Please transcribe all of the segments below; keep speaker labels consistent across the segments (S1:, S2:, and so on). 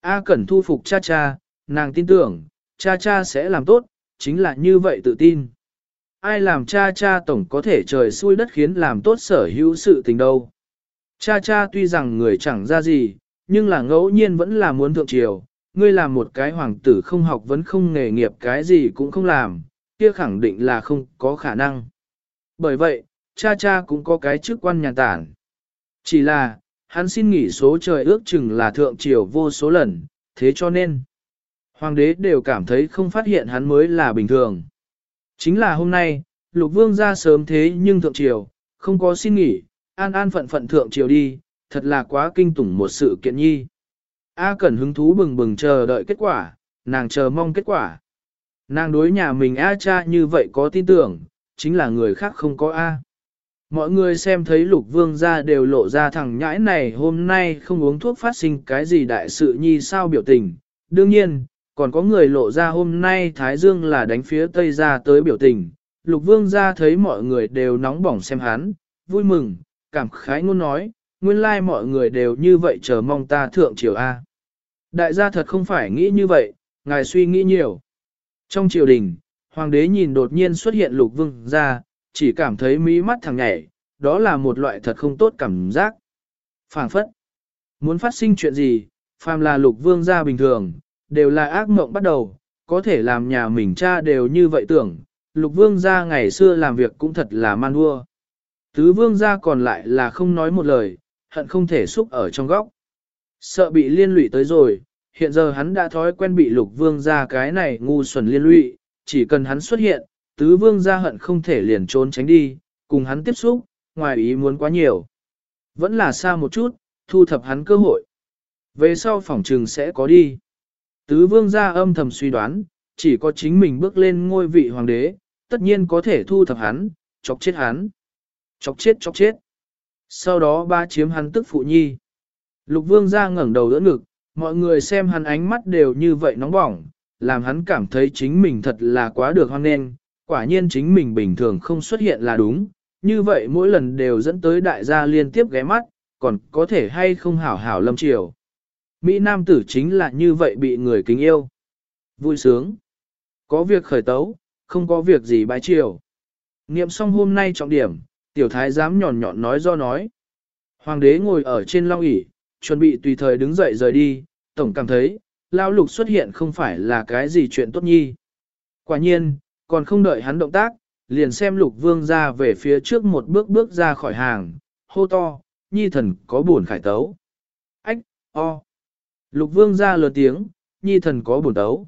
S1: A Cẩn thu phục cha cha, nàng tin tưởng, cha cha sẽ làm tốt, chính là như vậy tự tin. Ai làm cha cha tổng có thể trời xui đất khiến làm tốt sở hữu sự tình đâu. Cha cha tuy rằng người chẳng ra gì, nhưng là ngẫu nhiên vẫn là muốn thượng triều, ngươi làm một cái hoàng tử không học vẫn không nghề nghiệp cái gì cũng không làm, kia khẳng định là không có khả năng. Bởi vậy, cha cha cũng có cái chức quan nhà tản. Chỉ là, hắn xin nghỉ số trời ước chừng là thượng triều vô số lần, thế cho nên, hoàng đế đều cảm thấy không phát hiện hắn mới là bình thường. Chính là hôm nay, lục vương ra sớm thế nhưng thượng triều, không có xin nghỉ, an an phận phận thượng triều đi, thật là quá kinh tủng một sự kiện nhi. A Cẩn hứng thú bừng bừng chờ đợi kết quả, nàng chờ mong kết quả. Nàng đối nhà mình A cha như vậy có tin tưởng, chính là người khác không có A. Mọi người xem thấy lục vương ra đều lộ ra thằng nhãi này hôm nay không uống thuốc phát sinh cái gì đại sự nhi sao biểu tình. Đương nhiên, còn có người lộ ra hôm nay Thái Dương là đánh phía Tây ra tới biểu tình. Lục vương ra thấy mọi người đều nóng bỏng xem hắn, vui mừng, cảm khái ngôn nói, nguyên lai like mọi người đều như vậy chờ mong ta thượng triều A. Đại gia thật không phải nghĩ như vậy, ngài suy nghĩ nhiều. Trong triều đình, hoàng đế nhìn đột nhiên xuất hiện lục vương ra, chỉ cảm thấy mí mắt thằng nhảy, đó là một loại thật không tốt cảm giác. phảng phất, muốn phát sinh chuyện gì, phàm là lục vương gia bình thường, đều là ác mộng bắt đầu, có thể làm nhà mình cha đều như vậy tưởng, lục vương gia ngày xưa làm việc cũng thật là man vua. Tứ vương gia còn lại là không nói một lời, hận không thể xúc ở trong góc. Sợ bị liên lụy tới rồi, hiện giờ hắn đã thói quen bị lục vương gia cái này ngu xuẩn liên lụy, chỉ cần hắn xuất hiện, tứ vương gia hận không thể liền trốn tránh đi, cùng hắn tiếp xúc, ngoài ý muốn quá nhiều. Vẫn là xa một chút, thu thập hắn cơ hội. Về sau phòng trừng sẽ có đi. Tứ vương gia âm thầm suy đoán, chỉ có chính mình bước lên ngôi vị hoàng đế, tất nhiên có thể thu thập hắn, chọc chết hắn. Chọc chết chọc chết. Sau đó ba chiếm hắn tức phụ nhi. Lục vương gia ngẩng đầu đỡ ngực, mọi người xem hắn ánh mắt đều như vậy nóng bỏng, làm hắn cảm thấy chính mình thật là quá được hoan nghênh, quả nhiên chính mình bình thường không xuất hiện là đúng, như vậy mỗi lần đều dẫn tới đại gia liên tiếp ghé mắt, còn có thể hay không hảo hảo lâm triều. Mỹ Nam tử chính là như vậy bị người kính yêu. Vui sướng. Có việc khởi tấu, không có việc gì bái triều. Niệm xong hôm nay trọng điểm, tiểu thái dám nhọn nhọn nói do nói. Hoàng đế ngồi ở trên long ỷ chuẩn bị tùy thời đứng dậy rời đi, tổng cảm thấy, lao lục xuất hiện không phải là cái gì chuyện tốt nhi. Quả nhiên, còn không đợi hắn động tác, liền xem lục vương ra về phía trước một bước bước ra khỏi hàng, hô to, nhi thần có buồn khải tấu. Ách, o. Lục vương ra lớn tiếng, nhi thần có buồn tấu.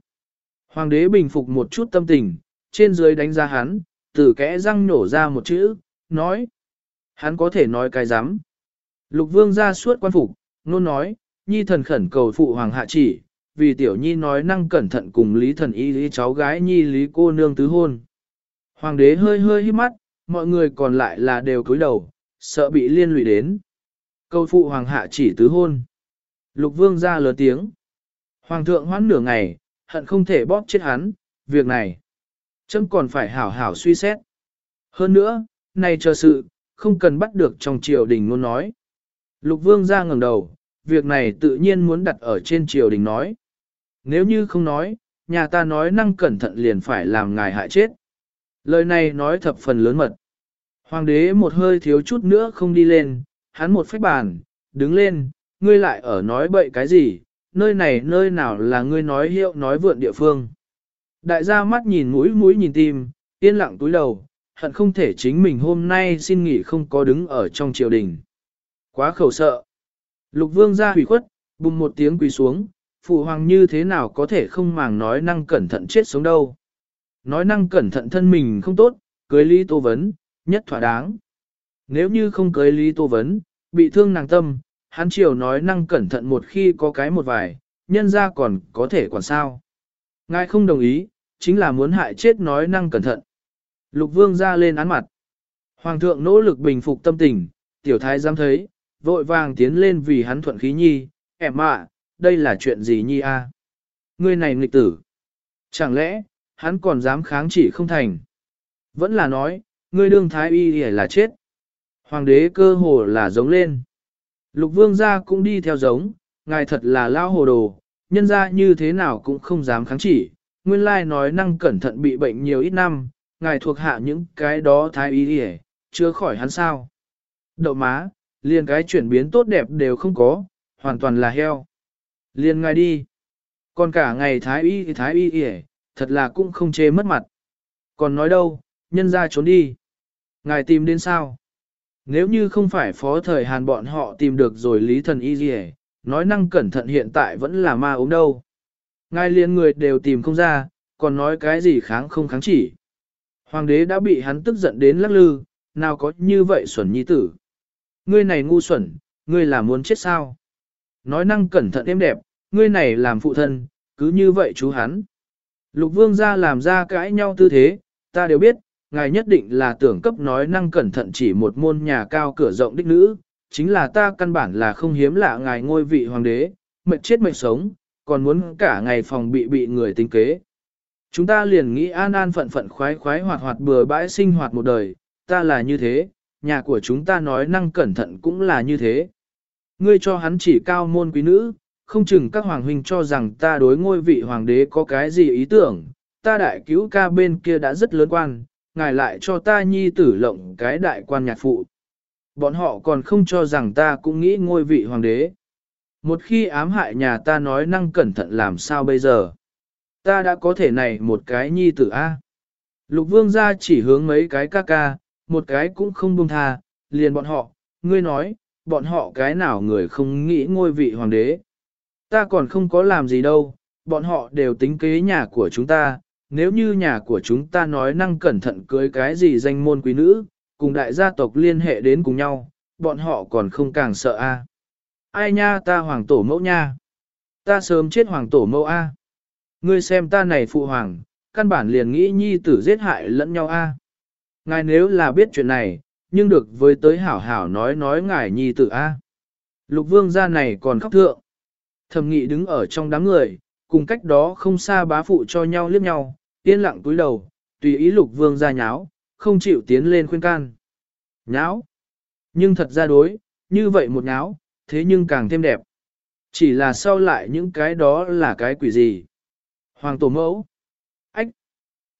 S1: Hoàng đế bình phục một chút tâm tình, trên dưới đánh giá hắn, từ kẽ răng nổ ra một chữ, nói. Hắn có thể nói cái dám, Lục vương ra suốt quan phục, nôn nói, nhi thần khẩn cầu phụ hoàng hạ chỉ, vì tiểu nhi nói năng cẩn thận cùng lý thần y lý cháu gái nhi lý cô nương tứ hôn. Hoàng đế hơi hơi hít mắt, mọi người còn lại là đều cúi đầu, sợ bị liên lụy đến. Câu phụ hoàng hạ chỉ tứ hôn. Lục vương ra lớn tiếng. Hoàng thượng hoãn nửa ngày, hận không thể bóp chết hắn, việc này. Chấm còn phải hảo hảo suy xét. Hơn nữa, này chờ sự, không cần bắt được trong triều đình luôn nói. Lục vương ra ngẩng đầu, việc này tự nhiên muốn đặt ở trên triều đình nói. Nếu như không nói, nhà ta nói năng cẩn thận liền phải làm ngài hại chết. Lời này nói thập phần lớn mật. Hoàng đế một hơi thiếu chút nữa không đi lên, hắn một phách bàn, đứng lên, ngươi lại ở nói bậy cái gì, nơi này nơi nào là ngươi nói hiệu nói vượn địa phương. Đại gia mắt nhìn mũi mũi nhìn tim, yên lặng túi đầu, hận không thể chính mình hôm nay xin nghỉ không có đứng ở trong triều đình. Quá khẩu sợ. Lục vương ra hủy khuất, bùng một tiếng quỳ xuống, phụ hoàng như thế nào có thể không màng nói năng cẩn thận chết sống đâu. Nói năng cẩn thận thân mình không tốt, cưới Lý Tô Vấn, nhất thỏa đáng. Nếu như không cưới Lý Tô Vấn, bị thương nàng tâm, hắn chiều nói năng cẩn thận một khi có cái một vài, nhân ra còn có thể còn sao. Ngài không đồng ý, chính là muốn hại chết nói năng cẩn thận. Lục vương ra lên án mặt. Hoàng thượng nỗ lực bình phục tâm tình, tiểu thái giam thấy, vội vàng tiến lên vì hắn thuận khí nhi, em ạ, đây là chuyện gì nhi a? Ngươi này nghịch tử. Chẳng lẽ, hắn còn dám kháng chỉ không thành? Vẫn là nói, ngươi đương thái y là chết. Hoàng đế cơ hồ là giống lên. Lục vương gia cũng đi theo giống, ngài thật là lao hồ đồ, nhân ra như thế nào cũng không dám kháng chỉ, nguyên lai nói năng cẩn thận bị bệnh nhiều ít năm, ngài thuộc hạ những cái đó thái y đi chưa khỏi hắn sao. Đậu má, liền cái chuyển biến tốt đẹp đều không có, hoàn toàn là heo liên ngài đi. Còn cả ngày thái y thì thái y y thật là cũng không chê mất mặt. Còn nói đâu, nhân ra trốn đi. Ngài tìm đến sao? Nếu như không phải phó thời hàn bọn họ tìm được rồi lý thần y gì nói năng cẩn thận hiện tại vẫn là ma ốm đâu. Ngài liền người đều tìm không ra, còn nói cái gì kháng không kháng chỉ. Hoàng đế đã bị hắn tức giận đến lắc lư, nào có như vậy xuẩn nhi tử. Ngươi này ngu xuẩn, ngươi là muốn chết sao? Nói năng cẩn thận êm đẹp, ngươi này làm phụ thân, cứ như vậy chú hắn. Lục vương ra làm ra cãi nhau tư thế, ta đều biết, ngài nhất định là tưởng cấp nói năng cẩn thận chỉ một môn nhà cao cửa rộng đích nữ, chính là ta căn bản là không hiếm lạ ngài ngôi vị hoàng đế, mệnh chết mệnh sống, còn muốn cả ngày phòng bị bị người tính kế. Chúng ta liền nghĩ an an phận phận khoái khoái hoạt hoạt bừa bãi sinh hoạt một đời, ta là như thế, nhà của chúng ta nói năng cẩn thận cũng là như thế. Ngươi cho hắn chỉ cao môn quý nữ, không chừng các hoàng huynh cho rằng ta đối ngôi vị hoàng đế có cái gì ý tưởng, ta đại cứu ca bên kia đã rất lớn quan, ngài lại cho ta nhi tử lộng cái đại quan nhạc phụ. Bọn họ còn không cho rằng ta cũng nghĩ ngôi vị hoàng đế. Một khi ám hại nhà ta nói năng cẩn thận làm sao bây giờ? Ta đã có thể này một cái nhi tử A. Lục vương gia chỉ hướng mấy cái ca ca, một cái cũng không buông tha, liền bọn họ, ngươi nói, bọn họ cái nào người không nghĩ ngôi vị hoàng đế. Ta còn không có làm gì đâu, bọn họ đều tính kế nhà của chúng ta, nếu như nhà của chúng ta nói năng cẩn thận cưới cái gì danh môn quý nữ, cùng đại gia tộc liên hệ đến cùng nhau, bọn họ còn không càng sợ a. Ai nha ta hoàng tổ mẫu nha. Ta sớm chết hoàng tổ mẫu a. Ngươi xem ta này phụ hoàng, căn bản liền nghĩ nhi tử giết hại lẫn nhau a. Ngài nếu là biết chuyện này, nhưng được với tới hảo hảo nói nói ngài nhi tử a. Lục vương gia này còn khóc thượng. Thẩm nghị đứng ở trong đám người, cùng cách đó không xa bá phụ cho nhau liếc nhau, yên lặng túi đầu, tùy ý lục vương gia nháo, không chịu tiến lên khuyên can. Nháo. Nhưng thật ra đối, như vậy một nháo, thế nhưng càng thêm đẹp. Chỉ là sau lại những cái đó là cái quỷ gì. Hoàng tổ mẫu. Ách.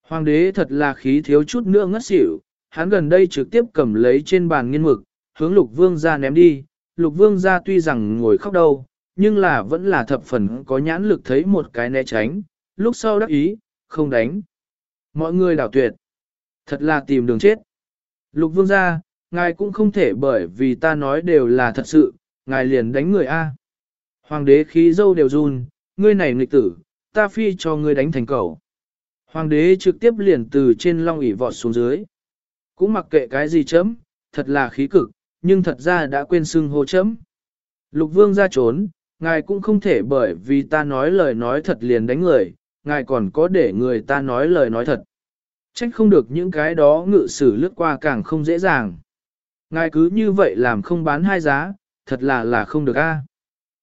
S1: Hoàng đế thật là khí thiếu chút nữa ngất xỉu, hắn gần đây trực tiếp cầm lấy trên bàn nghiên mực, hướng lục vương ra ném đi. Lục vương ra tuy rằng ngồi khóc đâu, nhưng là vẫn là thập phần có nhãn lực thấy một cái né tránh, lúc sau đắc ý, không đánh. Mọi người đảo tuyệt. Thật là tìm đường chết. Lục vương gia, ngài cũng không thể bởi vì ta nói đều là thật sự, ngài liền đánh người A. Hoàng đế khí dâu đều run, ngươi này nghịch tử, ta phi cho ngươi đánh thành cầu. Hoàng đế trực tiếp liền từ trên long ỷ vọt xuống dưới. Cũng mặc kệ cái gì chấm, thật là khí cực, nhưng thật ra đã quên xưng hô chấm. Lục vương ra trốn, ngài cũng không thể bởi vì ta nói lời nói thật liền đánh người, ngài còn có để người ta nói lời nói thật. Trách không được những cái đó ngự sử lướt qua càng không dễ dàng. Ngài cứ như vậy làm không bán hai giá, thật là là không được a.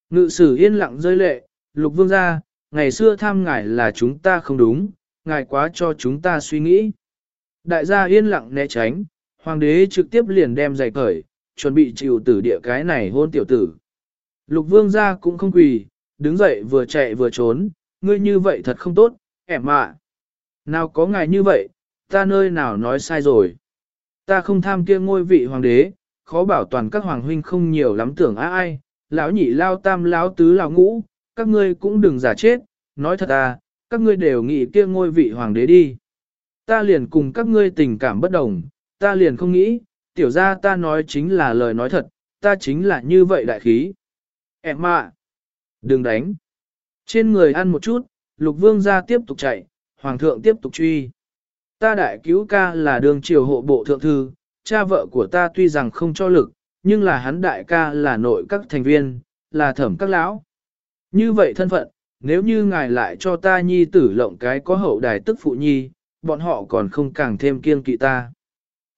S1: Ngự sử yên lặng rơi lệ, lục vương gia, ngày xưa tham ngài là chúng ta không đúng, ngài quá cho chúng ta suy nghĩ. Đại gia yên lặng né tránh, hoàng đế trực tiếp liền đem giày cởi, chuẩn bị chịu tử địa cái này hôn tiểu tử. Lục vương gia cũng không quỳ, đứng dậy vừa chạy vừa trốn, ngươi như vậy thật không tốt, ẻm ạ. Nào có ngài như vậy, ta nơi nào nói sai rồi. Ta không tham kia ngôi vị hoàng đế, khó bảo toàn các hoàng huynh không nhiều lắm tưởng á ai, lão nhị lao tam lão tứ lão ngũ, các ngươi cũng đừng giả chết, nói thật à, các ngươi đều nghĩ kia ngôi vị hoàng đế đi. Ta liền cùng các ngươi tình cảm bất đồng, ta liền không nghĩ, tiểu ra ta nói chính là lời nói thật, ta chính là như vậy đại khí. Em ạ, đừng đánh. Trên người ăn một chút, lục vương ra tiếp tục chạy, hoàng thượng tiếp tục truy. Ta đại cứu ca là đường triều hộ bộ thượng thư, cha vợ của ta tuy rằng không cho lực, nhưng là hắn đại ca là nội các thành viên, là thẩm các lão. Như vậy thân phận, nếu như ngài lại cho ta nhi tử lộng cái có hậu đài tức phụ nhi, bọn họ còn không càng thêm kiên kỵ ta.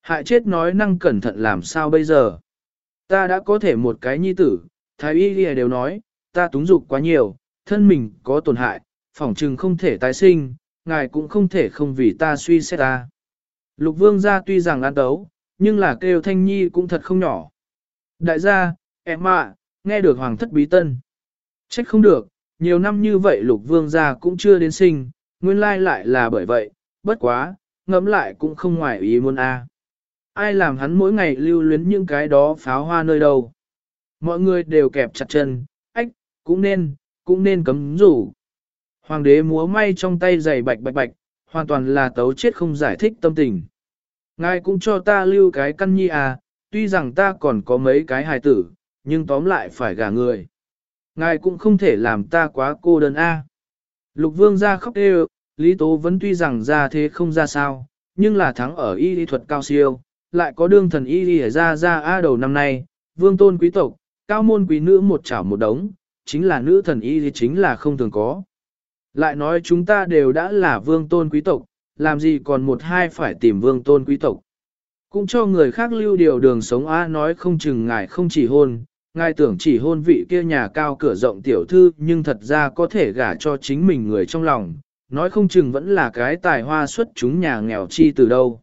S1: Hại chết nói năng cẩn thận làm sao bây giờ. Ta đã có thể một cái nhi tử, thái y đều nói, ta túng dục quá nhiều, thân mình có tổn hại, phỏng trừng không thể tái sinh, ngài cũng không thể không vì ta suy xét ta. Lục vương gia tuy rằng an tấu, nhưng là kêu thanh nhi cũng thật không nhỏ. Đại gia, em ạ, nghe được hoàng thất bí tân. Trách không được, Nhiều năm như vậy lục vương gia cũng chưa đến sinh, nguyên lai lại là bởi vậy, bất quá, ngẫm lại cũng không ngoài ý muốn a. Ai làm hắn mỗi ngày lưu luyến những cái đó pháo hoa nơi đâu. Mọi người đều kẹp chặt chân, ách, cũng nên, cũng nên cấm rủ. Hoàng đế múa may trong tay giày bạch bạch bạch, hoàn toàn là tấu chết không giải thích tâm tình. Ngài cũng cho ta lưu cái căn nhi à, tuy rằng ta còn có mấy cái hài tử, nhưng tóm lại phải gả người. Ngài cũng không thể làm ta quá cô đơn a. Lục vương ra khóc đều, Lý Tố vẫn tuy rằng ra thế không ra sao, nhưng là thắng ở y lý thuật cao siêu, lại có đương thần y lý ra ra a đầu năm nay, vương tôn quý tộc, cao môn quý nữ một chảo một đống, chính là nữ thần y lý chính là không thường có. Lại nói chúng ta đều đã là vương tôn quý tộc, làm gì còn một hai phải tìm vương tôn quý tộc. Cũng cho người khác lưu điều đường sống A nói không chừng ngài không chỉ hôn, ngài tưởng chỉ hôn vị kia nhà cao cửa rộng tiểu thư nhưng thật ra có thể gả cho chính mình người trong lòng, nói không chừng vẫn là cái tài hoa xuất chúng nhà nghèo chi từ đâu.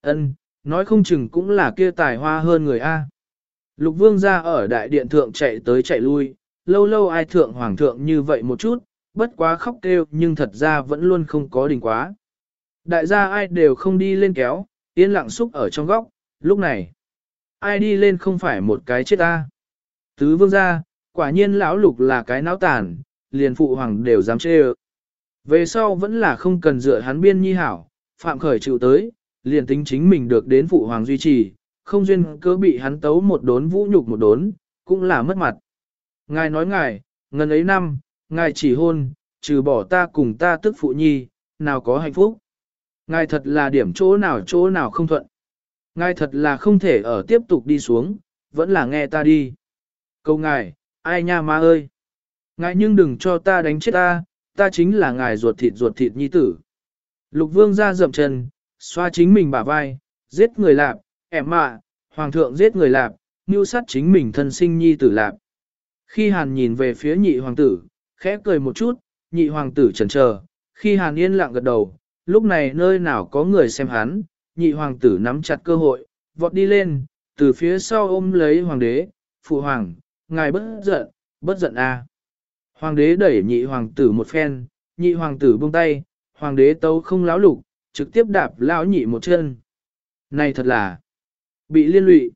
S1: Ân, nói không chừng cũng là kia tài hoa hơn người A. Lục vương ra ở đại điện thượng chạy tới chạy lui, lâu lâu ai thượng hoàng thượng như vậy một chút, bất quá khóc kêu nhưng thật ra vẫn luôn không có đỉnh quá. Đại gia ai đều không đi lên kéo, yên lặng xúc ở trong góc, lúc này. Ai đi lên không phải một cái chết ta. Tứ vương gia, quả nhiên lão lục là cái náo tàn, liền phụ hoàng đều dám chê ơ. Về sau vẫn là không cần dựa hắn biên nhi hảo, phạm khởi chịu tới, liền tính chính mình được đến phụ hoàng duy trì, không duyên cớ bị hắn tấu một đốn vũ nhục một đốn, cũng là mất mặt. Ngài nói ngài, ngần ấy năm, ngài chỉ hôn, trừ bỏ ta cùng ta tức phụ nhi, nào có hạnh phúc. Ngài thật là điểm chỗ nào chỗ nào không thuận. Ngài thật là không thể ở tiếp tục đi xuống, vẫn là nghe ta đi. Câu ngài, ai nha ma ơi. Ngài nhưng đừng cho ta đánh chết ta, ta chính là ngài ruột thịt ruột thịt nhi tử. Lục vương ra dậm chân, xoa chính mình bả vai, giết người lạp, ẻm mạ, hoàng thượng giết người lạp, mưu sát chính mình thân sinh nhi tử lạp. Khi hàn nhìn về phía nhị hoàng tử, khẽ cười một chút, nhị hoàng tử chần chờ, khi hàn yên lặng gật đầu, lúc này nơi nào có người xem hắn, nhị hoàng tử nắm chặt cơ hội, vọt đi lên, từ phía sau ôm lấy hoàng đế, phụ hoàng, ngài bất giận, bất giận a. À. Hoàng đế đẩy nhị hoàng tử một phen, nhị hoàng tử buông tay, hoàng đế tấu không láo lục, trực tiếp đạp lão nhị một chân. Này thật là bị liên lụy.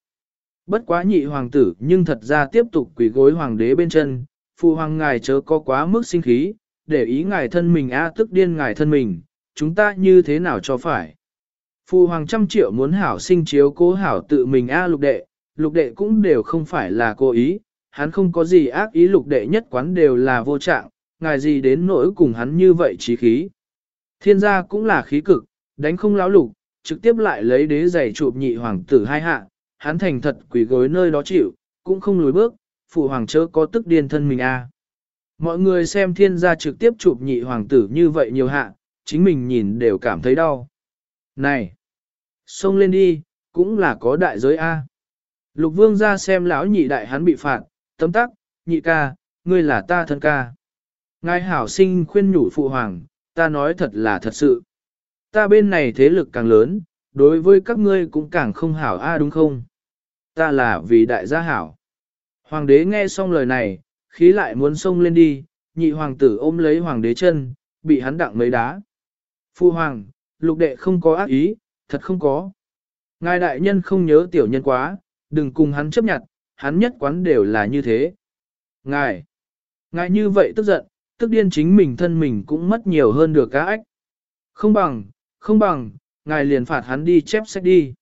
S1: Bất quá nhị hoàng tử nhưng thật ra tiếp tục quỳ gối hoàng đế bên chân, phụ hoàng ngài chớ có quá mức sinh khí, để ý ngài thân mình a tức điên ngài thân mình, chúng ta như thế nào cho phải. Phụ hoàng trăm triệu muốn hảo sinh chiếu cố hảo tự mình a lục đệ, lục đệ cũng đều không phải là cố ý, hắn không có gì ác ý lục đệ nhất quán đều là vô trạng, ngài gì đến nỗi cùng hắn như vậy trí khí. Thiên gia cũng là khí cực, đánh không lão lục, trực tiếp lại lấy đế giày chụp nhị hoàng tử hai hạ, hắn thành thật quỷ gối nơi đó chịu, cũng không lùi bước, phụ hoàng chớ có tức điên thân mình a. Mọi người xem thiên gia trực tiếp chụp nhị hoàng tử như vậy nhiều hạ, chính mình nhìn đều cảm thấy đau. Này! Xông lên đi, cũng là có đại giới A. Lục vương ra xem lão nhị đại hắn bị phạt, tấm tắc, nhị ca, ngươi là ta thân ca. Ngài hảo sinh khuyên nhủ phụ hoàng, ta nói thật là thật sự. Ta bên này thế lực càng lớn, đối với các ngươi cũng càng không hảo a đúng không? Ta là vì đại gia hảo. Hoàng đế nghe xong lời này, khí lại muốn xông lên đi, nhị hoàng tử ôm lấy hoàng đế chân, bị hắn đặng mấy đá. Phu hoàng, lục đệ không có ác ý, thật không có. Ngài đại nhân không nhớ tiểu nhân quá, đừng cùng hắn chấp nhận, hắn nhất quán đều là như thế. Ngài, ngài như vậy tức giận, tức điên chính mình thân mình cũng mất nhiều hơn được cá ách. Không bằng, không bằng, ngài liền phạt hắn đi chép sách đi.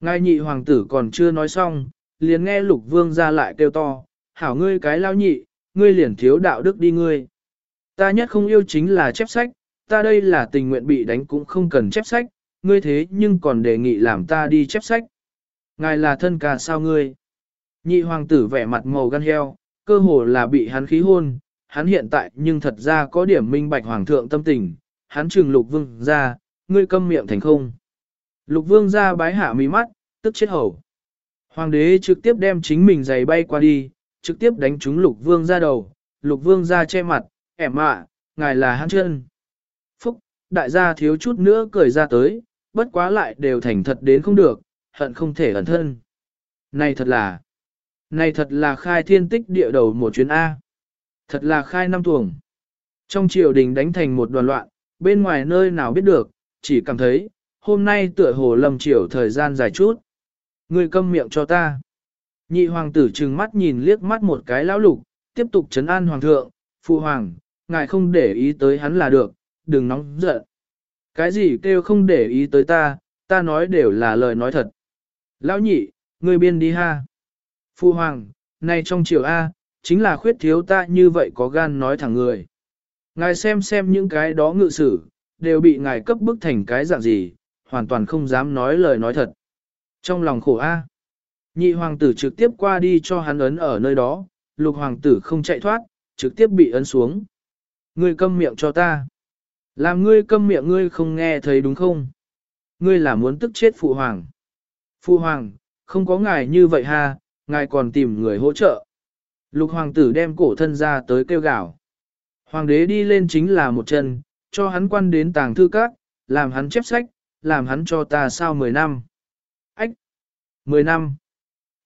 S1: Ngài nhị hoàng tử còn chưa nói xong, liền nghe lục vương ra lại kêu to, hảo ngươi cái lao nhị, ngươi liền thiếu đạo đức đi ngươi. Ta nhất không yêu chính là chép sách, ta đây là tình nguyện bị đánh cũng không cần chép sách, ngươi thế nhưng còn đề nghị làm ta đi chép sách. Ngài là thân ca sao ngươi? Nhị hoàng tử vẻ mặt màu gan heo, cơ hồ là bị hắn khí hôn, hắn hiện tại nhưng thật ra có điểm minh bạch hoàng thượng tâm tình, hắn trừng lục vương ra, ngươi câm miệng thành không. Lục vương ra bái hạ mí mắt, tức chết hầu. Hoàng đế trực tiếp đem chính mình giày bay qua đi, trực tiếp đánh trúng lục vương ra đầu, lục vương ra che mặt, ẻm ạ, ngài là hắn chân. Phúc, đại gia thiếu chút nữa cười ra tới, bất quá lại đều thành thật đến không được, hận không thể ẩn thân. Này thật là, này thật là khai thiên tích địa đầu một chuyến A. Thật là khai năm tuồng. Trong triều đình đánh thành một đoàn loạn, bên ngoài nơi nào biết được, chỉ cảm thấy, hôm nay tựa hồ lầm triều thời gian dài chút. Người câm miệng cho ta. Nhị hoàng tử trừng mắt nhìn liếc mắt một cái lão lục, tiếp tục chấn an hoàng thượng, phụ hoàng, ngài không để ý tới hắn là được, đừng nóng giận. Cái gì kêu không để ý tới ta, ta nói đều là lời nói thật. Lão nhị, ngươi biên đi ha. Phu hoàng, này trong triều A, chính là khuyết thiếu ta như vậy có gan nói thẳng người. Ngài xem xem những cái đó ngự sử, đều bị ngài cấp bức thành cái dạng gì, hoàn toàn không dám nói lời nói thật. Trong lòng khổ A, nhị hoàng tử trực tiếp qua đi cho hắn ấn ở nơi đó, lục hoàng tử không chạy thoát, trực tiếp bị ấn xuống. Ngươi câm miệng cho ta. Làm ngươi câm miệng ngươi không nghe thấy đúng không? Ngươi là muốn tức chết phụ hoàng. Phụ hoàng, không có ngài như vậy ha, ngài còn tìm người hỗ trợ. Lục hoàng tử đem cổ thân ra tới kêu gào. Hoàng đế đi lên chính là một chân, cho hắn quan đến tàng thư các, làm hắn chép sách, làm hắn cho ta sao 10 năm. Ách! 10 năm!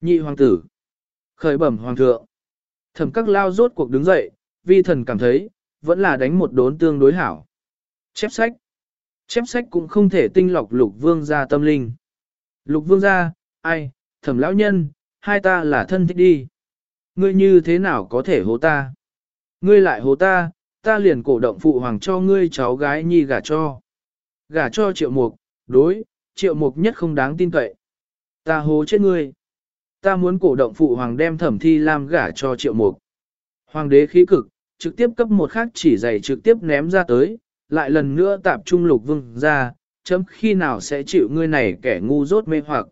S1: Nhị hoàng tử! Khởi bẩm hoàng thượng! Thẩm các lao rốt cuộc đứng dậy, vi thần cảm thấy, vẫn là đánh một đốn tương đối hảo. Chép sách! Chép sách cũng không thể tinh lọc lục vương gia tâm linh. Lục vương gia, ai, thẩm lão nhân, hai ta là thân thích đi. Ngươi như thế nào có thể hố ta? Ngươi lại hố ta, ta liền cổ động phụ hoàng cho ngươi cháu gái nhi gả cho. Gả cho triệu mục, đối, triệu mục nhất không đáng tin cậy. Ta hố chết ngươi. Ta muốn cổ động phụ hoàng đem thẩm thi làm gả cho triệu mục. Hoàng đế khí cực, trực tiếp cấp một khác chỉ giày trực tiếp ném ra tới, lại lần nữa tạp trung lục vương ra, chấm khi nào sẽ chịu ngươi này kẻ ngu dốt mê hoặc.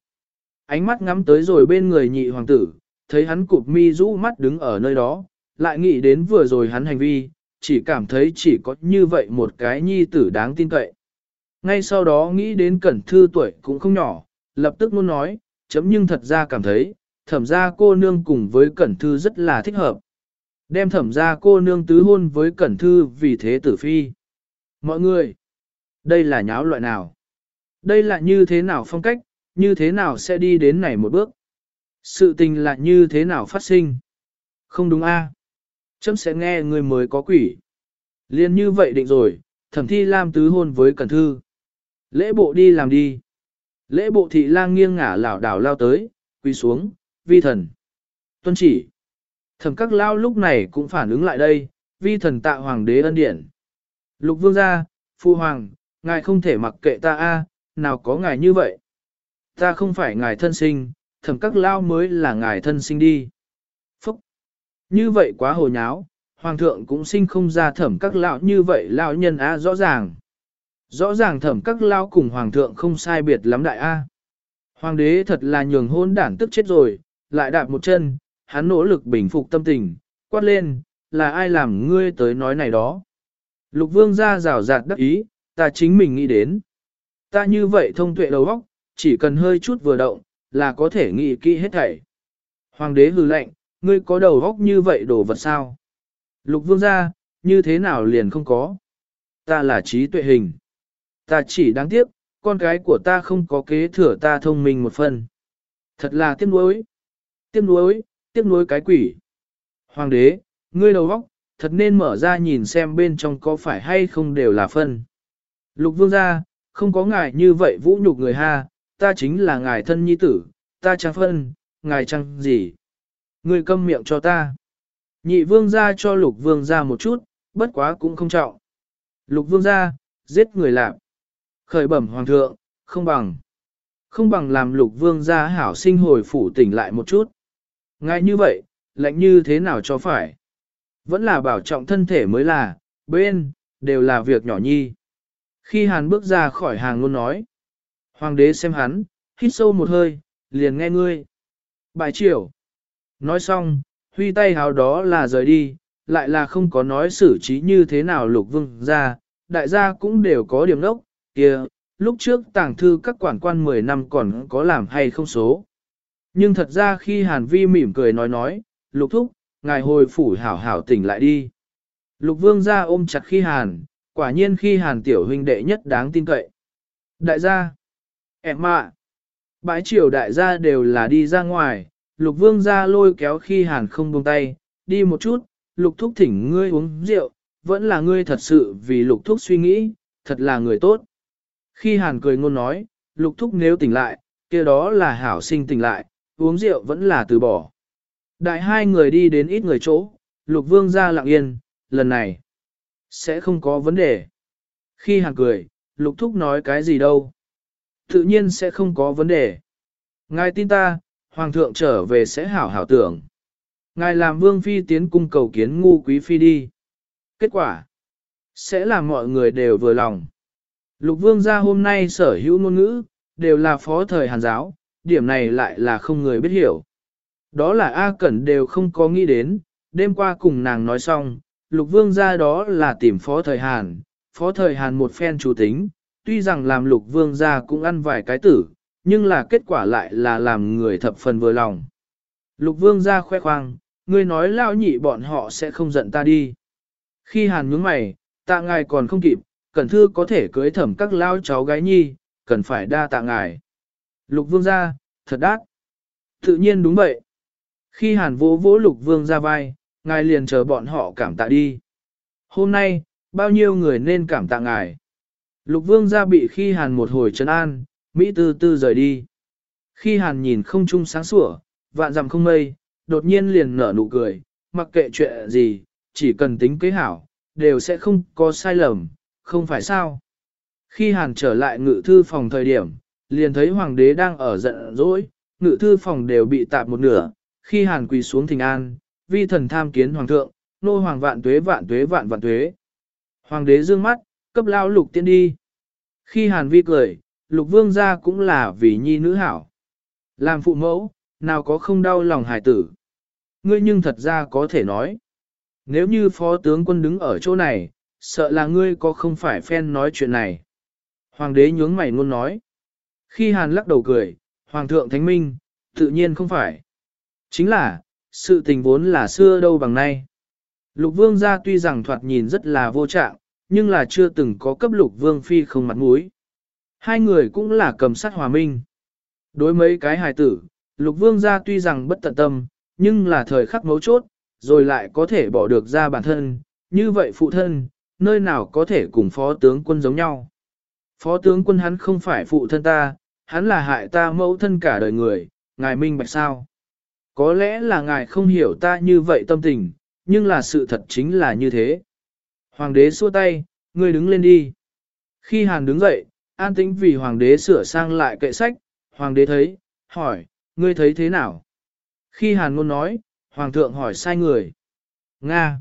S1: Ánh mắt ngắm tới rồi bên người nhị hoàng tử, thấy hắn cụp mi rũ mắt đứng ở nơi đó, lại nghĩ đến vừa rồi hắn hành vi, chỉ cảm thấy chỉ có như vậy một cái nhi tử đáng tin cậy. Ngay sau đó nghĩ đến cẩn thư tuổi cũng không nhỏ, lập tức luôn nói, chấm nhưng thật ra cảm thấy, thẩm ra cô nương cùng với cẩn thư rất là thích hợp. Đem thẩm ra cô nương tứ hôn với cẩn thư vì thế tử phi. Mọi người, đây là nháo loại nào? Đây là như thế nào phong cách, như thế nào sẽ đi đến này một bước? Sự tình là như thế nào phát sinh? Không đúng a? À? Chấm sẽ nghe người mới có quỷ. Liên như vậy định rồi, thẩm thi lam tứ hôn với Cẩn Thư. Lễ bộ đi làm đi. Lễ bộ thị lang nghiêng ngả lảo đảo lao tới, quỳ xuống, vi thần. Tuân chỉ. Thẩm các lao lúc này cũng phản ứng lại đây, vi thần tạ hoàng đế ân điển. Lục vương gia, phu hoàng, ngài không thể mặc kệ ta a, nào có ngài như vậy. Ta không phải ngài thân sinh, thẩm các lao mới là ngài thân sinh đi. Phúc! Như vậy quá hồ nháo, hoàng thượng cũng sinh không ra thẩm các lão như vậy lão nhân a rõ ràng. Rõ ràng thẩm các lao cùng hoàng thượng không sai biệt lắm đại a. Hoàng đế thật là nhường hôn đản tức chết rồi, lại đạp một chân, hắn nỗ lực bình phục tâm tình, quát lên, là ai làm ngươi tới nói này đó. Lục vương ra rào rạt đắc ý, ta chính mình nghĩ đến. Ta như vậy thông tuệ đầu óc, chỉ cần hơi chút vừa động, là có thể nghĩ kỹ hết thảy. Hoàng đế hừ lệnh, ngươi có đầu góc như vậy đồ vật sao? Lục vương ra, như thế nào liền không có? Ta là trí tuệ hình. Ta chỉ đáng tiếc, con cái của ta không có kế thừa ta thông minh một phần. Thật là tiếc nuối. Tiếc nuối, tiếc nuối cái quỷ. Hoàng đế, ngươi đầu góc, thật nên mở ra nhìn xem bên trong có phải hay không đều là phân. Lục vương gia, không có ngài như vậy vũ nhục người ha, ta chính là ngài thân nhi tử, ta chẳng phân, ngài chẳng gì. Ngươi câm miệng cho ta. Nhị vương gia cho lục vương gia một chút, bất quá cũng không trọng. Lục vương gia, giết người làm. Khởi bẩm hoàng thượng, không bằng. Không bằng làm lục vương gia hảo sinh hồi phủ tỉnh lại một chút. Ngài như vậy, lạnh như thế nào cho phải. Vẫn là bảo trọng thân thể mới là, bên, đều là việc nhỏ nhi. Khi hàn bước ra khỏi hàng luôn nói. Hoàng đế xem hắn, hít sâu một hơi, liền nghe ngươi. Bài triều. Nói xong, huy tay hào đó là rời đi, lại là không có nói xử trí như thế nào lục vương ra, đại gia cũng đều có điểm đốc, kia, lúc trước tàng thư các quản quan 10 năm còn có làm hay không số. Nhưng thật ra khi Hàn Vi mỉm cười nói nói, lục thúc, ngài hồi phủ hảo hảo tỉnh lại đi. Lục vương ra ôm chặt khi Hàn, quả nhiên khi Hàn tiểu huynh đệ nhất đáng tin cậy. Đại gia, em ạ, bãi triều đại gia đều là đi ra ngoài, lục vương ra lôi kéo khi Hàn không buông tay, đi một chút, lục thúc thỉnh ngươi uống rượu, vẫn là ngươi thật sự vì lục thúc suy nghĩ, thật là người tốt. Khi hàn cười ngôn nói, lục thúc nếu tỉnh lại, kia đó là hảo sinh tỉnh lại, uống rượu vẫn là từ bỏ. Đại hai người đi đến ít người chỗ, lục vương ra lặng yên, lần này, sẽ không có vấn đề. Khi hàn cười, lục thúc nói cái gì đâu. Tự nhiên sẽ không có vấn đề. Ngài tin ta, hoàng thượng trở về sẽ hảo hảo tưởng. Ngài làm vương phi tiến cung cầu kiến ngu quý phi đi. Kết quả, sẽ làm mọi người đều vừa lòng. Lục vương gia hôm nay sở hữu ngôn ngữ, đều là phó thời hàn giáo, điểm này lại là không người biết hiểu. Đó là A Cẩn đều không có nghĩ đến, đêm qua cùng nàng nói xong, lục vương gia đó là tìm phó thời hàn, phó thời hàn một phen chủ tính, tuy rằng làm lục vương gia cũng ăn vài cái tử, nhưng là kết quả lại là làm người thập phần vừa lòng. Lục vương gia khoe khoang, ngươi nói lao nhị bọn họ sẽ không giận ta đi. Khi hàn nhướng mày, tạ ngài còn không kịp, cẩn thư có thể cưới thẩm các lao cháu gái nhi, cần phải đa tạ ngài. Lục vương gia, thật đắt. Tự nhiên đúng vậy. Khi hàn vỗ vỗ lục vương ra vai, ngài liền chờ bọn họ cảm tạ đi. Hôm nay, bao nhiêu người nên cảm tạ ngài. Lục vương ra bị khi hàn một hồi trấn an, Mỹ tư tư rời đi. Khi hàn nhìn không trung sáng sủa, vạn dặm không mây, đột nhiên liền nở nụ cười, mặc kệ chuyện gì, chỉ cần tính kế hảo, đều sẽ không có sai lầm, không phải sao. Khi hàn trở lại ngự thư phòng thời điểm, liền thấy hoàng đế đang ở giận dỗi, ngự thư phòng đều bị tạp một nửa, khi hàn quỳ xuống thình an, vi thần tham kiến hoàng thượng, nô hoàng vạn tuế vạn tuế vạn vạn tuế. Hoàng đế dương mắt, cấp lao lục tiên đi. Khi hàn vi cười, lục vương gia cũng là vì nhi nữ hảo. Làm phụ mẫu, nào có không đau lòng hài tử. Ngươi nhưng thật ra có thể nói. Nếu như phó tướng quân đứng ở chỗ này, sợ là ngươi có không phải phen nói chuyện này. Hoàng đế nhướng mày ngôn nói. Khi hàn lắc đầu cười, Hoàng thượng thánh minh, tự nhiên không phải. Chính là, sự tình vốn là xưa đâu bằng nay. Lục vương gia tuy rằng thoạt nhìn rất là vô trạng, nhưng là chưa từng có cấp lục vương phi không mặt mũi. Hai người cũng là cầm sát hòa minh. Đối mấy cái hài tử, lục vương gia tuy rằng bất tận tâm, nhưng là thời khắc mấu chốt, rồi lại có thể bỏ được ra bản thân, như vậy phụ thân, nơi nào có thể cùng phó tướng quân giống nhau. Phó tướng quân hắn không phải phụ thân ta, hắn là hại ta mẫu thân cả đời người, ngài minh bạch sao. Có lẽ là ngài không hiểu ta như vậy tâm tình, nhưng là sự thật chính là như thế. Hoàng đế xua tay, ngươi đứng lên đi. Khi Hàn đứng dậy, an tĩnh vì hoàng đế sửa sang lại kệ sách, hoàng đế thấy, hỏi, ngươi thấy thế nào? Khi Hàn ngôn nói, hoàng thượng hỏi sai người. Nga!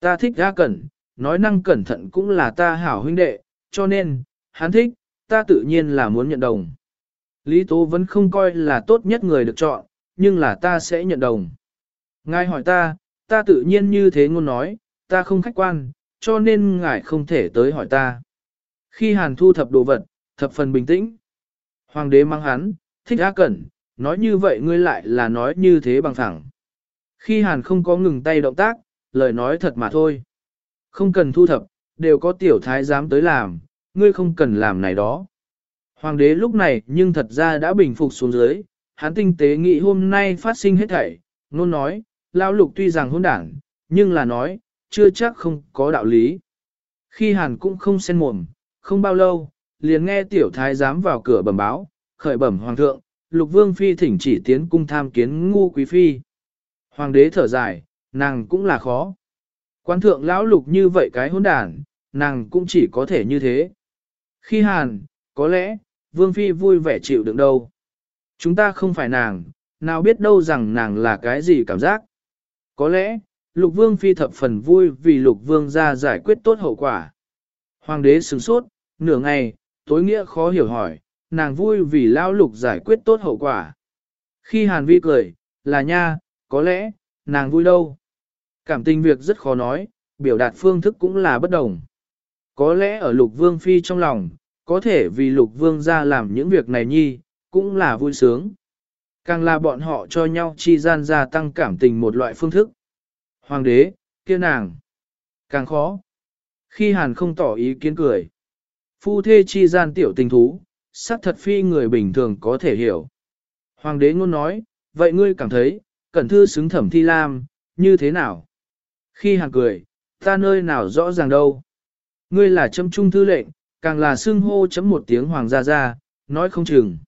S1: Ta thích ra cẩn, nói năng cẩn thận cũng là ta hảo huynh đệ, cho nên, hắn thích, ta tự nhiên là muốn nhận đồng. Lý Tố vẫn không coi là tốt nhất người được chọn, nhưng là ta sẽ nhận đồng. Ngài hỏi ta, ta tự nhiên như thế ngôn nói, ta không khách quan, cho nên ngài không thể tới hỏi ta. Khi Hàn thu thập đồ vật, thập phần bình tĩnh. Hoàng đế mang hắn, thích á cẩn, nói như vậy ngươi lại là nói như thế bằng thẳng. Khi Hàn không có ngừng tay động tác, lời nói thật mà thôi. Không cần thu thập, đều có tiểu thái dám tới làm, ngươi không cần làm này đó. Hoàng đế lúc này nhưng thật ra đã bình phục xuống dưới, hắn tinh tế nghĩ hôm nay phát sinh hết thảy, nôn nói, lao lục tuy rằng hôn đảng, nhưng là nói, chưa chắc không có đạo lý. Khi hàn cũng không sen mồm, không bao lâu, liền nghe tiểu thái giám vào cửa bẩm báo, khởi bẩm hoàng thượng, lục vương phi thỉnh chỉ tiến cung tham kiến ngu quý phi. Hoàng đế thở dài, nàng cũng là khó. Quan thượng lão lục như vậy cái hôn đàn, nàng cũng chỉ có thể như thế. Khi hàn, có lẽ, vương phi vui vẻ chịu đựng đâu. Chúng ta không phải nàng, nào biết đâu rằng nàng là cái gì cảm giác. Có lẽ, lục vương phi thập phần vui vì lục vương ra giải quyết tốt hậu quả. Hoàng đế sửng sốt, nửa ngày, tối nghĩa khó hiểu hỏi, nàng vui vì lao lục giải quyết tốt hậu quả. Khi hàn vi cười, là nha, có lẽ, nàng vui đâu. Cảm tình việc rất khó nói, biểu đạt phương thức cũng là bất đồng. Có lẽ ở lục vương phi trong lòng, có thể vì lục vương ra làm những việc này nhi, cũng là vui sướng. Càng là bọn họ cho nhau chi gian gia tăng cảm tình một loại phương thức. Hoàng đế, kia nàng, càng khó. Khi hàn không tỏ ý kiến cười. Phu thê chi gian tiểu tình thú, sắc thật phi người bình thường có thể hiểu. Hoàng đế ngôn nói, vậy ngươi cảm thấy, cẩn thư xứng thẩm thi lam, như thế nào? Khi Hàn cười, ta nơi nào rõ ràng đâu. Ngươi là châm trung thư lệnh, càng là xưng hô chấm một tiếng hoàng gia gia, nói không chừng.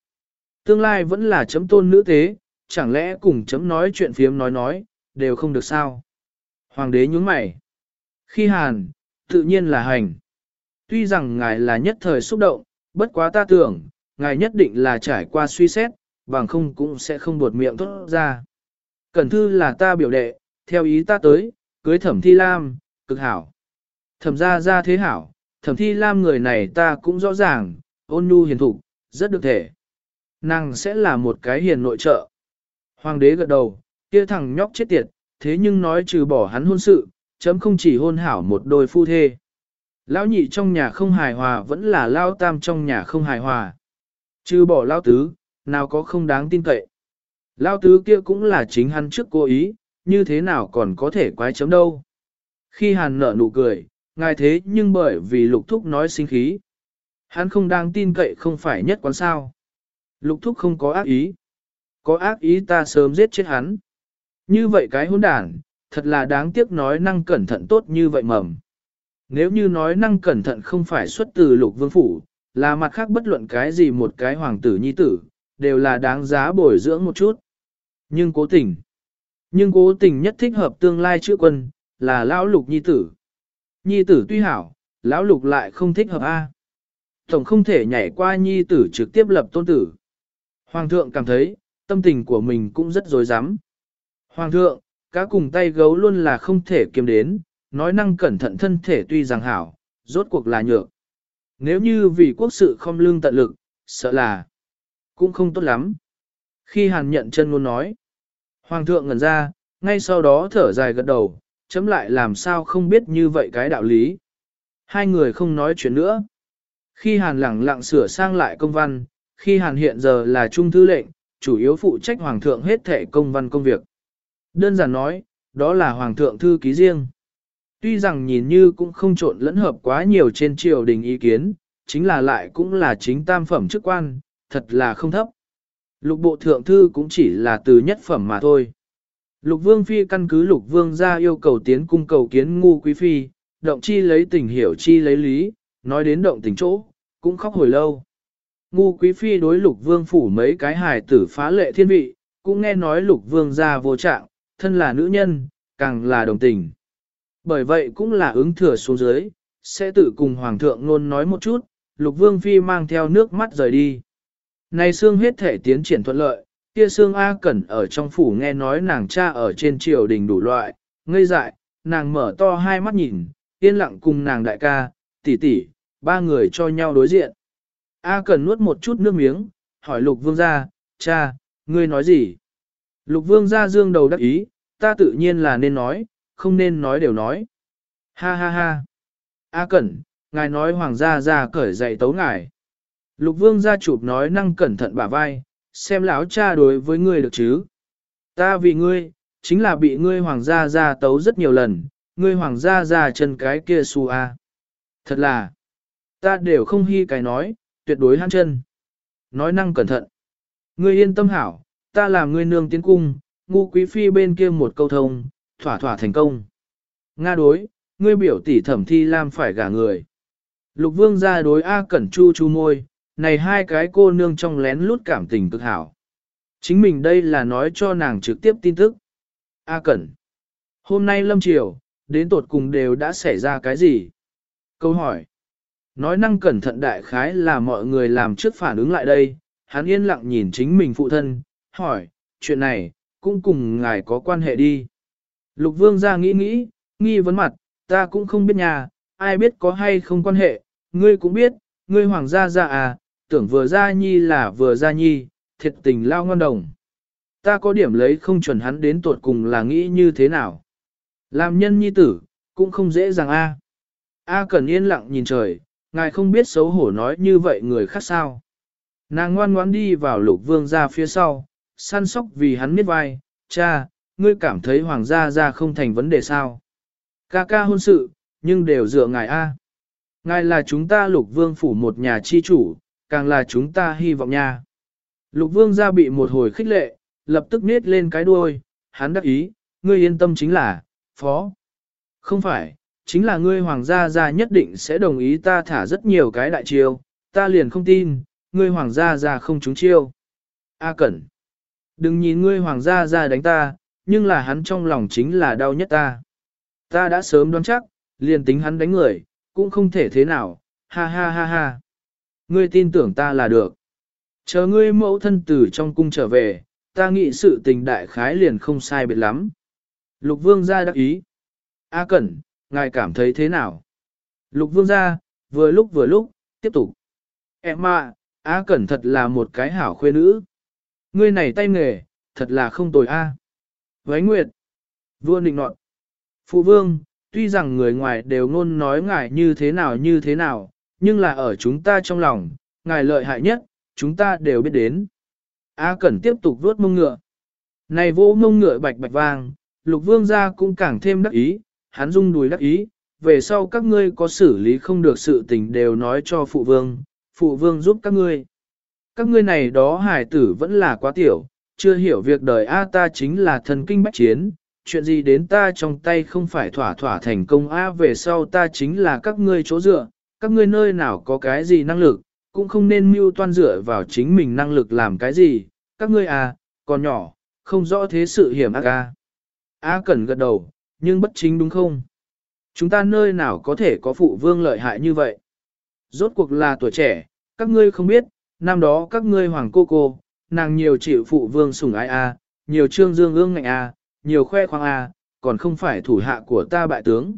S1: Tương lai vẫn là chấm tôn nữ thế, chẳng lẽ cùng chấm nói chuyện phiếm nói nói, đều không được sao. Hoàng đế nhướng mày. Khi hàn, tự nhiên là hành. Tuy rằng ngài là nhất thời xúc động, bất quá ta tưởng, ngài nhất định là trải qua suy xét, bằng không cũng sẽ không buột miệng tốt ra. Cẩn thư là ta biểu đệ, theo ý ta tới, cưới thẩm thi lam, cực hảo. Thẩm ra ra thế hảo, thẩm thi lam người này ta cũng rõ ràng, ôn nhu hiền thục, rất được thể. Nàng sẽ là một cái hiền nội trợ. Hoàng đế gật đầu, kia thằng nhóc chết tiệt, thế nhưng nói trừ bỏ hắn hôn sự, chấm không chỉ hôn hảo một đôi phu thê. Lão nhị trong nhà không hài hòa vẫn là lao tam trong nhà không hài hòa. Trừ bỏ lao tứ, nào có không đáng tin cậy. Lao tứ kia cũng là chính hắn trước cố ý, như thế nào còn có thể quái chấm đâu. Khi hàn nở nụ cười, ngài thế nhưng bởi vì lục thúc nói sinh khí. Hắn không đáng tin cậy không phải nhất quán sao. Lục thúc không có ác ý. Có ác ý ta sớm giết chết hắn. Như vậy cái hỗn đản, thật là đáng tiếc nói năng cẩn thận tốt như vậy mầm. Nếu như nói năng cẩn thận không phải xuất từ lục vương phủ, là mặt khác bất luận cái gì một cái hoàng tử nhi tử, đều là đáng giá bồi dưỡng một chút. Nhưng cố tình, nhưng cố tình nhất thích hợp tương lai chữa quân, là lão lục nhi tử. Nhi tử tuy hảo, lão lục lại không thích hợp A. Tổng không thể nhảy qua nhi tử trực tiếp lập tôn tử. Hoàng thượng cảm thấy, tâm tình của mình cũng rất dối rắm Hoàng thượng, cá cùng tay gấu luôn là không thể kiếm đến, nói năng cẩn thận thân thể tuy rằng hảo, rốt cuộc là nhược. Nếu như vì quốc sự không lương tận lực, sợ là cũng không tốt lắm. Khi hàn nhận chân luôn nói, Hoàng thượng ngẩn ra, ngay sau đó thở dài gật đầu, chấm lại làm sao không biết như vậy cái đạo lý. Hai người không nói chuyện nữa. Khi hàn lẳng lặng sửa sang lại công văn, khi hàn hiện giờ là trung thư lệnh, chủ yếu phụ trách hoàng thượng hết thể công văn công việc. Đơn giản nói, đó là hoàng thượng thư ký riêng. Tuy rằng nhìn như cũng không trộn lẫn hợp quá nhiều trên triều đình ý kiến, chính là lại cũng là chính tam phẩm chức quan, thật là không thấp. Lục bộ thượng thư cũng chỉ là từ nhất phẩm mà thôi. Lục vương phi căn cứ lục vương ra yêu cầu tiến cung cầu kiến ngu quý phi, động chi lấy tình hiểu chi lấy lý, nói đến động tình chỗ, cũng khóc hồi lâu. Ngu quý phi đối lục vương phủ mấy cái hài tử phá lệ thiên vị, cũng nghe nói lục vương ra vô trạng, thân là nữ nhân, càng là đồng tình. Bởi vậy cũng là ứng thừa xuống dưới, sẽ tự cùng hoàng thượng luôn nói một chút, lục vương phi mang theo nước mắt rời đi. Này xương hết thể tiến triển thuận lợi, kia xương A Cẩn ở trong phủ nghe nói nàng cha ở trên triều đình đủ loại, ngây dại, nàng mở to hai mắt nhìn, yên lặng cùng nàng đại ca, tỷ tỷ, ba người cho nhau đối diện. A Cẩn nuốt một chút nước miếng, hỏi lục vương gia, cha, ngươi nói gì? Lục vương gia dương đầu đắc ý, ta tự nhiên là nên nói, không nên nói đều nói. Ha ha ha. A Cẩn, ngài nói hoàng gia ra cởi dậy tấu ngài. Lục vương gia chụp nói năng cẩn thận bả vai, xem lão cha đối với ngươi được chứ. Ta vì ngươi, chính là bị ngươi hoàng gia ra tấu rất nhiều lần, ngươi hoàng gia ra chân cái kia su a. Thật là, ta đều không hy cái nói, tuyệt đối hăng chân. Nói năng cẩn thận. Ngươi yên tâm hảo, ta làm ngươi nương tiến cung, ngu quý phi bên kia một câu thông, thỏa thỏa thành công. Nga đối, ngươi biểu tỷ thẩm thi lam phải gả người. Lục vương ra đối A Cẩn Chu chu môi, này hai cái cô nương trong lén lút cảm tình cực hảo. Chính mình đây là nói cho nàng trực tiếp tin tức. A Cẩn. Hôm nay lâm triều, đến tột cùng đều đã xảy ra cái gì? Câu hỏi. Nói năng cẩn thận đại khái là mọi người làm trước phản ứng lại đây, hắn yên lặng nhìn chính mình phụ thân, hỏi, chuyện này, cũng cùng ngài có quan hệ đi. Lục vương ra nghĩ nghĩ, nghi vấn mặt, ta cũng không biết nhà, ai biết có hay không quan hệ, ngươi cũng biết, ngươi hoàng gia ra à, tưởng vừa ra nhi là vừa ra nhi, thiệt tình lao ngon đồng. Ta có điểm lấy không chuẩn hắn đến tuột cùng là nghĩ như thế nào. Làm nhân nhi tử, cũng không dễ dàng a. A cần yên lặng nhìn trời, ngài không biết xấu hổ nói như vậy người khác sao. Nàng ngoan ngoãn đi vào lục vương ra phía sau, săn sóc vì hắn miết vai, cha, ngươi cảm thấy hoàng gia ra không thành vấn đề sao. Ca ca hôn sự, nhưng đều dựa ngài A. Ngài là chúng ta lục vương phủ một nhà chi chủ, càng là chúng ta hy vọng nha. Lục vương gia bị một hồi khích lệ, lập tức nết lên cái đuôi, hắn đắc ý, ngươi yên tâm chính là, phó. Không phải, chính là ngươi hoàng gia gia nhất định sẽ đồng ý ta thả rất nhiều cái đại chiêu, ta liền không tin, ngươi hoàng gia gia không trúng chiêu. A Cẩn, đừng nhìn ngươi hoàng gia ra đánh ta, nhưng là hắn trong lòng chính là đau nhất ta. Ta đã sớm đoán chắc, liền tính hắn đánh người, cũng không thể thế nào, ha ha ha ha. Ngươi tin tưởng ta là được. Chờ ngươi mẫu thân tử trong cung trở về, ta nghĩ sự tình đại khái liền không sai biệt lắm. Lục vương gia đắc ý. A Cẩn, ngài cảm thấy thế nào? Lục vương gia, vừa lúc vừa lúc, tiếp tục. Em à, A Cẩn thật là một cái hảo khuê nữ. Ngươi này tay nghề, thật là không tồi A. Vấy Nguyệt, vua định nọt. Phụ vương, tuy rằng người ngoài đều ngôn nói ngài như thế nào như thế nào, nhưng là ở chúng ta trong lòng, ngài lợi hại nhất, chúng ta đều biết đến. A Cẩn tiếp tục vuốt mông ngựa. Này vỗ mông ngựa bạch bạch vàng, lục vương gia cũng càng thêm đắc ý, hắn rung đùi đắc ý, về sau các ngươi có xử lý không được sự tình đều nói cho phụ vương, phụ vương giúp các ngươi. Các ngươi này đó hải tử vẫn là quá tiểu, chưa hiểu việc đời A ta chính là thần kinh bách chiến, chuyện gì đến ta trong tay không phải thỏa thỏa thành công A về sau ta chính là các ngươi chỗ dựa, các ngươi nơi nào có cái gì năng lực, cũng không nên mưu toan dựa vào chính mình năng lực làm cái gì, các ngươi à, còn nhỏ, không rõ thế sự hiểm ác a. A cần gật đầu, nhưng bất chính đúng không? Chúng ta nơi nào có thể có phụ vương lợi hại như vậy? Rốt cuộc là tuổi trẻ, các ngươi không biết, năm đó các ngươi hoàng cô cô, nàng nhiều chịu phụ vương sủng ái a, nhiều trương dương ương ngạnh a, nhiều khoe khoang a, còn không phải thủ hạ của ta bại tướng.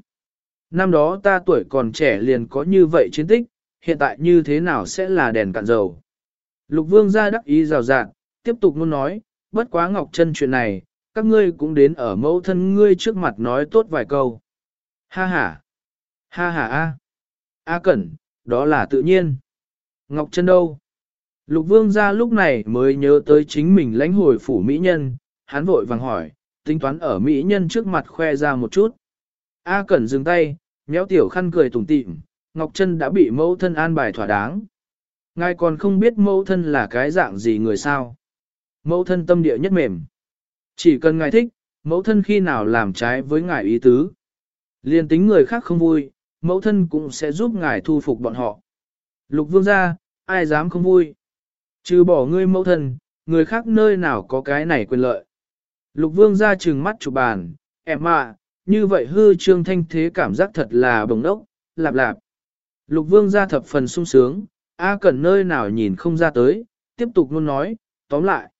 S1: Năm đó ta tuổi còn trẻ liền có như vậy chiến tích, hiện tại như thế nào sẽ là đèn cạn dầu. Lục vương ra đắc ý rào rạng, tiếp tục luôn nói, bất quá ngọc chân chuyện này, các ngươi cũng đến ở mẫu thân ngươi trước mặt nói tốt vài câu. Ha ha, ha ha a, a cẩn, đó là tự nhiên. Ngọc chân đâu? Lục vương ra lúc này mới nhớ tới chính mình lãnh hồi phủ mỹ nhân, hắn vội vàng hỏi, tính toán ở mỹ nhân trước mặt khoe ra một chút. A cẩn dừng tay, méo tiểu khăn cười tủm tỉm, Ngọc Trân đã bị mẫu thân an bài thỏa đáng. Ngài còn không biết mẫu thân là cái dạng gì người sao. Mẫu thân tâm địa nhất mềm. Chỉ cần ngài thích, mẫu thân khi nào làm trái với ngài ý tứ. Liên tính người khác không vui, mẫu thân cũng sẽ giúp ngài thu phục bọn họ. Lục vương gia, ai dám không vui. Trừ bỏ ngươi mẫu thân, người khác nơi nào có cái này quyền lợi. Lục vương gia trừng mắt chụp bàn, em ạ, như vậy hư trương thanh thế cảm giác thật là bồng đốc, lạp lạp. Lục vương ra thập phần sung sướng, A Cẩn nơi nào nhìn không ra tới, tiếp tục luôn nói, tóm lại.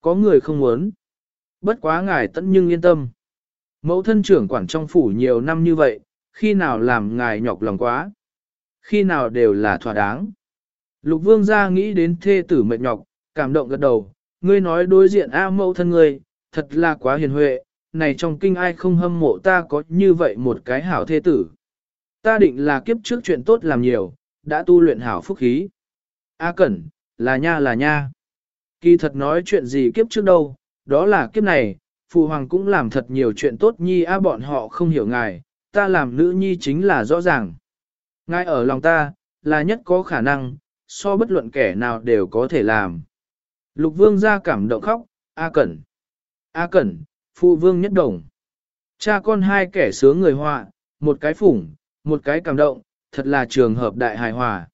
S1: Có người không muốn. Bất quá ngài tận nhưng yên tâm. Mẫu thân trưởng quản trong phủ nhiều năm như vậy, khi nào làm ngài nhọc lòng quá. Khi nào đều là thỏa đáng. Lục vương gia nghĩ đến thê tử mệt nhọc, cảm động gật đầu. Ngươi nói đối diện A mẫu thân ngươi, thật là quá hiền huệ, này trong kinh ai không hâm mộ ta có như vậy một cái hảo thê tử. Ta định là kiếp trước chuyện tốt làm nhiều, đã tu luyện hảo phúc khí. A Cẩn, là nha là nha. Kỳ thật nói chuyện gì kiếp trước đâu, đó là kiếp này, Phụ Hoàng cũng làm thật nhiều chuyện tốt nhi a bọn họ không hiểu ngài, ta làm nữ nhi chính là rõ ràng. Ngài ở lòng ta, là nhất có khả năng, so bất luận kẻ nào đều có thể làm. Lục Vương ra cảm động khóc, A Cẩn. A Cẩn, Phụ Vương nhất đồng. Cha con hai kẻ sướng người họa, một cái phủng, một cái cảm động, thật là trường hợp đại hài hòa.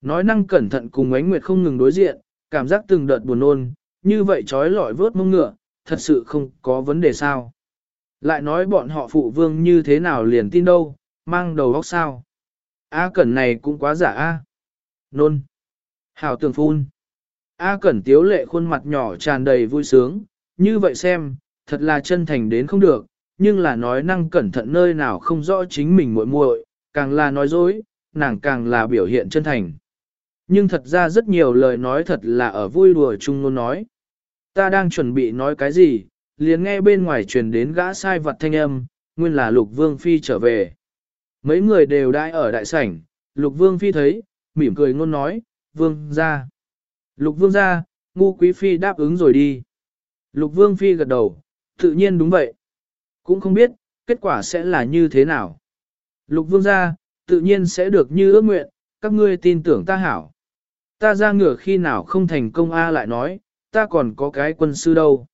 S1: Nói năng cẩn thận cùng ánh nguyệt không ngừng đối diện, cảm giác từng đợt buồn nôn, như vậy trói lọi vớt mông ngựa, thật sự không có vấn đề sao. Lại nói bọn họ phụ vương như thế nào liền tin đâu, mang đầu góc sao. A cẩn này cũng quá giả a. Nôn. Hảo tường phun. A cẩn tiếu lệ khuôn mặt nhỏ tràn đầy vui sướng, như vậy xem, thật là chân thành đến không được, nhưng là nói năng cẩn thận nơi nào không rõ chính mình muội muội, càng là nói dối, nàng càng là biểu hiện chân thành. Nhưng thật ra rất nhiều lời nói thật là ở vui đùa chung luôn nói. Ta đang chuẩn bị nói cái gì, liền nghe bên ngoài truyền đến gã sai vật thanh âm, nguyên là lục vương phi trở về. Mấy người đều đãi ở đại sảnh, lục vương phi thấy, mỉm cười ngôn nói, vương ra. Lục vương ra, ngu quý phi đáp ứng rồi đi. Lục vương phi gật đầu, tự nhiên đúng vậy. Cũng không biết, kết quả sẽ là như thế nào. Lục vương gia, tự nhiên sẽ được như ước nguyện, các ngươi tin tưởng ta hảo. Ta ra ngửa khi nào không thành công A lại nói, ta còn có cái quân sư đâu.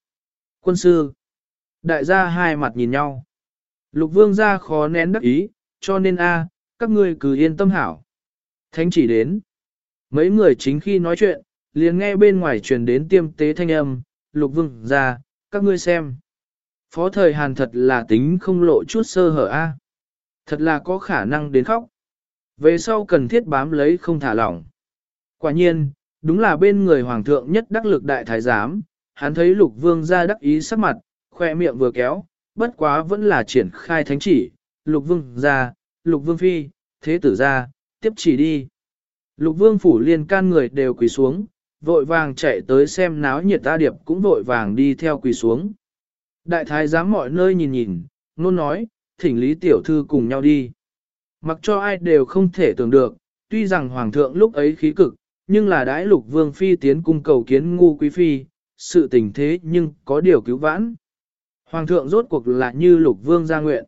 S1: Quân sư. Đại gia hai mặt nhìn nhau. Lục vương ra khó nén đắc ý, cho nên a, các ngươi cứ yên tâm hảo. Thánh chỉ đến. Mấy người chính khi nói chuyện, liền nghe bên ngoài truyền đến tiêm tế thanh âm, lục vương ra, các ngươi xem. Phó thời Hàn thật là tính không lộ chút sơ hở a, Thật là có khả năng đến khóc. Về sau cần thiết bám lấy không thả lỏng. Quả nhiên, đúng là bên người hoàng thượng nhất đắc lực đại thái giám, hắn thấy lục vương ra đắc ý sắc mặt, khoe miệng vừa kéo, bất quá vẫn là triển khai thánh chỉ, lục vương ra, lục vương phi, thế tử ra, tiếp chỉ đi. Lục vương phủ liên can người đều quỳ xuống, vội vàng chạy tới xem náo nhiệt ta điệp cũng vội vàng đi theo quỳ xuống. Đại thái giám mọi nơi nhìn nhìn, nôn nói, thỉnh lý tiểu thư cùng nhau đi. Mặc cho ai đều không thể tưởng được, tuy rằng hoàng thượng lúc ấy khí cực, nhưng là đãi lục vương phi tiến cung cầu kiến ngu quý phi, sự tình thế nhưng có điều cứu vãn. Hoàng thượng rốt cuộc là như lục vương gia nguyện.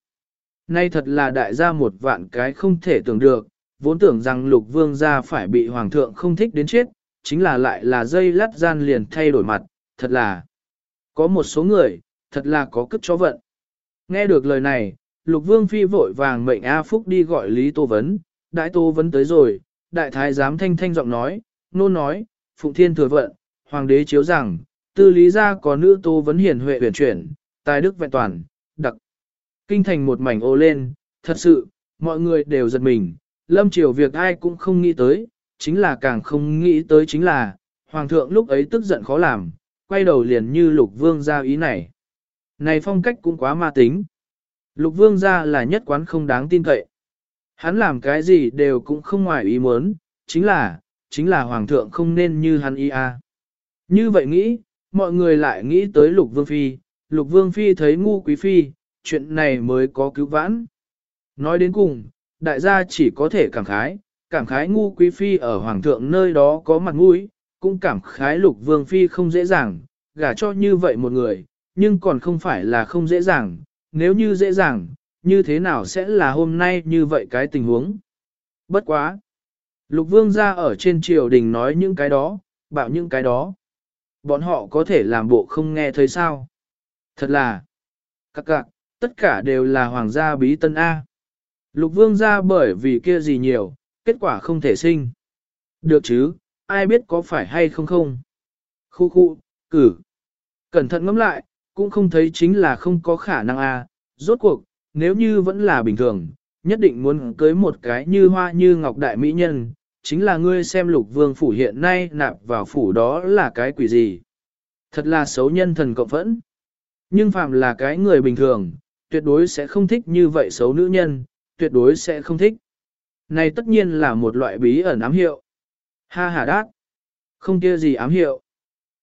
S1: Nay thật là đại gia một vạn cái không thể tưởng được, vốn tưởng rằng lục vương gia phải bị hoàng thượng không thích đến chết, chính là lại là dây lát gian liền thay đổi mặt, thật là có một số người, thật là có cất chó vận. Nghe được lời này, lục vương phi vội vàng mệnh A Phúc đi gọi Lý Tô Vấn, đại Tô Vấn tới rồi, đại thái giám thanh thanh giọng nói, nôn nói, Phụng Thiên thừa vận, hoàng đế chiếu rằng, tư lý gia có nữ Tô Vấn hiền huệ huyền chuyển, tài đức vẹn toàn, đặc. Kinh thành một mảnh ô lên, thật sự, mọi người đều giật mình, lâm triều việc ai cũng không nghĩ tới, chính là càng không nghĩ tới chính là, hoàng thượng lúc ấy tức giận khó làm, quay đầu liền như lục vương ra ý này. Này phong cách cũng quá ma tính. Lục vương ra là nhất quán không đáng tin cậy. Hắn làm cái gì đều cũng không ngoài ý muốn, chính là, chính là hoàng thượng không nên như hắn ý a. Như vậy nghĩ, mọi người lại nghĩ tới lục vương phi, lục vương phi thấy ngu quý phi, chuyện này mới có cứu vãn. Nói đến cùng, đại gia chỉ có thể cảm khái, cảm khái ngu quý phi ở hoàng thượng nơi đó có mặt mũi, cũng cảm khái lục vương phi không dễ dàng, gả cho như vậy một người, nhưng còn không phải là không dễ dàng, nếu như dễ dàng, như thế nào sẽ là hôm nay như vậy cái tình huống. Bất quá. Lục vương ra ở trên triều đình nói những cái đó, bảo những cái đó. Bọn họ có thể làm bộ không nghe thấy sao. Thật là. Các cạc, tất cả đều là hoàng gia bí tân A. Lục vương ra bởi vì kia gì nhiều, kết quả không thể sinh. Được chứ, ai biết có phải hay không không. Khu khu, cử. Cẩn thận ngẫm lại, cũng không thấy chính là không có khả năng a. Rốt cuộc, nếu như vẫn là bình thường, nhất định muốn cưới một cái như hoa như ngọc đại mỹ nhân, chính là ngươi xem lục vương phủ hiện nay nạp vào phủ đó là cái quỷ gì. Thật là xấu nhân thần cộng phẫn. Nhưng phạm là cái người bình thường, tuyệt đối sẽ không thích như vậy xấu nữ nhân, tuyệt đối sẽ không thích. Này tất nhiên là một loại bí ẩn ám hiệu. Ha ha đát. Không kia gì ám hiệu.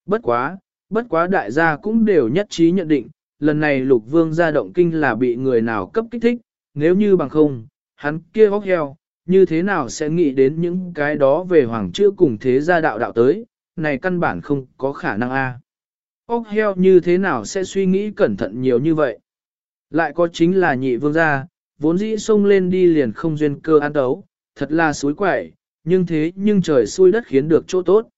S1: Bất quá, bất quá đại gia cũng đều nhất trí nhận định, lần này lục vương ra động kinh là bị người nào cấp kích thích, nếu như bằng không, hắn kia góc heo, như thế nào sẽ nghĩ đến những cái đó về hoàng chữa cùng thế gia đạo đạo tới, này căn bản không có khả năng a. Ốc heo như thế nào sẽ suy nghĩ cẩn thận nhiều như vậy? Lại có chính là nhị vương gia, vốn dĩ xông lên đi liền không duyên cơ an đấu, thật là suối quẩy, nhưng thế nhưng trời xui đất khiến được chỗ tốt.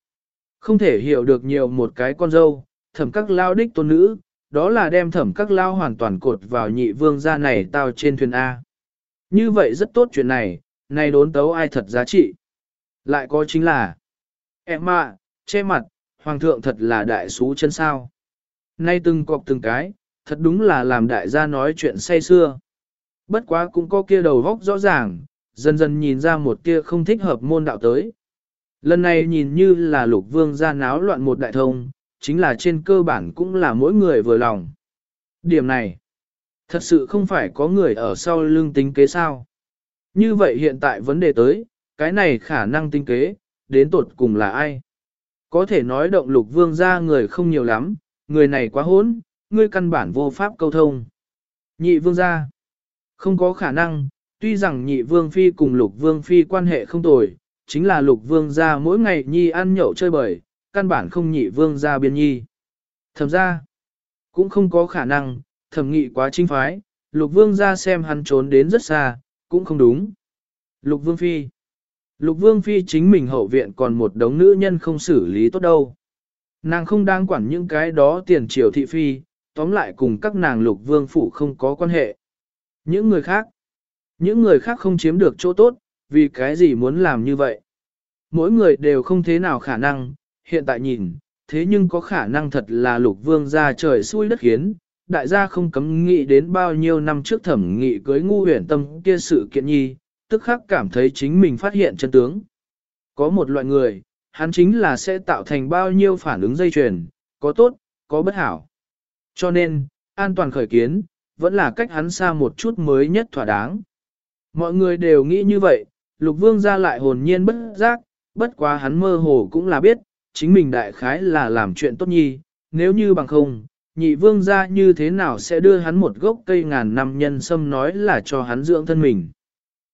S1: Không thể hiểu được nhiều một cái con dâu, thẩm các lao đích tôn nữ, đó là đem thẩm các lao hoàn toàn cột vào nhị vương gia này tao trên thuyền A. Như vậy rất tốt chuyện này, này đốn tấu ai thật giá trị. Lại có chính là, em ạ, che mặt, hoàng thượng thật là đại xú chân sao. Nay từng cọc từng cái, thật đúng là làm đại gia nói chuyện say xưa. Bất quá cũng có kia đầu vóc rõ ràng, dần dần nhìn ra một kia không thích hợp môn đạo tới. Lần này nhìn như là lục vương ra náo loạn một đại thông, chính là trên cơ bản cũng là mỗi người vừa lòng. Điểm này, thật sự không phải có người ở sau lưng tính kế sao. Như vậy hiện tại vấn đề tới, cái này khả năng tính kế, đến tột cùng là ai? Có thể nói động lục vương ra người không nhiều lắm, người này quá hỗn, ngươi căn bản vô pháp câu thông. Nhị vương ra, không có khả năng, tuy rằng nhị vương phi cùng lục vương phi quan hệ không tồi, chính là lục vương gia mỗi ngày nhi ăn nhậu chơi bời, căn bản không nhị vương gia biên nhi. Thầm ra, cũng không có khả năng, thẩm nghị quá chính phái, lục vương gia xem hắn trốn đến rất xa, cũng không đúng. Lục vương phi, lục vương phi chính mình hậu viện còn một đống nữ nhân không xử lý tốt đâu. Nàng không đang quản những cái đó tiền triều thị phi, tóm lại cùng các nàng lục vương phủ không có quan hệ. Những người khác, những người khác không chiếm được chỗ tốt, vì cái gì muốn làm như vậy? Mỗi người đều không thế nào khả năng, hiện tại nhìn, thế nhưng có khả năng thật là lục vương ra trời xui đất khiến, đại gia không cấm nghĩ đến bao nhiêu năm trước thẩm nghị cưới ngu huyền tâm kia sự kiện nhi, tức khắc cảm thấy chính mình phát hiện chân tướng. Có một loại người, hắn chính là sẽ tạo thành bao nhiêu phản ứng dây chuyền, có tốt, có bất hảo. Cho nên, an toàn khởi kiến, vẫn là cách hắn xa một chút mới nhất thỏa đáng. Mọi người đều nghĩ như vậy, lục vương ra lại hồn nhiên bất giác, bất quá hắn mơ hồ cũng là biết, chính mình đại khái là làm chuyện tốt nhi, nếu như bằng không, nhị vương ra như thế nào sẽ đưa hắn một gốc cây ngàn năm nhân sâm nói là cho hắn dưỡng thân mình.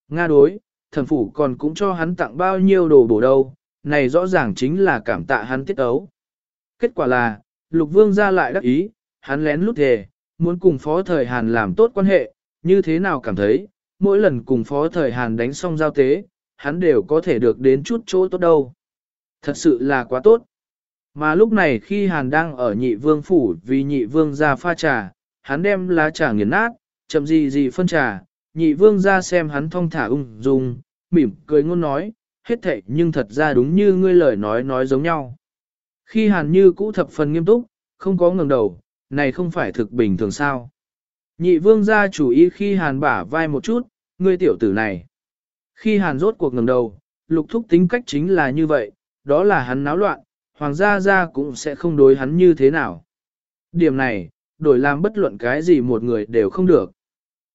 S1: Nga đối, thần phủ còn cũng cho hắn tặng bao nhiêu đồ bổ đâu, này rõ ràng chính là cảm tạ hắn tiết ấu. Kết quả là, lục vương ra lại đắc ý, hắn lén lút thề, muốn cùng phó thời Hàn làm tốt quan hệ, như thế nào cảm thấy, mỗi lần cùng phó thời Hàn đánh xong giao tế, hắn đều có thể được đến chút chỗ tốt đâu. Thật sự là quá tốt. Mà lúc này khi Hàn đang ở nhị vương phủ vì nhị vương ra pha trà, hắn đem lá trà nghiền nát, chậm gì gì phân trà, nhị vương ra xem hắn thong thả ung dung, mỉm cười ngôn nói, hết thệ nhưng thật ra đúng như ngươi lời nói nói giống nhau. Khi Hàn như cũ thập phần nghiêm túc, không có ngẩng đầu, này không phải thực bình thường sao. Nhị vương gia chủ ý khi Hàn bả vai một chút, ngươi tiểu tử này. Khi Hàn rốt cuộc ngẩng đầu, lục thúc tính cách chính là như vậy, đó là hắn náo loạn, hoàng gia gia cũng sẽ không đối hắn như thế nào. Điểm này, đổi làm bất luận cái gì một người đều không được.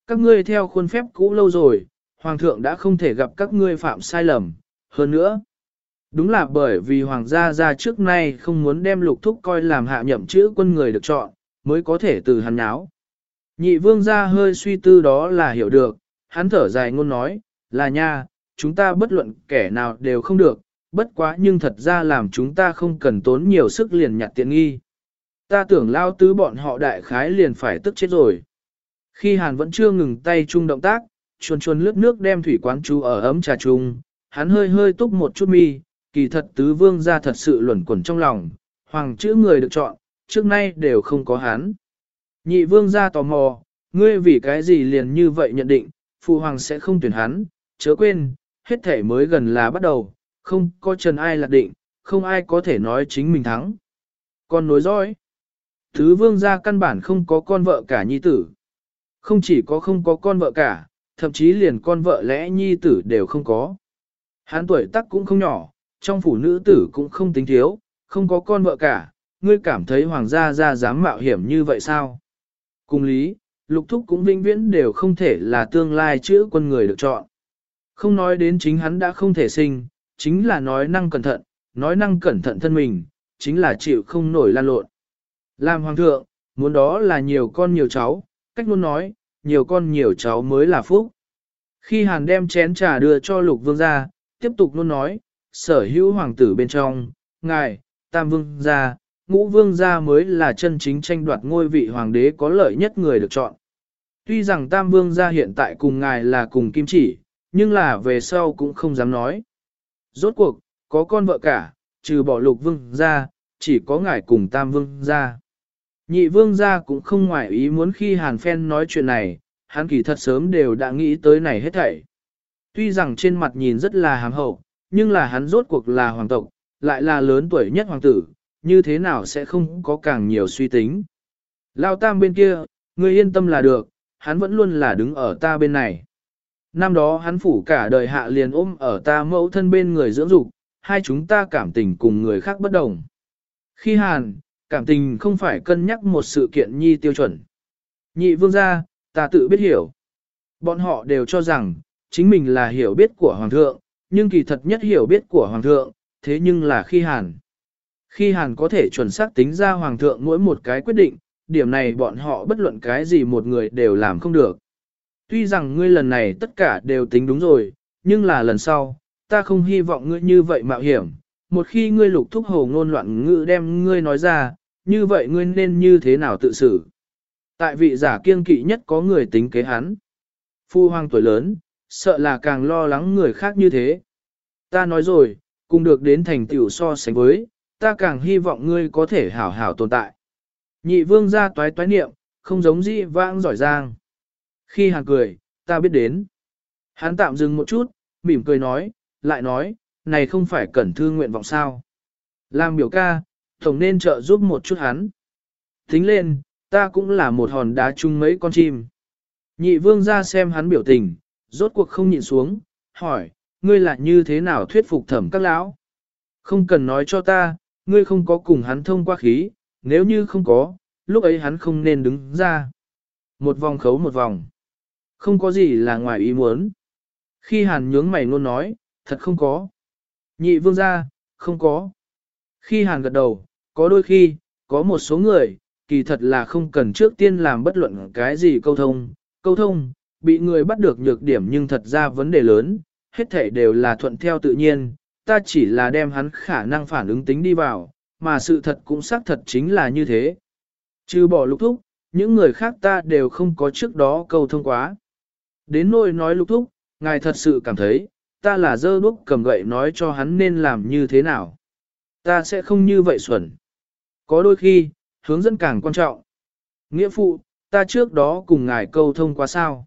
S1: Các ngươi theo khuôn phép cũ lâu rồi, hoàng thượng đã không thể gặp các ngươi phạm sai lầm, hơn nữa. Đúng là bởi vì hoàng gia gia trước nay không muốn đem lục thúc coi làm hạ nhậm chữ quân người được chọn, mới có thể từ hắn nháo. Nhị vương gia hơi suy tư đó là hiểu được, hắn thở dài ngôn nói, là nha, chúng ta bất luận kẻ nào đều không được, bất quá nhưng thật ra làm chúng ta không cần tốn nhiều sức liền nhặt tiện nghi. Ta tưởng lao tứ bọn họ đại khái liền phải tức chết rồi. Khi Hàn vẫn chưa ngừng tay chung động tác, chuồn chuồn lướt nước đem thủy quán chú ở ấm trà chung, hắn hơi hơi túc một chút mi, kỳ thật tứ vương ra thật sự luẩn quẩn trong lòng, hoàng chữ người được chọn, trước nay đều không có hắn. Nhị vương ra tò mò, ngươi vì cái gì liền như vậy nhận định, phụ hoàng sẽ không tuyển hắn, chớ quên, hết thể mới gần là bắt đầu, không có trần ai lạc định, không ai có thể nói chính mình thắng. con nối dõi, thứ vương gia căn bản không có con vợ cả nhi tử. Không chỉ có không có con vợ cả, thậm chí liền con vợ lẽ nhi tử đều không có. Hắn tuổi tác cũng không nhỏ, trong phủ nữ tử cũng không tính thiếu, không có con vợ cả, ngươi cảm thấy hoàng gia gia dám mạo hiểm như vậy sao? Cùng lý, lục thúc cũng vinh viễn đều không thể là tương lai chữa quân người được chọn. Không nói đến chính hắn đã không thể sinh, chính là nói năng cẩn thận, nói năng cẩn thận thân mình, chính là chịu không nổi lan lộn. Làm hoàng thượng, muốn đó là nhiều con nhiều cháu, cách luôn nói, nhiều con nhiều cháu mới là phúc. Khi hàn đem chén trà đưa cho lục vương ra, tiếp tục luôn nói, sở hữu hoàng tử bên trong, ngài, tam vương gia, ngũ vương gia mới là chân chính tranh đoạt ngôi vị hoàng đế có lợi nhất người được chọn. Tuy rằng tam vương gia hiện tại cùng ngài là cùng kim chỉ, nhưng là về sau cũng không dám nói. Rốt cuộc, có con vợ cả, trừ bỏ lục vương gia, chỉ có ngài cùng tam vương gia. Nhị vương gia cũng không ngoại ý muốn khi Hàn Phen nói chuyện này, hắn kỳ thật sớm đều đã nghĩ tới này hết thảy. Tuy rằng trên mặt nhìn rất là hàm hậu, nhưng là hắn rốt cuộc là hoàng tộc, lại là lớn tuổi nhất hoàng tử, như thế nào sẽ không có càng nhiều suy tính. Lao tam bên kia, ngươi yên tâm là được, hắn vẫn luôn là đứng ở ta bên này. Năm đó hắn phủ cả đời hạ liền ôm ở ta mẫu thân bên người dưỡng dục, hai chúng ta cảm tình cùng người khác bất đồng. Khi hàn, cảm tình không phải cân nhắc một sự kiện nhi tiêu chuẩn. Nhị vương gia, ta tự biết hiểu. Bọn họ đều cho rằng, chính mình là hiểu biết của hoàng thượng, nhưng kỳ thật nhất hiểu biết của hoàng thượng, thế nhưng là khi hàn. Khi hàn có thể chuẩn xác tính ra hoàng thượng mỗi một cái quyết định, điểm này bọn họ bất luận cái gì một người đều làm không được. Tuy rằng ngươi lần này tất cả đều tính đúng rồi, nhưng là lần sau, ta không hy vọng ngươi như vậy mạo hiểm. Một khi ngươi lục thúc hồ ngôn loạn ngữ đem ngươi nói ra, như vậy ngươi nên như thế nào tự xử. Tại vị giả kiên kỵ nhất có người tính kế hắn. Phu hoàng tuổi lớn, sợ là càng lo lắng người khác như thế. Ta nói rồi, cùng được đến thành tiểu so sánh với, ta càng hy vọng ngươi có thể hảo hảo tồn tại. Nhị vương ra toái toái niệm, không giống gì vãng giỏi giang. Khi hàn cười, ta biết đến. Hắn tạm dừng một chút, mỉm cười nói, lại nói, này không phải cẩn thư nguyện vọng sao. Làm biểu ca, tổng nên trợ giúp một chút hắn. Tính lên, ta cũng là một hòn đá chung mấy con chim. Nhị vương ra xem hắn biểu tình, rốt cuộc không nhịn xuống, hỏi, ngươi là như thế nào thuyết phục thẩm các lão? Không cần nói cho ta, ngươi không có cùng hắn thông qua khí, nếu như không có, lúc ấy hắn không nên đứng ra. Một vòng khấu một vòng. Không có gì là ngoài ý muốn. Khi hàn nhướng mày luôn nói, thật không có. Nhị vương ra, không có. Khi hàn gật đầu, có đôi khi, có một số người, kỳ thật là không cần trước tiên làm bất luận cái gì câu thông. Câu thông, bị người bắt được nhược điểm nhưng thật ra vấn đề lớn, hết thể đều là thuận theo tự nhiên, ta chỉ là đem hắn khả năng phản ứng tính đi vào, mà sự thật cũng xác thật chính là như thế. Trừ bỏ lục thúc, những người khác ta đều không có trước đó câu thông quá. Đến nỗi nói lục thúc, ngài thật sự cảm thấy, ta là dơ đúc cầm gậy nói cho hắn nên làm như thế nào. Ta sẽ không như vậy xuẩn. Có đôi khi, hướng dẫn càng quan trọng. Nghĩa phụ, ta trước đó cùng ngài câu thông qua sao.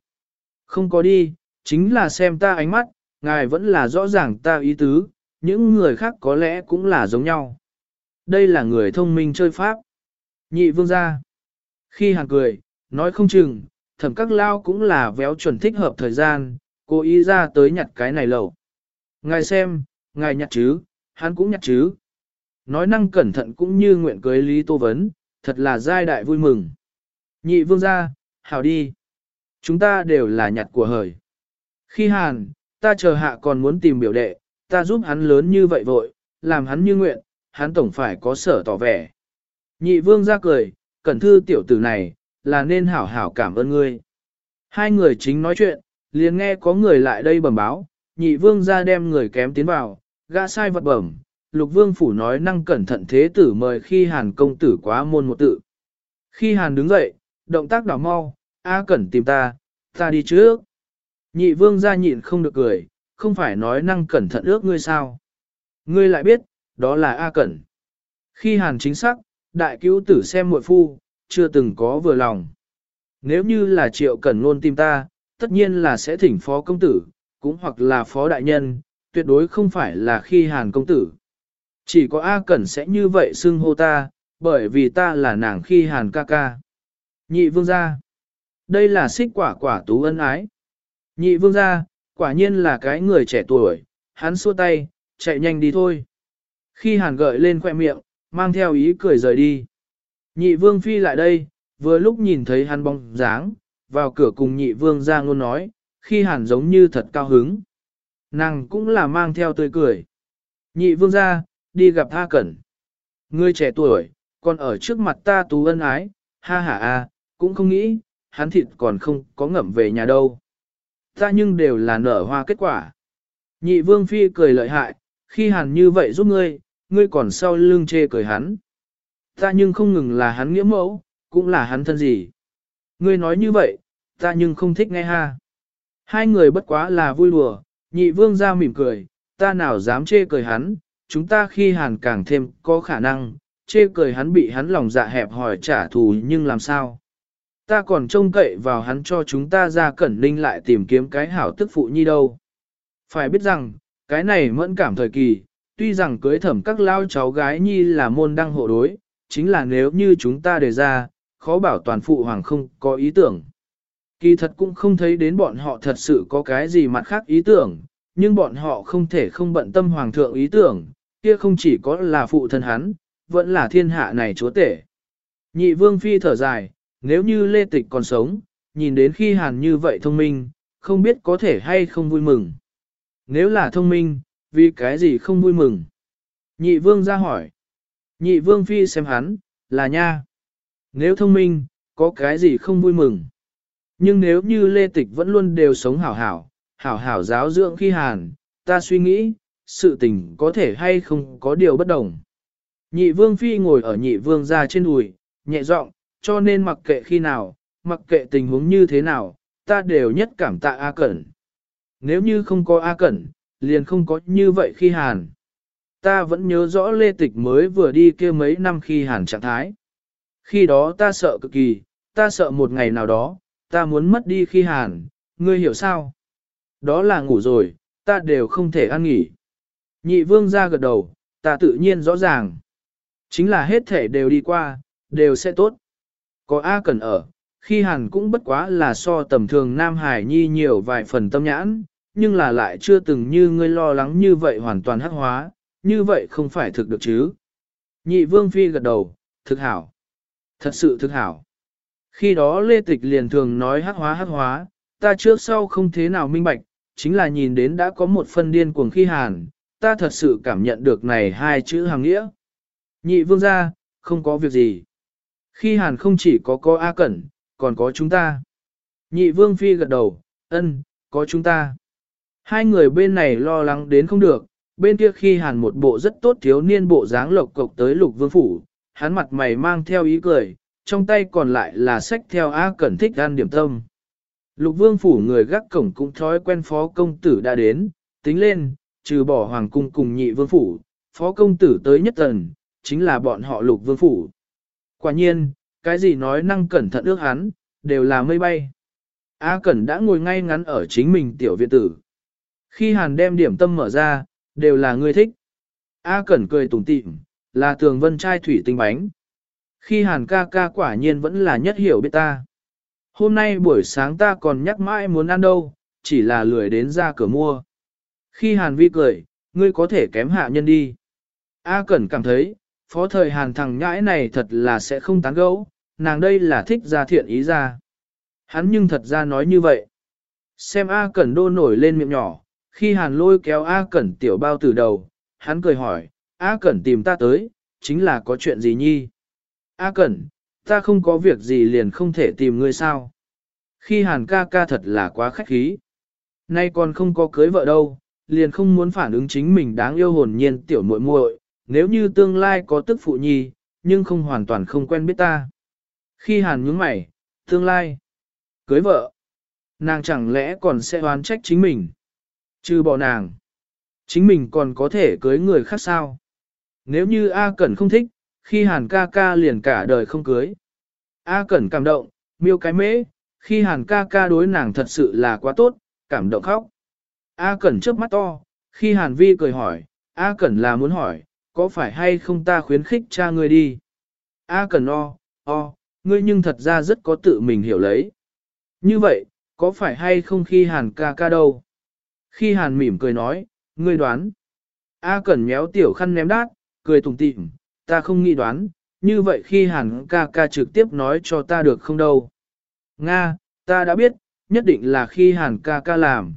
S1: Không có đi, chính là xem ta ánh mắt, ngài vẫn là rõ ràng ta ý tứ, những người khác có lẽ cũng là giống nhau. Đây là người thông minh chơi pháp. Nhị vương gia. Khi hàng cười, nói không chừng, thẩm các lao cũng là véo chuẩn thích hợp thời gian, cố ý ra tới nhặt cái này lẩu. Ngài xem, ngài nhặt chứ, hắn cũng nhặt chứ. Nói năng cẩn thận cũng như nguyện cưới Lý Tô Vấn, thật là giai đại vui mừng. Nhị vương gia, hảo đi. Chúng ta đều là nhặt của hời. Khi hàn, ta chờ hạ còn muốn tìm biểu đệ, ta giúp hắn lớn như vậy vội, làm hắn như nguyện, hắn tổng phải có sở tỏ vẻ. Nhị vương ra cười, cẩn thư tiểu tử này, là nên hảo hảo cảm ơn ngươi. Hai người chính nói chuyện, liền nghe có người lại đây bẩm báo, nhị vương ra đem người kém tiến vào, gã sai vật bẩm, lục vương phủ nói năng cẩn thận thế tử mời khi hàn công tử quá môn một tự. Khi hàn đứng dậy, động tác đảo mau, A cẩn tìm ta, ta đi trước. Nhị vương ra nhịn không được cười, không phải nói năng cẩn thận ước ngươi sao. Ngươi lại biết, đó là A cẩn. Khi hàn chính xác, đại cứu tử xem muội phu, chưa từng có vừa lòng. Nếu như là triệu cẩn luôn tìm ta, tất nhiên là sẽ thỉnh phó công tử, cũng hoặc là phó đại nhân, tuyệt đối không phải là khi hàn công tử. Chỉ có A Cẩn sẽ như vậy xưng hô ta, bởi vì ta là nàng khi hàn ca ca. Nhị vương gia. Đây là xích quả quả tú ân ái. Nhị vương gia, quả nhiên là cái người trẻ tuổi, hắn xua tay, chạy nhanh đi thôi. Khi hàn gợi lên khoe miệng, mang theo ý cười rời đi. Nhị vương phi lại đây, vừa lúc nhìn thấy hắn bóng dáng, vào cửa cùng nhị vương ra ngôn nói, khi hàn giống như thật cao hứng. Nàng cũng là mang theo tươi cười. Nhị vương ra, đi gặp tha cẩn. Ngươi trẻ tuổi, còn ở trước mặt ta tú ân ái, ha ha a, cũng không nghĩ, hắn thịt còn không có ngậm về nhà đâu. Ta nhưng đều là nở hoa kết quả. Nhị vương phi cười lợi hại, khi hàn như vậy giúp ngươi, ngươi còn sau lưng chê cười hắn. Ta nhưng không ngừng là hắn nghĩa mẫu, cũng là hắn thân gì. Ngươi nói như vậy, ta nhưng không thích nghe ha. Hai người bất quá là vui đùa, nhị vương ra mỉm cười, ta nào dám chê cười hắn, chúng ta khi hàn càng thêm có khả năng, chê cười hắn bị hắn lòng dạ hẹp hỏi trả thù nhưng làm sao. Ta còn trông cậy vào hắn cho chúng ta ra cẩn ninh lại tìm kiếm cái hảo tức phụ nhi đâu. Phải biết rằng, cái này mẫn cảm thời kỳ, tuy rằng cưới thẩm các lao cháu gái nhi là môn đăng hộ đối, chính là nếu như chúng ta đề ra, khó bảo toàn phụ hoàng không có ý tưởng. Kỳ thật cũng không thấy đến bọn họ thật sự có cái gì mặt khác ý tưởng, nhưng bọn họ không thể không bận tâm hoàng thượng ý tưởng, kia không chỉ có là phụ thân hắn, vẫn là thiên hạ này chúa tể. Nhị vương phi thở dài, nếu như Lê Tịch còn sống, nhìn đến khi hàn như vậy thông minh, không biết có thể hay không vui mừng. Nếu là thông minh, vì cái gì không vui mừng? Nhị vương ra hỏi. Nhị vương phi xem hắn, là nha. Nếu thông minh, có cái gì không vui mừng? Nhưng nếu như Lê Tịch vẫn luôn đều sống hảo hảo, hảo hảo giáo dưỡng khi hàn, ta suy nghĩ, sự tình có thể hay không có điều bất đồng. Nhị vương phi ngồi ở nhị vương ra trên đùi, nhẹ giọng, cho nên mặc kệ khi nào, mặc kệ tình huống như thế nào, ta đều nhất cảm tạ A Cẩn. Nếu như không có A Cẩn, liền không có như vậy khi hàn. Ta vẫn nhớ rõ Lê Tịch mới vừa đi kia mấy năm khi hàn trạng thái. Khi đó ta sợ cực kỳ, ta sợ một ngày nào đó, ta muốn mất đi khi hàn, ngươi hiểu sao? Đó là ngủ rồi, ta đều không thể ăn nghỉ. Nhị vương ra gật đầu, ta tự nhiên rõ ràng. Chính là hết thể đều đi qua, đều sẽ tốt. Có A cần ở, khi hàn cũng bất quá là so tầm thường Nam Hải Nhi nhiều vài phần tâm nhãn, nhưng là lại chưa từng như ngươi lo lắng như vậy hoàn toàn hắc hóa, như vậy không phải thực được chứ. Nhị vương phi gật đầu, thực hảo. Thật sự thực hảo. Khi đó Lê Tịch liền thường nói hắc hóa hắc hóa, ta trước sau không thế nào minh bạch, chính là nhìn đến đã có một phân điên cuồng khi hàn, ta thật sự cảm nhận được này hai chữ hàng nghĩa. Nhị vương gia, không có việc gì. Khi hàn không chỉ có có A Cẩn, còn có chúng ta. Nhị vương phi gật đầu, ân, có chúng ta. Hai người bên này lo lắng đến không được, bên kia khi hàn một bộ rất tốt thiếu niên bộ dáng lộc cộc tới lục vương phủ, hắn mặt mày mang theo ý cười, trong tay còn lại là sách theo A Cẩn thích ăn điểm tâm. Lục vương phủ người gác cổng cũng thói quen phó công tử đã đến, tính lên, trừ bỏ hoàng cung cùng nhị vương phủ, phó công tử tới nhất tần, chính là bọn họ lục vương phủ. Quả nhiên, cái gì nói năng cẩn thận ước hắn, đều là mây bay. A Cẩn đã ngồi ngay ngắn ở chính mình tiểu viện tử. Khi Hàn đem điểm tâm mở ra, đều là người thích. A Cẩn cười tủm tỉm, là tường vân trai thủy tinh bánh. Khi Hàn ca ca quả nhiên vẫn là nhất hiểu biết ta. Hôm nay buổi sáng ta còn nhắc mãi muốn ăn đâu, chỉ là lười đến ra cửa mua. Khi Hàn vi cười, ngươi có thể kém hạ nhân đi. A Cẩn cảm thấy, phó thời Hàn thằng nhãi này thật là sẽ không tán gẫu, nàng đây là thích ra thiện ý ra. Hắn nhưng thật ra nói như vậy. Xem A Cẩn đô nổi lên miệng nhỏ, khi Hàn lôi kéo A Cẩn tiểu bao từ đầu, hắn cười hỏi, A Cẩn tìm ta tới, chính là có chuyện gì nhi? A Cẩn, ta không có việc gì liền không thể tìm ngươi sao? Khi Hàn ca ca thật là quá khách khí. Nay còn không có cưới vợ đâu, liền không muốn phản ứng chính mình đáng yêu hồn nhiên tiểu muội muội, nếu như tương lai có tức phụ nhi, nhưng không hoàn toàn không quen biết ta. Khi Hàn nhướng mày, tương lai, cưới vợ, nàng chẳng lẽ còn sẽ oán trách chính mình? Trừ bỏ nàng, chính mình còn có thể cưới người khác sao? Nếu như A Cẩn không thích, khi Hàn ca ca liền cả đời không cưới. A Cẩn cảm động, miêu cái mễ, khi Hàn ca ca đối nàng thật sự là quá tốt, cảm động khóc. A Cẩn trước mắt to, khi Hàn Vi cười hỏi, A Cẩn là muốn hỏi, có phải hay không ta khuyến khích cha ngươi đi? A cần o, o, ngươi nhưng thật ra rất có tự mình hiểu lấy. Như vậy, có phải hay không khi Hàn ca ca đâu? Khi Hàn mỉm cười nói, ngươi đoán. A cần méo tiểu khăn ném đát, cười tùng tịm, ta không nghĩ đoán, như vậy khi Hàn ca ca trực tiếp nói cho ta được không đâu. Nga, ta đã biết, nhất định là khi Hàn ca ca làm.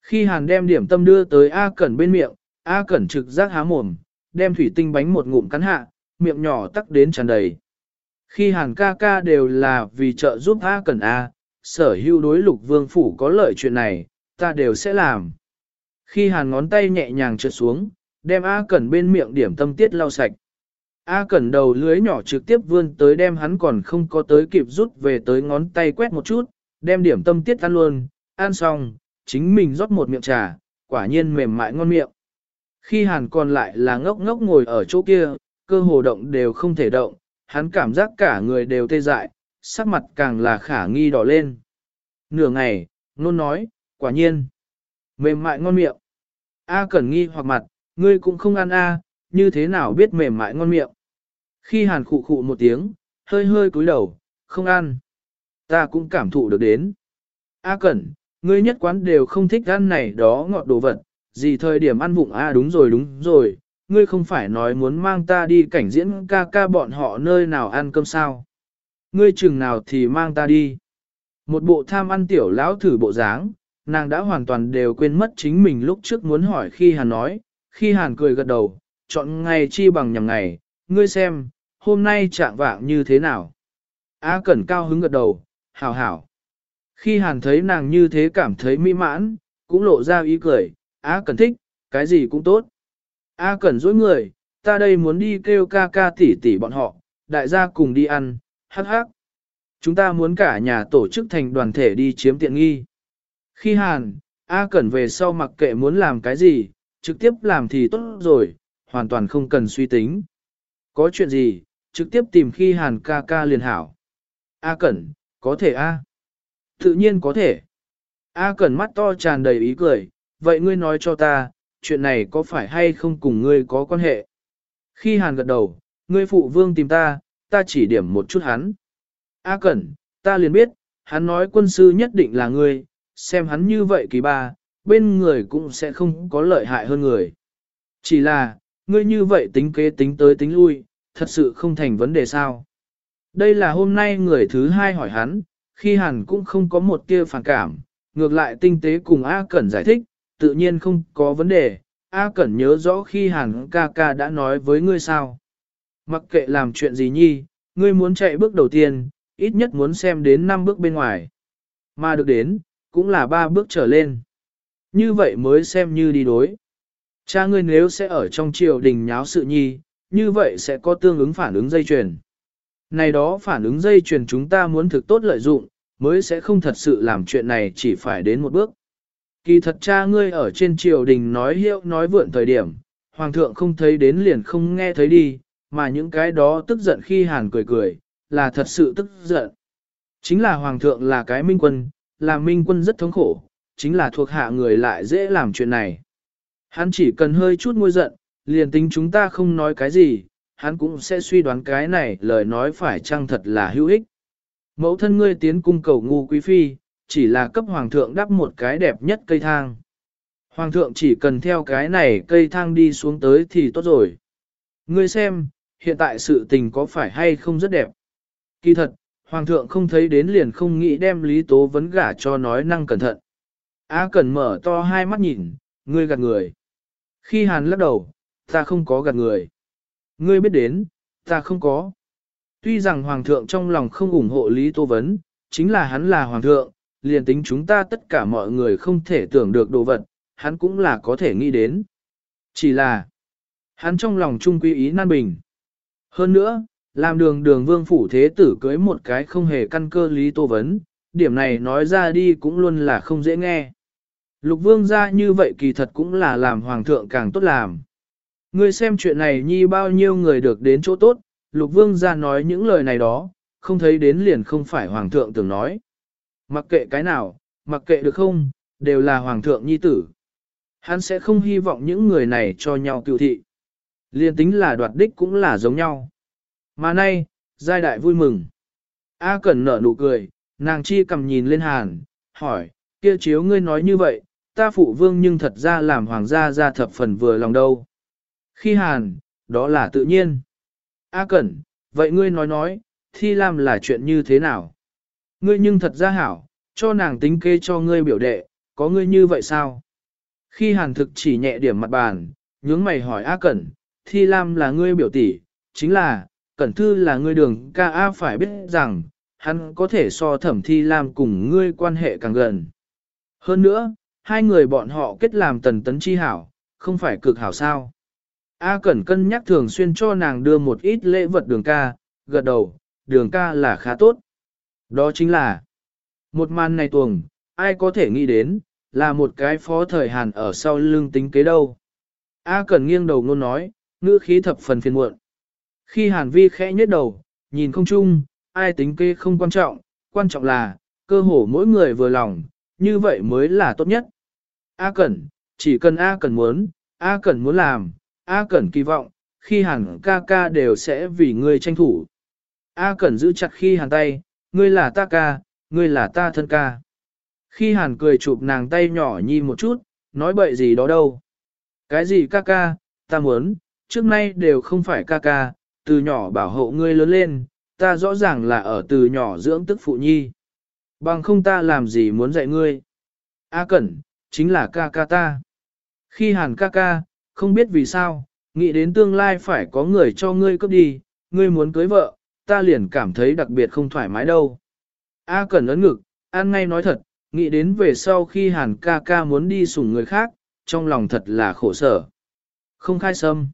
S1: Khi Hàn đem điểm tâm đưa tới A Cẩn bên miệng, A Cẩn trực giác há mồm, đem thủy tinh bánh một ngụm cắn hạ, miệng nhỏ tắc đến tràn đầy. Khi Hàn ca ca đều là vì trợ giúp A Cần A, sở hữu đối lục vương phủ có lợi chuyện này, ta đều sẽ làm. Khi Hàn ngón tay nhẹ nhàng trượt xuống, đem A Cẩn bên miệng điểm tâm tiết lau sạch. A Cẩn đầu lưới nhỏ trực tiếp vươn tới đem hắn còn không có tới kịp rút về tới ngón tay quét một chút, đem điểm tâm tiết ăn luôn, ăn xong, chính mình rót một miệng trà, quả nhiên mềm mại ngon miệng. Khi hàn còn lại là ngốc ngốc ngồi ở chỗ kia, cơ hồ động đều không thể động, hắn cảm giác cả người đều tê dại, sắc mặt càng là khả nghi đỏ lên. Nửa ngày, nôn nói, quả nhiên, mềm mại ngon miệng. A Cẩn nghi hoặc mặt, ngươi cũng không ăn A, như thế nào biết mềm mại ngon miệng. Khi hàn khụ khụ một tiếng, hơi hơi cúi đầu, không ăn. Ta cũng cảm thụ được đến. A Cẩn, ngươi nhất quán đều không thích ăn này đó ngọt đồ vật, gì thời điểm ăn vụng A đúng rồi đúng rồi, ngươi không phải nói muốn mang ta đi cảnh diễn ca ca bọn họ nơi nào ăn cơm sao. Ngươi chừng nào thì mang ta đi. Một bộ tham ăn tiểu lão thử bộ dáng, nàng đã hoàn toàn đều quên mất chính mình lúc trước muốn hỏi khi hàn nói, khi hàn cười gật đầu, chọn ngày chi bằng nhằm ngày, ngươi xem, hôm nay trạng vạng như thế nào. A Cẩn cao hứng gật đầu, hảo hảo. Khi Hàn thấy nàng như thế cảm thấy mỹ mãn, cũng lộ ra ý cười, A Cẩn thích, cái gì cũng tốt. A Cẩn dối người, ta đây muốn đi kêu ca ca tỷ tỷ bọn họ, đại gia cùng đi ăn, hắc hắc. Chúng ta muốn cả nhà tổ chức thành đoàn thể đi chiếm tiện nghi. Khi Hàn, A Cẩn về sau mặc kệ muốn làm cái gì, trực tiếp làm thì tốt rồi, hoàn toàn không cần suy tính. Có chuyện gì, trực tiếp tìm khi Hàn ca ca liền hảo. A Cẩn, có thể A. Tự nhiên có thể. A Cẩn mắt to tràn đầy ý cười, vậy ngươi nói cho ta, chuyện này có phải hay không cùng ngươi có quan hệ? Khi Hàn gật đầu, ngươi phụ vương tìm ta, ta chỉ điểm một chút hắn. A Cẩn, ta liền biết, hắn nói quân sư nhất định là ngươi, xem hắn như vậy kỳ ba, bên người cũng sẽ không có lợi hại hơn người. Chỉ là, ngươi như vậy tính kế tính tới tính lui, thật sự không thành vấn đề sao. Đây là hôm nay người thứ hai hỏi hắn, khi hàn cũng không có một tia phản cảm, ngược lại tinh tế cùng A Cẩn giải thích, tự nhiên không có vấn đề, A Cẩn nhớ rõ khi hàn ca ca đã nói với ngươi sao. Mặc kệ làm chuyện gì nhi, ngươi muốn chạy bước đầu tiên, ít nhất muốn xem đến 5 bước bên ngoài. Mà được đến, cũng là 3 bước trở lên. Như vậy mới xem như đi đối. Cha ngươi nếu sẽ ở trong triều đình nháo sự nhi, như vậy sẽ có tương ứng phản ứng dây chuyền. Này đó phản ứng dây chuyền chúng ta muốn thực tốt lợi dụng, mới sẽ không thật sự làm chuyện này chỉ phải đến một bước. Kỳ thật cha ngươi ở trên triều đình nói hiệu nói vượn thời điểm, hoàng thượng không thấy đến liền không nghe thấy đi, mà những cái đó tức giận khi hàn cười cười, là thật sự tức giận. Chính là hoàng thượng là cái minh quân, là minh quân rất thống khổ, chính là thuộc hạ người lại dễ làm chuyện này. Hắn chỉ cần hơi chút ngôi giận, liền tính chúng ta không nói cái gì, hắn cũng sẽ suy đoán cái này lời nói phải chăng thật là hữu ích. Mẫu thân ngươi tiến cung cầu ngu quý phi, chỉ là cấp hoàng thượng đắp một cái đẹp nhất cây thang. Hoàng thượng chỉ cần theo cái này cây thang đi xuống tới thì tốt rồi. Ngươi xem, hiện tại sự tình có phải hay không rất đẹp. Kỳ thật, hoàng thượng không thấy đến liền không nghĩ đem lý tố vấn gả cho nói năng cẩn thận. Á cần mở to hai mắt nhìn, ngươi gạt người. Khi hàn lắc đầu, ta không có gạt người. Ngươi biết đến, ta không có. Tuy rằng Hoàng thượng trong lòng không ủng hộ Lý tố Vấn, chính là hắn là Hoàng thượng, liền tính chúng ta tất cả mọi người không thể tưởng được đồ vật, hắn cũng là có thể nghĩ đến. Chỉ là, hắn trong lòng trung quy ý nan bình. Hơn nữa, làm đường đường vương phủ thế tử cưới một cái không hề căn cơ Lý Tô Vấn, điểm này nói ra đi cũng luôn là không dễ nghe. Lục vương ra như vậy kỳ thật cũng là làm hoàng thượng càng tốt làm. Ngươi xem chuyện này nhi bao nhiêu người được đến chỗ tốt, lục vương ra nói những lời này đó, không thấy đến liền không phải hoàng thượng tưởng nói. Mặc kệ cái nào, mặc kệ được không, đều là hoàng thượng nhi tử. Hắn sẽ không hy vọng những người này cho nhau cựu thị. Liên tính là đoạt đích cũng là giống nhau. Mà nay, giai đại vui mừng. A Cẩn nở nụ cười, nàng chi cầm nhìn lên hàn, hỏi, kia chiếu ngươi nói như vậy, ta phụ vương nhưng thật ra làm hoàng gia ra thập phần vừa lòng đâu. Khi hàn, đó là tự nhiên. A Cẩn, vậy ngươi nói nói, thi làm là chuyện như thế nào? Ngươi nhưng thật ra hảo, cho nàng tính kê cho ngươi biểu đệ, có ngươi như vậy sao? Khi hàn thực chỉ nhẹ điểm mặt bàn, nhướng mày hỏi A Cẩn, thi lam là ngươi biểu tỷ, chính là, Cẩn Thư là ngươi đường ca A phải biết rằng, hắn có thể so thẩm thi lam cùng ngươi quan hệ càng gần. Hơn nữa, hai người bọn họ kết làm tần tấn chi hảo, không phải cực hảo sao. A Cẩn cân nhắc thường xuyên cho nàng đưa một ít lễ vật đường ca, gật đầu, đường ca là khá tốt. Đó chính là, một màn này tuồng, ai có thể nghĩ đến, là một cái phó thời Hàn ở sau lưng tính kế đâu. A Cẩn nghiêng đầu ngôn nói, ngữ khí thập phần phiền muộn. Khi Hàn Vi khẽ nhếch đầu, nhìn không chung, ai tính kế không quan trọng, quan trọng là, cơ hồ mỗi người vừa lòng, như vậy mới là tốt nhất. A Cẩn, chỉ cần A Cẩn muốn, A Cẩn muốn làm, A Cẩn kỳ vọng, khi hàn ca ca đều sẽ vì ngươi tranh thủ. A Cẩn giữ chặt khi hàn tay, ngươi là ta ca, ngươi là ta thân ca. Khi hàn cười chụp nàng tay nhỏ nhi một chút, nói bậy gì đó đâu. Cái gì ca ca, ta muốn, trước nay đều không phải ca ca, từ nhỏ bảo hộ ngươi lớn lên, ta rõ ràng là ở từ nhỏ dưỡng tức phụ nhi. Bằng không ta làm gì muốn dạy ngươi. A Cẩn, chính là ca ca ta. Khi hàn ca ca, không biết vì sao, nghĩ đến tương lai phải có người cho ngươi cướp đi, ngươi muốn cưới vợ, ta liền cảm thấy đặc biệt không thoải mái đâu. A Cẩn ấn ngực, An ngay nói thật, nghĩ đến về sau khi hàn ca ca muốn đi sủng người khác, trong lòng thật là khổ sở. Không khai sâm.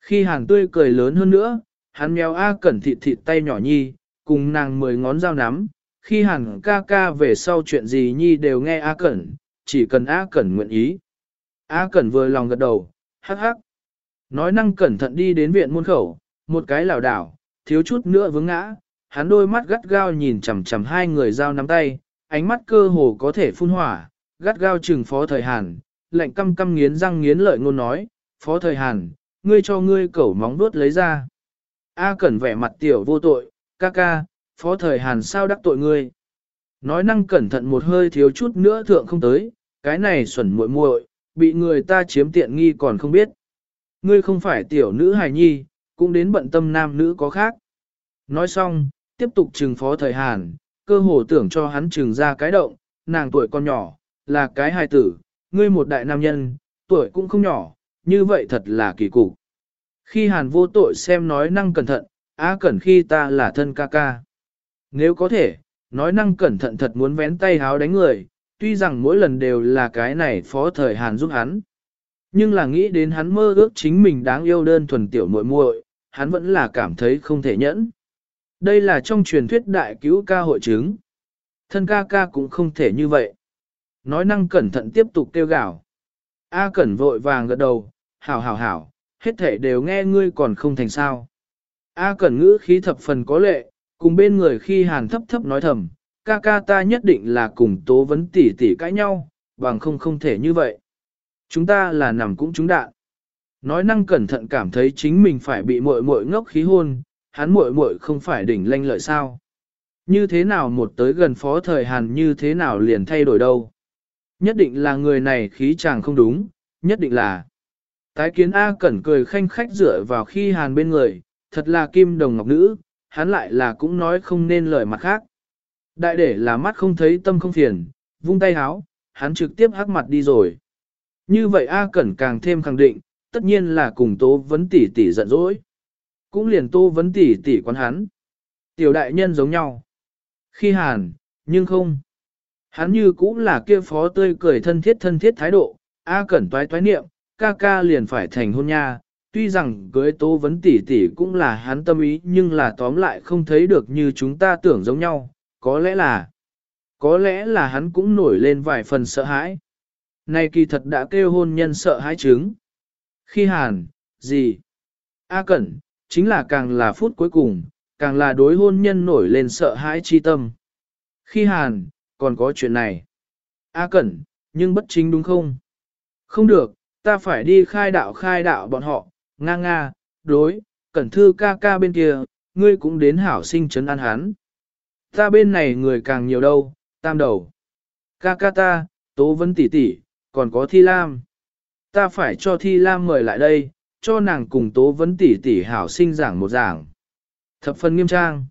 S1: Khi hàn tươi cười lớn hơn nữa, hắn mèo A Cẩn thịt thịt tay nhỏ nhi, cùng nàng mười ngón dao nắm, khi hàn ca ca về sau chuyện gì nhi đều nghe A Cẩn, chỉ cần A Cẩn nguyện ý. A Cẩn vừa lòng gật đầu, hắc hắc. Nói năng cẩn thận đi đến viện môn khẩu, một cái lảo đảo, thiếu chút nữa vướng ngã, hắn đôi mắt gắt gao nhìn chằm chằm hai người giao nắm tay, ánh mắt cơ hồ có thể phun hỏa, gắt gao trừng phó thời Hàn, lạnh căm căm nghiến răng nghiến lợi ngôn nói, phó thời Hàn, ngươi cho ngươi cẩu móng đuốt lấy ra. A Cẩn vẻ mặt tiểu vô tội, ca ca, phó thời Hàn sao đắc tội ngươi. Nói năng cẩn thận một hơi thiếu chút nữa thượng không tới, cái này xuẩn muội muội, bị người ta chiếm tiện nghi còn không biết. Ngươi không phải tiểu nữ hài nhi, cũng đến bận tâm nam nữ có khác. Nói xong, tiếp tục trừng phó thời Hàn, cơ hồ tưởng cho hắn trừng ra cái động, nàng tuổi con nhỏ, là cái hài tử, ngươi một đại nam nhân, tuổi cũng không nhỏ, như vậy thật là kỳ cục. Khi Hàn vô tội xem nói năng cẩn thận, á cẩn khi ta là thân ca ca. Nếu có thể, nói năng cẩn thận thật muốn vén tay háo đánh người, tuy rằng mỗi lần đều là cái này phó thời Hàn giúp hắn. Nhưng là nghĩ đến hắn mơ ước chính mình đáng yêu đơn thuần tiểu muội muội, hắn vẫn là cảm thấy không thể nhẫn. Đây là trong truyền thuyết đại cứu ca hội chứng. Thân ca ca cũng không thể như vậy. Nói năng cẩn thận tiếp tục kêu gào. A cẩn vội vàng gật đầu, hảo hảo hảo, hết thể đều nghe ngươi còn không thành sao. A cẩn ngữ khí thập phần có lệ, cùng bên người khi hàn thấp thấp nói thầm, ca ca ta nhất định là cùng tố vấn tỉ tỉ cãi nhau, bằng không không thể như vậy. Chúng ta là nằm cũng trúng đạn. Nói năng cẩn thận cảm thấy chính mình phải bị muội muội ngốc khí hôn, hắn muội muội không phải đỉnh lanh lợi sao. Như thế nào một tới gần phó thời Hàn như thế nào liền thay đổi đâu. Nhất định là người này khí chàng không đúng, nhất định là. Tái kiến A Cẩn cười khanh khách dựa vào khi Hàn bên người, thật là kim đồng ngọc nữ, hắn lại là cũng nói không nên lời mặt khác. Đại để là mắt không thấy tâm không phiền, vung tay háo, hắn trực tiếp hắc mặt đi rồi. Như vậy A Cẩn càng thêm khẳng định, tất nhiên là cùng Tố Vấn tỷ tỷ giận dỗi. Cũng liền Tố Vấn tỷ tỷ quán hắn. Tiểu đại nhân giống nhau. Khi hàn, nhưng không. Hắn như cũng là kia phó tươi cười thân thiết thân thiết thái độ, A Cẩn toái toái niệm, ca ca liền phải thành hôn nha. Tuy rằng cưới Tố Vấn tỷ tỷ cũng là hắn tâm ý nhưng là tóm lại không thấy được như chúng ta tưởng giống nhau, có lẽ là, có lẽ là hắn cũng nổi lên vài phần sợ hãi. Này kỳ thật đã kêu hôn nhân sợ hãi chứng. Khi hàn, gì? A cẩn, chính là càng là phút cuối cùng, càng là đối hôn nhân nổi lên sợ hãi chi tâm. Khi hàn, còn có chuyện này. A cẩn, nhưng bất chính đúng không? Không được, ta phải đi khai đạo khai đạo bọn họ, nga nga, đối, cẩn thư ca ca bên kia, ngươi cũng đến hảo sinh trấn an hắn. Ta bên này người càng nhiều đâu, tam đầu. Ca ca ta, tố vấn tỷ tỷ, còn có Thi Lam. Ta phải cho Thi Lam mời lại đây, cho nàng cùng tố vấn tỷ tỷ hảo sinh giảng một giảng. Thập phần nghiêm trang.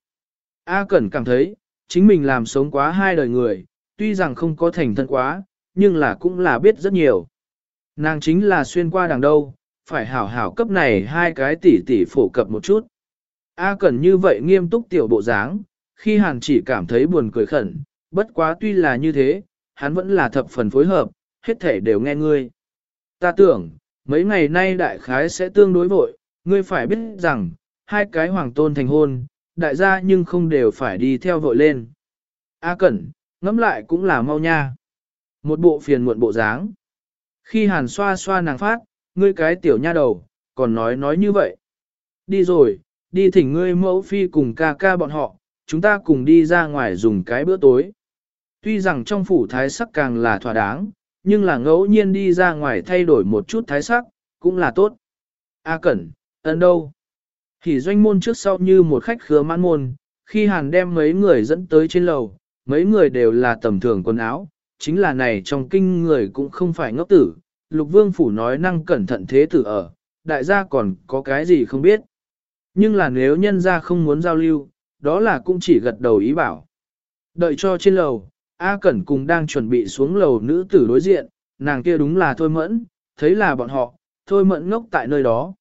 S1: A Cẩn cảm thấy, chính mình làm sống quá hai đời người, tuy rằng không có thành thân quá, nhưng là cũng là biết rất nhiều. Nàng chính là xuyên qua đằng đâu, phải hảo hảo cấp này hai cái tỷ tỷ phổ cập một chút. A Cẩn như vậy nghiêm túc tiểu bộ dáng, khi Hàn chỉ cảm thấy buồn cười khẩn, bất quá tuy là như thế, hắn vẫn là thập phần phối hợp, hết thể đều nghe ngươi. Ta tưởng, mấy ngày nay đại khái sẽ tương đối vội, ngươi phải biết rằng, hai cái hoàng tôn thành hôn, đại gia nhưng không đều phải đi theo vội lên. A Cẩn, ngẫm lại cũng là mau nha. Một bộ phiền muộn bộ dáng. Khi hàn xoa xoa nàng phát, ngươi cái tiểu nha đầu, còn nói nói như vậy. Đi rồi, đi thỉnh ngươi mẫu phi cùng ca ca bọn họ, chúng ta cùng đi ra ngoài dùng cái bữa tối. Tuy rằng trong phủ thái sắc càng là thỏa đáng, nhưng là ngẫu nhiên đi ra ngoài thay đổi một chút thái sắc, cũng là tốt. A Cẩn, ấn đâu? Thì doanh môn trước sau như một khách khứa mãn môn, khi Hàn đem mấy người dẫn tới trên lầu, mấy người đều là tầm thường quần áo, chính là này trong kinh người cũng không phải ngốc tử. Lục vương phủ nói năng cẩn thận thế tử ở, đại gia còn có cái gì không biết. Nhưng là nếu nhân gia không muốn giao lưu, đó là cũng chỉ gật đầu ý bảo. Đợi cho trên lầu, A Cẩn cùng đang chuẩn bị xuống lầu nữ tử đối diện, nàng kia đúng là Thôi Mẫn, thấy là bọn họ, Thôi Mẫn ngốc tại nơi đó.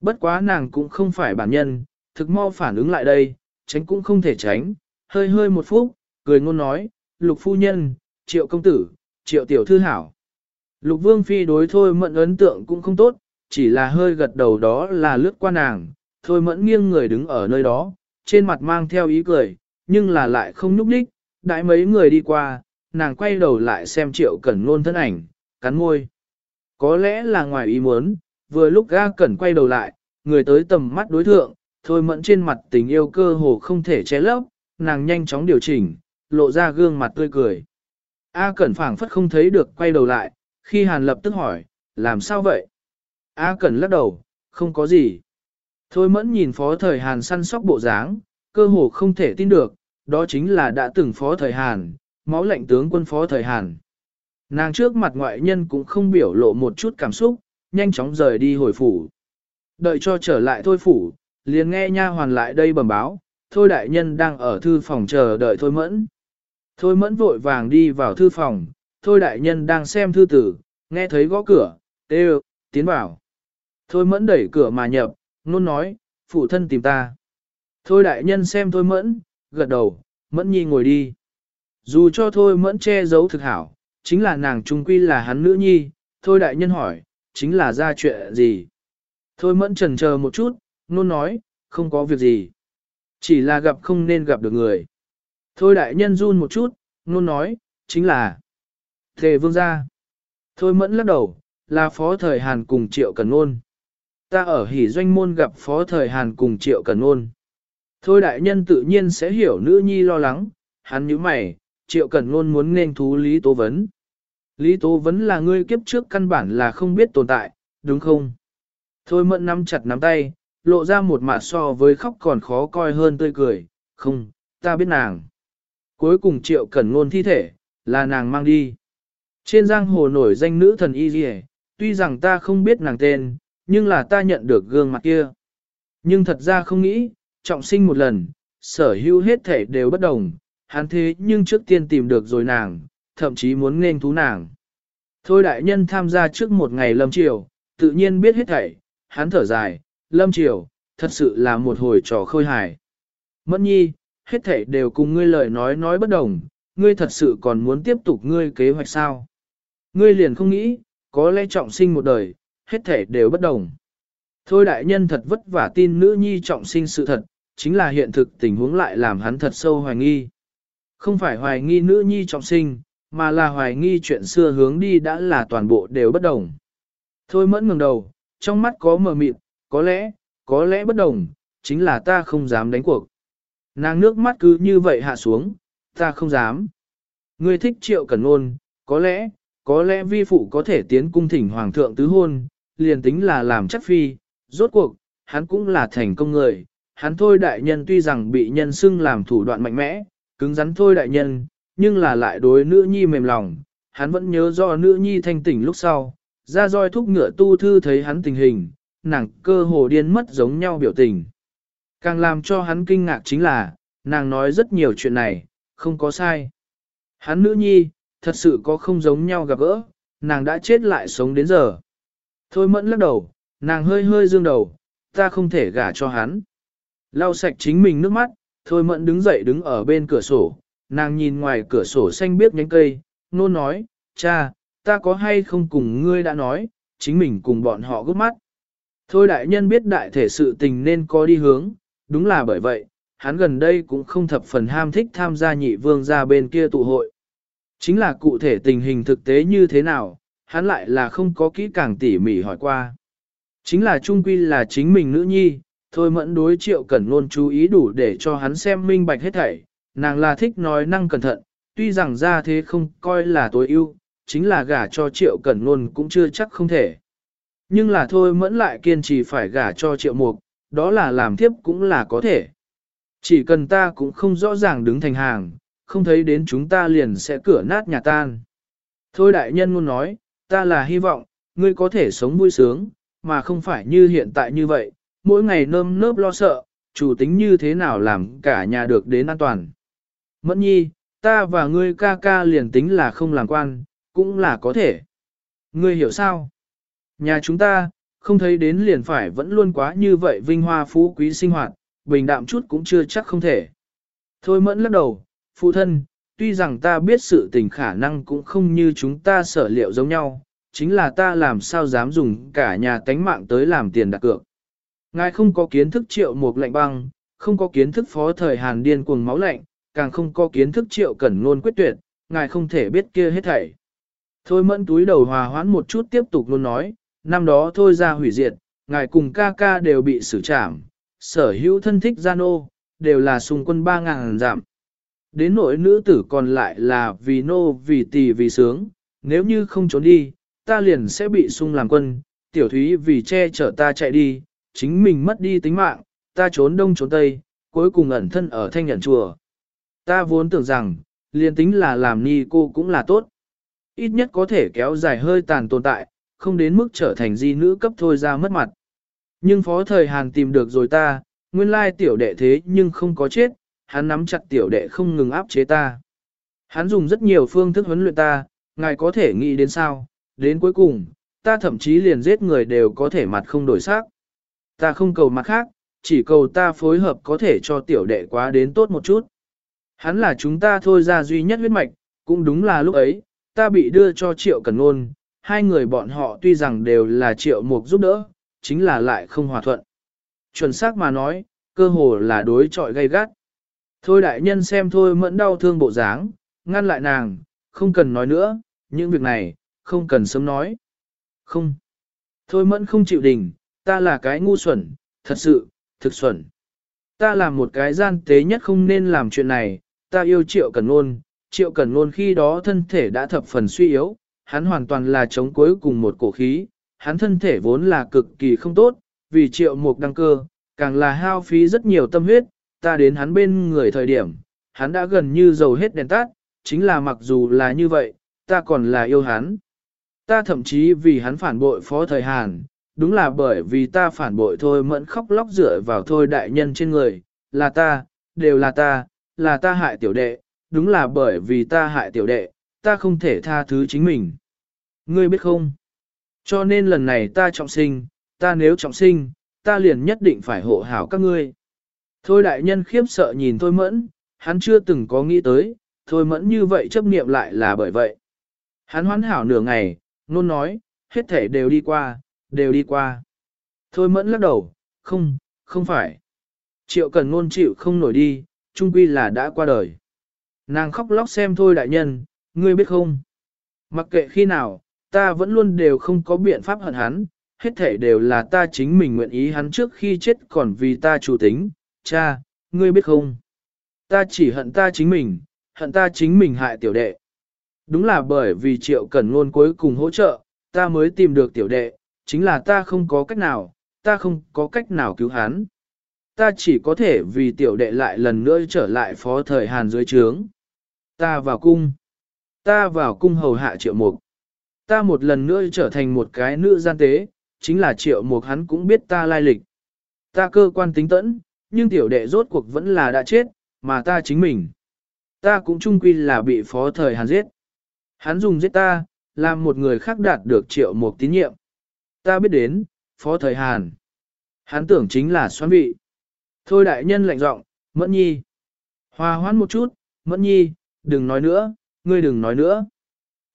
S1: Bất quá nàng cũng không phải bản nhân, thực mau phản ứng lại đây, tránh cũng không thể tránh, hơi hơi một phút, cười ngôn nói, lục phu nhân, triệu công tử, triệu tiểu thư hảo. Lục vương phi đối Thôi Mẫn ấn tượng cũng không tốt, chỉ là hơi gật đầu đó là lướt qua nàng, Thôi Mẫn nghiêng người đứng ở nơi đó, trên mặt mang theo ý cười, nhưng là lại không nhúc nhích, Đãi mấy người đi qua, nàng quay đầu lại xem triệu cẩn ngôn thân ảnh, cắn môi. Có lẽ là ngoài ý muốn, vừa lúc ga cẩn quay đầu lại, người tới tầm mắt đối thượng, thôi mẫn trên mặt tình yêu cơ hồ không thể che lấp, nàng nhanh chóng điều chỉnh, lộ ra gương mặt tươi cười. A Cẩn phảng phất không thấy được quay đầu lại, khi Hàn lập tức hỏi, làm sao vậy? A Cẩn lắc đầu, không có gì. Thôi mẫn nhìn phó thời Hàn săn sóc bộ dáng, cơ hồ không thể tin được, đó chính là đã từng phó thời Hàn, máu lệnh tướng quân phó thời Hàn. Nàng trước mặt ngoại nhân cũng không biểu lộ một chút cảm xúc, nhanh chóng rời đi hồi phủ. Đợi cho trở lại thôi phủ, liền nghe nha hoàn lại đây bẩm báo, thôi đại nhân đang ở thư phòng chờ đợi thôi mẫn. Thôi mẫn vội vàng đi vào thư phòng, thôi đại nhân đang xem thư tử, nghe thấy gõ cửa, tê tiến vào. Thôi mẫn đẩy cửa mà nhập, nôn nói, phụ thân tìm ta. Thôi đại nhân xem thôi mẫn, gật đầu, mẫn nhi ngồi đi. Dù cho thôi mẫn che giấu thực hảo, chính là nàng trung quy là hắn nữ nhi, thôi đại nhân hỏi, chính là ra chuyện gì. Thôi mẫn trần chờ một chút, nôn nói, không có việc gì. Chỉ là gặp không nên gặp được người. Thôi đại nhân run một chút, nôn nói, chính là Thề vương gia. Thôi mẫn lắc đầu, là phó thời Hàn cùng triệu cần nôn. Ta ở hỉ doanh môn gặp phó thời Hàn cùng triệu cần nôn. Thôi đại nhân tự nhiên sẽ hiểu nữ nhi lo lắng, hắn như mày, triệu cần ngôn muốn nên thú Lý Tố Vấn. Lý Tố Vấn là ngươi kiếp trước căn bản là không biết tồn tại, đúng không? Thôi mẫn nắm chặt nắm tay, lộ ra một mạ so với khóc còn khó coi hơn tươi cười, không, ta biết nàng. Cuối cùng triệu cẩn ngôn thi thể, là nàng mang đi. Trên giang hồ nổi danh nữ thần y dì tuy rằng ta không biết nàng tên, nhưng là ta nhận được gương mặt kia. Nhưng thật ra không nghĩ, trọng sinh một lần, sở hữu hết thể đều bất đồng, hắn thế nhưng trước tiên tìm được rồi nàng, thậm chí muốn nên thú nàng. Thôi đại nhân tham gia trước một ngày lâm triều, tự nhiên biết hết thảy, hắn thở dài, lâm triều, thật sự là một hồi trò khôi hài. Mẫn nhi, hết thảy đều cùng ngươi lời nói nói bất đồng, ngươi thật sự còn muốn tiếp tục ngươi kế hoạch sao? Ngươi liền không nghĩ, có lẽ trọng sinh một đời, hết thảy đều bất đồng. Thôi đại nhân thật vất vả tin nữ nhi trọng sinh sự thật, chính là hiện thực tình huống lại làm hắn thật sâu hoài nghi. Không phải hoài nghi nữ nhi trọng sinh, mà là hoài nghi chuyện xưa hướng đi đã là toàn bộ đều bất đồng. Thôi mẫn ngừng đầu, trong mắt có mờ mịt, có lẽ, có lẽ bất đồng, chính là ta không dám đánh cuộc. Nàng nước mắt cứ như vậy hạ xuống, ta không dám. Ngươi thích triệu cần ngôn, có lẽ, có lẽ vi phụ có thể tiến cung thỉnh hoàng thượng tứ hôn, liền tính là làm chắc phi, rốt cuộc, hắn cũng là thành công người. Hắn thôi đại nhân tuy rằng bị nhân xưng làm thủ đoạn mạnh mẽ, cứng rắn thôi đại nhân, nhưng là lại đối nữ nhi mềm lòng, hắn vẫn nhớ do nữ nhi thanh tỉnh lúc sau, ra roi thúc ngựa tu thư thấy hắn tình hình, nàng cơ hồ điên mất giống nhau biểu tình. Càng làm cho hắn kinh ngạc chính là, nàng nói rất nhiều chuyện này, không có sai. Hắn nữ nhi, thật sự có không giống nhau gặp gỡ, nàng đã chết lại sống đến giờ. Thôi mẫn lắc đầu, nàng hơi hơi dương đầu, ta không thể gả cho hắn. Lau sạch chính mình nước mắt, thôi mẫn đứng dậy đứng ở bên cửa sổ, nàng nhìn ngoài cửa sổ xanh biếc nhánh cây, nôn nói, cha, ta có hay không cùng ngươi đã nói, chính mình cùng bọn họ gấp mắt. Thôi đại nhân biết đại thể sự tình nên có đi hướng, đúng là bởi vậy, hắn gần đây cũng không thập phần ham thích tham gia nhị vương ra bên kia tụ hội. Chính là cụ thể tình hình thực tế như thế nào, hắn lại là không có kỹ càng tỉ mỉ hỏi qua. Chính là trung quy là chính mình nữ nhi, thôi mẫn đối triệu cần luôn chú ý đủ để cho hắn xem minh bạch hết thảy, nàng là thích nói năng cẩn thận, tuy rằng ra thế không coi là tối ưu, chính là gả cho triệu cẩn luôn cũng chưa chắc không thể. Nhưng là thôi mẫn lại kiên trì phải gả cho triệu mục, đó là làm tiếp cũng là có thể. Chỉ cần ta cũng không rõ ràng đứng thành hàng, không thấy đến chúng ta liền sẽ cửa nát nhà tan. Thôi đại nhân muốn nói, ta là hy vọng, ngươi có thể sống vui sướng, mà không phải như hiện tại như vậy, mỗi ngày nơm nớp lo sợ, chủ tính như thế nào làm cả nhà được đến an toàn. Mẫn nhi, ta và ngươi ca ca liền tính là không làm quan, cũng là có thể. Ngươi hiểu sao? Nhà chúng ta, không thấy đến liền phải vẫn luôn quá như vậy vinh hoa phú quý sinh hoạt, bình đạm chút cũng chưa chắc không thể. Thôi mẫn lắc đầu, phụ thân, tuy rằng ta biết sự tình khả năng cũng không như chúng ta sở liệu giống nhau, chính là ta làm sao dám dùng cả nhà tánh mạng tới làm tiền đặt cược. Ngài không có kiến thức triệu một lạnh băng, không có kiến thức phó thời hàn điên cuồng máu lạnh, càng không có kiến thức triệu cẩn ngôn quyết tuyệt, ngài không thể biết kia hết thảy. Thôi mẫn túi đầu hòa hoãn một chút tiếp tục luôn nói, năm đó thôi ra hủy diệt, ngài cùng ca ca đều bị xử trảm, sở hữu thân thích gian ô, đều là xung quân ba ngàn giảm. Đến nỗi nữ tử còn lại là vì nô vì tỳ vì sướng, nếu như không trốn đi, ta liền sẽ bị sung làm quân, tiểu thúy vì che chở ta chạy đi, chính mình mất đi tính mạng, ta trốn đông trốn tây, cuối cùng ẩn thân ở thanh nhận chùa. Ta vốn tưởng rằng, liền tính là làm ni cô cũng là tốt. Ít nhất có thể kéo dài hơi tàn tồn tại, không đến mức trở thành di nữ cấp thôi ra mất mặt. Nhưng phó thời Hàn tìm được rồi ta, nguyên lai tiểu đệ thế nhưng không có chết, hắn nắm chặt tiểu đệ không ngừng áp chế ta. Hắn dùng rất nhiều phương thức huấn luyện ta, ngài có thể nghĩ đến sao, đến cuối cùng, ta thậm chí liền giết người đều có thể mặt không đổi sắc. Ta không cầu mặt khác, chỉ cầu ta phối hợp có thể cho tiểu đệ quá đến tốt một chút. Hắn là chúng ta thôi ra duy nhất huyết mạch, cũng đúng là lúc ấy, ta bị đưa cho triệu cần ngôn, hai người bọn họ tuy rằng đều là triệu mục giúp đỡ, chính là lại không hòa thuận. Chuẩn xác mà nói, cơ hồ là đối trọi gay gắt. Thôi đại nhân xem thôi mẫn đau thương bộ dáng, ngăn lại nàng, không cần nói nữa, những việc này, không cần sớm nói. Không. Thôi mẫn không chịu đình, ta là cái ngu xuẩn, thật sự, thực xuẩn. Ta là một cái gian tế nhất không nên làm chuyện này, ta yêu triệu cần ôn, triệu cần ôn khi đó thân thể đã thập phần suy yếu, hắn hoàn toàn là chống cuối cùng một cổ khí, hắn thân thể vốn là cực kỳ không tốt, vì triệu mục đăng cơ, càng là hao phí rất nhiều tâm huyết, ta đến hắn bên người thời điểm, hắn đã gần như dầu hết đèn tắt, chính là mặc dù là như vậy, ta còn là yêu hắn. Ta thậm chí vì hắn phản bội phó thời Hàn, đúng là bởi vì ta phản bội thôi mẫn khóc lóc dựa vào thôi đại nhân trên người, là ta, đều là ta, là ta hại tiểu đệ, đúng là bởi vì ta hại tiểu đệ, ta không thể tha thứ chính mình. Ngươi biết không? Cho nên lần này ta trọng sinh, ta nếu trọng sinh, ta liền nhất định phải hộ hảo các ngươi. Thôi đại nhân khiếp sợ nhìn thôi mẫn, hắn chưa từng có nghĩ tới, thôi mẫn như vậy chấp niệm lại là bởi vậy. Hắn hoán hảo nửa ngày, nôn nói, hết thể đều đi qua, đều đi qua. Thôi mẫn lắc đầu, không, không phải. Triệu cần ngôn chịu không nổi đi, trung quy là đã qua đời. Nàng khóc lóc xem thôi đại nhân, ngươi biết không? Mặc kệ khi nào, ta vẫn luôn đều không có biện pháp hận hắn, hết thể đều là ta chính mình nguyện ý hắn trước khi chết còn vì ta chủ tính, cha, ngươi biết không? Ta chỉ hận ta chính mình, hận ta chính mình hại tiểu đệ. Đúng là bởi vì triệu Cần ngôn cuối cùng hỗ trợ, ta mới tìm được tiểu đệ, chính là ta không có cách nào, ta không có cách nào cứu hắn. Ta chỉ có thể vì tiểu đệ lại lần nữa trở lại phó thời Hàn dưới trướng. Ta vào cung. Ta vào cung hầu hạ triệu mục. Ta một lần nữa trở thành một cái nữ gian tế, chính là triệu mục hắn cũng biết ta lai lịch. Ta cơ quan tính tẫn, nhưng tiểu đệ rốt cuộc vẫn là đã chết, mà ta chính mình. Ta cũng trung quy là bị phó thời Hàn giết. Hắn dùng giết ta, làm một người khác đạt được triệu mục tín nhiệm. Ta biết đến, phó thời Hàn. Hắn tưởng chính là xoan vị. Thôi đại nhân lạnh giọng, Mẫn Nhi. Hòa hoãn một chút, Mẫn Nhi, đừng nói nữa, ngươi đừng nói nữa.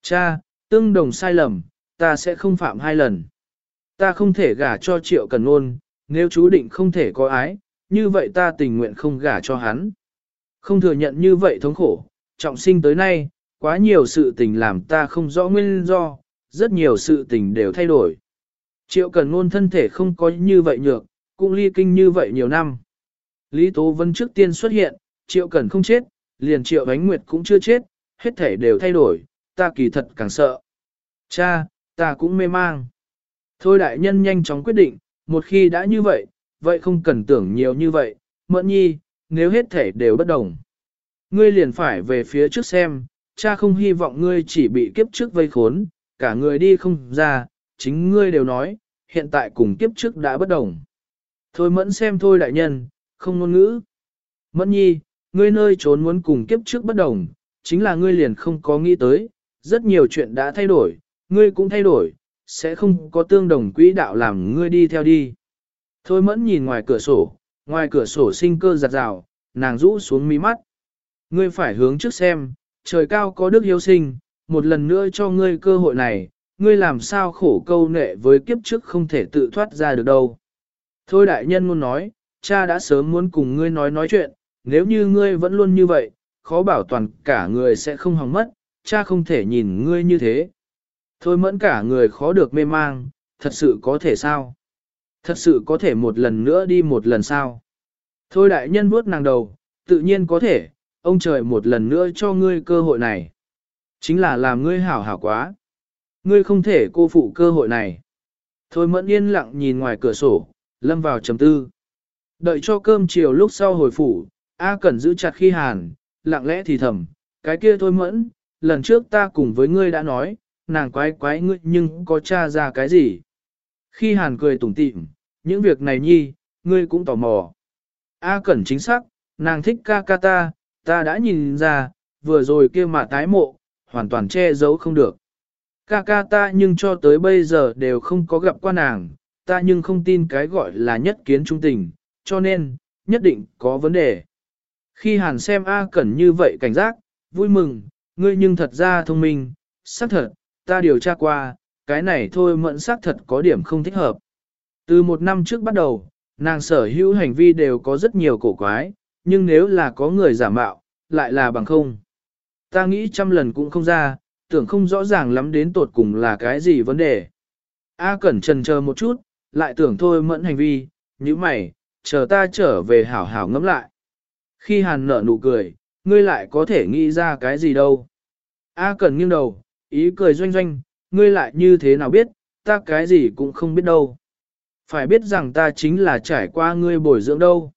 S1: Cha, tương đồng sai lầm, ta sẽ không phạm hai lần. Ta không thể gả cho triệu cần ôn, nếu chú định không thể có ái, như vậy ta tình nguyện không gả cho hắn. Không thừa nhận như vậy thống khổ, trọng sinh tới nay, quá nhiều sự tình làm ta không rõ nguyên do, rất nhiều sự tình đều thay đổi. Triệu cần ngôn thân thể không có như vậy nhược, cũng ly kinh như vậy nhiều năm. Lý Tố Vân trước tiên xuất hiện, Triệu Cần không chết, liền Triệu Ánh Nguyệt cũng chưa chết, hết thể đều thay đổi, ta kỳ thật càng sợ. Cha, ta cũng mê mang. Thôi đại nhân nhanh chóng quyết định, một khi đã như vậy, vậy không cần tưởng nhiều như vậy, mẫn nhi, nếu hết thể đều bất đồng. Ngươi liền phải về phía trước xem, cha không hy vọng ngươi chỉ bị kiếp trước vây khốn, cả người đi không ra, chính ngươi đều nói, hiện tại cùng kiếp trước đã bất đồng. Thôi mẫn xem thôi đại nhân, không ngôn ngữ. Mẫn nhi, ngươi nơi trốn muốn cùng kiếp trước bất đồng, chính là ngươi liền không có nghĩ tới, rất nhiều chuyện đã thay đổi, ngươi cũng thay đổi, sẽ không có tương đồng quỹ đạo làm ngươi đi theo đi. Thôi mẫn nhìn ngoài cửa sổ, ngoài cửa sổ sinh cơ giặt rào, nàng rũ xuống mí mắt. Ngươi phải hướng trước xem, trời cao có đức hiếu sinh, một lần nữa cho ngươi cơ hội này, ngươi làm sao khổ câu nệ với kiếp trước không thể tự thoát ra được đâu. Thôi đại nhân muốn nói, cha đã sớm muốn cùng ngươi nói nói chuyện, nếu như ngươi vẫn luôn như vậy, khó bảo toàn cả người sẽ không hỏng mất, cha không thể nhìn ngươi như thế. Thôi mẫn cả người khó được mê mang, thật sự có thể sao? Thật sự có thể một lần nữa đi một lần sao? Thôi đại nhân vuốt nàng đầu, tự nhiên có thể, ông trời một lần nữa cho ngươi cơ hội này. Chính là làm ngươi hảo hảo quá. Ngươi không thể cô phụ cơ hội này. Thôi mẫn yên lặng nhìn ngoài cửa sổ, lâm vào trầm tư. Đợi cho cơm chiều lúc sau hồi phủ, A Cẩn giữ chặt khi hàn, lặng lẽ thì thầm, cái kia thôi mẫn, lần trước ta cùng với ngươi đã nói, nàng quái quái ngươi nhưng có tra ra cái gì. Khi hàn cười tủm tỉm, những việc này nhi, ngươi cũng tò mò. A Cẩn chính xác, nàng thích ca ca ta, ta đã nhìn ra, vừa rồi kia mà tái mộ, hoàn toàn che giấu không được. Ca ca ta nhưng cho tới bây giờ đều không có gặp qua nàng, ta nhưng không tin cái gọi là nhất kiến trung tình, cho nên, nhất định có vấn đề. Khi hàn xem A Cẩn như vậy cảnh giác, vui mừng, ngươi nhưng thật ra thông minh, xác thật, ta điều tra qua, cái này thôi mẫn xác thật có điểm không thích hợp. Từ một năm trước bắt đầu, nàng sở hữu hành vi đều có rất nhiều cổ quái, nhưng nếu là có người giả mạo, lại là bằng không. Ta nghĩ trăm lần cũng không ra, tưởng không rõ ràng lắm đến tột cùng là cái gì vấn đề. A Cẩn trần chờ một chút, lại tưởng thôi mẫn hành vi, như mày, chờ ta trở về hảo hảo ngẫm lại. Khi hàn nở nụ cười, ngươi lại có thể nghĩ ra cái gì đâu. A Cẩn nghiêng đầu, ý cười doanh doanh, ngươi lại như thế nào biết, ta cái gì cũng không biết đâu. Phải biết rằng ta chính là trải qua ngươi bồi dưỡng đâu.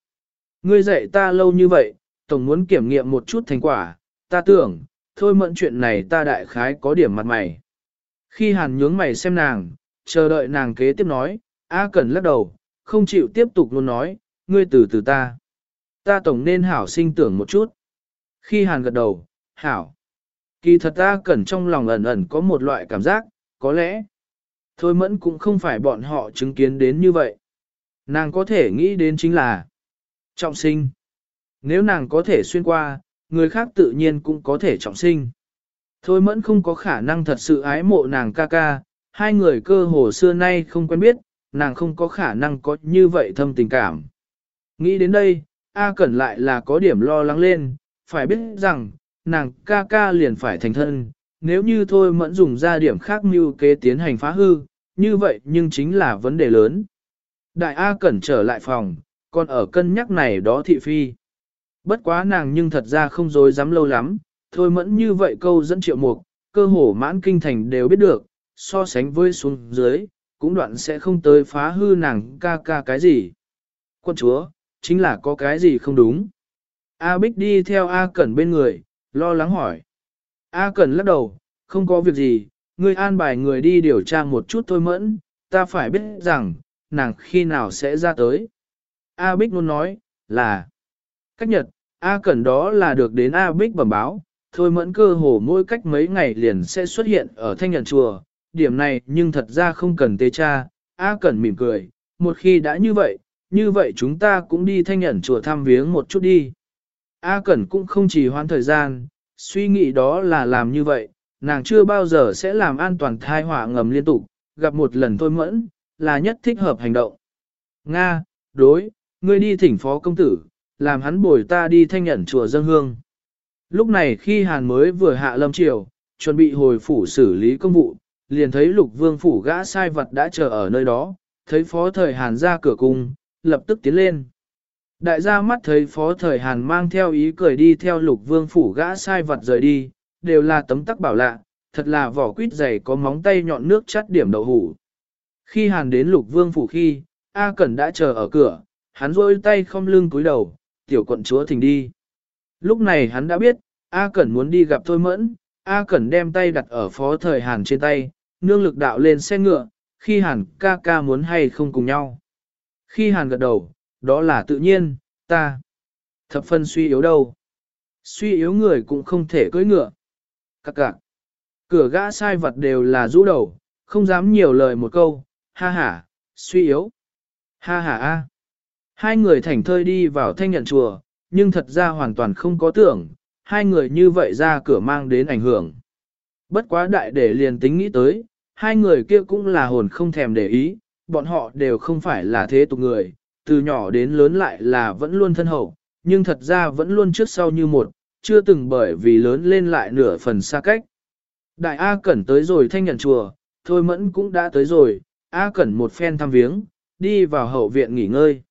S1: Ngươi dạy ta lâu như vậy, tổng muốn kiểm nghiệm một chút thành quả, ta tưởng, thôi mẫn chuyện này ta đại khái có điểm mặt mày. Khi hàn nhướng mày xem nàng, chờ đợi nàng kế tiếp nói, A Cẩn lắc đầu, không chịu tiếp tục luôn nói, ngươi từ từ ta. Ta tổng nên hảo sinh tưởng một chút. Khi hàn gật đầu, hảo. Kỳ thật ta Cẩn trong lòng ẩn ẩn có một loại cảm giác, có lẽ. Thôi mẫn cũng không phải bọn họ chứng kiến đến như vậy. Nàng có thể nghĩ đến chính là trọng sinh. Nếu nàng có thể xuyên qua, người khác tự nhiên cũng có thể trọng sinh. Thôi mẫn không có khả năng thật sự ái mộ nàng ca ca, hai người cơ hồ xưa nay không quen biết, nàng không có khả năng có như vậy thâm tình cảm. Nghĩ đến đây, A Cẩn lại là có điểm lo lắng lên, phải biết rằng, nàng ca ca liền phải thành thân, nếu như thôi mẫn dùng ra điểm khác mưu kế tiến hành phá hư, như vậy nhưng chính là vấn đề lớn. Đại A Cẩn trở lại phòng, còn ở cân nhắc này đó thị phi. Bất quá nàng nhưng thật ra không dối dám lâu lắm, thôi mẫn như vậy câu dẫn triệu mục, cơ hồ mãn kinh thành đều biết được, so sánh với xuống dưới, cũng đoạn sẽ không tới phá hư nàng ca ca cái gì. Quân chúa, chính là có cái gì không đúng. A Bích đi theo A Cẩn bên người, lo lắng hỏi. A Cẩn lắc đầu, không có việc gì, ngươi an bài người đi điều tra một chút thôi mẫn, ta phải biết rằng, nàng khi nào sẽ ra tới. A Bích luôn nói, là, cách nhật, A Cẩn đó là được đến A Bích bẩm báo, thôi mẫn cơ hồ mỗi cách mấy ngày liền sẽ xuất hiện ở thanh nhận chùa, điểm này nhưng thật ra không cần Tê cha, A Cẩn mỉm cười, một khi đã như vậy, như vậy chúng ta cũng đi thanh nhận chùa thăm viếng một chút đi. A Cẩn cũng không chỉ hoãn thời gian, suy nghĩ đó là làm như vậy, nàng chưa bao giờ sẽ làm an toàn thai họa ngầm liên tục, gặp một lần thôi mẫn, là nhất thích hợp hành động. Nga, đối, ngươi đi thỉnh phó công tử, làm hắn bồi ta đi thanh nhận chùa dân hương. Lúc này khi Hàn mới vừa hạ lâm triều, chuẩn bị hồi phủ xử lý công vụ, liền thấy lục vương phủ gã sai vật đã chờ ở nơi đó, thấy phó thời Hàn ra cửa cung, lập tức tiến lên. Đại gia mắt thấy phó thời Hàn mang theo ý cười đi theo lục vương phủ gã sai vật rời đi, đều là tấm tắc bảo lạ, thật là vỏ quýt dày có móng tay nhọn nước chắt điểm đậu hủ. Khi Hàn đến lục vương phủ khi, A Cẩn đã chờ ở cửa, hắn rôi tay không lưng cúi đầu, tiểu quận chúa thỉnh đi. Lúc này hắn đã biết, A Cẩn muốn đi gặp Thôi Mẫn, A Cẩn đem tay đặt ở phó thời Hàn trên tay, nương lực đạo lên xe ngựa, khi Hàn ca ca muốn hay không cùng nhau. Khi Hàn gật đầu, đó là tự nhiên, ta. Thập phân suy yếu đâu. Suy yếu người cũng không thể cưỡi ngựa. Các cạc. Cửa gã sai vật đều là rũ đầu, không dám nhiều lời một câu, ha ha, suy yếu. Ha ha a. Hai người thảnh thơi đi vào thanh nhận chùa, nhưng thật ra hoàn toàn không có tưởng, hai người như vậy ra cửa mang đến ảnh hưởng. Bất quá đại để liền tính nghĩ tới, hai người kia cũng là hồn không thèm để ý, bọn họ đều không phải là thế tục người, từ nhỏ đến lớn lại là vẫn luôn thân hậu, nhưng thật ra vẫn luôn trước sau như một, chưa từng bởi vì lớn lên lại nửa phần xa cách. Đại A Cẩn tới rồi thanh nhận chùa, Thôi Mẫn cũng đã tới rồi, A Cẩn một phen thăm viếng, đi vào hậu viện nghỉ ngơi.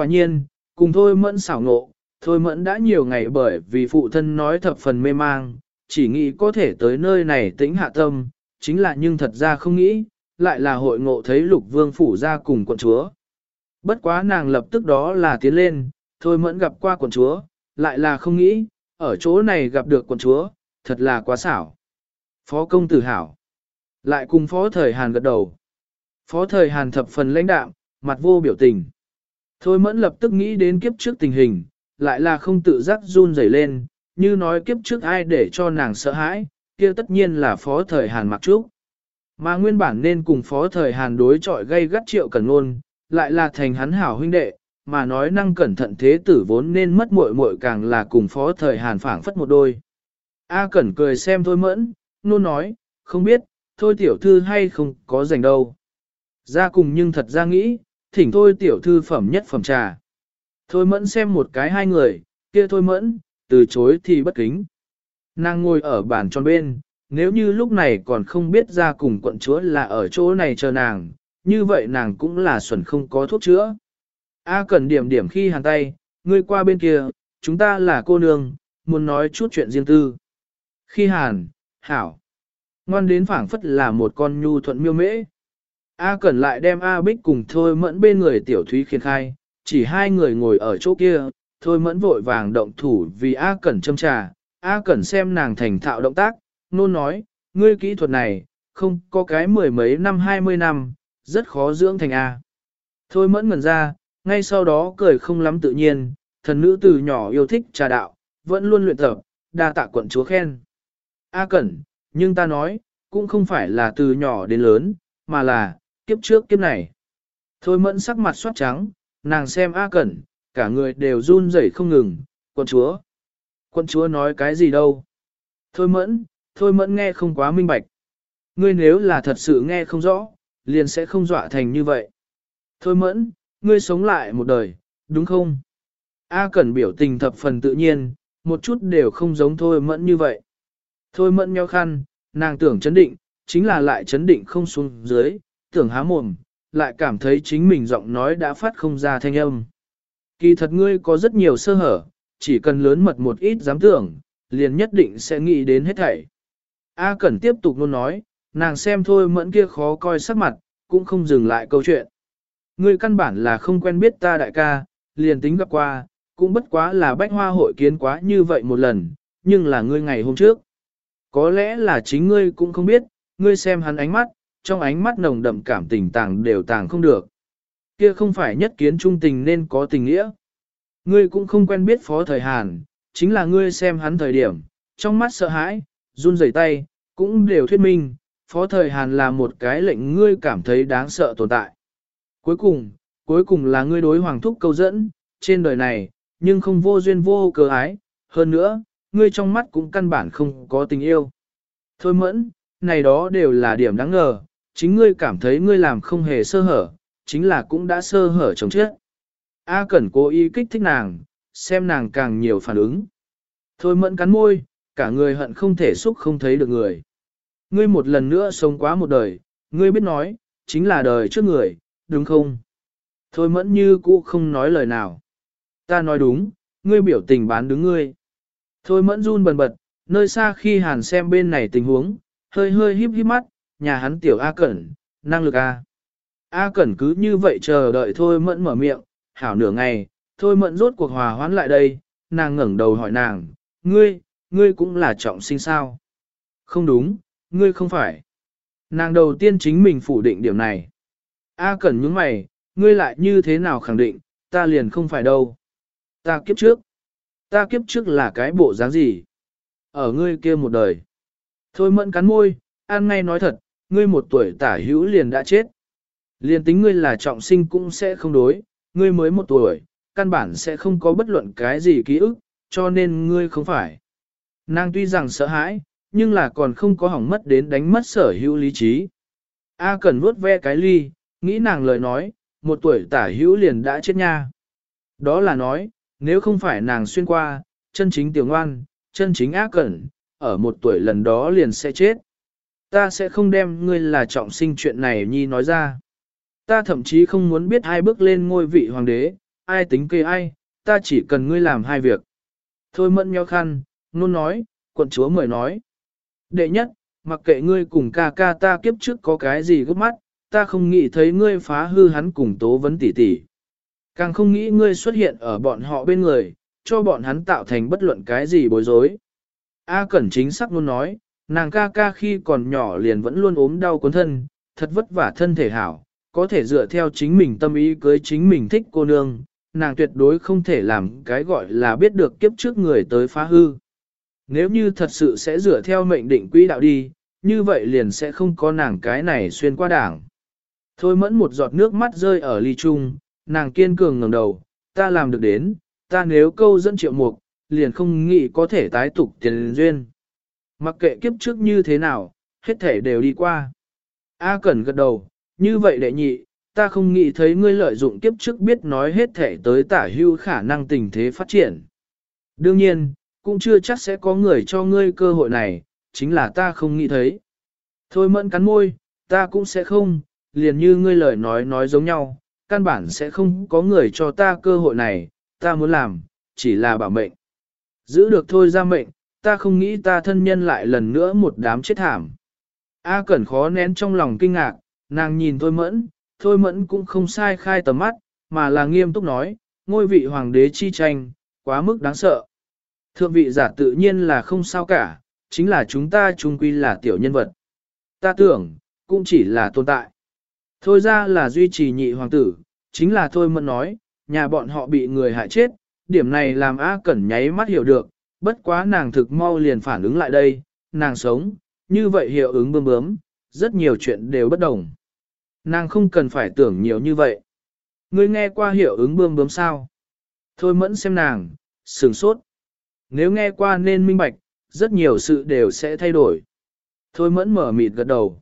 S1: Quả nhiên, cùng Thôi Mẫn xảo ngộ, Thôi mẫn đã nhiều ngày bởi vì phụ thân nói thập phần mê mang, chỉ nghĩ có thể tới nơi này tĩnh hạ tâm, chính là nhưng thật ra không nghĩ, lại là hội ngộ thấy lục vương phủ ra cùng quận chúa. Bất quá nàng lập tức đó là tiến lên, thôi mẫn gặp qua quận chúa, lại là không nghĩ, ở chỗ này gặp được quận chúa, thật là quá xảo. Phó công tử hảo. Lại cùng phó thời Hàn gật đầu. Phó thời Hàn thập phần lãnh đạm, mặt vô biểu tình. Thôi mẫn lập tức nghĩ đến kiếp trước tình hình, lại là không tự giác run rẩy lên, như nói kiếp trước ai để cho nàng sợ hãi, kia tất nhiên là phó thời Hàn mặc trúc. Mà nguyên bản nên cùng phó thời Hàn đối chọi gây gắt triệu cẩn ngôn, lại là thành hắn hảo huynh đệ, mà nói năng cẩn thận thế tử vốn nên mất muội muội càng là cùng phó thời Hàn phảng phất một đôi. A Cẩn cười xem thôi mẫn, nôn nói, không biết, thôi tiểu thư hay không có rảnh đâu. Ra cùng nhưng thật ra nghĩ, thỉnh thôi tiểu thư phẩm nhất phẩm trà. Thôi mẫn xem một cái hai người, kia thôi mẫn, từ chối thì bất kính. Nàng ngồi ở bàn tròn bên, nếu như lúc này còn không biết ra cùng quận chúa là ở chỗ này chờ nàng, như vậy nàng cũng là xuẩn không có thuốc chữa. A cần điểm điểm khi hàn tay, ngươi qua bên kia, chúng ta là cô nương, muốn nói chút chuyện riêng tư. Khi hàn, hảo, ngoan đến phảng phất là một con nhu thuận miêu mễ. A Cẩn lại đem A Bích cùng Thôi Mẫn bên người Tiểu Thúy khiến khai, chỉ hai người ngồi ở chỗ kia, Thôi Mẫn vội vàng động thủ vì A Cẩn châm trà. A Cẩn xem nàng thành thạo động tác, nôn nói, ngươi kỹ thuật này, không có cái mười mấy năm hai mươi năm, rất khó dưỡng thành A. Thôi Mẫn ngần ra, ngay sau đó cười không lắm tự nhiên, thần nữ từ nhỏ yêu thích trà đạo, vẫn luôn luyện tập, đa tạ quận chúa khen. A Cẩn, nhưng ta nói, cũng không phải là từ nhỏ đến lớn, mà là, kiếp trước kiếp này. Thôi mẫn sắc mặt soát trắng, nàng xem A Cẩn, cả người đều run rẩy không ngừng, Quân chúa. quân chúa nói cái gì đâu? Thôi mẫn, thôi mẫn nghe không quá minh bạch. Ngươi nếu là thật sự nghe không rõ, liền sẽ không dọa thành như vậy. Thôi mẫn, ngươi sống lại một đời, đúng không? A Cẩn biểu tình thập phần tự nhiên, một chút đều không giống thôi mẫn như vậy. Thôi mẫn nheo khăn, nàng tưởng chấn định, chính là lại chấn định không xuống dưới, tưởng há mồm, lại cảm thấy chính mình giọng nói đã phát không ra thanh âm. Kỳ thật ngươi có rất nhiều sơ hở, chỉ cần lớn mật một ít dám tưởng, liền nhất định sẽ nghĩ đến hết thảy. A Cẩn tiếp tục luôn nói, nàng xem thôi mẫn kia khó coi sắc mặt, cũng không dừng lại câu chuyện. Ngươi căn bản là không quen biết ta đại ca, liền tính gặp qua, cũng bất quá là bách hoa hội kiến quá như vậy một lần, nhưng là ngươi ngày hôm trước. Có lẽ là chính ngươi cũng không biết, ngươi xem hắn ánh mắt, trong ánh mắt nồng đậm cảm tình tàng đều tàng không được. Kia không phải nhất kiến trung tình nên có tình nghĩa. Ngươi cũng không quen biết phó thời Hàn, chính là ngươi xem hắn thời điểm, trong mắt sợ hãi, run rẩy tay, cũng đều thuyết minh, phó thời Hàn là một cái lệnh ngươi cảm thấy đáng sợ tồn tại. Cuối cùng, cuối cùng là ngươi đối hoàng thúc câu dẫn, trên đời này, nhưng không vô duyên vô cớ ái, hơn nữa, ngươi trong mắt cũng căn bản không có tình yêu. Thôi mẫn, này đó đều là điểm đáng ngờ, chính ngươi cảm thấy ngươi làm không hề sơ hở, chính là cũng đã sơ hở chồng chết. A Cẩn cố ý kích thích nàng, xem nàng càng nhiều phản ứng. Thôi mẫn cắn môi, cả người hận không thể xúc không thấy được người. Ngươi một lần nữa sống quá một đời, ngươi biết nói, chính là đời trước người, đúng không? Thôi mẫn như cũ không nói lời nào. Ta nói đúng, ngươi biểu tình bán đứng ngươi. Thôi mẫn run bần bật, nơi xa khi hàn xem bên này tình huống, hơi hơi híp híp mắt, nhà hắn tiểu A Cẩn, năng lực A. A Cẩn cứ như vậy chờ đợi thôi mẫn mở miệng, hảo nửa ngày, thôi mẫn rốt cuộc hòa hoãn lại đây, nàng ngẩng đầu hỏi nàng, ngươi, ngươi cũng là trọng sinh sao? Không đúng, ngươi không phải. Nàng đầu tiên chính mình phủ định điểm này. A Cẩn nhướng mày, ngươi lại như thế nào khẳng định, ta liền không phải đâu. Ta kiếp trước. Ta kiếp trước là cái bộ dáng gì? Ở ngươi kia một đời. Thôi mẫn cắn môi, an ngay nói thật, ngươi một tuổi tả hữu liền đã chết. Liền tính ngươi là trọng sinh cũng sẽ không đối, ngươi mới một tuổi, căn bản sẽ không có bất luận cái gì ký ức, cho nên ngươi không phải. Nàng tuy rằng sợ hãi, nhưng là còn không có hỏng mất đến đánh mất sở hữu lý trí. A cần vuốt ve cái ly, nghĩ nàng lời nói, một tuổi tả hữu liền đã chết nha. Đó là nói, nếu không phải nàng xuyên qua, chân chính tiểu ngoan, chân chính ác cẩn, ở một tuổi lần đó liền sẽ chết. Ta sẽ không đem ngươi là trọng sinh chuyện này nhi nói ra. Ta thậm chí không muốn biết ai bước lên ngôi vị hoàng đế, ai tính kê ai, ta chỉ cần ngươi làm hai việc. Thôi mẫn nhó khăn, nôn nói, quận chúa mời nói. Đệ nhất, mặc kệ ngươi cùng ca ca ta kiếp trước có cái gì gấp mắt, ta không nghĩ thấy ngươi phá hư hắn cùng tố vấn tỉ tỉ. Càng không nghĩ ngươi xuất hiện ở bọn họ bên người, cho bọn hắn tạo thành bất luận cái gì bối rối. A Cẩn chính xác luôn nói, nàng ca ca khi còn nhỏ liền vẫn luôn ốm đau cuốn thân, thật vất vả thân thể hảo, có thể dựa theo chính mình tâm ý cưới chính mình thích cô nương, nàng tuyệt đối không thể làm cái gọi là biết được kiếp trước người tới phá hư. Nếu như thật sự sẽ dựa theo mệnh định quỹ đạo đi, như vậy liền sẽ không có nàng cái này xuyên qua đảng. Thôi mẫn một giọt nước mắt rơi ở ly trung, nàng kiên cường ngẩng đầu, ta làm được đến, ta nếu câu dẫn triệu mục, liền không nghĩ có thể tái tục tiền duyên. Mặc kệ kiếp trước như thế nào, hết thể đều đi qua. A Cẩn gật đầu, như vậy đệ nhị, ta không nghĩ thấy ngươi lợi dụng kiếp trước biết nói hết thể tới tả hưu khả năng tình thế phát triển. Đương nhiên, cũng chưa chắc sẽ có người cho ngươi cơ hội này, chính là ta không nghĩ thấy. Thôi mẫn cắn môi, ta cũng sẽ không, liền như ngươi lời nói nói giống nhau, căn bản sẽ không có người cho ta cơ hội này, ta muốn làm, chỉ là bảo mệnh. Giữ được thôi ra mệnh, ta không nghĩ ta thân nhân lại lần nữa một đám chết thảm. A Cẩn khó nén trong lòng kinh ngạc, nàng nhìn Thôi Mẫn, Thôi Mẫn cũng không sai khai tầm mắt, mà là nghiêm túc nói, ngôi vị hoàng đế chi tranh, quá mức đáng sợ. Thượng vị giả tự nhiên là không sao cả, chính là chúng ta chung quy là tiểu nhân vật. Ta tưởng, cũng chỉ là tồn tại. Thôi ra là duy trì nhị hoàng tử, chính là Thôi Mẫn nói, nhà bọn họ bị người hại chết, điểm này làm A Cẩn nháy mắt hiểu được, bất quá nàng thực mau liền phản ứng lại đây, nàng sống, như vậy hiệu ứng bơm bướm, rất nhiều chuyện đều bất đồng. Nàng không cần phải tưởng nhiều như vậy. Ngươi nghe qua hiệu ứng bơm bướm sao? Thôi mẫn xem nàng, sừng sốt. Nếu nghe qua nên minh bạch, rất nhiều sự đều sẽ thay đổi. Thôi mẫn mở mịt gật đầu.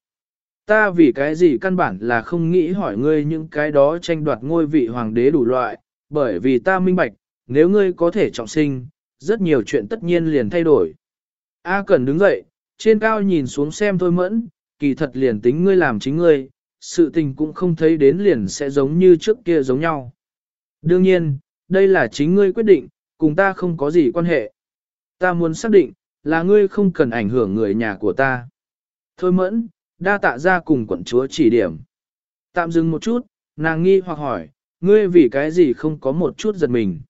S1: Ta vì cái gì căn bản là không nghĩ hỏi ngươi những cái đó tranh đoạt ngôi vị hoàng đế đủ loại, bởi vì ta minh bạch, nếu ngươi có thể trọng sinh, rất nhiều chuyện tất nhiên liền thay đổi. A Cẩn đứng dậy, trên cao nhìn xuống xem thôi mẫn, kỳ thật liền tính ngươi làm chính ngươi, sự tình cũng không thấy đến liền sẽ giống như trước kia giống nhau. Đương nhiên, đây là chính ngươi quyết định, cùng ta không có gì quan hệ. Ta muốn xác định, là ngươi không cần ảnh hưởng người nhà của ta. Thôi mẫn, đa tạ ra cùng quận chúa chỉ điểm. Tạm dừng một chút, nàng nghi hoặc hỏi, ngươi vì cái gì không có một chút giật mình.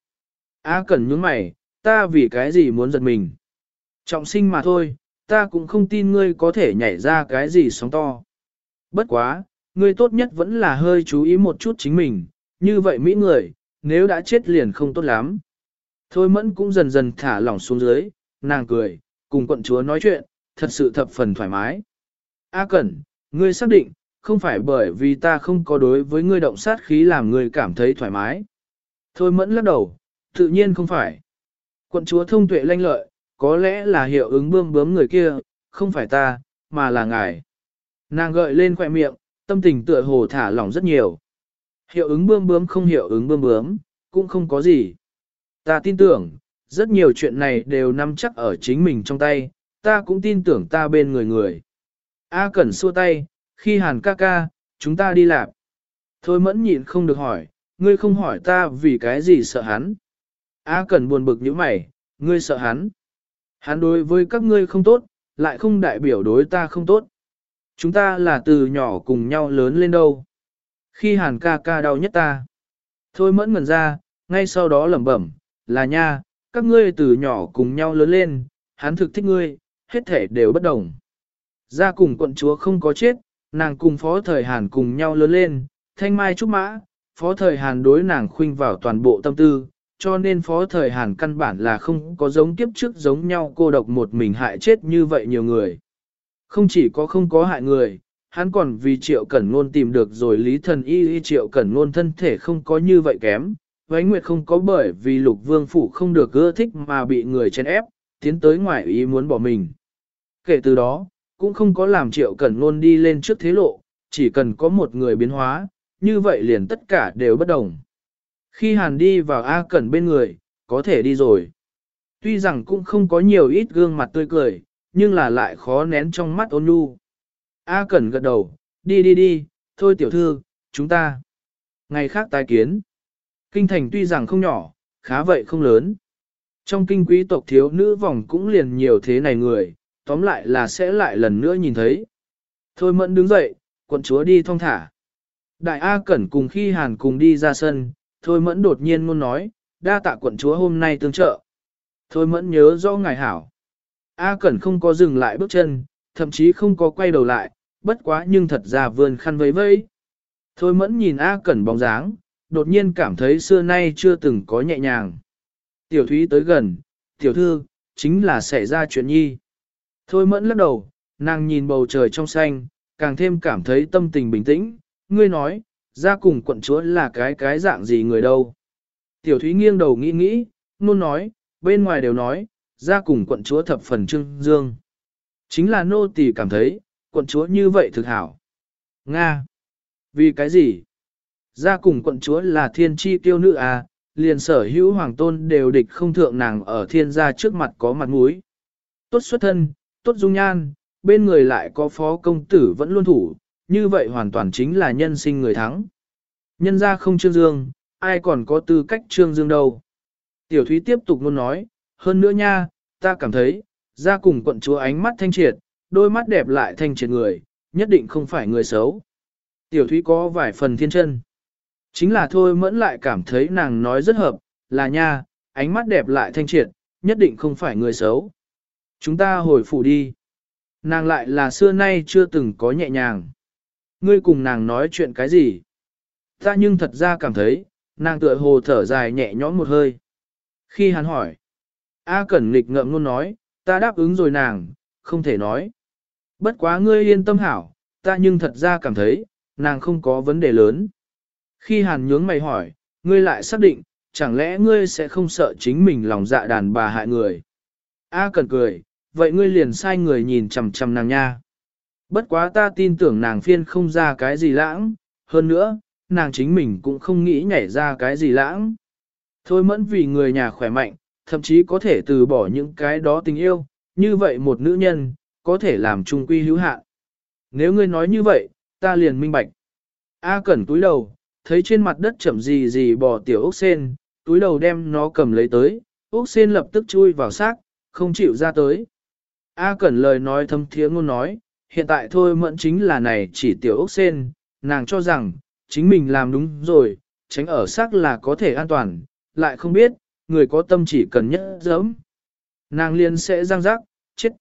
S1: A cẩn nhướng mày, ta vì cái gì muốn giật mình. Trọng sinh mà thôi, ta cũng không tin ngươi có thể nhảy ra cái gì sóng to. Bất quá, ngươi tốt nhất vẫn là hơi chú ý một chút chính mình, như vậy mỹ người, nếu đã chết liền không tốt lắm. Thôi mẫn cũng dần dần thả lỏng xuống dưới, nàng cười, cùng quận chúa nói chuyện, thật sự thập phần thoải mái. A Cẩn, ngươi xác định, không phải bởi vì ta không có đối với ngươi động sát khí làm ngươi cảm thấy thoải mái. Thôi mẫn lắc đầu, tự nhiên không phải. Quận chúa thông tuệ lanh lợi, có lẽ là hiệu ứng bươm bướm người kia, không phải ta, mà là ngài. Nàng gợi lên khỏe miệng, tâm tình tựa hồ thả lỏng rất nhiều. Hiệu ứng bươm bướm không hiệu ứng bươm bướm, cũng không có gì. Ta tin tưởng, rất nhiều chuyện này đều nắm chắc ở chính mình trong tay, ta cũng tin tưởng ta bên người người. A Cẩn xua tay, khi hàn ca ca, chúng ta đi lạp. Thôi mẫn nhịn không được hỏi, ngươi không hỏi ta vì cái gì sợ hắn. A Cẩn buồn bực như mày, ngươi sợ hắn. Hắn đối với các ngươi không tốt, lại không đại biểu đối ta không tốt. Chúng ta là từ nhỏ cùng nhau lớn lên đâu. Khi hàn ca ca đau nhất ta. Thôi mẫn ngần ra, ngay sau đó lẩm bẩm, là nha, các ngươi từ nhỏ cùng nhau lớn lên, hắn thực thích ngươi, hết thể đều bất đồng. Ra cùng quận chúa không có chết, nàng cùng phó thời Hàn cùng nhau lớn lên, thanh mai trúc mã, phó thời Hàn đối nàng khuynh vào toàn bộ tâm tư, cho nên phó thời Hàn căn bản là không có giống kiếp trước giống nhau cô độc một mình hại chết như vậy nhiều người. Không chỉ có không có hại người, hắn còn vì triệu cẩn ngôn tìm được rồi lý thần y y triệu cẩn ngôn thân thể không có như vậy kém, Vánh Nguyệt không có bởi vì lục vương phủ không được ưa thích mà bị người chen ép, tiến tới ngoài ý muốn bỏ mình. Kể từ đó, cũng không có làm triệu cẩn ngôn đi lên trước thế lộ, chỉ cần có một người biến hóa, như vậy liền tất cả đều bất đồng. Khi Hàn đi vào A Cẩn bên người, có thể đi rồi. Tuy rằng cũng không có nhiều ít gương mặt tươi cười, nhưng là lại khó nén trong mắt ôn nhu. A Cẩn gật đầu, đi đi đi, thôi tiểu thư, chúng ta. Ngày khác tái kiến. Kinh thành tuy rằng không nhỏ, khá vậy không lớn. Trong kinh quý tộc thiếu nữ vòng cũng liền nhiều thế này người, tóm lại là sẽ lại lần nữa nhìn thấy. Thôi mẫn đứng dậy, quận chúa đi thong thả. Đại A Cẩn cùng khi Hàn cùng đi ra sân, Thôi mẫn đột nhiên muốn nói, đa tạ quận chúa hôm nay tương trợ. Thôi mẫn nhớ rõ ngài hảo. A Cẩn không có dừng lại bước chân, thậm chí không có quay đầu lại, bất quá nhưng thật ra vươn khăn vẫy vẫy. Thôi mẫn nhìn A Cẩn bóng dáng, đột nhiên cảm thấy xưa nay chưa từng có nhẹ nhàng. Tiểu thúy tới gần, tiểu thư, chính là xảy ra chuyện nhi. Thôi mẫn lắc đầu, nàng nhìn bầu trời trong xanh, càng thêm cảm thấy tâm tình bình tĩnh, ngươi nói, ra cùng quận chúa là cái cái dạng gì người đâu. Tiểu thúy nghiêng đầu nghĩ nghĩ, nôn nói, bên ngoài đều nói, ra cùng quận chúa thập phần trưng dương. Chính là nô tỳ cảm thấy, quận chúa như vậy thực hảo. Nga! Vì cái gì? Ra cùng quận chúa là thiên chi tiêu nữ à, liền sở hữu hoàng tôn đều địch không thượng nàng ở thiên gia trước mặt có mặt mũi. Tốt xuất thân, tốt dung nhan, bên người lại có phó công tử vẫn luôn thủ, như vậy hoàn toàn chính là nhân sinh người thắng. Nhân ra không trương dương, ai còn có tư cách trương dương đâu. Tiểu thúy tiếp tục luôn nói, hơn nữa nha, ta cảm thấy, ra cùng quận chúa ánh mắt thanh triệt, đôi mắt đẹp lại thanh triệt người, nhất định không phải người xấu. Tiểu thúy có vài phần thiên chân. Chính là thôi mẫn lại cảm thấy nàng nói rất hợp, là nha, ánh mắt đẹp lại thanh triệt, nhất định không phải người xấu. Chúng ta hồi phủ đi. Nàng lại là xưa nay chưa từng có nhẹ nhàng. Ngươi cùng nàng nói chuyện cái gì? Ta nhưng thật ra cảm thấy, nàng tựa hồ thở dài nhẹ nhõm một hơi. Khi hắn hỏi, A Cẩn nghịch ngợm luôn nói, ta đáp ứng rồi nàng, không thể nói. Bất quá ngươi yên tâm hảo, ta nhưng thật ra cảm thấy, nàng không có vấn đề lớn. Khi hàn nhướng mày hỏi, ngươi lại xác định, chẳng lẽ ngươi sẽ không sợ chính mình lòng dạ đàn bà hại người? A Cẩn cười, vậy ngươi liền sai người nhìn chằm chằm nàng nha. Bất quá ta tin tưởng nàng phiên không ra cái gì lãng, hơn nữa, nàng chính mình cũng không nghĩ nhảy ra cái gì lãng. Thôi mẫn vì người nhà khỏe mạnh, thậm chí có thể từ bỏ những cái đó tình yêu, như vậy một nữ nhân, có thể làm trung quy hữu hạn. Nếu ngươi nói như vậy, ta liền minh bạch. A cẩn túi đầu, thấy trên mặt đất chậm gì gì bò tiểu ốc sen, túi đầu đem nó cầm lấy tới, ốc sen lập tức chui vào xác, không chịu ra tới. A cẩn lời nói thâm thiế ngôn nói, hiện tại thôi mẫn chính là này chỉ tiểu ốc sen, nàng cho rằng, chính mình làm đúng rồi, tránh ở xác là có thể an toàn, lại không biết, người có tâm chỉ cần nhất giấm. Nàng liền sẽ răng rắc, chết.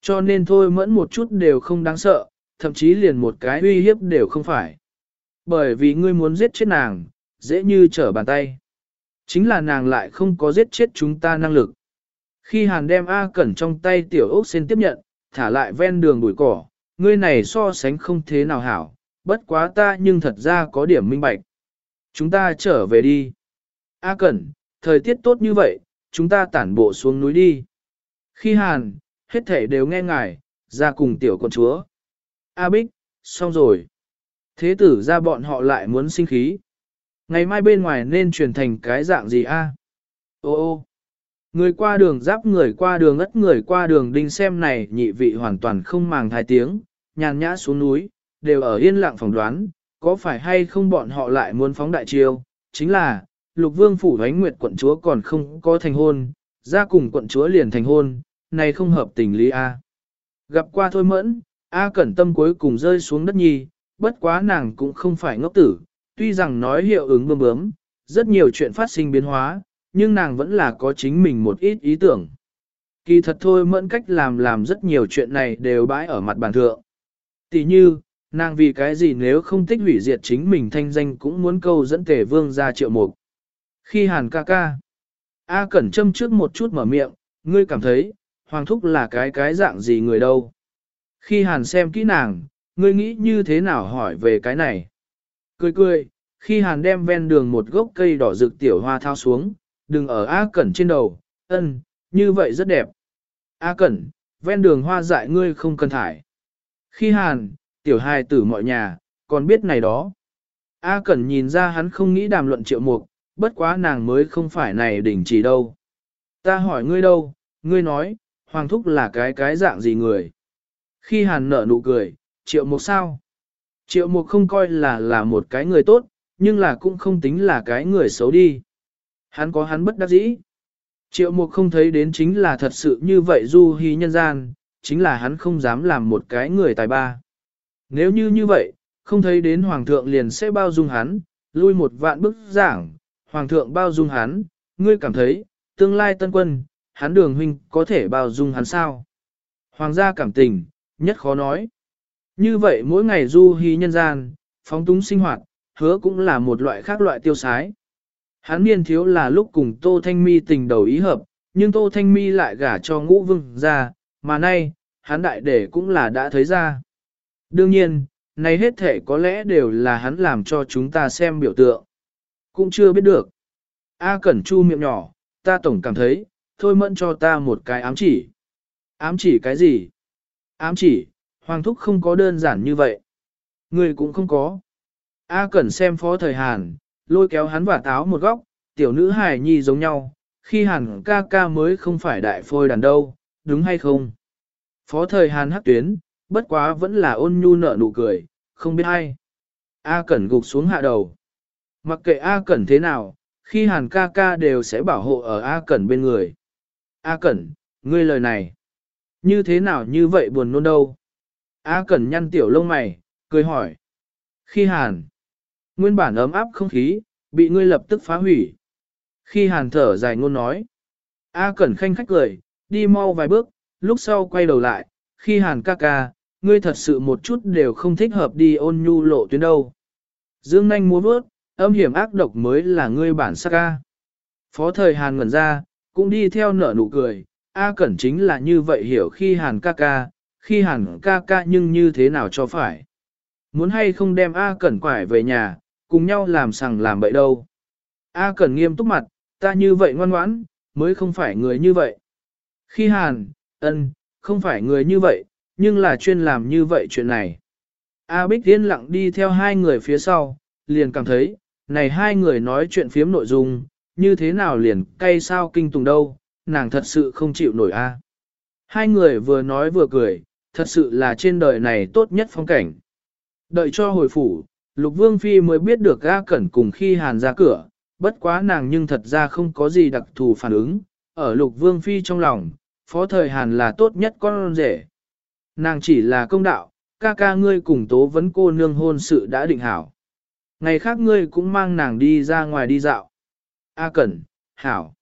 S1: Cho nên thôi mẫn một chút đều không đáng sợ, thậm chí liền một cái uy hiếp đều không phải. Bởi vì ngươi muốn giết chết nàng, dễ như trở bàn tay. Chính là nàng lại không có giết chết chúng ta năng lực. Khi Hàn đem A Cẩn trong tay tiểu ốc sen tiếp nhận, thả lại ven đường bụi cỏ, ngươi này so sánh không thế nào hảo, bất quá ta nhưng thật ra có điểm minh bạch. Chúng ta trở về đi. A Cẩn, thời tiết tốt như vậy, chúng ta tản bộ xuống núi đi. Khi Hàn, hết thể đều nghe ngài, ra cùng tiểu con chúa. A Bích, xong rồi. Thế tử ra bọn họ lại muốn sinh khí. Ngày mai bên ngoài nên truyền thành cái dạng gì a? Ô ô. Người qua đường giáp người qua đường ất người qua đường đinh xem này nhị vị hoàn toàn không màng thai tiếng, nhàn nhã xuống núi, đều ở yên lặng phỏng đoán, có phải hay không bọn họ lại muốn phóng đại chiêu, chính là, lục vương phủ ánh nguyệt quận chúa còn không có thành hôn, ra cùng quận chúa liền thành hôn, này không hợp tình lý A. Gặp qua thôi mẫn, A cẩn tâm cuối cùng rơi xuống đất nhi, bất quá nàng cũng không phải ngốc tử, tuy rằng nói hiệu ứng bơm bướm, rất nhiều chuyện phát sinh biến hóa, nhưng nàng vẫn là có chính mình một ít ý tưởng. Kỳ thật thôi mẫn cách làm làm rất nhiều chuyện này đều bãi ở mặt bàn thượng. Tỷ như, nàng vì cái gì nếu không tích hủy diệt chính mình thanh danh cũng muốn câu dẫn tề vương ra triệu mục. Khi hàn ca ca, A Cẩn châm trước một chút mở miệng, ngươi cảm thấy, Hoàng Thúc là cái cái dạng gì người đâu. Khi hàn xem kỹ nàng, ngươi nghĩ như thế nào hỏi về cái này. Cười cười, khi hàn đem ven đường một gốc cây đỏ rực tiểu hoa thao xuống, đừng ở A Cẩn trên đầu, ân, như vậy rất đẹp. A Cẩn, ven đường hoa dại ngươi không cần thải. Khi hàn, tiểu hài tử mọi nhà, còn biết này đó. A Cẩn nhìn ra hắn không nghĩ đàm luận triệu mục, bất quá nàng mới không phải này đỉnh chỉ đâu. Ta hỏi ngươi đâu, ngươi nói, Hoàng Thúc là cái cái dạng gì người? Khi hàn nở nụ cười, triệu mục sao? Triệu mục không coi là là một cái người tốt, nhưng là cũng không tính là cái người xấu đi. Hắn có hắn bất đắc dĩ. Triệu mục không thấy đến chính là thật sự như vậy du hí nhân gian, chính là hắn không dám làm một cái người tài ba. Nếu như như vậy, không thấy đến hoàng thượng liền sẽ bao dung hắn, lui một vạn bức giảng, hoàng thượng bao dung hắn, ngươi cảm thấy, tương lai tân quân, hắn đường huynh có thể bao dung hắn sao? Hoàng gia cảm tình, nhất khó nói. Như vậy mỗi ngày du hí nhân gian, phóng túng sinh hoạt, hứa cũng là một loại khác loại tiêu sái. Hắn niên thiếu là lúc cùng Tô Thanh Mi tình đầu ý hợp, nhưng Tô Thanh Mi lại gả cho ngũ vương ra, mà nay, hắn đại để cũng là đã thấy ra. Đương nhiên, này hết thể có lẽ đều là hắn làm cho chúng ta xem biểu tượng. Cũng chưa biết được. A Cẩn Chu miệng nhỏ, ta tổng cảm thấy, thôi mẫn cho ta một cái ám chỉ. Ám chỉ cái gì? Ám chỉ, Hoàng Thúc không có đơn giản như vậy. Người cũng không có. A Cẩn xem phó thời Hàn, lôi kéo hắn và táo một góc, tiểu nữ hài nhi giống nhau, khi hàn ca ca mới không phải đại phôi đàn đâu, đúng hay không? Phó thời hàn hắc tuyến, bất quá vẫn là ôn nhu nợ nụ cười, không biết ai. A Cẩn gục xuống hạ đầu. Mặc kệ A Cẩn thế nào, khi hàn ca ca đều sẽ bảo hộ ở A Cẩn bên người. A Cẩn, ngươi lời này. Như thế nào như vậy buồn nôn đâu? A Cẩn nhăn tiểu lông mày, cười hỏi. Khi hàn. Nguyên bản ấm áp không khí, bị ngươi lập tức phá hủy. Khi hàn thở dài ngôn nói. A Cẩn khanh khách cười, đi mau vài bước, lúc sau quay đầu lại, khi hàn ca ca, ngươi thật sự một chút đều không thích hợp đi ôn nhu lộ tuyến đâu. Dương nanh múa bước, âm hiểm ác độc mới là ngươi bản sắc ca. Phó thời hàn ngẩn ra, cũng đi theo nở nụ cười, A Cẩn chính là như vậy hiểu khi hàn ca ca, khi hàn ca ca nhưng như thế nào cho phải. Muốn hay không đem A Cẩn quải về nhà, cùng nhau làm sằng làm bậy đâu. A Cẩn nghiêm túc mặt, ta như vậy ngoan ngoãn, mới không phải người như vậy. Khi Hàn, ân, không phải người như vậy, nhưng là chuyên làm như vậy chuyện này. A Bích Thiên lặng đi theo hai người phía sau, liền cảm thấy, này hai người nói chuyện phiếm nội dung, như thế nào liền cay sao kinh tùng đâu, nàng thật sự không chịu nổi a. Hai người vừa nói vừa cười, thật sự là trên đời này tốt nhất phong cảnh. Đợi cho hồi phủ, Lục Vương Phi mới biết được A Cẩn cùng khi Hàn ra cửa, bất quá nàng nhưng thật ra không có gì đặc thù phản ứng, ở Lục Vương Phi trong lòng, phó thời Hàn là tốt nhất con rể. Nàng chỉ là công đạo, ca ca ngươi cùng tố vấn cô nương hôn sự đã định hảo. Ngày khác ngươi cũng mang nàng đi ra ngoài đi dạo. A Cẩn, hảo.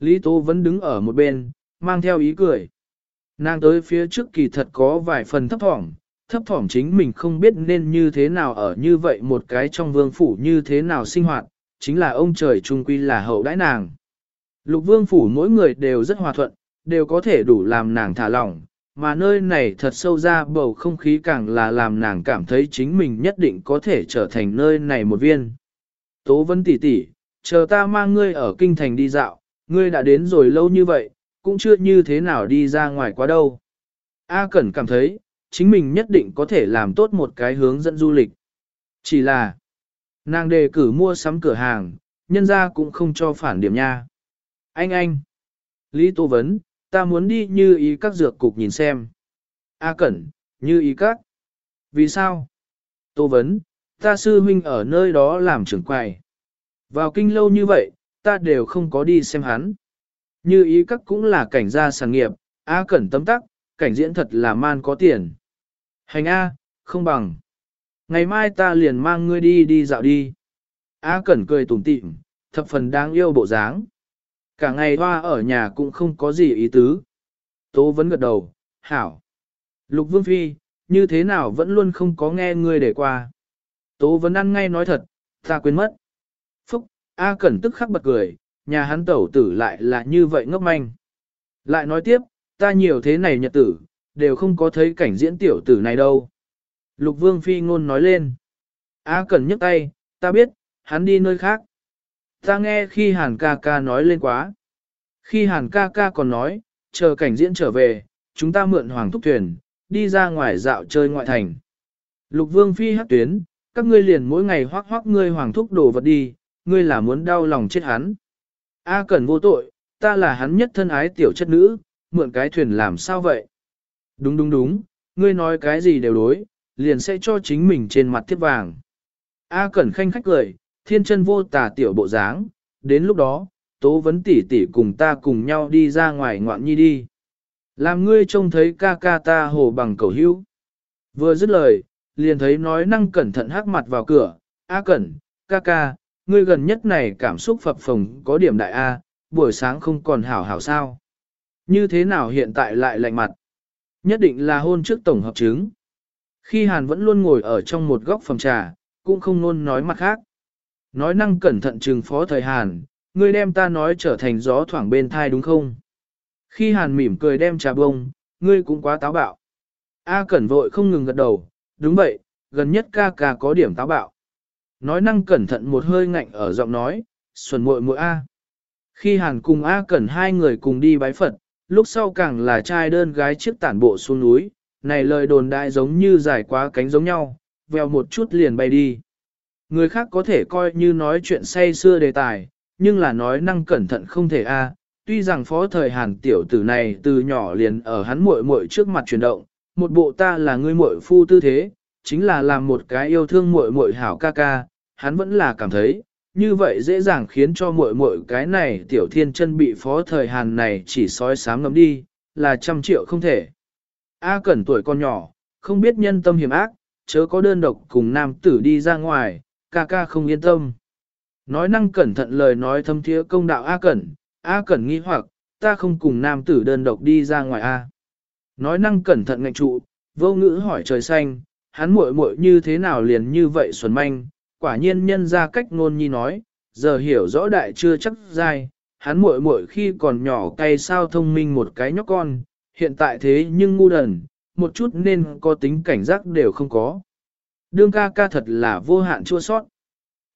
S1: Lý Tố vẫn đứng ở một bên, mang theo ý cười. Nàng tới phía trước kỳ thật có vài phần thấp thỏm, thấp thỏm chính mình không biết nên như thế nào ở như vậy một cái trong vương phủ như thế nào sinh hoạt, chính là ông trời trung quy là hậu đãi nàng. Lục vương phủ mỗi người đều rất hòa thuận, đều có thể đủ làm nàng thả lỏng, mà nơi này thật sâu ra bầu không khí càng là làm nàng cảm thấy chính mình nhất định có thể trở thành nơi này một viên. Tố vân tỷ tỷ, chờ ta mang ngươi ở kinh thành đi dạo, ngươi đã đến rồi lâu như vậy, cũng chưa như thế nào đi ra ngoài quá đâu. A Cẩn cảm thấy, chính mình nhất định có thể làm tốt một cái hướng dẫn du lịch. Chỉ là, nàng đề cử mua sắm cửa hàng, nhân ra cũng không cho phản điểm nha. Anh anh, Lý Tô Vấn, ta muốn đi như ý các dược cục nhìn xem. A Cẩn, như ý các. Vì sao? Tô Vấn, ta sư huynh ở nơi đó làm trưởng quầy. Vào kinh lâu như vậy, ta đều không có đi xem hắn. Như ý các cũng là cảnh gia sản nghiệp, A Cẩn tấm tắc, cảnh diễn thật là man có tiền. Hành A, không bằng. Ngày mai ta liền mang ngươi đi đi dạo đi. A Cẩn cười tủm tỉm, thập phần đáng yêu bộ dáng. Cả ngày hoa ở nhà cũng không có gì ý tứ. Tố vẫn gật đầu, hảo. Lục Vương Phi, như thế nào vẫn luôn không có nghe ngươi để qua. Tố vẫn ăn ngay nói thật, ta quên mất. Phúc, A Cẩn tức khắc bật cười, nhà hắn tẩu tử lại là như vậy ngốc manh. Lại nói tiếp, ta nhiều thế này nhật tử, đều không có thấy cảnh diễn tiểu tử này đâu. Lục vương phi ngôn nói lên. A cần nhấc tay, ta biết, hắn đi nơi khác. Ta nghe khi hàn ca ca nói lên quá. Khi hàn ca ca còn nói, chờ cảnh diễn trở về, chúng ta mượn hoàng thúc thuyền, đi ra ngoài dạo chơi ngoại thành. Lục vương phi hát tuyến, các ngươi liền mỗi ngày hoác hoác ngươi hoàng thúc đổ vật đi, ngươi là muốn đau lòng chết hắn. A cần vô tội, ta là hắn nhất thân ái tiểu chất nữ, mượn cái thuyền làm sao vậy? Đúng đúng đúng, ngươi nói cái gì đều đối, liền sẽ cho chính mình trên mặt thiết vàng. A Cẩn khanh khách cười, thiên chân vô tà tiểu bộ dáng, đến lúc đó, tố vấn tỷ tỷ cùng ta cùng nhau đi ra ngoài ngoạn nhi đi. Làm ngươi trông thấy ca ca ta hồ bằng cầu hữu. Vừa dứt lời, liền thấy nói năng cẩn thận hắc mặt vào cửa, A cẩn, ca ca, ngươi gần nhất này cảm xúc phập phồng có điểm đại A, buổi sáng không còn hảo hảo sao. Như thế nào hiện tại lại lạnh mặt? Nhất định là hôn trước tổng hợp chứng. Khi Hàn vẫn luôn ngồi ở trong một góc phòng trà, cũng không luôn nói mặt khác. Nói năng cẩn thận trừng phó thời Hàn, ngươi đem ta nói trở thành gió thoảng bên thai đúng không? Khi Hàn mỉm cười đem trà bông, ngươi cũng quá táo bạo. A cẩn vội không ngừng gật đầu, đúng vậy, gần nhất ca ca có điểm táo bạo. Nói năng cẩn thận một hơi ngạnh ở giọng nói, xuân muội muội A. Khi Hàn cùng A cẩn hai người cùng đi bái Phật, lúc sau càng là trai đơn gái chiếc tản bộ xuống núi, này lời đồn đại giống như dài quá cánh giống nhau, vèo một chút liền bay đi. Người khác có thể coi như nói chuyện say xưa đề tài, nhưng là nói năng cẩn thận không thể a. Tuy rằng phó thời Hàn tiểu tử này từ nhỏ liền ở hắn muội muội trước mặt chuyển động, một bộ ta là người muội phu tư thế, chính là làm một cái yêu thương muội muội hảo ca ca, hắn vẫn là cảm thấy, như vậy dễ dàng khiến cho muội muội cái này tiểu thiên chân bị phó thời Hàn này chỉ sói sám ngấm đi, là trăm triệu không thể. A Cẩn tuổi con nhỏ, không biết nhân tâm hiểm ác, chớ có đơn độc cùng nam tử đi ra ngoài, ca ca không yên tâm. Nói năng cẩn thận lời nói thâm thiế công đạo A Cẩn, A Cẩn nghi hoặc, ta không cùng nam tử đơn độc đi ra ngoài A. Nói năng cẩn thận ngạch trụ, vô ngữ hỏi trời xanh, hắn muội muội như thế nào liền như vậy xuân manh, quả nhiên nhân ra cách ngôn nhi nói, giờ hiểu rõ đại chưa chắc dai, hắn muội muội khi còn nhỏ cay sao thông minh một cái nhóc con, hiện tại thế nhưng ngu đần, một chút nên có tính cảnh giác đều không có. Đương ca ca thật là vô hạn chua sót.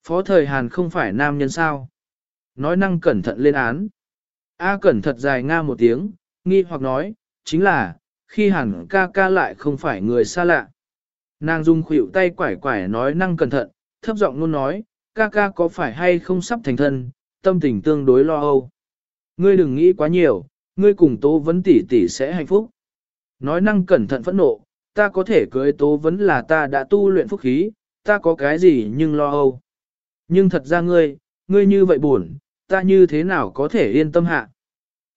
S1: Phó thời Hàn không phải nam nhân sao. Nói năng cẩn thận lên án. A cẩn thật dài nga một tiếng, nghi hoặc nói, chính là, khi Hàn ca ca lại không phải người xa lạ. Nàng dung khuỷu tay quải quải nói năng cẩn thận, thấp giọng luôn nói, ca ca có phải hay không sắp thành thân, tâm tình tương đối lo âu. Ngươi đừng nghĩ quá nhiều, ngươi cùng tố vấn tỷ tỷ sẽ hạnh phúc. Nói năng cẩn thận phẫn nộ, ta có thể cưới tố vấn là ta đã tu luyện phúc khí, ta có cái gì nhưng lo âu. Nhưng thật ra ngươi, ngươi như vậy buồn, ta như thế nào có thể yên tâm hạ.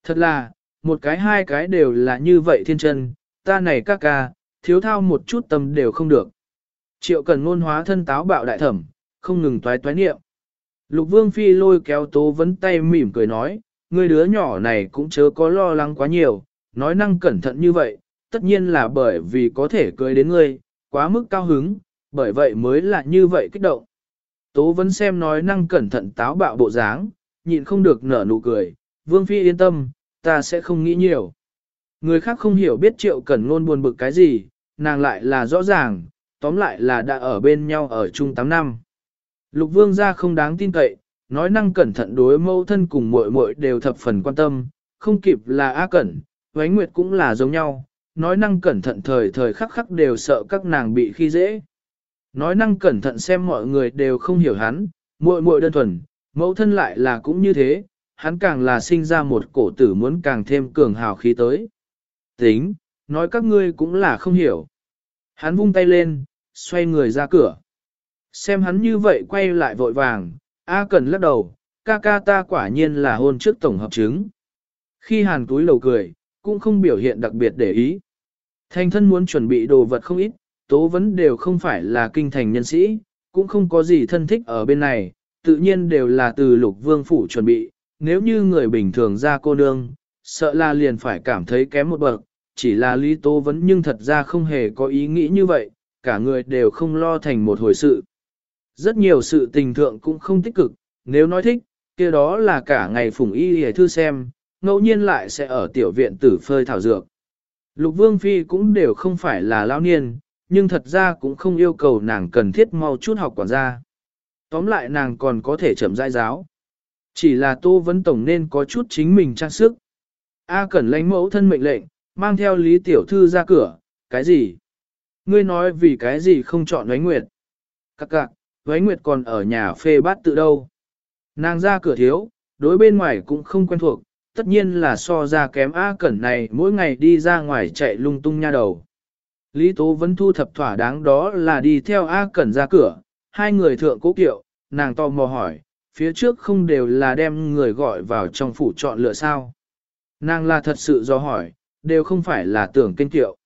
S1: Thật là, một cái hai cái đều là như vậy thiên chân, ta này ca ca, thiếu thao một chút tâm đều không được. Triệu cần ngôn hóa thân táo bạo đại thẩm, không ngừng toái toái niệm. Lục vương phi lôi kéo tố vấn tay mỉm cười nói, người đứa nhỏ này cũng chớ có lo lắng quá nhiều, nói năng cẩn thận như vậy, tất nhiên là bởi vì có thể cười đến ngươi, quá mức cao hứng, bởi vậy mới là như vậy kích động. Tố Vấn xem nói năng cẩn thận táo bạo bộ dáng, nhịn không được nở nụ cười, vương phi yên tâm, ta sẽ không nghĩ nhiều. Người khác không hiểu biết triệu cẩn ngôn buồn bực cái gì, nàng lại là rõ ràng, tóm lại là đã ở bên nhau ở chung 8 năm. Lục vương gia không đáng tin cậy, nói năng cẩn thận đối mẫu thân cùng muội muội đều thập phần quan tâm, không kịp là A Cẩn, Vánh Nguyệt cũng là giống nhau, nói năng cẩn thận thời thời khắc khắc đều sợ các nàng bị khi dễ. Nói năng cẩn thận xem mọi người đều không hiểu hắn, muội muội đơn thuần, mẫu thân lại là cũng như thế, hắn càng là sinh ra một cổ tử muốn càng thêm cường hào khí tới. Tính, nói các ngươi cũng là không hiểu. Hắn vung tay lên, xoay người ra cửa. Xem hắn như vậy quay lại vội vàng, A Cần lắc đầu, ca ca ta quả nhiên là hôn trước tổng hợp chứng. Khi hàn túi lầu cười, cũng không biểu hiện đặc biệt để ý. Thành thân muốn chuẩn bị đồ vật không ít, tố vấn đều không phải là kinh thành nhân sĩ, cũng không có gì thân thích ở bên này, tự nhiên đều là từ lục vương phủ chuẩn bị, nếu như người bình thường ra cô nương, sợ là liền phải cảm thấy kém một bậc, chỉ là lý tố vấn nhưng thật ra không hề có ý nghĩ như vậy, cả người đều không lo thành một hồi sự. Rất nhiều sự tình thượng cũng không tích cực, nếu nói thích, kia đó là cả ngày phùng y hề thư xem, ngẫu nhiên lại sẽ ở tiểu viện tử phơi thảo dược. Lục Vương Phi cũng đều không phải là lao niên, nhưng thật ra cũng không yêu cầu nàng cần thiết mau chút học quản gia. Tóm lại nàng còn có thể chậm rãi giáo. Chỉ là Tô Vấn Tổng nên có chút chính mình trang sức. A Cẩn lãnh mẫu thân mệnh lệnh, mang theo Lý Tiểu Thư ra cửa, cái gì? Ngươi nói vì cái gì không chọn Vánh Nguyệt? Các cạc, Vánh Nguyệt còn ở nhà phê bát tự đâu? Nàng ra cửa thiếu, đối bên ngoài cũng không quen thuộc, tất nhiên là so ra kém A Cẩn này mỗi ngày đi ra ngoài chạy lung tung nha đầu. Lý Tố vẫn thu thập thỏa đáng đó là đi theo A Cẩn ra cửa, hai người thượng cố kiệu, nàng to mò hỏi, Phía trước không đều là đem người gọi vào trong phủ chọn lựa sao. Nàng là thật sự do hỏi, đều không phải là tưởng kênh tiệu.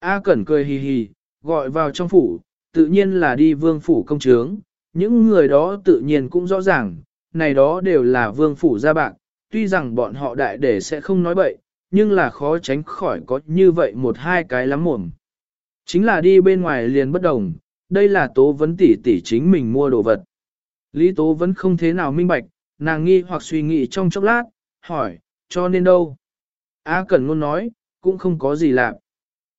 S1: A Cẩn cười hì hì, gọi vào trong phủ, tự nhiên là đi vương phủ công chướng, những người đó tự nhiên cũng rõ ràng, này đó đều là vương phủ gia bạc, tuy rằng bọn họ đại để sẽ không nói bậy, nhưng là khó tránh khỏi có như vậy một hai cái lắm mồm. Chính là đi bên ngoài liền bất đồng, đây là tố vấn tỷ tỷ chính mình mua đồ vật. Lý tố vẫn không thế nào minh bạch, nàng nghi hoặc suy nghĩ trong chốc lát, hỏi, cho nên đâu? A Cẩn luôn nói, cũng không có gì lạ.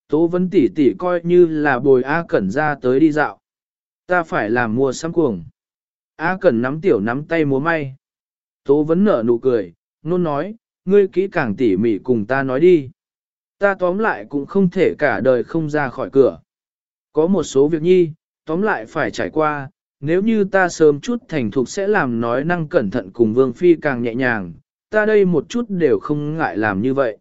S1: Tố vấn tỷ tỷ coi như là bồi A Cẩn ra tới đi dạo. Ta phải làm mua sắm cuồng. A Cẩn nắm tiểu nắm tay múa may. Tố vấn nở nụ cười, nôn nói, ngươi kỹ càng tỉ mỉ cùng ta nói đi. Ta tóm lại cũng không thể cả đời không ra khỏi cửa. Có một số việc nhi, tóm lại phải trải qua, nếu như ta sớm chút thành thục sẽ làm nói năng cẩn thận cùng Vương Phi càng nhẹ nhàng, ta đây một chút đều không ngại làm như vậy.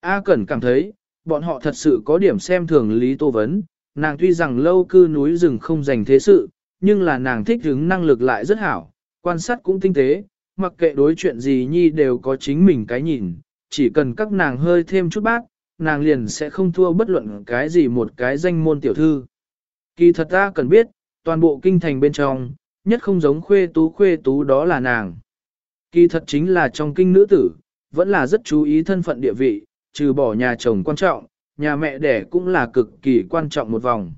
S1: A Cẩn cảm thấy, bọn họ thật sự có điểm xem thường Lý Tô Vấn, nàng tuy rằng lâu cư núi rừng không dành thế sự, nhưng là nàng thích hứng năng lực lại rất hảo, quan sát cũng tinh tế, mặc kệ đối chuyện gì nhi đều có chính mình cái nhìn, chỉ cần các nàng hơi thêm chút bác, nàng liền sẽ không thua bất luận cái gì một cái danh môn tiểu thư. Kỳ thật ta cần biết, toàn bộ kinh thành bên trong, nhất không giống khuê tú khuê tú đó là nàng. Kỳ thật chính là trong kinh nữ tử, vẫn là rất chú ý thân phận địa vị, trừ bỏ nhà chồng quan trọng, nhà mẹ đẻ cũng là cực kỳ quan trọng một vòng.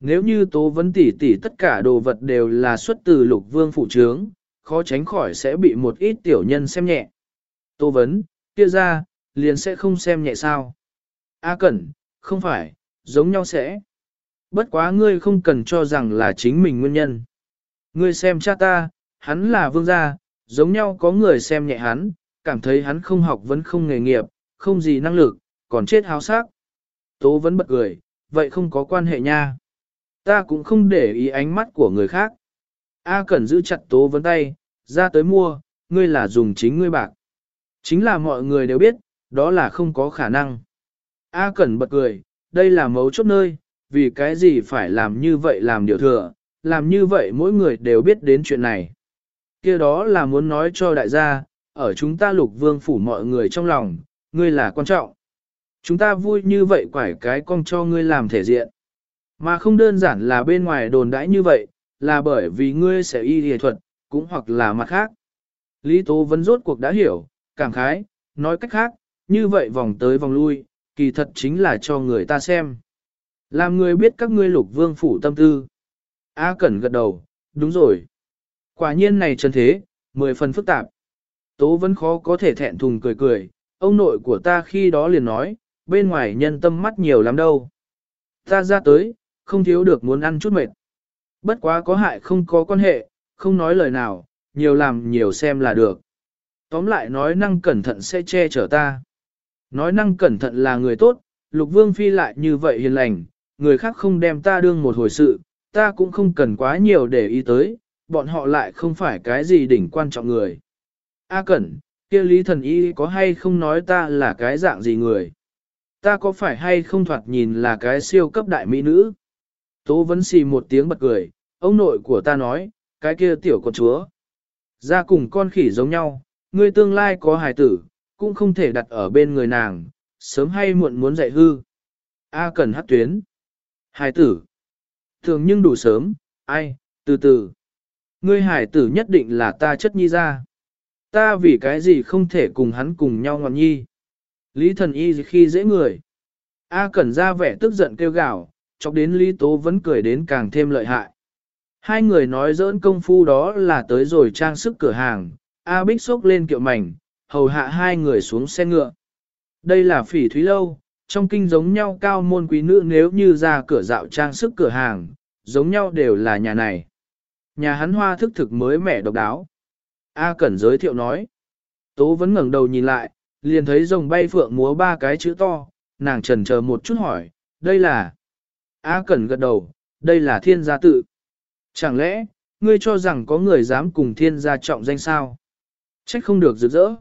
S1: Nếu như tố vấn tỷ tỷ tất cả đồ vật đều là xuất từ lục vương phụ trướng, khó tránh khỏi sẽ bị một ít tiểu nhân xem nhẹ. Tô vấn, kia ra, liền sẽ không xem nhẹ sao. A cẩn, không phải, giống nhau sẽ. Bất quá ngươi không cần cho rằng là chính mình nguyên nhân. Ngươi xem cha ta, hắn là vương gia, giống nhau có người xem nhẹ hắn, cảm thấy hắn không học vẫn không nghề nghiệp, không gì năng lực, còn chết háo sắc. Tố vẫn bật cười, vậy không có quan hệ nha. Ta cũng không để ý ánh mắt của người khác. A Cẩn giữ chặt tố vấn tay, ra tới mua, ngươi là dùng chính ngươi bạc. Chính là mọi người đều biết, đó là không có khả năng. A Cẩn bật cười, đây là mấu chốt nơi, vì cái gì phải làm như vậy làm điều thừa, làm như vậy mỗi người đều biết đến chuyện này. kia đó là muốn nói cho đại gia, ở chúng ta lục vương phủ mọi người trong lòng, ngươi là quan trọng. Chúng ta vui như vậy quải cái con cho ngươi làm thể diện. Mà không đơn giản là bên ngoài đồn đãi như vậy, là bởi vì ngươi sẽ y y thuật, cũng hoặc là mặt khác. Lý Tố vẫn rốt cuộc đã hiểu, cảm khái, nói cách khác, như vậy vòng tới vòng lui, kỳ thật chính là cho người ta xem. Làm người biết các ngươi lục vương phủ tâm tư. A Cẩn gật đầu, đúng rồi. Quả nhiên này chân thế, mười phần phức tạp. Tố vẫn khó có thể thẹn thùng cười cười, ông nội của ta khi đó liền nói, bên ngoài nhân tâm mắt nhiều lắm đâu. Ta ra tới, không thiếu được muốn ăn chút mệt. Bất quá có hại không có quan hệ, không nói lời nào, nhiều làm nhiều xem là được. Tóm lại nói năng cẩn thận sẽ che chở ta. Nói năng cẩn thận là người tốt, lục vương phi lại như vậy hiền lành, người khác không đem ta đương một hồi sự, ta cũng không cần quá nhiều để ý tới, bọn họ lại không phải cái gì đỉnh quan trọng người. A cẩn, kia lý thần y có hay không nói ta là cái dạng gì người? Ta có phải hay không thoạt nhìn là cái siêu cấp đại mỹ nữ? Tố vẫn xì một tiếng bật cười, ông nội của ta nói, cái kia tiểu con chúa. Ra cùng con khỉ giống nhau, người tương lai có hài tử, cũng không thể đặt ở bên người nàng, sớm hay muộn muốn dạy hư. A cần hát tuyến. Hài tử. Thường nhưng đủ sớm, ai, từ từ. Ngươi hải tử nhất định là ta chất nhi ra. Ta vì cái gì không thể cùng hắn cùng nhau ngọn nhi. Lý thần y khi dễ người. A cẩn ra vẻ tức giận kêu gào, chọc đến Lý Tố vẫn cười đến càng thêm lợi hại. Hai người nói dỡn công phu đó là tới rồi trang sức cửa hàng, A Bích xốc lên kiệu mảnh, hầu hạ hai người xuống xe ngựa. Đây là phỉ thúy lâu, trong kinh giống nhau cao môn quý nữ nếu như ra cửa dạo trang sức cửa hàng, giống nhau đều là nhà này. Nhà hắn hoa thức thực mới mẻ độc đáo. A Cẩn giới thiệu nói. Tố vẫn ngẩng đầu nhìn lại, liền thấy rồng bay phượng múa ba cái chữ to, nàng trần chờ một chút hỏi, đây là... A Cẩn gật đầu, đây là thiên gia tự. Chẳng lẽ, ngươi cho rằng có người dám cùng thiên gia trọng danh sao? Trách không được rực rỡ.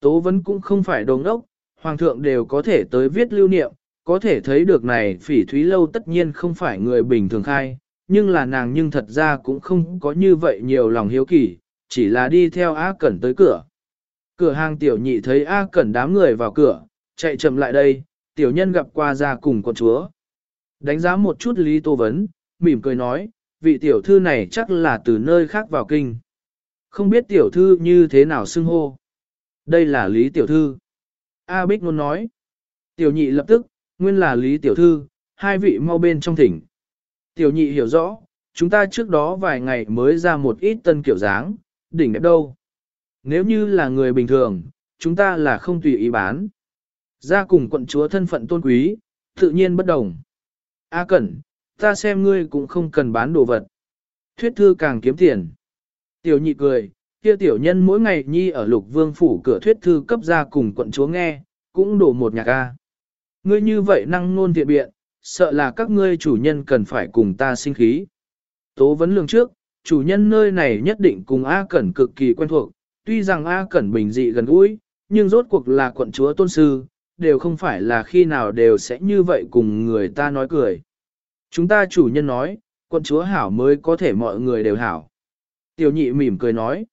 S1: Tố vấn cũng không phải đồ ngốc, hoàng thượng đều có thể tới viết lưu niệm, có thể thấy được này phỉ thúy lâu tất nhiên không phải người bình thường khai, nhưng là nàng nhưng thật ra cũng không có như vậy nhiều lòng hiếu kỳ, chỉ là đi theo A Cẩn tới cửa. Cửa hàng tiểu nhị thấy A Cẩn đám người vào cửa, chạy chậm lại đây, tiểu nhân gặp qua ra cùng con chúa. Đánh giá một chút Lý Tô Vấn, mỉm cười nói, vị tiểu thư này chắc là từ nơi khác vào kinh. Không biết tiểu thư như thế nào xưng hô. Đây là Lý tiểu thư. A Bích luôn nói. Tiểu nhị lập tức, nguyên là Lý tiểu thư, hai vị mau bên trong thỉnh. Tiểu nhị hiểu rõ, chúng ta trước đó vài ngày mới ra một ít tân kiểu dáng, đỉnh đẹp đâu. Nếu như là người bình thường, chúng ta là không tùy ý bán. Ra cùng quận chúa thân phận tôn quý, tự nhiên bất đồng. A Cẩn, ta xem ngươi cũng không cần bán đồ vật. Thuyết thư càng kiếm tiền. Tiểu nhị cười, kia tiểu nhân mỗi ngày nhi ở lục vương phủ cửa thuyết thư cấp ra cùng quận chúa nghe, cũng đổ một nhạc ca. Ngươi như vậy năng nôn thiện biện, sợ là các ngươi chủ nhân cần phải cùng ta sinh khí. Tố vấn lường trước, chủ nhân nơi này nhất định cùng A Cẩn cực kỳ quen thuộc, tuy rằng A Cẩn bình dị gần gũi, nhưng rốt cuộc là quận chúa tôn sư, đều không phải là khi nào đều sẽ như vậy cùng người ta nói cười. Chúng ta chủ nhân nói, quận chúa hảo mới có thể mọi người đều hảo. Tiểu nhị mỉm cười nói.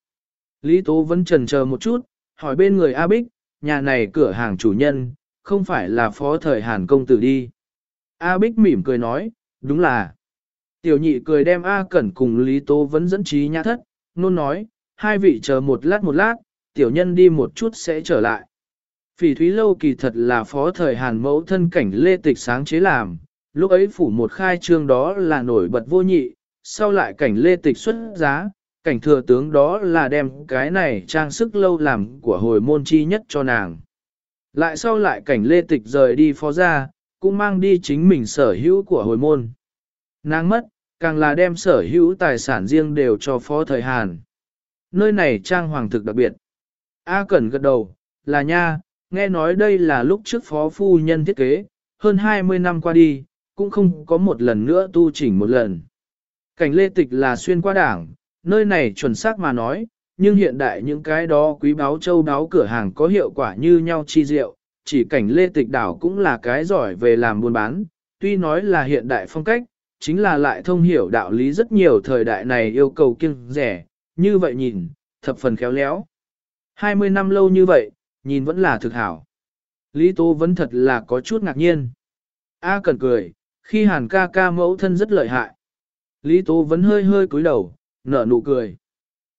S1: Lý Tố vẫn trần chờ một chút, hỏi bên người A Bích, nhà này cửa hàng chủ nhân, không phải là phó thời Hàn công tử đi. A Bích mỉm cười nói, đúng là. Tiểu nhị cười đem A Cẩn cùng Lý Tố vẫn dẫn trí nhã thất, nôn nói, hai vị chờ một lát một lát, tiểu nhân đi một chút sẽ trở lại. Phỉ Thúy Lâu kỳ thật là phó thời Hàn mẫu thân cảnh lê tịch sáng chế làm, lúc ấy phủ một khai trương đó là nổi bật vô nhị, sau lại cảnh lê tịch xuất giá, cảnh thừa tướng đó là đem cái này trang sức lâu làm của hồi môn chi nhất cho nàng. Lại sau lại cảnh lê tịch rời đi phó gia, cũng mang đi chính mình sở hữu của hồi môn. Nàng mất, càng là đem sở hữu tài sản riêng đều cho phó thời Hàn. Nơi này trang hoàng thực đặc biệt. A Cẩn gật đầu, là nha, nghe nói đây là lúc trước phó phu nhân thiết kế, hơn 20 năm qua đi, cũng không có một lần nữa tu chỉnh một lần. Cảnh lê tịch là xuyên qua đảng, nơi này chuẩn xác mà nói, nhưng hiện đại những cái đó quý báo châu đáo cửa hàng có hiệu quả như nhau chi diệu, chỉ cảnh lê tịch đảo cũng là cái giỏi về làm buôn bán, tuy nói là hiện đại phong cách, chính là lại thông hiểu đạo lý rất nhiều thời đại này yêu cầu kiêng rẻ, như vậy nhìn, thập phần khéo léo. 20 năm lâu như vậy, nhìn vẫn là thực hảo. Lý Tố vẫn thật là có chút ngạc nhiên. A cần cười, khi hàn ca ca mẫu thân rất lợi hại. Lý Tố vẫn hơi hơi cúi đầu, nở nụ cười.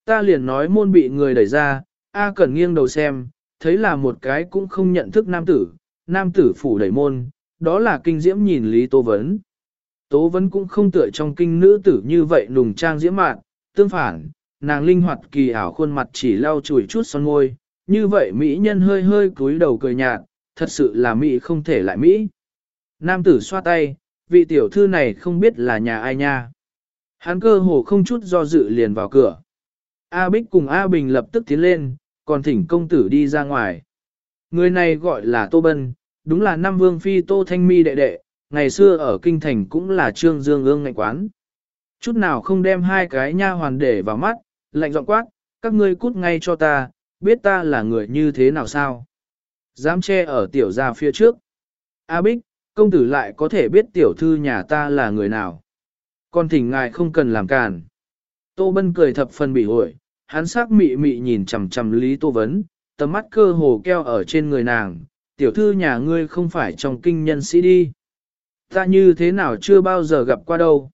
S1: Ta liền nói môn bị người đẩy ra, A cần nghiêng đầu xem, thấy là một cái cũng không nhận thức nam tử, nam tử phủ đẩy môn, đó là kinh diễm nhìn Lý tô Vấn. Tố Vấn cũng không tựa trong kinh nữ tử như vậy nùng trang diễm mạn, tương phản, nàng linh hoạt kỳ ảo khuôn mặt chỉ lau chùi chút son môi, như vậy Mỹ nhân hơi hơi cúi đầu cười nhạt, thật sự là Mỹ không thể lại Mỹ. Nam tử xoa tay, vị tiểu thư này không biết là nhà ai nha. Hắn cơ hồ không chút do dự liền vào cửa. A Bích cùng A Bình lập tức tiến lên, còn thỉnh công tử đi ra ngoài. Người này gọi là Tô Bân, đúng là Nam vương phi Tô Thanh Mi đệ đệ, ngày xưa ở Kinh Thành cũng là trương dương ương ngạnh quán. Chút nào không đem hai cái nha hoàn để vào mắt, lạnh giọng quát, các ngươi cút ngay cho ta, biết ta là người như thế nào sao? Dám che ở tiểu gia phía trước. A Bích, công tử lại có thể biết tiểu thư nhà ta là người nào. Còn thỉnh ngài không cần làm càn. Tô Bân cười thập phần bị hội, hắn sắc mị mị nhìn chằm chằm Lý Tô Vấn, tầm mắt cơ hồ keo ở trên người nàng, tiểu thư nhà ngươi không phải trong kinh nhân sĩ đi. Ta như thế nào chưa bao giờ gặp qua đâu.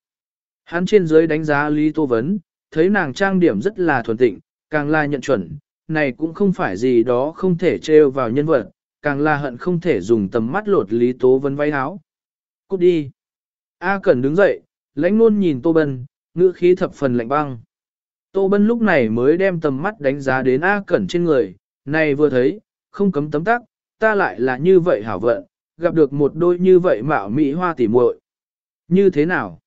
S1: Hắn trên dưới đánh giá Lý Tô Vấn, thấy nàng trang điểm rất là thuần tịnh, càng là nhận chuẩn, này cũng không phải gì đó không thể trêu vào nhân vật, càng là hận không thể dùng tầm mắt lột Lý Tố vấn váy áo. Cút đi. A Cẩn đứng dậy, lãnh luôn nhìn Tô Bân, ngữ khí thập phần lạnh băng. Tô Bân lúc này mới đem tầm mắt đánh giá đến A Cẩn trên người, này vừa thấy, không cấm tấm tắc, ta lại là như vậy hảo vận, gặp được một đôi như vậy mạo mỹ hoa tỉ muội. Như thế nào?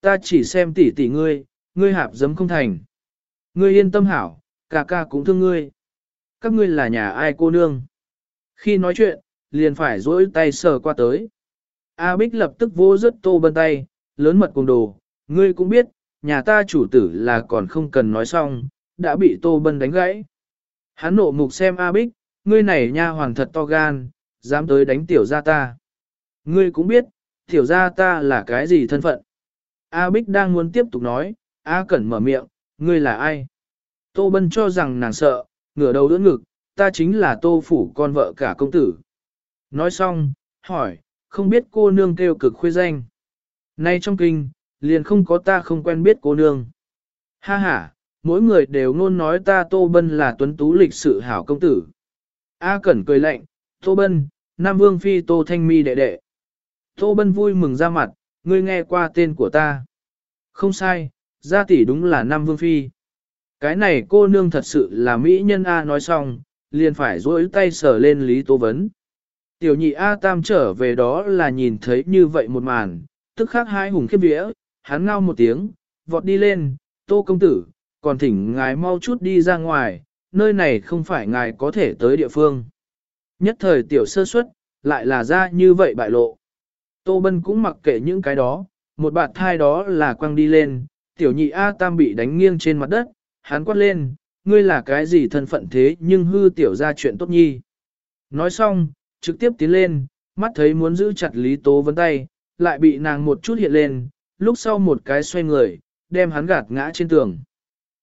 S1: Ta chỉ xem tỉ tỉ ngươi, ngươi hạp giấm không thành. Ngươi yên tâm hảo, ca ca cũng thương ngươi. Các ngươi là nhà ai cô nương? Khi nói chuyện, liền phải duỗi tay sờ qua tới. A Bích lập tức vô rất tô bân tay, lớn mật cùng đồ, ngươi cũng biết, nhà ta chủ tử là còn không cần nói xong, đã bị tô bân đánh gãy. Hắn nộ mục xem A Bích, ngươi này nha hoàng thật to gan, dám tới đánh tiểu gia ta. Ngươi cũng biết, tiểu gia ta là cái gì thân phận. A Bích đang muốn tiếp tục nói, A Cẩn mở miệng, ngươi là ai? Tô Bân cho rằng nàng sợ, ngửa đầu đỡ ngực, ta chính là tô phủ con vợ cả công tử. Nói xong, hỏi, không biết cô nương kêu cực khuê danh. Nay trong kinh, liền không có ta không quen biết cô nương. Ha ha, mỗi người đều ngôn nói ta Tô Bân là tuấn tú lịch sự hảo công tử. A Cẩn cười lạnh, Tô Bân, Nam Vương Phi Tô Thanh Mi đệ đệ. Tô Bân vui mừng ra mặt, ngươi nghe qua tên của ta. Không sai, gia tỷ đúng là Nam Vương Phi. Cái này cô nương thật sự là Mỹ nhân A nói xong, liền phải dối tay sờ lên Lý Tô Vấn. Tiểu nhị A Tam trở về đó là nhìn thấy như vậy một màn, tức khắc hai hùng khiếp vía, hắn ngao một tiếng, vọt đi lên, Tô Công Tử, còn thỉnh ngài mau chút đi ra ngoài, nơi này không phải ngài có thể tới địa phương. Nhất thời tiểu sơ suất, lại là ra như vậy bại lộ. Tô Bân cũng mặc kệ những cái đó, một bạt thai đó là quăng đi lên, tiểu nhị A Tam bị đánh nghiêng trên mặt đất, hắn quát lên, ngươi là cái gì thân phận thế nhưng hư tiểu ra chuyện tốt nhi. Nói xong, trực tiếp tiến lên, mắt thấy muốn giữ chặt Lý Tố Vân tay, lại bị nàng một chút hiện lên, lúc sau một cái xoay người, đem hắn gạt ngã trên tường.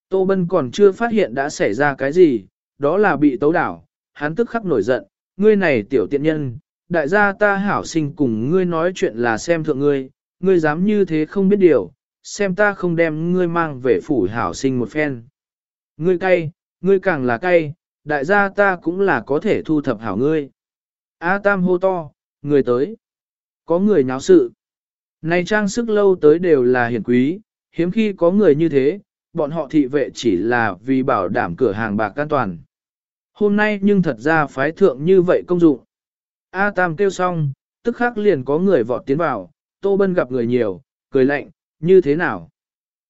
S1: Tô Bân còn chưa phát hiện đã xảy ra cái gì, đó là bị tấu đảo, hắn tức khắc nổi giận, ngươi này tiểu tiện nhân, đại gia ta hảo sinh cùng ngươi nói chuyện là xem thượng ngươi, ngươi dám như thế không biết điều, xem ta không đem ngươi mang về phủ hảo sinh một phen. Ngươi cay, ngươi càng là cay, đại gia ta cũng là có thể thu thập hảo ngươi. A Tam hô to, người tới. Có người nháo sự. Này trang sức lâu tới đều là hiển quý, hiếm khi có người như thế, bọn họ thị vệ chỉ là vì bảo đảm cửa hàng bạc an toàn. Hôm nay nhưng thật ra phái thượng như vậy công dụng. A Tam kêu xong, tức khắc liền có người vọt tiến vào, Tô Bân gặp người nhiều, cười lạnh, như thế nào?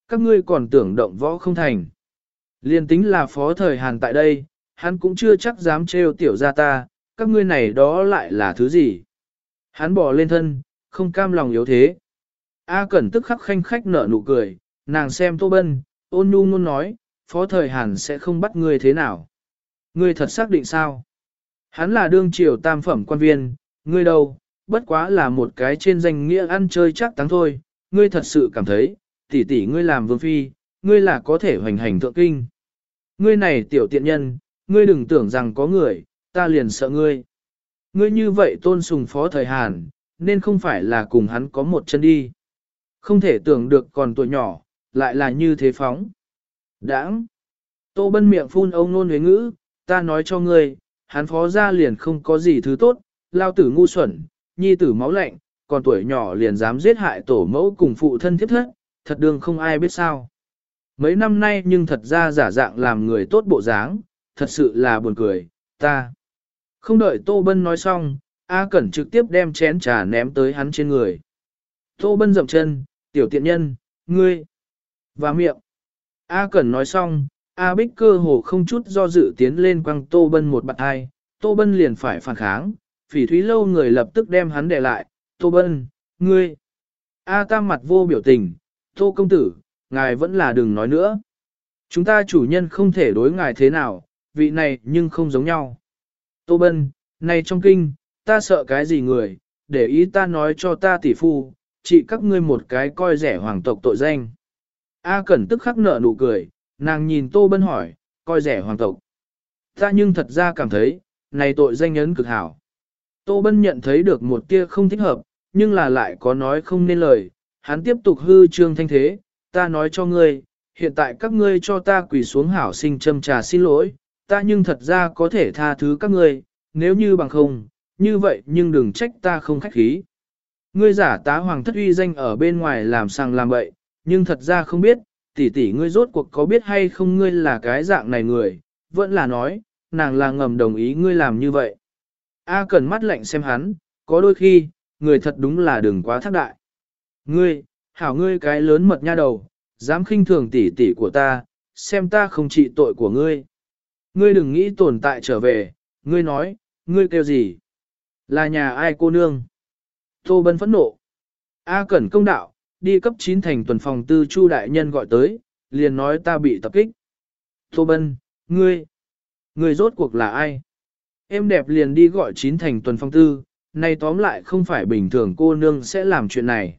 S1: Các ngươi còn tưởng động võ không thành. Liên tính là phó thời Hàn tại đây, hắn cũng chưa chắc dám trêu tiểu ra ta, các ngươi này đó lại là thứ gì? Hắn bỏ lên thân, không cam lòng yếu thế. A Cẩn tức khắc khanh khách nở nụ cười, nàng xem Tô Bân, ôn nhu ngôn nói, phó thời Hàn sẽ không bắt ngươi thế nào. Ngươi thật xác định sao? Hắn là đương triều tam phẩm quan viên, ngươi đâu, bất quá là một cái trên danh nghĩa ăn chơi chắc thắng thôi, ngươi thật sự cảm thấy, tỷ tỷ ngươi làm vương phi, ngươi là có thể hoành hành thượng kinh. Ngươi này tiểu tiện nhân, ngươi đừng tưởng rằng có người, ta liền sợ ngươi. Ngươi như vậy tôn sùng phó thời Hàn, nên không phải là cùng hắn có một chân đi. Không thể tưởng được còn tuổi nhỏ, lại là như thế phóng. Đãng! Tô bân miệng phun ông nôn huế ngữ, ta nói cho ngươi, hắn phó ra liền không có gì thứ tốt, lao tử ngu xuẩn, nhi tử máu lạnh, còn tuổi nhỏ liền dám giết hại tổ mẫu cùng phụ thân thiết thất, thật đương không ai biết sao. Mấy năm nay nhưng thật ra giả dạng làm người tốt bộ dáng, thật sự là buồn cười, ta. Không đợi Tô Bân nói xong, A Cẩn trực tiếp đem chén trà ném tới hắn trên người. Tô Bân dậm chân, tiểu tiện nhân, ngươi, và miệng. A Cẩn nói xong, A Bích cơ hồ không chút do dự tiến lên quăng Tô Bân một bạn hai, Tô Bân liền phải phản kháng, phỉ thúy lâu người lập tức đem hắn để lại, Tô Bân, ngươi. A Tam mặt vô biểu tình, Tô Công Tử, ngài vẫn là đừng nói nữa. Chúng ta chủ nhân không thể đối ngài thế nào, vị này nhưng không giống nhau. Tô Bân, này trong kinh, ta sợ cái gì người, để ý ta nói cho ta tỷ phu, chỉ các ngươi một cái coi rẻ hoàng tộc tội danh. A Cẩn tức khắc nở nụ cười, nàng nhìn Tô Bân hỏi, coi rẻ hoàng tộc. Ta nhưng thật ra cảm thấy, này tội danh ấn cực hảo. Tô Bân nhận thấy được một tia không thích hợp, nhưng là lại có nói không nên lời, hắn tiếp tục hư trương thanh thế, ta nói cho ngươi, hiện tại các ngươi cho ta quỳ xuống hảo sinh châm trà xin lỗi, ta nhưng thật ra có thể tha thứ các ngươi, nếu như bằng không, như vậy nhưng đừng trách ta không khách khí. Ngươi giả tá hoàng thất uy danh ở bên ngoài làm sang làm bậy, nhưng thật ra không biết, tỷ tỷ ngươi rốt cuộc có biết hay không ngươi là cái dạng này người, vẫn là nói, nàng là ngầm đồng ý ngươi làm như vậy. A cần mắt lạnh xem hắn, có đôi khi, người thật đúng là đừng quá thác đại. Ngươi, hảo ngươi cái lớn mật nha đầu, dám khinh thường tỷ tỷ của ta, xem ta không trị tội của ngươi. Ngươi đừng nghĩ tồn tại trở về, ngươi nói, ngươi kêu gì? Là nhà ai cô nương? Tô Bân phẫn nộ. A Cẩn công đạo, đi cấp 9 thành tuần phòng tư Chu đại nhân gọi tới, liền nói ta bị tập kích. Tô Bân, ngươi, ngươi rốt cuộc là ai? Em đẹp liền đi gọi chín thành tuần phòng tư, nay tóm lại không phải bình thường cô nương sẽ làm chuyện này.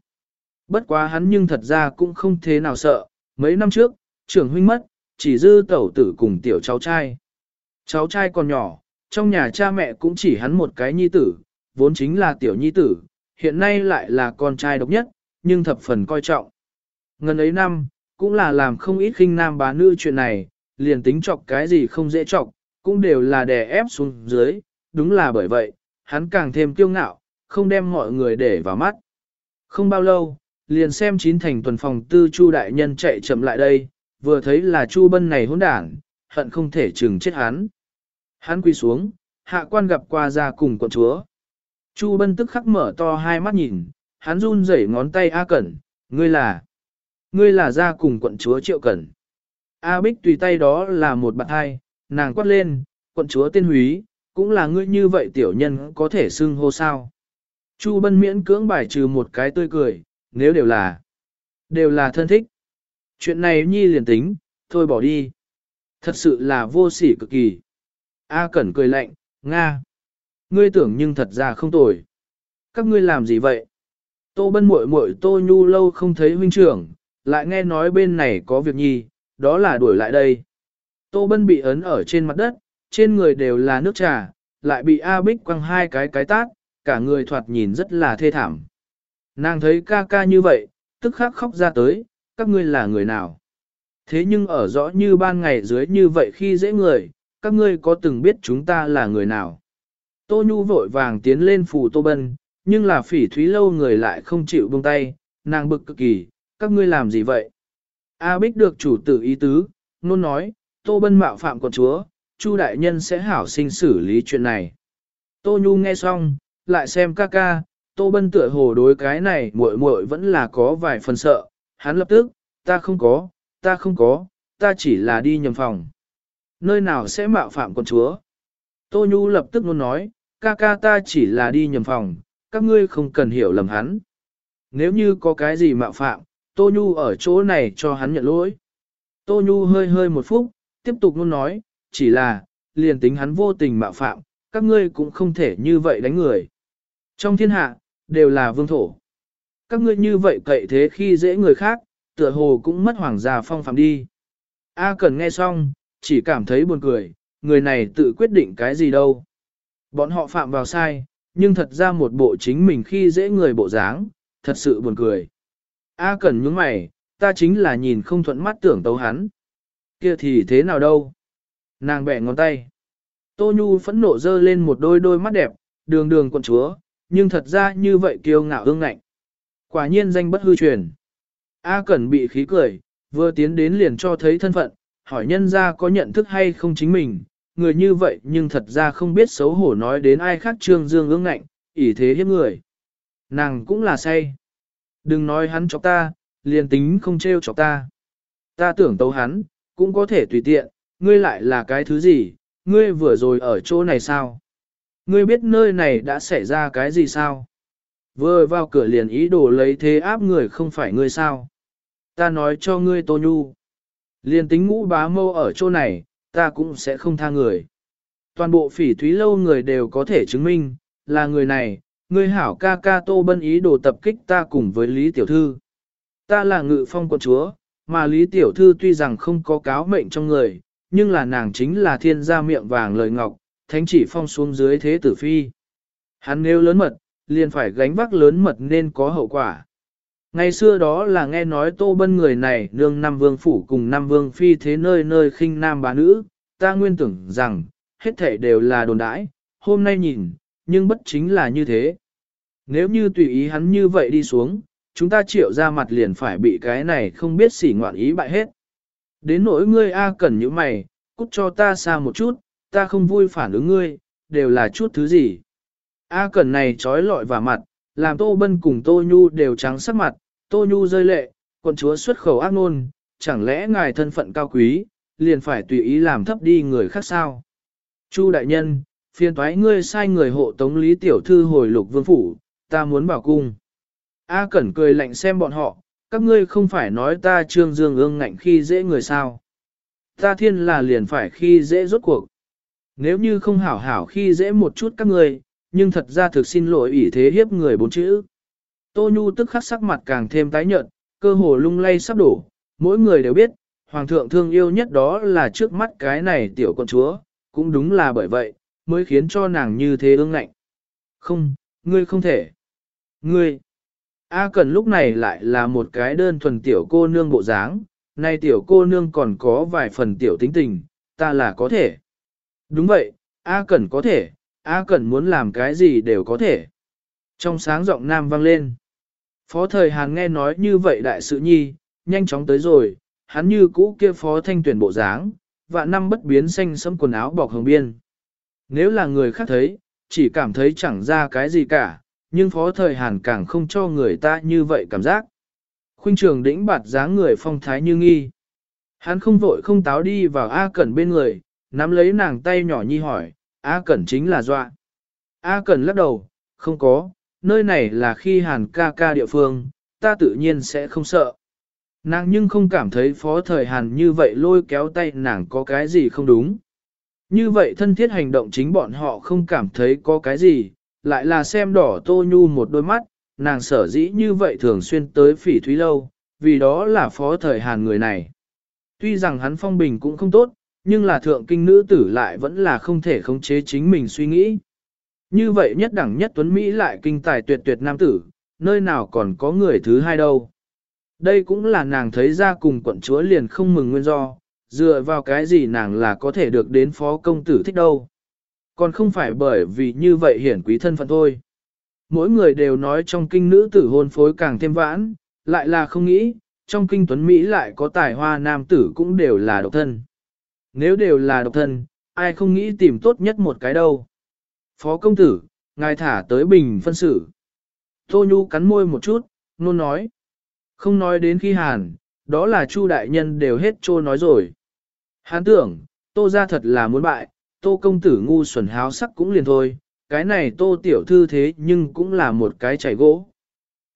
S1: Bất quá hắn nhưng thật ra cũng không thế nào sợ, mấy năm trước, trưởng huynh mất, chỉ dư tẩu tử cùng tiểu cháu trai. Cháu trai còn nhỏ, trong nhà cha mẹ cũng chỉ hắn một cái nhi tử, vốn chính là tiểu nhi tử, hiện nay lại là con trai độc nhất, nhưng thập phần coi trọng. Ngần ấy năm, cũng là làm không ít khinh nam bá nữ chuyện này, liền tính chọc cái gì không dễ chọc, cũng đều là đè ép xuống dưới, đúng là bởi vậy, hắn càng thêm kiêu ngạo, không đem mọi người để vào mắt. Không bao lâu, liền xem chín thành tuần phòng tư Chu đại nhân chạy chậm lại đây, vừa thấy là Chu Bân này hỗn đảng, hận không thể chừng chết hắn. Hắn quỳ xuống, hạ quan gặp qua ra cùng quận chúa. Chu Bân tức khắc mở to hai mắt nhìn, hắn run rẩy ngón tay A Cẩn, ngươi là, ngươi là ra cùng quận chúa Triệu Cẩn. A Bích tùy tay đó là một bạn hai, nàng quát lên, quận chúa tên húy, cũng là ngươi như vậy tiểu nhân có thể xưng hô sao. Chu Bân miễn cưỡng bài trừ một cái tươi cười, nếu đều là, đều là thân thích. Chuyện này nhi liền tính, thôi bỏ đi. Thật sự là vô sỉ cực kỳ. A Cẩn cười lạnh, Nga. Ngươi tưởng nhưng thật ra không tồi. Các ngươi làm gì vậy? Tô Bân muội muội Tô Nhu lâu không thấy huynh trưởng, lại nghe nói bên này có việc nhi, đó là đuổi lại đây. Tô Bân bị ấn ở trên mặt đất, trên người đều là nước trà, lại bị A Bích quăng hai cái cái tát, cả người thoạt nhìn rất là thê thảm. Nàng thấy ca ca như vậy, tức khắc khóc ra tới, các ngươi là người nào? Thế nhưng ở rõ như ban ngày dưới như vậy khi dễ người, các ngươi có từng biết chúng ta là người nào? Tô Nhu vội vàng tiến lên phủ Tô Bân, nhưng là phỉ thúy lâu người lại không chịu buông tay, nàng bực cực kỳ, các ngươi làm gì vậy? A Bích được chủ tử ý tứ, nôn nói, Tô Bân mạo phạm con chúa, Chu đại nhân sẽ hảo sinh xử lý chuyện này. Tô Nhu nghe xong, lại xem ca ca, Tô Bân tựa hồ đối cái này muội muội vẫn là có vài phần sợ, hắn lập tức, ta không có, ta không có, ta chỉ là đi nhầm phòng. Nơi nào sẽ mạo phạm con chúa? Tô Nhu lập tức luôn nói, ca ca ta chỉ là đi nhầm phòng, các ngươi không cần hiểu lầm hắn. Nếu như có cái gì mạo phạm, Tô Nhu ở chỗ này cho hắn nhận lỗi. Tô Nhu hơi hơi một phút, tiếp tục luôn nói, chỉ là, liền tính hắn vô tình mạo phạm, các ngươi cũng không thể như vậy đánh người. Trong thiên hạ, đều là vương thổ. Các ngươi như vậy cậy thế khi dễ người khác, tựa hồ cũng mất hoàng gia phong phạm đi. A Cần nghe xong, chỉ cảm thấy buồn cười, người này tự quyết định cái gì đâu. Bọn họ phạm vào sai, nhưng thật ra một bộ chính mình khi dễ người bộ dáng, thật sự buồn cười. A Cẩn nhướng mày, ta chính là nhìn không thuận mắt tưởng tấu hắn. Kia thì thế nào đâu? Nàng bẻ ngón tay. Tô Nhu phẫn nộ dơ lên một đôi đôi mắt đẹp, đường đường quận chúa, nhưng thật ra như vậy kiêu ngạo ương ngạnh. Quả nhiên danh bất hư truyền. A Cẩn bị khí cười, vừa tiến đến liền cho thấy thân phận, hỏi nhân ra có nhận thức hay không chính mình, người như vậy nhưng thật ra không biết xấu hổ nói đến ai khác trương dương ương ngạnh, ỷ thế hiếp người. Nàng cũng là say. Đừng nói hắn chọc ta, liền tính không trêu chọc ta. Ta tưởng tấu hắn, cũng có thể tùy tiện, ngươi lại là cái thứ gì, ngươi vừa rồi ở chỗ này sao? Ngươi biết nơi này đã xảy ra cái gì sao? Vừa vào cửa liền ý đồ lấy thế áp người không phải ngươi sao? Ta nói cho ngươi Tô Nhu. Liền tính ngũ bá mâu ở chỗ này, ta cũng sẽ không tha người. Toàn bộ phỉ thúy lâu người đều có thể chứng minh, là người này, người hảo ca ca Tô Bân ý đồ tập kích ta cùng với Lý Tiểu Thư. Ta là ngự phong quận chúa, mà Lý Tiểu Thư tuy rằng không có cáo mệnh trong người, nhưng là nàng chính là thiên gia miệng vàng lời ngọc, thánh chỉ phong xuống dưới thế tử phi. Hắn nếu lớn mật, liền phải gánh vác lớn mật nên có hậu quả. Ngày xưa đó là nghe nói Tô Bân người này nương nam vương phủ cùng nam vương phi thế nơi nơi khinh nam bá nữ, ta nguyên tưởng rằng, hết thể đều là đồn đãi, hôm nay nhìn, nhưng bất chính là như thế. Nếu như tùy ý hắn như vậy đi xuống, chúng ta triệu ra mặt liền phải bị cái này không biết xỉ ngoạn ý bại hết. Đến nỗi ngươi A cần những mày, cút cho ta xa một chút, ta không vui phản ứng ngươi, đều là chút thứ gì. A cần này trói lọi vào mặt, làm Tô Bân cùng Tô Nhu đều trắng sắc mặt, Tô Nhu rơi lệ, quận chúa xuất khẩu ác nôn, chẳng lẽ ngài thân phận cao quý, liền phải tùy ý làm thấp đi người khác sao? Chu đại nhân, phiền toái ngươi sai người hộ tống lý tiểu thư hồi lục vương phủ, ta muốn bảo cung. A Cẩn cười lạnh xem bọn họ, các ngươi không phải nói ta trương dương ương ngạnh khi dễ người sao. Ta thiên là liền phải khi dễ rốt cuộc. Nếu như không hảo hảo khi dễ một chút các ngươi, nhưng thật ra thực xin lỗi ủy thế hiếp người bốn chữ. Tô Nhu tức khắc sắc mặt càng thêm tái nhợt, cơ hồ lung lay sắp đổ, mỗi người đều biết, hoàng thượng thương yêu nhất đó là trước mắt cái này tiểu con chúa, cũng đúng là bởi vậy, mới khiến cho nàng như thế ương ngạnh. Không, ngươi không thể. Ngươi. A Cẩn lúc này lại là một cái đơn thuần tiểu cô nương bộ dáng, nay tiểu cô nương còn có vài phần tiểu tính tình, ta là có thể. Đúng vậy, A Cẩn có thể, A Cẩn muốn làm cái gì đều có thể. Trong sáng giọng nam vang lên. Phó thời Hàn nghe nói như vậy đại sự nhi, nhanh chóng tới rồi, hắn như cũ kia phó thanh tuyển bộ dáng, và năm bất biến xanh sẫm quần áo bọc hồng biên. Nếu là người khác thấy, chỉ cảm thấy chẳng ra cái gì cả, nhưng phó thời Hàn càng không cho người ta như vậy cảm giác. Khuynh trường đĩnh bạt dáng người phong thái như nghi. Hắn không vội không táo đi vào A Cẩn bên người, nắm lấy nàng tay nhỏ nhi hỏi, A Cẩn chính là dọa. A Cẩn lắc đầu, không có, nơi này là khi hàn ca ca địa phương, ta tự nhiên sẽ không sợ. Nàng nhưng không cảm thấy phó thời hàn như vậy lôi kéo tay nàng có cái gì không đúng. Như vậy thân thiết hành động chính bọn họ không cảm thấy có cái gì, lại là xem đỏ tô nhu một đôi mắt, nàng sở dĩ như vậy thường xuyên tới phỉ thúy lâu, vì đó là phó thời hàn người này. Tuy rằng hắn phong bình cũng không tốt, nhưng là thượng kinh nữ tử lại vẫn là không thể khống chế chính mình suy nghĩ. Như vậy nhất đẳng nhất tuấn Mỹ lại kinh tài tuyệt tuyệt nam tử, nơi nào còn có người thứ hai đâu. Đây cũng là nàng thấy ra cùng quận chúa liền không mừng nguyên do, dựa vào cái gì nàng là có thể được đến phó công tử thích đâu. Còn không phải bởi vì như vậy hiển quý thân phận thôi. Mỗi người đều nói trong kinh nữ tử hôn phối càng thêm vãn, lại là không nghĩ, trong kinh tuấn Mỹ lại có tài hoa nam tử cũng đều là độc thân. Nếu đều là độc thân, ai không nghĩ tìm tốt nhất một cái đâu. Phó công tử, ngài thả tới bình phân xử. Tô Nhu cắn môi một chút, nôn nói. Không nói đến khi hàn, đó là Chu đại nhân đều hết trô nói rồi. Hán tưởng, tô ra thật là muốn bại, tô công tử ngu xuẩn háo sắc cũng liền thôi, cái này tô tiểu thư thế nhưng cũng là một cái chảy gỗ.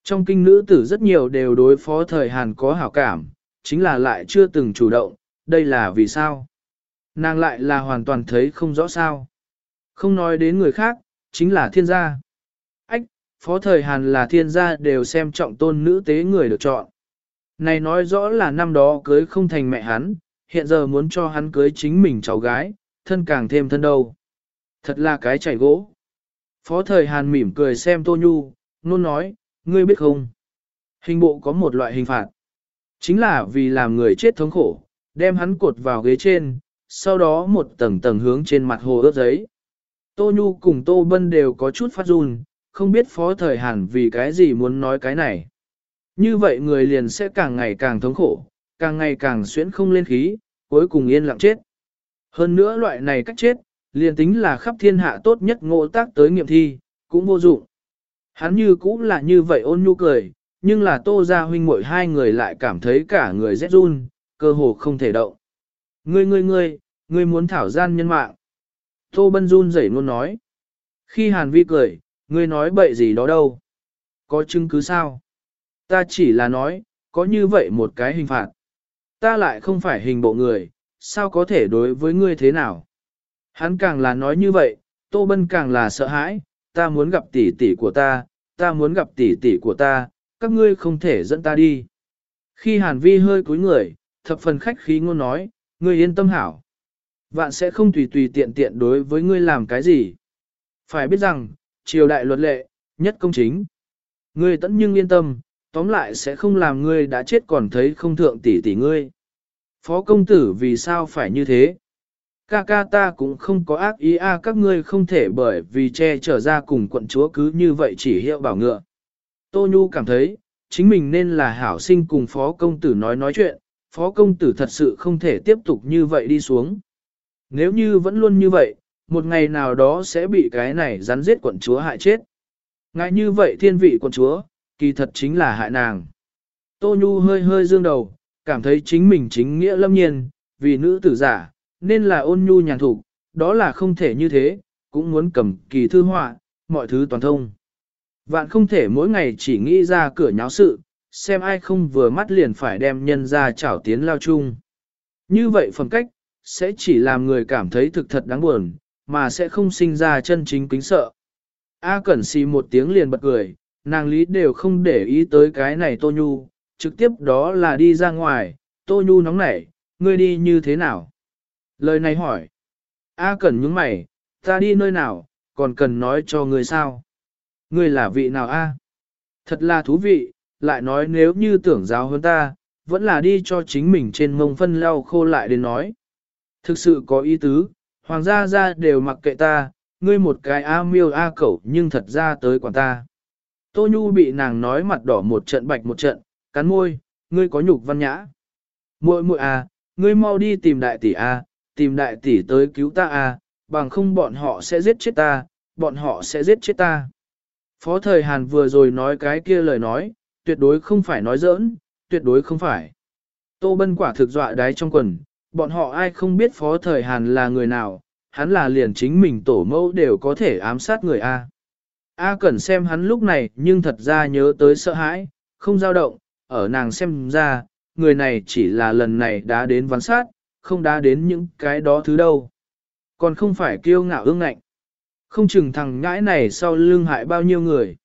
S1: Trong kinh nữ tử rất nhiều đều đối phó thời Hàn có hảo cảm, chính là lại chưa từng chủ động, đây là vì sao? Nàng lại là hoàn toàn thấy không rõ sao. Không nói đến người khác, chính là thiên gia. Ách, phó thời Hàn là thiên gia đều xem trọng tôn nữ tế người được chọn. Này nói rõ là năm đó cưới không thành mẹ hắn, hiện giờ muốn cho hắn cưới chính mình cháu gái, thân càng thêm thân đâu. Thật là cái chảy gỗ. Phó thời Hàn mỉm cười xem Tô Nhu, nôn nói, ngươi biết không? Hình bộ có một loại hình phạt. Chính là vì làm người chết thống khổ, đem hắn cột vào ghế trên, sau đó một tầng tầng hướng trên mặt hồ ướt giấy. Tô Nhu cùng Tô Bân đều có chút phát run, không biết phó thời Hàn vì cái gì muốn nói cái này. Như vậy người liền sẽ càng ngày càng thống khổ, càng ngày càng xuyễn không lên khí, cuối cùng yên lặng chết. Hơn nữa loại này cách chết, liền tính là khắp thiên hạ tốt nhất ngộ tác tới nghiệm thi, cũng vô dụng. Hắn như cũng là như vậy ôn nhu cười, nhưng là tô ra huynh muội hai người lại cảm thấy cả người rét run, cơ hồ không thể động. Ngươi ngươi ngươi, ngươi muốn thảo gian nhân mạng. Tô Bân run rẩy luôn nói. Khi Hàn Vi cười, ngươi nói bậy gì đó đâu. Có chứng cứ sao? Ta chỉ là nói, có như vậy một cái hình phạt. Ta lại không phải hình bộ người, sao có thể đối với ngươi thế nào? Hắn càng là nói như vậy, Tô Bân càng là sợ hãi, ta muốn gặp tỷ tỷ của ta, ta muốn gặp tỷ tỷ của ta, các ngươi không thể dẫn ta đi. Khi Hàn Vi hơi cúi người, thập phần khách khí ngôn nói, ngươi yên tâm hảo. Vạn sẽ không tùy tùy tiện tiện đối với ngươi làm cái gì. Phải biết rằng, triều đại luật lệ, nhất công chính. Ngươi tẫn nhưng yên tâm, tóm lại sẽ không làm ngươi đã chết còn thấy không thượng tỷ tỷ ngươi. Phó công tử vì sao phải như thế? Ca ca ta cũng không có ác ý a các ngươi không thể bởi vì che trở ra cùng quận chúa cứ như vậy chỉ hiệu bảo ngựa. Tô Nhu cảm thấy, chính mình nên là hảo sinh cùng phó công tử nói nói chuyện, phó công tử thật sự không thể tiếp tục như vậy đi xuống. Nếu như vẫn luôn như vậy, một ngày nào đó sẽ bị cái này rắn giết quận chúa hại chết. Ngại như vậy thiên vị quận chúa, kỳ thật chính là hại nàng. Tô Nhu hơi hơi dương đầu, cảm thấy chính mình chính nghĩa lâm nhiên, vì nữ tử giả, nên là ôn nhu nhàn thục, đó là không thể như thế, cũng muốn cầm kỳ thư họa, mọi thứ toàn thông. Vạn không thể mỗi ngày chỉ nghĩ ra cửa nháo sự, xem ai không vừa mắt liền phải đem nhân ra chảo tiến lao chung. Như vậy phẩm cách, sẽ chỉ làm người cảm thấy thực thật đáng buồn, mà sẽ không sinh ra chân chính kính sợ. A Cẩn xì một tiếng liền bật cười, nàng lý đều không để ý tới cái này Tô Nhu, trực tiếp đó là đi ra ngoài, Tô Nhu nóng nảy, ngươi đi như thế nào? Lời này hỏi. A Cẩn nhướng mày, ta đi nơi nào, còn cần nói cho ngươi sao? Ngươi là vị nào a? Thật là thú vị, lại nói nếu như tưởng giáo hơn ta, vẫn là đi cho chính mình trên mông phân lau khô lại đến nói. Thực sự có ý tứ, hoàng gia gia đều mặc kệ ta, ngươi một cái A miêu A cẩu nhưng thật ra tới quản ta. Tô Nhu bị nàng nói mặt đỏ một trận bạch một trận, cắn môi, ngươi có nhục văn nhã. Muội muội à, ngươi mau đi tìm đại tỷ A, tìm đại tỷ tới cứu ta A, bằng không bọn họ sẽ giết chết ta, bọn họ sẽ giết chết ta. Phó thời Hàn vừa rồi nói cái kia lời nói, tuyệt đối không phải nói giỡn, tuyệt đối không phải. Tô Bân quả thực dọa đáy trong quần, bọn họ ai không biết phó thời Hàn là người nào, hắn là liền chính mình tổ mẫu đều có thể ám sát người A. A Cẩn xem hắn lúc này nhưng thật ra nhớ tới sợ hãi, không dao động, ở nàng xem ra, người này chỉ là lần này đã đến ván sát, không đã đến những cái đó thứ đâu. Còn không phải kiêu ngạo ương ngạnh. Không chừng thằng ngãi này sau lưng hại bao nhiêu người.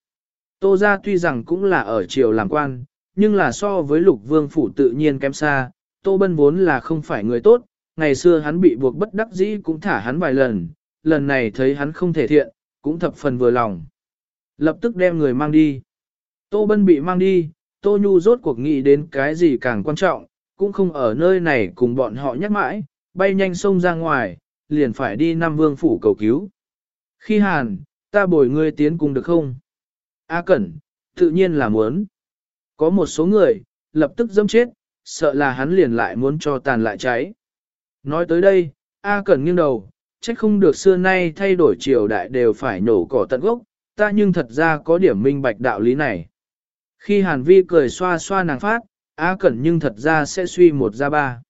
S1: Tô ra tuy rằng cũng là ở triều làm quan, nhưng là so với lục vương phủ tự nhiên kém xa, Tô Bân vốn là không phải người tốt, ngày xưa hắn bị buộc bất đắc dĩ cũng thả hắn vài lần, lần này thấy hắn không thể thiện, cũng thập phần vừa lòng. Lập tức đem người mang đi. Tô Bân bị mang đi, Tô Nhu rốt cuộc nghĩ đến cái gì càng quan trọng, cũng không ở nơi này cùng bọn họ nhắc mãi, bay nhanh sông ra ngoài, liền phải đi Nam Vương Phủ cầu cứu. Khi hàn, ta bồi ngươi tiến cùng được không? A Cẩn, tự nhiên là muốn. Có một số người, lập tức dâm chết, sợ là hắn liền lại muốn cho tàn lại cháy. Nói tới đây, A Cẩn nghiêng đầu, trách không được xưa nay thay đổi triều đại đều phải nổ cỏ tận gốc, ta nhưng thật ra có điểm minh bạch đạo lý này. Khi Hàn Vi cười xoa xoa nàng phát, A Cẩn nhưng thật ra sẽ suy một ra ba.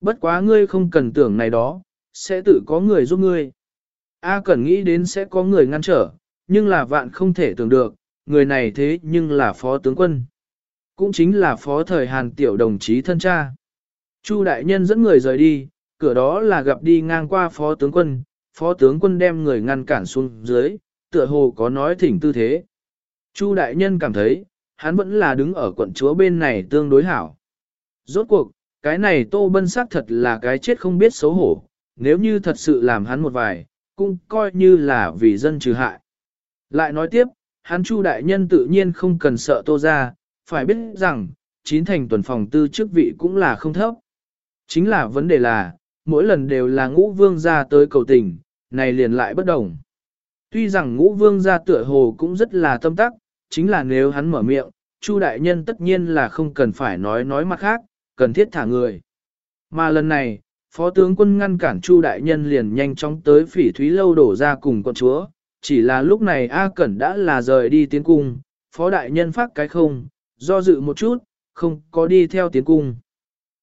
S1: Bất quá ngươi không cần tưởng này đó, sẽ tự có người giúp ngươi. A Cẩn nghĩ đến sẽ có người ngăn trở, nhưng là vạn không thể tưởng được, người này thế nhưng là phó tướng quân. Cũng chính là phó thời Hàn tiểu đồng chí thân cha. Chu đại nhân dẫn người rời đi, cửa đó là gặp đi ngang qua phó tướng quân, phó tướng quân đem người ngăn cản xuống dưới, tựa hồ có nói thỉnh tư thế. Chu đại nhân cảm thấy, hắn vẫn là đứng ở quận chúa bên này tương đối hảo. Rốt cuộc, cái này tô bân xác thật là cái chết không biết xấu hổ, nếu như thật sự làm hắn một vài, cũng coi như là vì dân trừ hại. Lại nói tiếp, hắn chu đại nhân tự nhiên không cần sợ tô ra, phải biết rằng, chín thành tuần phòng tư chức vị cũng là không thấp. Chính là vấn đề là, mỗi lần đều là ngũ vương ra tới cầu tình, này liền lại bất đồng. Tuy rằng ngũ vương ra tựa hồ cũng rất là tâm tắc, chính là nếu hắn mở miệng, Chu đại nhân tất nhiên là không cần phải nói nói mặt khác, cần thiết thả người. Mà lần này, phó tướng quân ngăn cản Chu đại nhân liền nhanh chóng tới phỉ thúy lâu đổ ra cùng con chúa, chỉ là lúc này A Cẩn đã là rời đi tiến cung, phó đại nhân phát cái không, do dự một chút, không có đi theo tiến cung.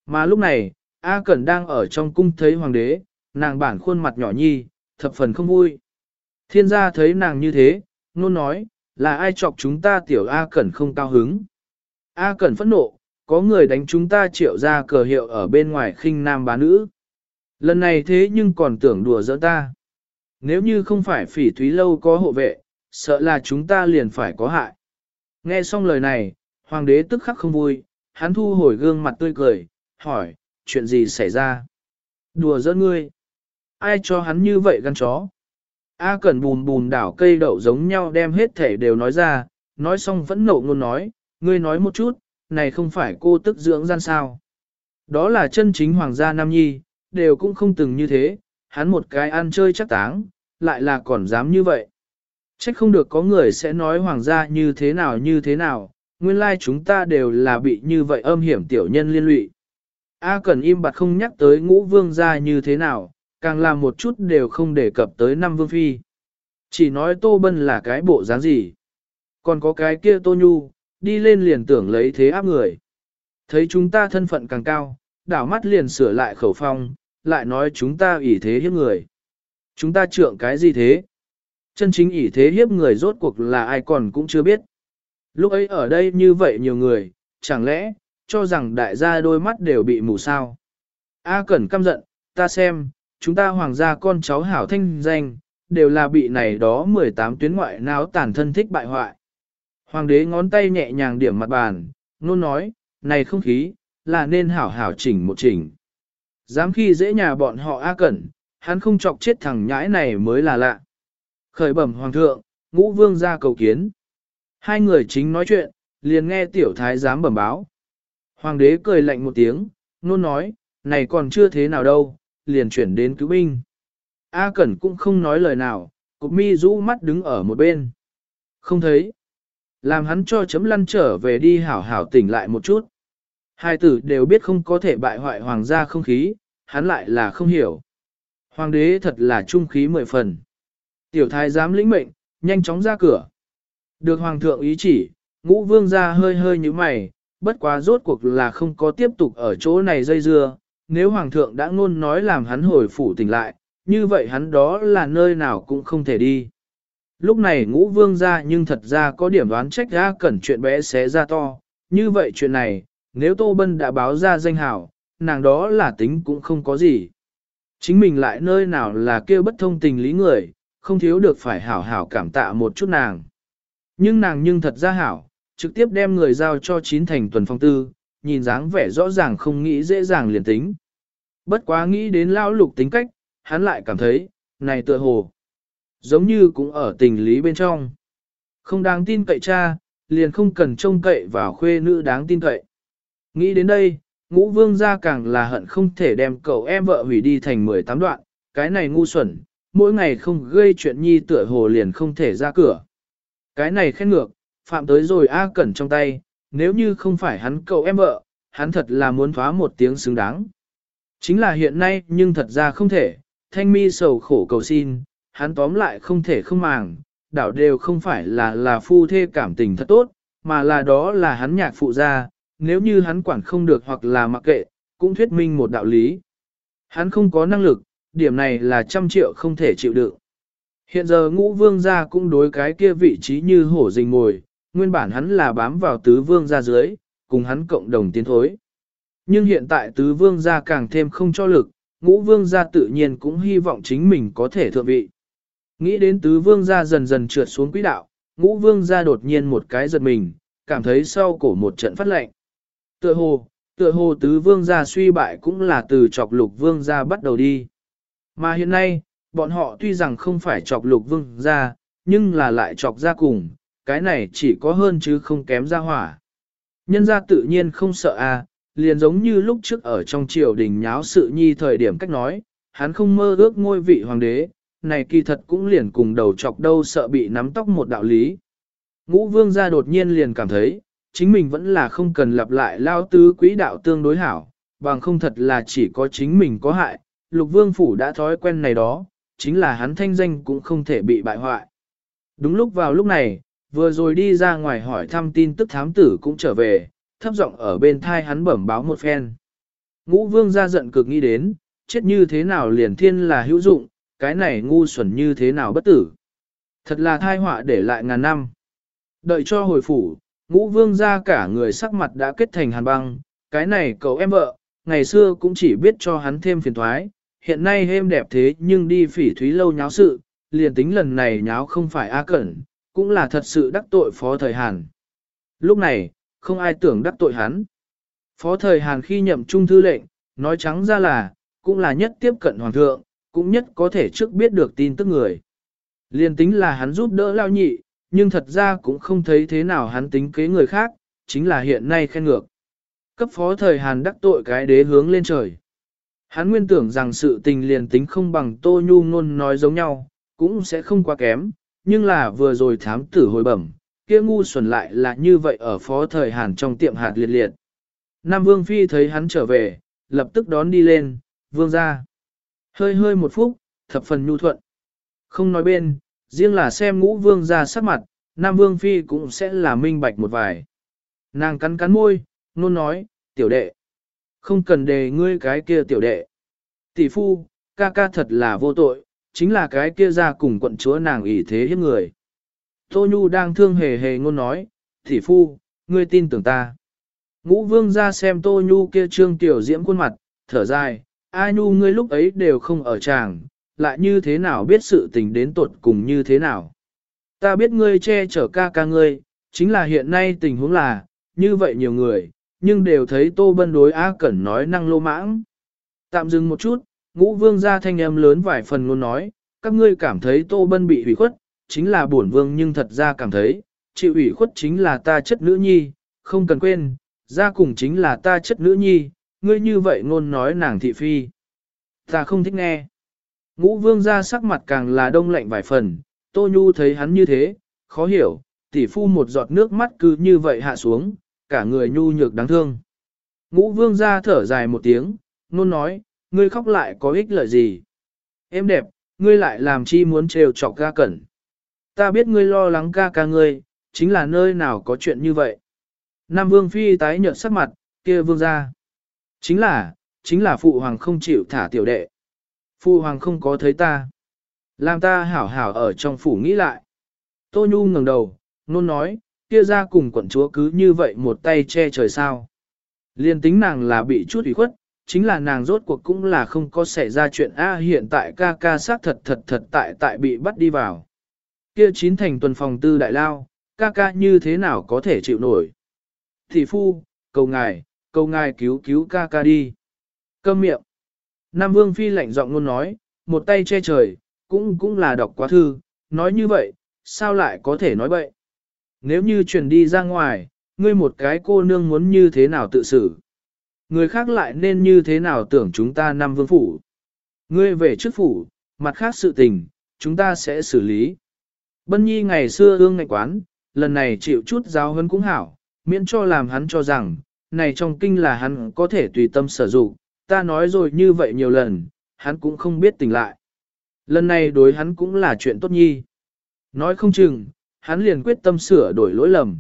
S1: Mà lúc này, A Cẩn đang ở trong cung thấy hoàng đế, nàng bản khuôn mặt nhỏ nhi, thập phần không vui. Thiên gia thấy nàng như thế, nôn nói, là ai chọc chúng ta tiểu A Cẩn không cao hứng. A Cẩn phẫn nộ, có người đánh chúng ta triệu ra cờ hiệu ở bên ngoài khinh nam bá nữ. Lần này thế nhưng còn tưởng đùa giỡn ta. Nếu như không phải phỉ thúy lâu có hộ vệ, sợ là chúng ta liền phải có hại. Nghe xong lời này, hoàng đế tức khắc không vui, hắn thu hồi gương mặt tươi cười, hỏi, chuyện gì xảy ra? Đùa giỡn ngươi. Ai cho hắn như vậy gan chó? A Cẩn bùn bùn đảo cây đậu giống nhau đem hết thể đều nói ra, nói xong vẫn nộ ngôn nói, ngươi nói một chút, này không phải cô tức dưỡng gian sao. Đó là chân chính hoàng gia Nam Nhi, đều cũng không từng như thế, hắn một cái ăn chơi chắc táng, lại là còn dám như vậy. Trách không được có người sẽ nói hoàng gia như thế nào như thế nào, nguyên lai chúng ta đều là bị như vậy âm hiểm tiểu nhân liên lụy. A cần im bặt không nhắc tới ngũ vương gia như thế nào, càng làm một chút đều không đề cập tới năm vương phi. Chỉ nói Tô Bân là cái bộ dáng gì. Còn có cái kia Tô Nhu, đi lên liền tưởng lấy thế áp người. Thấy chúng ta thân phận càng cao, đảo mắt liền sửa lại khẩu phong, lại nói chúng ta ỷ thế hiếp người. Chúng ta trượng cái gì thế? Chân chính ỷ thế hiếp người rốt cuộc là ai còn cũng chưa biết. Lúc ấy ở đây như vậy nhiều người, chẳng lẽ, cho rằng đại gia đôi mắt đều bị mù sao? A Cẩn căm giận, ta xem, chúng ta hoàng gia con cháu hảo thanh danh, đều là bị này đó 18 tuyến ngoại náo tàn thân thích bại hoại. Hoàng đế ngón tay nhẹ nhàng điểm mặt bàn, nôn nói, này không khí, là nên hảo hảo chỉnh một chỉnh. Dám khi dễ nhà bọn họ A Cẩn, hắn không chọc chết thằng nhãi này mới là lạ. Khởi bẩm hoàng thượng, ngũ vương ra cầu kiến. Hai người chính nói chuyện, liền nghe tiểu thái giám bẩm báo. Hoàng đế cười lạnh một tiếng, nôn nói, này còn chưa thế nào đâu, liền chuyển đến cứu binh. A Cẩn cũng không nói lời nào, cục mi rũ mắt đứng ở một bên. Không thấy. Làm hắn cho chấm lăn trở về đi hảo hảo tỉnh lại một chút. Hai tử đều biết không có thể bại hoại hoàng gia không khí, hắn lại là không hiểu. Hoàng đế thật là trung khí mười phần. Tiểu thái giám lĩnh mệnh, nhanh chóng ra cửa. Được hoàng thượng ý chỉ, ngũ vương ra hơi hơi như mày, bất quá rốt cuộc là không có tiếp tục ở chỗ này dây dưa. Nếu hoàng thượng đã ngôn nói làm hắn hồi phủ tỉnh lại, như vậy hắn đó là nơi nào cũng không thể đi. Lúc này ngũ vương ra nhưng thật ra có điểm đoán trách ra cẩn chuyện bé xé ra to, như vậy chuyện này, nếu Tô Bân đã báo ra danh hảo, nàng đó là tính cũng không có gì. Chính mình lại nơi nào là kêu bất thông tình lý người, không thiếu được phải hảo hảo cảm tạ một chút nàng. Nhưng nàng nhưng thật ra hảo, trực tiếp đem người giao cho chín thành tuần phong tư, nhìn dáng vẻ rõ ràng không nghĩ dễ dàng liền tính. Bất quá nghĩ đến lão lục tính cách, hắn lại cảm thấy, này tựa hồ, giống như cũng ở tình lý bên trong. Không đáng tin cậy cha, liền không cần trông cậy vào khuê nữ đáng tin cậy. Nghĩ đến đây, ngũ vương gia càng là hận không thể đem cậu em vợ hủy đi thành 18 đoạn, cái này ngu xuẩn, mỗi ngày không gây chuyện nhi tựa hồ liền không thể ra cửa. Cái này khen ngược, phạm tới rồi A Cẩn trong tay, nếu như không phải hắn cậu em vợ, hắn thật là muốn thoá một tiếng xứng đáng. Chính là hiện nay nhưng thật ra không thể, thanh mi sầu khổ cầu xin, hắn tóm lại không thể không màng, đảo đều không phải là là phu thê cảm tình thật tốt, mà là đó là hắn nhạc phụ gia, nếu như hắn quản không được hoặc là mặc kệ, cũng thuyết minh một đạo lý. Hắn không có năng lực, điểm này là trăm triệu không thể chịu đựng. Hiện giờ ngũ vương gia cũng đối cái kia vị trí như hổ rình ngồi, nguyên bản hắn là bám vào tứ vương gia dưới, cùng hắn cộng đồng tiến thối. Nhưng hiện tại tứ vương gia càng thêm không cho lực, ngũ vương gia tự nhiên cũng hy vọng chính mình có thể thượng vị. Nghĩ đến tứ vương gia dần dần trượt xuống quỹ đạo, ngũ vương gia đột nhiên một cái giật mình, cảm thấy sau cổ một trận phát lệnh. Tựa hồ, tựa hồ tứ vương gia suy bại cũng là từ chọc lục vương gia bắt đầu đi. Mà hiện nay, bọn họ tuy rằng không phải chọc lục vương gia, nhưng là lại chọc ra cùng, cái này chỉ có hơn chứ không kém ra hỏa. Nhân gia tự nhiên không sợ à, liền giống như lúc trước ở trong triều đình nháo sự nhi thời điểm cách nói, hắn không mơ ước ngôi vị hoàng đế, này kỳ thật cũng liền cùng đầu chọc đâu sợ bị nắm tóc một đạo lý. Ngũ vương gia đột nhiên liền cảm thấy, chính mình vẫn là không cần lặp lại lao tứ quý đạo tương đối hảo, bằng không thật là chỉ có chính mình có hại, lục vương phủ đã thói quen này đó, chính là hắn thanh danh cũng không thể bị bại hoại. Đúng lúc vào lúc này, vừa rồi đi ra ngoài hỏi thăm tin tức thám tử cũng trở về, thấp giọng ở bên thai hắn bẩm báo một phen. Ngũ vương ra giận cực nghĩ đến, chết như thế nào liền thiên là hữu dụng, cái này ngu xuẩn như thế nào bất tử. Thật là thai họa để lại ngàn năm. Đợi cho hồi phủ, ngũ vương ra cả người sắc mặt đã kết thành hàn băng, cái này cậu em vợ, ngày xưa cũng chỉ biết cho hắn thêm phiền thoái, hiện nay êm đẹp thế nhưng đi phỉ thúy lâu nháo sự, liền tính lần này nháo không phải A Cẩn, cũng là thật sự đắc tội phó thời Hàn. Lúc này, không ai tưởng đắc tội hắn. Phó thời Hàn khi nhậm trung thư lệnh, nói trắng ra là, cũng là nhất tiếp cận hoàng thượng, cũng nhất có thể trước biết được tin tức người. Liên tính là hắn giúp đỡ lao nhị, nhưng thật ra cũng không thấy thế nào hắn tính kế người khác, chính là hiện nay khen ngược. Cấp phó thời Hàn đắc tội cái đế hướng lên trời. Hắn nguyên tưởng rằng sự tình liền tính không bằng Tô Nhu ngôn nói giống nhau, cũng sẽ không quá kém, nhưng là vừa rồi thám tử hồi bẩm, kia ngu xuẩn lại là như vậy ở phó thời Hàn trong tiệm hạt liệt liệt. Nam Vương Phi thấy hắn trở về, lập tức đón đi lên, vương ra. Hơi hơi một phút, thập phần nhu thuận. Không nói bên, riêng là xem ngũ vương ra sắc mặt, Nam Vương Phi cũng sẽ là minh bạch một vài. Nàng cắn cắn môi, nôn nói, tiểu đệ. Không cần đề ngươi cái kia tiểu đệ. Tỷ phu, ca ca thật là vô tội, chính là cái kia ra cùng quận chúa nàng ủy thế hiếp người. Tô Nhu đang thương hề hề ngôn nói, tỷ phu, ngươi tin tưởng ta. Ngũ vương ra xem Tô Nhu kia trương tiểu diễm khuôn mặt, thở dài, ai Nhu ngươi lúc ấy đều không ở tràng, lại như thế nào biết sự tình đến tột cùng như thế nào. Ta biết ngươi che chở ca ca ngươi, chính là hiện nay tình huống là, như vậy nhiều người, nhưng đều thấy Tô Bân đối A Cẩn nói năng lô mãng. Tạm dừng một chút, ngũ vương ra thanh âm lớn vài phần luôn nói, các ngươi cảm thấy tô bân bị hủy khuất, chính là bổn vương nhưng thật ra cảm thấy, chịu ủy khuất chính là ta chất nữ nhi, không cần quên, ra cùng chính là ta chất nữ nhi, ngươi như vậy ngôn nói nàng thị phi. Ta không thích nghe. Ngũ vương ra sắc mặt càng là đông lạnh vài phần, tô nhu thấy hắn như thế, khó hiểu, tỷ phu một giọt nước mắt cứ như vậy hạ xuống, cả người nhu nhược đáng thương. Ngũ vương ra thở dài một tiếng, nôn nói, ngươi khóc lại có ích lợi gì. Em đẹp, ngươi lại làm chi muốn trêu chọc ca cẩn. Ta biết ngươi lo lắng ca ca ngươi, chính là nơi nào có chuyện như vậy. Nam vương phi tái nhợt sắc mặt, kia vương ra. Chính là, chính là phụ hoàng không chịu thả tiểu đệ. Phụ hoàng không có thấy ta. Làm ta hảo hảo ở trong phủ nghĩ lại. Tô Nhu ngẩng đầu, nôn nói, kia ra cùng quận chúa cứ như vậy một tay che trời sao. Liên tính nàng là bị chút ủy khuất, chính là nàng rốt cuộc cũng là không có xảy ra chuyện A hiện tại ca ca xác thật thật thật tại tại bị bắt đi vào. Kia chín thành tuần phòng tư đại lao, ca ca như thế nào có thể chịu nổi. Thị phu, cầu ngài, cầu ngài cứu cứu ca ca đi. Câm miệng. Nam Vương Phi lạnh giọng luôn nói, một tay che trời, cũng cũng là đọc quá thư, nói như vậy, sao lại có thể nói vậy? Nếu như truyền đi ra ngoài, ngươi một cái cô nương muốn như thế nào tự xử? Người khác lại nên như thế nào tưởng chúng ta năm vương phủ? Ngươi về trước phủ, mặt khác sự tình, chúng ta sẽ xử lý. Bân Nhi ngày xưa ương ngạch quán, lần này chịu chút giáo hơn cũng hảo, miễn cho làm hắn cho rằng, này trong kinh là hắn có thể tùy tâm sử dụng, ta nói rồi như vậy nhiều lần, hắn cũng không biết tỉnh lại. Lần này đối hắn cũng là chuyện tốt nhi. Nói không chừng, hắn liền quyết tâm sửa đổi lỗi lầm.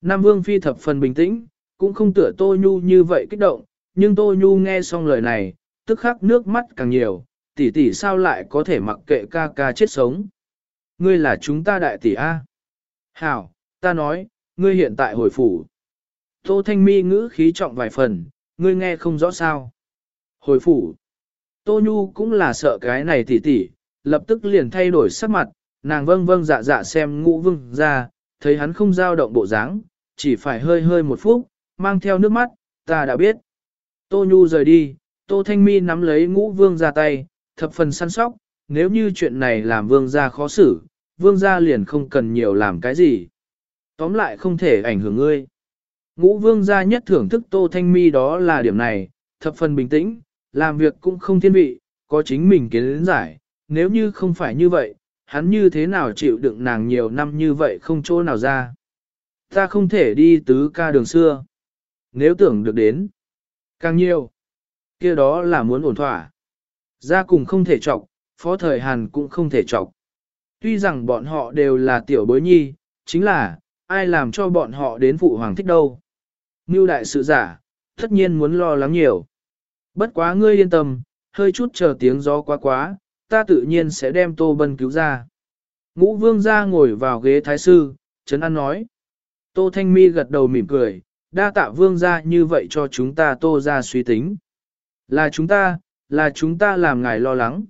S1: Nam Vương Phi thập phần bình tĩnh, cũng không tựa Tô Nhu như vậy kích động, nhưng Tô Nhu nghe xong lời này, tức khắc nước mắt càng nhiều, tỷ tỷ sao lại có thể mặc kệ ca ca chết sống. Ngươi là chúng ta đại tỷ A. Hảo, ta nói, ngươi hiện tại hồi phủ. Tô Thanh Mi ngữ khí trọng vài phần, ngươi nghe không rõ sao. Hồi phủ. Tô Nhu cũng là sợ cái này tỷ tỷ lập tức liền thay đổi sắc mặt, nàng vâng vâng dạ dạ xem ngũ vương ra, thấy hắn không dao động bộ dáng, chỉ phải hơi hơi một phút, mang theo nước mắt, ta đã biết. Tô Nhu rời đi, Tô Thanh Mi nắm lấy ngũ vương ra tay, thập phần săn sóc, nếu như chuyện này làm vương gia khó xử, vương gia liền không cần nhiều làm cái gì. Tóm lại không thể ảnh hưởng ngươi. Ngũ vương gia nhất thưởng thức Tô Thanh Mi đó là điểm này, thập phần bình tĩnh, làm việc cũng không thiên vị, có chính mình kiến giải, nếu như không phải như vậy, hắn như thế nào chịu đựng nàng nhiều năm như vậy không chỗ nào ra. Ta không thể đi tứ ca đường xưa. Nếu tưởng được đến, càng nhiều, kia đó là muốn ổn thỏa. Ra cùng không thể chọc, phó thời Hàn cũng không thể chọc. Tuy rằng bọn họ đều là tiểu bối nhi, chính là, ai làm cho bọn họ đến phụ hoàng thích đâu. Như đại sự giả, tất nhiên muốn lo lắng nhiều. Bất quá ngươi yên tâm, hơi chút chờ tiếng gió quá quá, ta tự nhiên sẽ đem Tô Bân cứu ra. Ngũ vương ra ngồi vào ghế thái sư, Trấn An nói. Tô Thanh Mi gật đầu mỉm cười, đa tạ vương ra như vậy cho chúng ta tô ra suy tính. Là chúng ta, là chúng ta làm ngài lo lắng.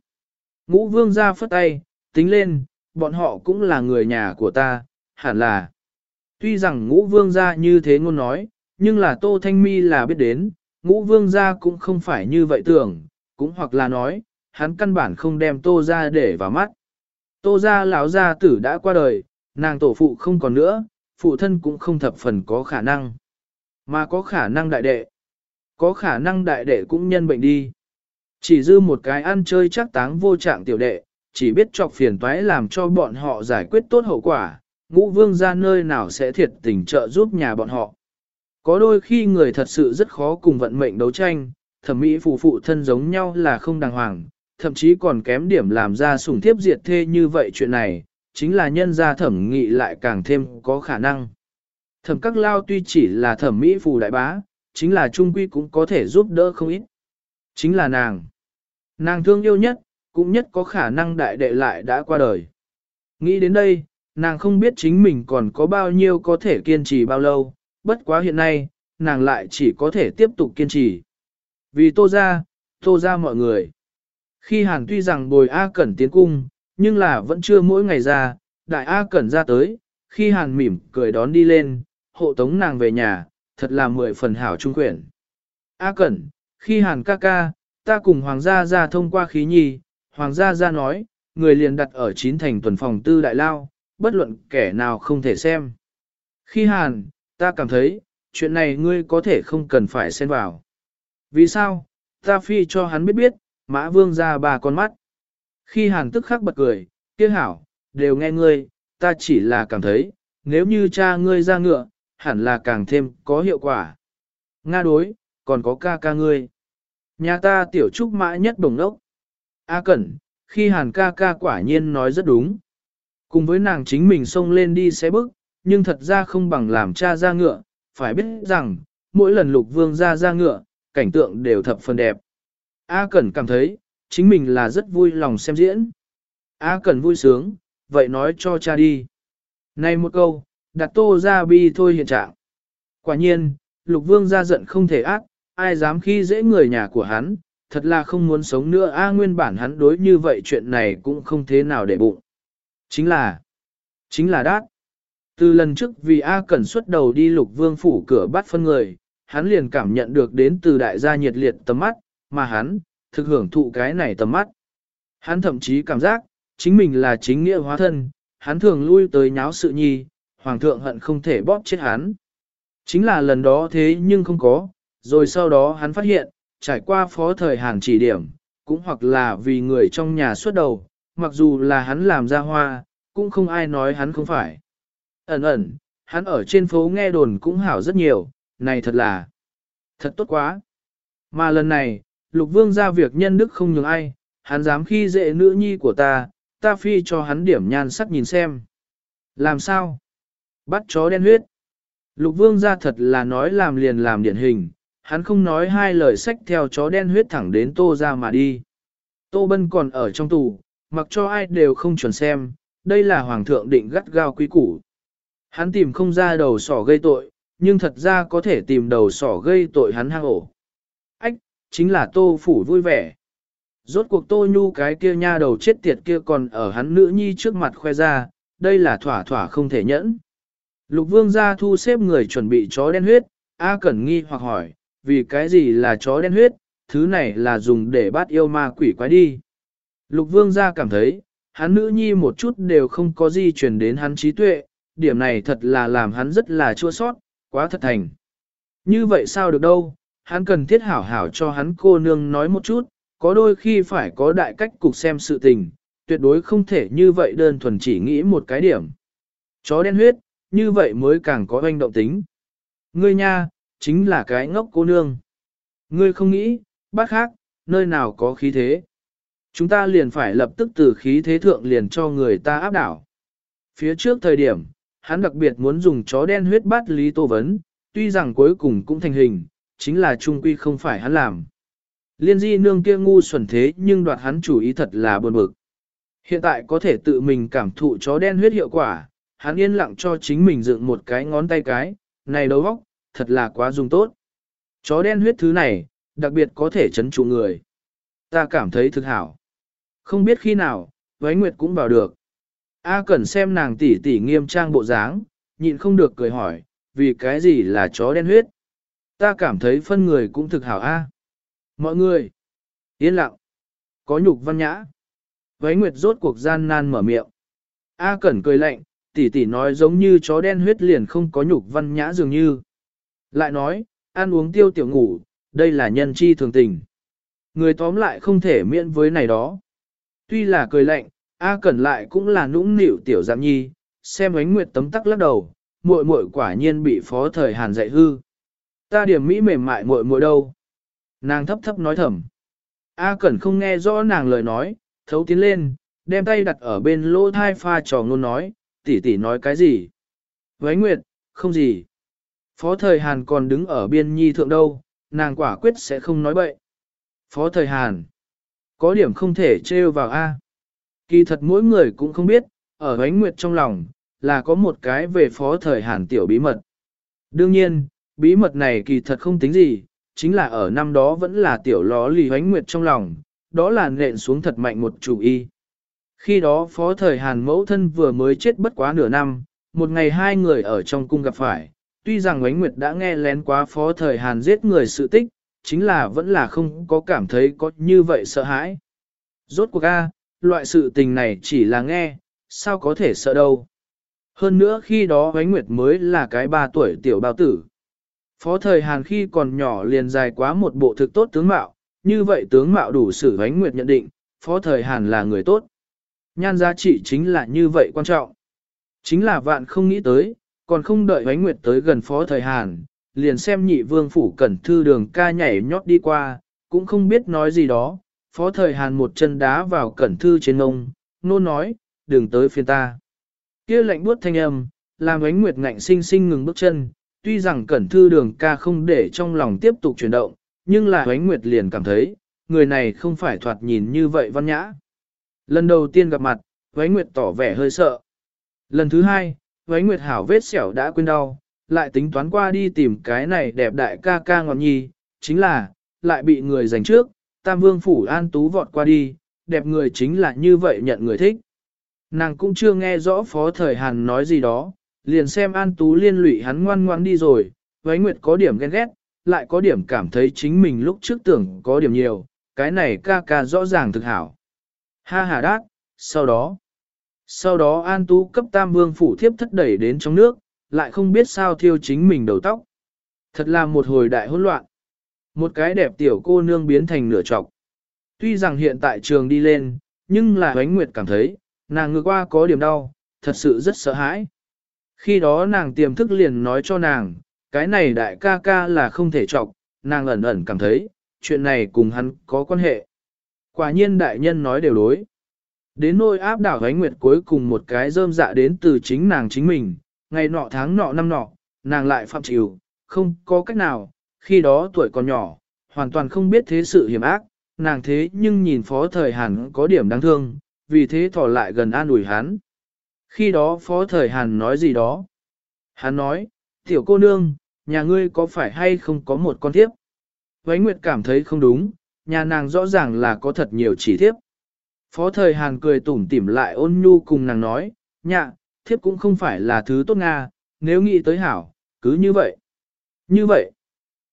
S1: Ngũ vương ra phất tay, tính lên, bọn họ cũng là người nhà của ta, hẳn là. Tuy rằng ngũ vương ra như thế ngôn nói, nhưng là tô thanh mi là biết đến, ngũ vương gia cũng không phải như vậy tưởng, cũng hoặc là nói, hắn căn bản không đem tô ra để vào mắt. Tô gia lão gia tử đã qua đời, nàng tổ phụ không còn nữa, phụ thân cũng không thập phần có khả năng. Mà có khả năng đại đệ. Có khả năng đại đệ cũng nhân bệnh đi. Chỉ dư một cái ăn chơi chắc táng vô trạng tiểu đệ, chỉ biết chọc phiền toái làm cho bọn họ giải quyết tốt hậu quả, ngũ vương ra nơi nào sẽ thiệt tình trợ giúp nhà bọn họ. Có đôi khi người thật sự rất khó cùng vận mệnh đấu tranh, thẩm mỹ phụ phụ thân giống nhau là không đàng hoàng, thậm chí còn kém điểm làm ra sủng thiếp diệt thê như vậy chuyện này, chính là nhân gia thẩm nghị lại càng thêm có khả năng. Thẩm các lao tuy chỉ là thẩm mỹ phù đại bá, chính là trung quy cũng có thể giúp đỡ không ít. Chính là nàng. Nàng thương yêu nhất, cũng nhất có khả năng đại đệ lại đã qua đời. Nghĩ đến đây, nàng không biết chính mình còn có bao nhiêu có thể kiên trì bao lâu, bất quá hiện nay, nàng lại chỉ có thể tiếp tục kiên trì. Vì tô ra, tô ra mọi người. Khi hàn tuy rằng bồi A Cẩn tiến cung, nhưng là vẫn chưa mỗi ngày ra, đại A Cẩn ra tới, khi hàn mỉm cười đón đi lên, hộ tống nàng về nhà, thật là mười phần hảo trung quyển. A Cẩn, khi hàn ca ca, ta cùng Hoàng gia ra thông qua khí nhi, Hoàng gia ra nói, người liền đặt ở chín thành tuần phòng tư đại lao, bất luận kẻ nào không thể xem. Khi hàn, ta cảm thấy, chuyện này ngươi có thể không cần phải xen vào. Vì sao, ta phi cho hắn biết biết, mã vương ra ba con mắt. Khi hàn tức khắc bật cười, kia hảo, đều nghe ngươi, ta chỉ là cảm thấy, nếu như cha ngươi ra ngựa, hẳn là càng thêm có hiệu quả. Nga đối, còn có ca ca ngươi. Nhà ta tiểu trúc mã nhất đồng đốc. A Cẩn, khi hàn ca ca quả nhiên nói rất đúng. Cùng với nàng chính mình xông lên đi xé bước, nhưng thật ra không bằng làm cha ra ngựa, phải biết rằng, mỗi lần lục vương ra ra ngựa, cảnh tượng đều thập phần đẹp. A Cẩn cảm thấy, chính mình là rất vui lòng xem diễn. A Cẩn vui sướng, vậy nói cho cha đi. Này một câu, đặt tô ra bi thôi hiện trạng. Quả nhiên, lục vương ra giận không thể ác, ai dám khi dễ người nhà của hắn, thật là không muốn sống nữa A nguyên bản hắn đối như vậy chuyện này cũng không thế nào để bụng. Chính là, chính là đát. Từ lần trước vì A Cẩn xuất đầu đi lục vương phủ cửa bắt phân người, hắn liền cảm nhận được đến từ đại gia nhiệt liệt tầm mắt, mà hắn, thực hưởng thụ cái này tầm mắt. Hắn thậm chí cảm giác, chính mình là chính nghĩa hóa thân, hắn thường lui tới nháo sự nhi, hoàng thượng hận không thể bóp chết hắn. Chính là lần đó thế nhưng không có, rồi sau đó hắn phát hiện, trải qua phó thời Hàn chỉ điểm, cũng hoặc là vì người trong nhà xuất đầu, mặc dù là hắn làm ra hoa, cũng không ai nói hắn không phải. Ẩn ẩn, hắn ở trên phố nghe đồn cũng hảo rất nhiều, này thật là, thật tốt quá. Mà lần này, lục vương ra việc nhân đức không nhường ai, hắn dám khi dễ nữ nhi của ta, ta phi cho hắn điểm nhan sắc nhìn xem. Làm sao? Bắt chó đen huyết. Lục vương ra thật là nói làm liền làm điển hình, hắn không nói hai lời sách theo chó đen huyết thẳng đến tô ra mà đi. Tô bân còn ở trong tù, mặc cho ai đều không chuẩn xem, đây là hoàng thượng định gắt gao quý củ. Hắn tìm không ra đầu sỏ gây tội, nhưng thật ra có thể tìm đầu sỏ gây tội hắn hang ổ. Ách, chính là tô phủ vui vẻ. Rốt cuộc tô nhu cái kia nha đầu chết tiệt kia còn ở hắn nữ nhi trước mặt khoe ra, đây là thỏa thỏa không thể nhẫn. Lục vương gia thu xếp người chuẩn bị chó đen huyết, A Cẩn nghi hoặc hỏi, vì cái gì là chó đen huyết, thứ này là dùng để bắt yêu ma quỷ quái đi. Lục vương gia cảm thấy, hắn nữ nhi một chút đều không có gì truyền đến hắn trí tuệ, điểm này thật là làm hắn rất là chua sót, quá thật thành. Như vậy sao được đâu, hắn cần thiết hảo hảo cho hắn cô nương nói một chút, có đôi khi phải có đại cách cục xem sự tình, tuyệt đối không thể như vậy đơn thuần chỉ nghĩ một cái điểm. Chó đen huyết, như vậy mới càng có hoành động tính. Ngươi nha, chính là cái ngốc cô nương. Ngươi không nghĩ, bác khác, nơi nào có khí thế. Chúng ta liền phải lập tức từ khí thế thượng liền cho người ta áp đảo. Phía trước thời điểm, hắn đặc biệt muốn dùng chó đen huyết bắt Lý Tô Vấn, tuy rằng cuối cùng cũng thành hình, chính là trung quy không phải hắn làm. Liên di nương kia ngu xuẩn thế nhưng đoạt hắn chủ ý thật là buồn bực. Hiện tại có thể tự mình cảm thụ chó đen huyết hiệu quả, hắn yên lặng cho chính mình dựng một cái ngón tay cái, này đấu vóc, thật là quá dùng tốt. Chó đen huyết thứ này, đặc biệt có thể chấn trụ người. Ta cảm thấy thực hảo. Không biết khi nào, Vánh Nguyệt cũng vào được. A Cẩn xem nàng tỉ tỉ nghiêm trang bộ dáng, nhịn không được cười hỏi, vì cái gì là chó đen huyết? Ta cảm thấy phân người cũng thực hảo A. Mọi người, yên lặng, có nhục văn nhã. Vánh Nguyệt rốt cuộc gian nan mở miệng. A Cẩn cười lạnh, tỉ tỉ nói giống như chó đen huyết liền không có nhục văn nhã dường như. Lại nói, ăn uống tiêu tiểu ngủ, đây là nhân chi thường tình. Người tóm lại không thể miễn với này đó. Tuy là cười lạnh, A Cẩn lại cũng là nũng nịu tiểu giám nhi, xem ánh nguyệt tấm tắc lắc đầu, muội muội quả nhiên bị phó thời hàn dạy hư. Ta điểm mỹ mềm mại muội muội đâu? Nàng thấp thấp nói thầm. A Cẩn không nghe rõ nàng lời nói, thấu tiến lên, đem tay đặt ở bên lỗ thai pha trò ngôn nói, tỷ tỷ nói cái gì? Với Nguyệt, không gì. Phó thời Hàn còn đứng ở biên nhi thượng đâu, nàng quả quyết sẽ không nói bậy. Phó thời Hàn, có điểm không thể trêu vào A. Kỳ thật mỗi người cũng không biết, ở ánh nguyệt trong lòng, là có một cái về phó thời Hàn tiểu bí mật. Đương nhiên, bí mật này kỳ thật không tính gì, chính là ở năm đó vẫn là tiểu ló lì ánh nguyệt trong lòng, đó là nện xuống thật mạnh một chủ y. Khi đó phó thời Hàn mẫu thân vừa mới chết bất quá nửa năm, một ngày hai người ở trong cung gặp phải, tuy rằng ánh nguyệt đã nghe lén quá phó thời Hàn giết người sự tích, chính là vẫn là không có cảm thấy có như vậy sợ hãi. Rốt cuộc a, loại sự tình này chỉ là nghe, sao có thể sợ đâu. Hơn nữa khi đó Huế Nguyệt mới là cái ba tuổi tiểu bao tử. Phó thời Hàn khi còn nhỏ liền dài quá một bộ thực tốt tướng mạo, như vậy tướng mạo đủ sử ánh Nguyệt nhận định, phó thời Hàn là người tốt. Nhan giá trị chính là như vậy quan trọng. Chính là vạn không nghĩ tới, còn không đợi ánh Nguyệt tới gần phó thời Hàn, liền xem nhị vương phủ cẩn thư đường ca nhảy nhót đi qua, cũng không biết nói gì đó. Phó thời Hàn một chân đá vào cẩn thư trên ngông, nôn nói, đừng tới phiên ta. kia lạnh buốt thanh âm, làm ánh nguyệt ngạnh sinh sinh ngừng bước chân, tuy rằng cẩn thư đường ca không để trong lòng tiếp tục chuyển động, nhưng là ánh nguyệt liền cảm thấy, người này không phải thoạt nhìn như vậy văn nhã. Lần đầu tiên gặp mặt, ánh Nguyệt tỏ vẻ hơi sợ. Lần thứ hai, ánh Nguyệt hảo vết sẹo đã quên đau, lại tính toán qua đi tìm cái này đẹp đại ca ca ngọn nhi, chính là, lại bị người giành trước, Tam Vương Phủ An Tú vọt qua đi, đẹp người chính là như vậy nhận người thích. Nàng cũng chưa nghe rõ Phó Thời Hàn nói gì đó, liền xem An Tú liên lụy hắn ngoan ngoan đi rồi, Vánh Nguyệt có điểm ghen ghét, lại có điểm cảm thấy chính mình lúc trước tưởng có điểm nhiều, cái này ca ca rõ ràng thực hảo. Ha ha đát, sau đó, sau đó An Tú cấp Tam Vương Phủ thiếp thất đẩy đến trong nước, lại không biết sao thiêu chính mình đầu tóc. Thật là một hồi đại hỗn loạn. Một cái đẹp tiểu cô nương biến thành nửa trọc. Tuy rằng hiện tại trường đi lên, nhưng là Huánh Nguyệt cảm thấy, nàng ngược qua có điểm đau, thật sự rất sợ hãi. Khi đó nàng tiềm thức liền nói cho nàng, cái này đại ca ca là không thể chọc, nàng ẩn ẩn cảm thấy, chuyện này cùng hắn có quan hệ. Quả nhiên đại nhân nói đều đối. Đến nôi áp đảo ánh Nguyệt cuối cùng một cái rơm dạ đến từ chính nàng chính mình, ngày nọ tháng nọ năm nọ, nàng lại phạm chịu, không có cách nào, khi đó tuổi còn nhỏ, hoàn toàn không biết thế sự hiểm ác, nàng thế nhưng nhìn phó thời Hàn có điểm đáng thương, vì thế thỏ lại gần an ủi hắn. Khi đó phó thời Hàn nói gì đó? Hắn nói, tiểu cô nương, nhà ngươi có phải hay không có một con thiếp? Vánh Nguyệt cảm thấy không đúng, nhà nàng rõ ràng là có thật nhiều chỉ thiếp. Phó thời Hàn cười tủm tỉm lại ôn nhu cùng nàng nói, nhạ, thiếp cũng không phải là thứ tốt Nga, nếu nghĩ tới hảo, cứ như vậy. Như vậy,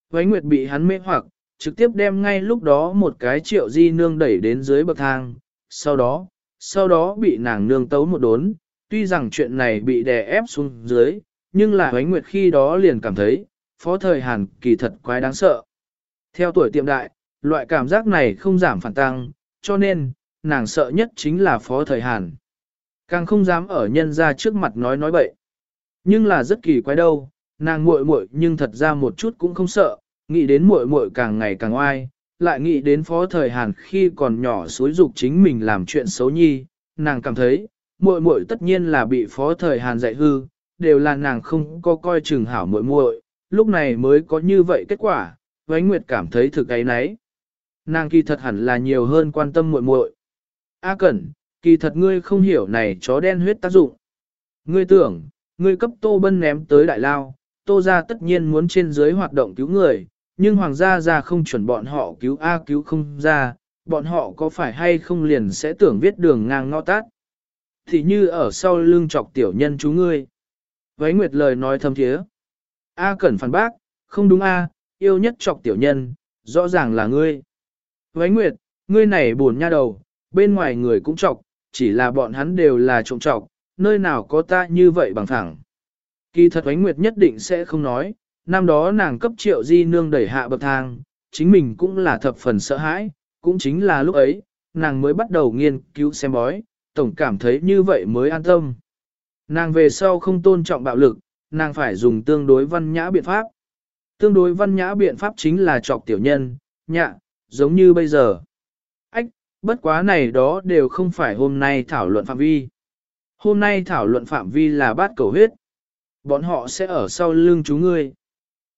S1: Vánh Nguyệt bị hắn mê hoặc, trực tiếp đem ngay lúc đó một cái triệu di nương đẩy đến dưới bậc thang, sau đó, sau đó bị nàng nương tấu một đốn, tuy rằng chuyện này bị đè ép xuống dưới, nhưng là Huế Nguyệt khi đó liền cảm thấy, phó thời Hàn kỳ thật quái đáng sợ. Theo tuổi tiệm đại, loại cảm giác này không giảm phản tăng, cho nên, nàng sợ nhất chính là phó thời Hàn. Càng không dám ở nhân ra trước mặt nói nói bậy. Nhưng là rất kỳ quái đâu, nàng muội muội nhưng thật ra một chút cũng không sợ, nghĩ đến muội muội càng ngày càng oai, lại nghĩ đến phó thời Hàn khi còn nhỏ xối dục chính mình làm chuyện xấu nhi, nàng cảm thấy, muội muội tất nhiên là bị phó thời Hàn dạy hư, đều là nàng không có coi chừng hảo muội muội, lúc này mới có như vậy kết quả, Vánh Nguyệt cảm thấy thực ấy nấy. Nàng kỳ thật hẳn là nhiều hơn quan tâm muội muội. A Cẩn, kỳ thật ngươi không hiểu này chó đen huyết tác dụng. Ngươi tưởng, ngươi cấp Tô Bân ném tới đại lao, Tô gia tất nhiên muốn trên dưới hoạt động cứu người, nhưng hoàng gia gia không chuẩn bọn họ cứu A cứu không ra, bọn họ có phải hay không liền sẽ tưởng viết đường ngang ngõ tát. Thì như ở sau lưng chọc tiểu nhân chú ngươi. Vấy Nguyệt lời nói thâm thiế. A Cẩn phản bác, không đúng A, yêu nhất chọc tiểu nhân, rõ ràng là ngươi. Vấy Nguyệt, ngươi này buồn nha đầu, bên ngoài người cũng chọc, chỉ là bọn hắn đều là trộm trọc, nơi nào có ta như vậy bằng thẳng. Kỳ thật Ánh Nguyệt nhất định sẽ không nói, năm đó nàng cấp triệu di nương đẩy hạ bậc thang, chính mình cũng là thập phần sợ hãi, cũng chính là lúc ấy, nàng mới bắt đầu nghiên cứu xem bói, tổng cảm thấy như vậy mới an tâm. Nàng về sau không tôn trọng bạo lực, nàng phải dùng tương đối văn nhã biện pháp. Tương đối văn nhã biện pháp chính là trọc tiểu nhân, nhạ, giống như bây giờ. Ách, bất quá này đó đều không phải hôm nay thảo luận phạm vi. Hôm nay thảo luận phạm vi là bát cầu huyết. Bọn họ sẽ ở sau lưng chú ngươi.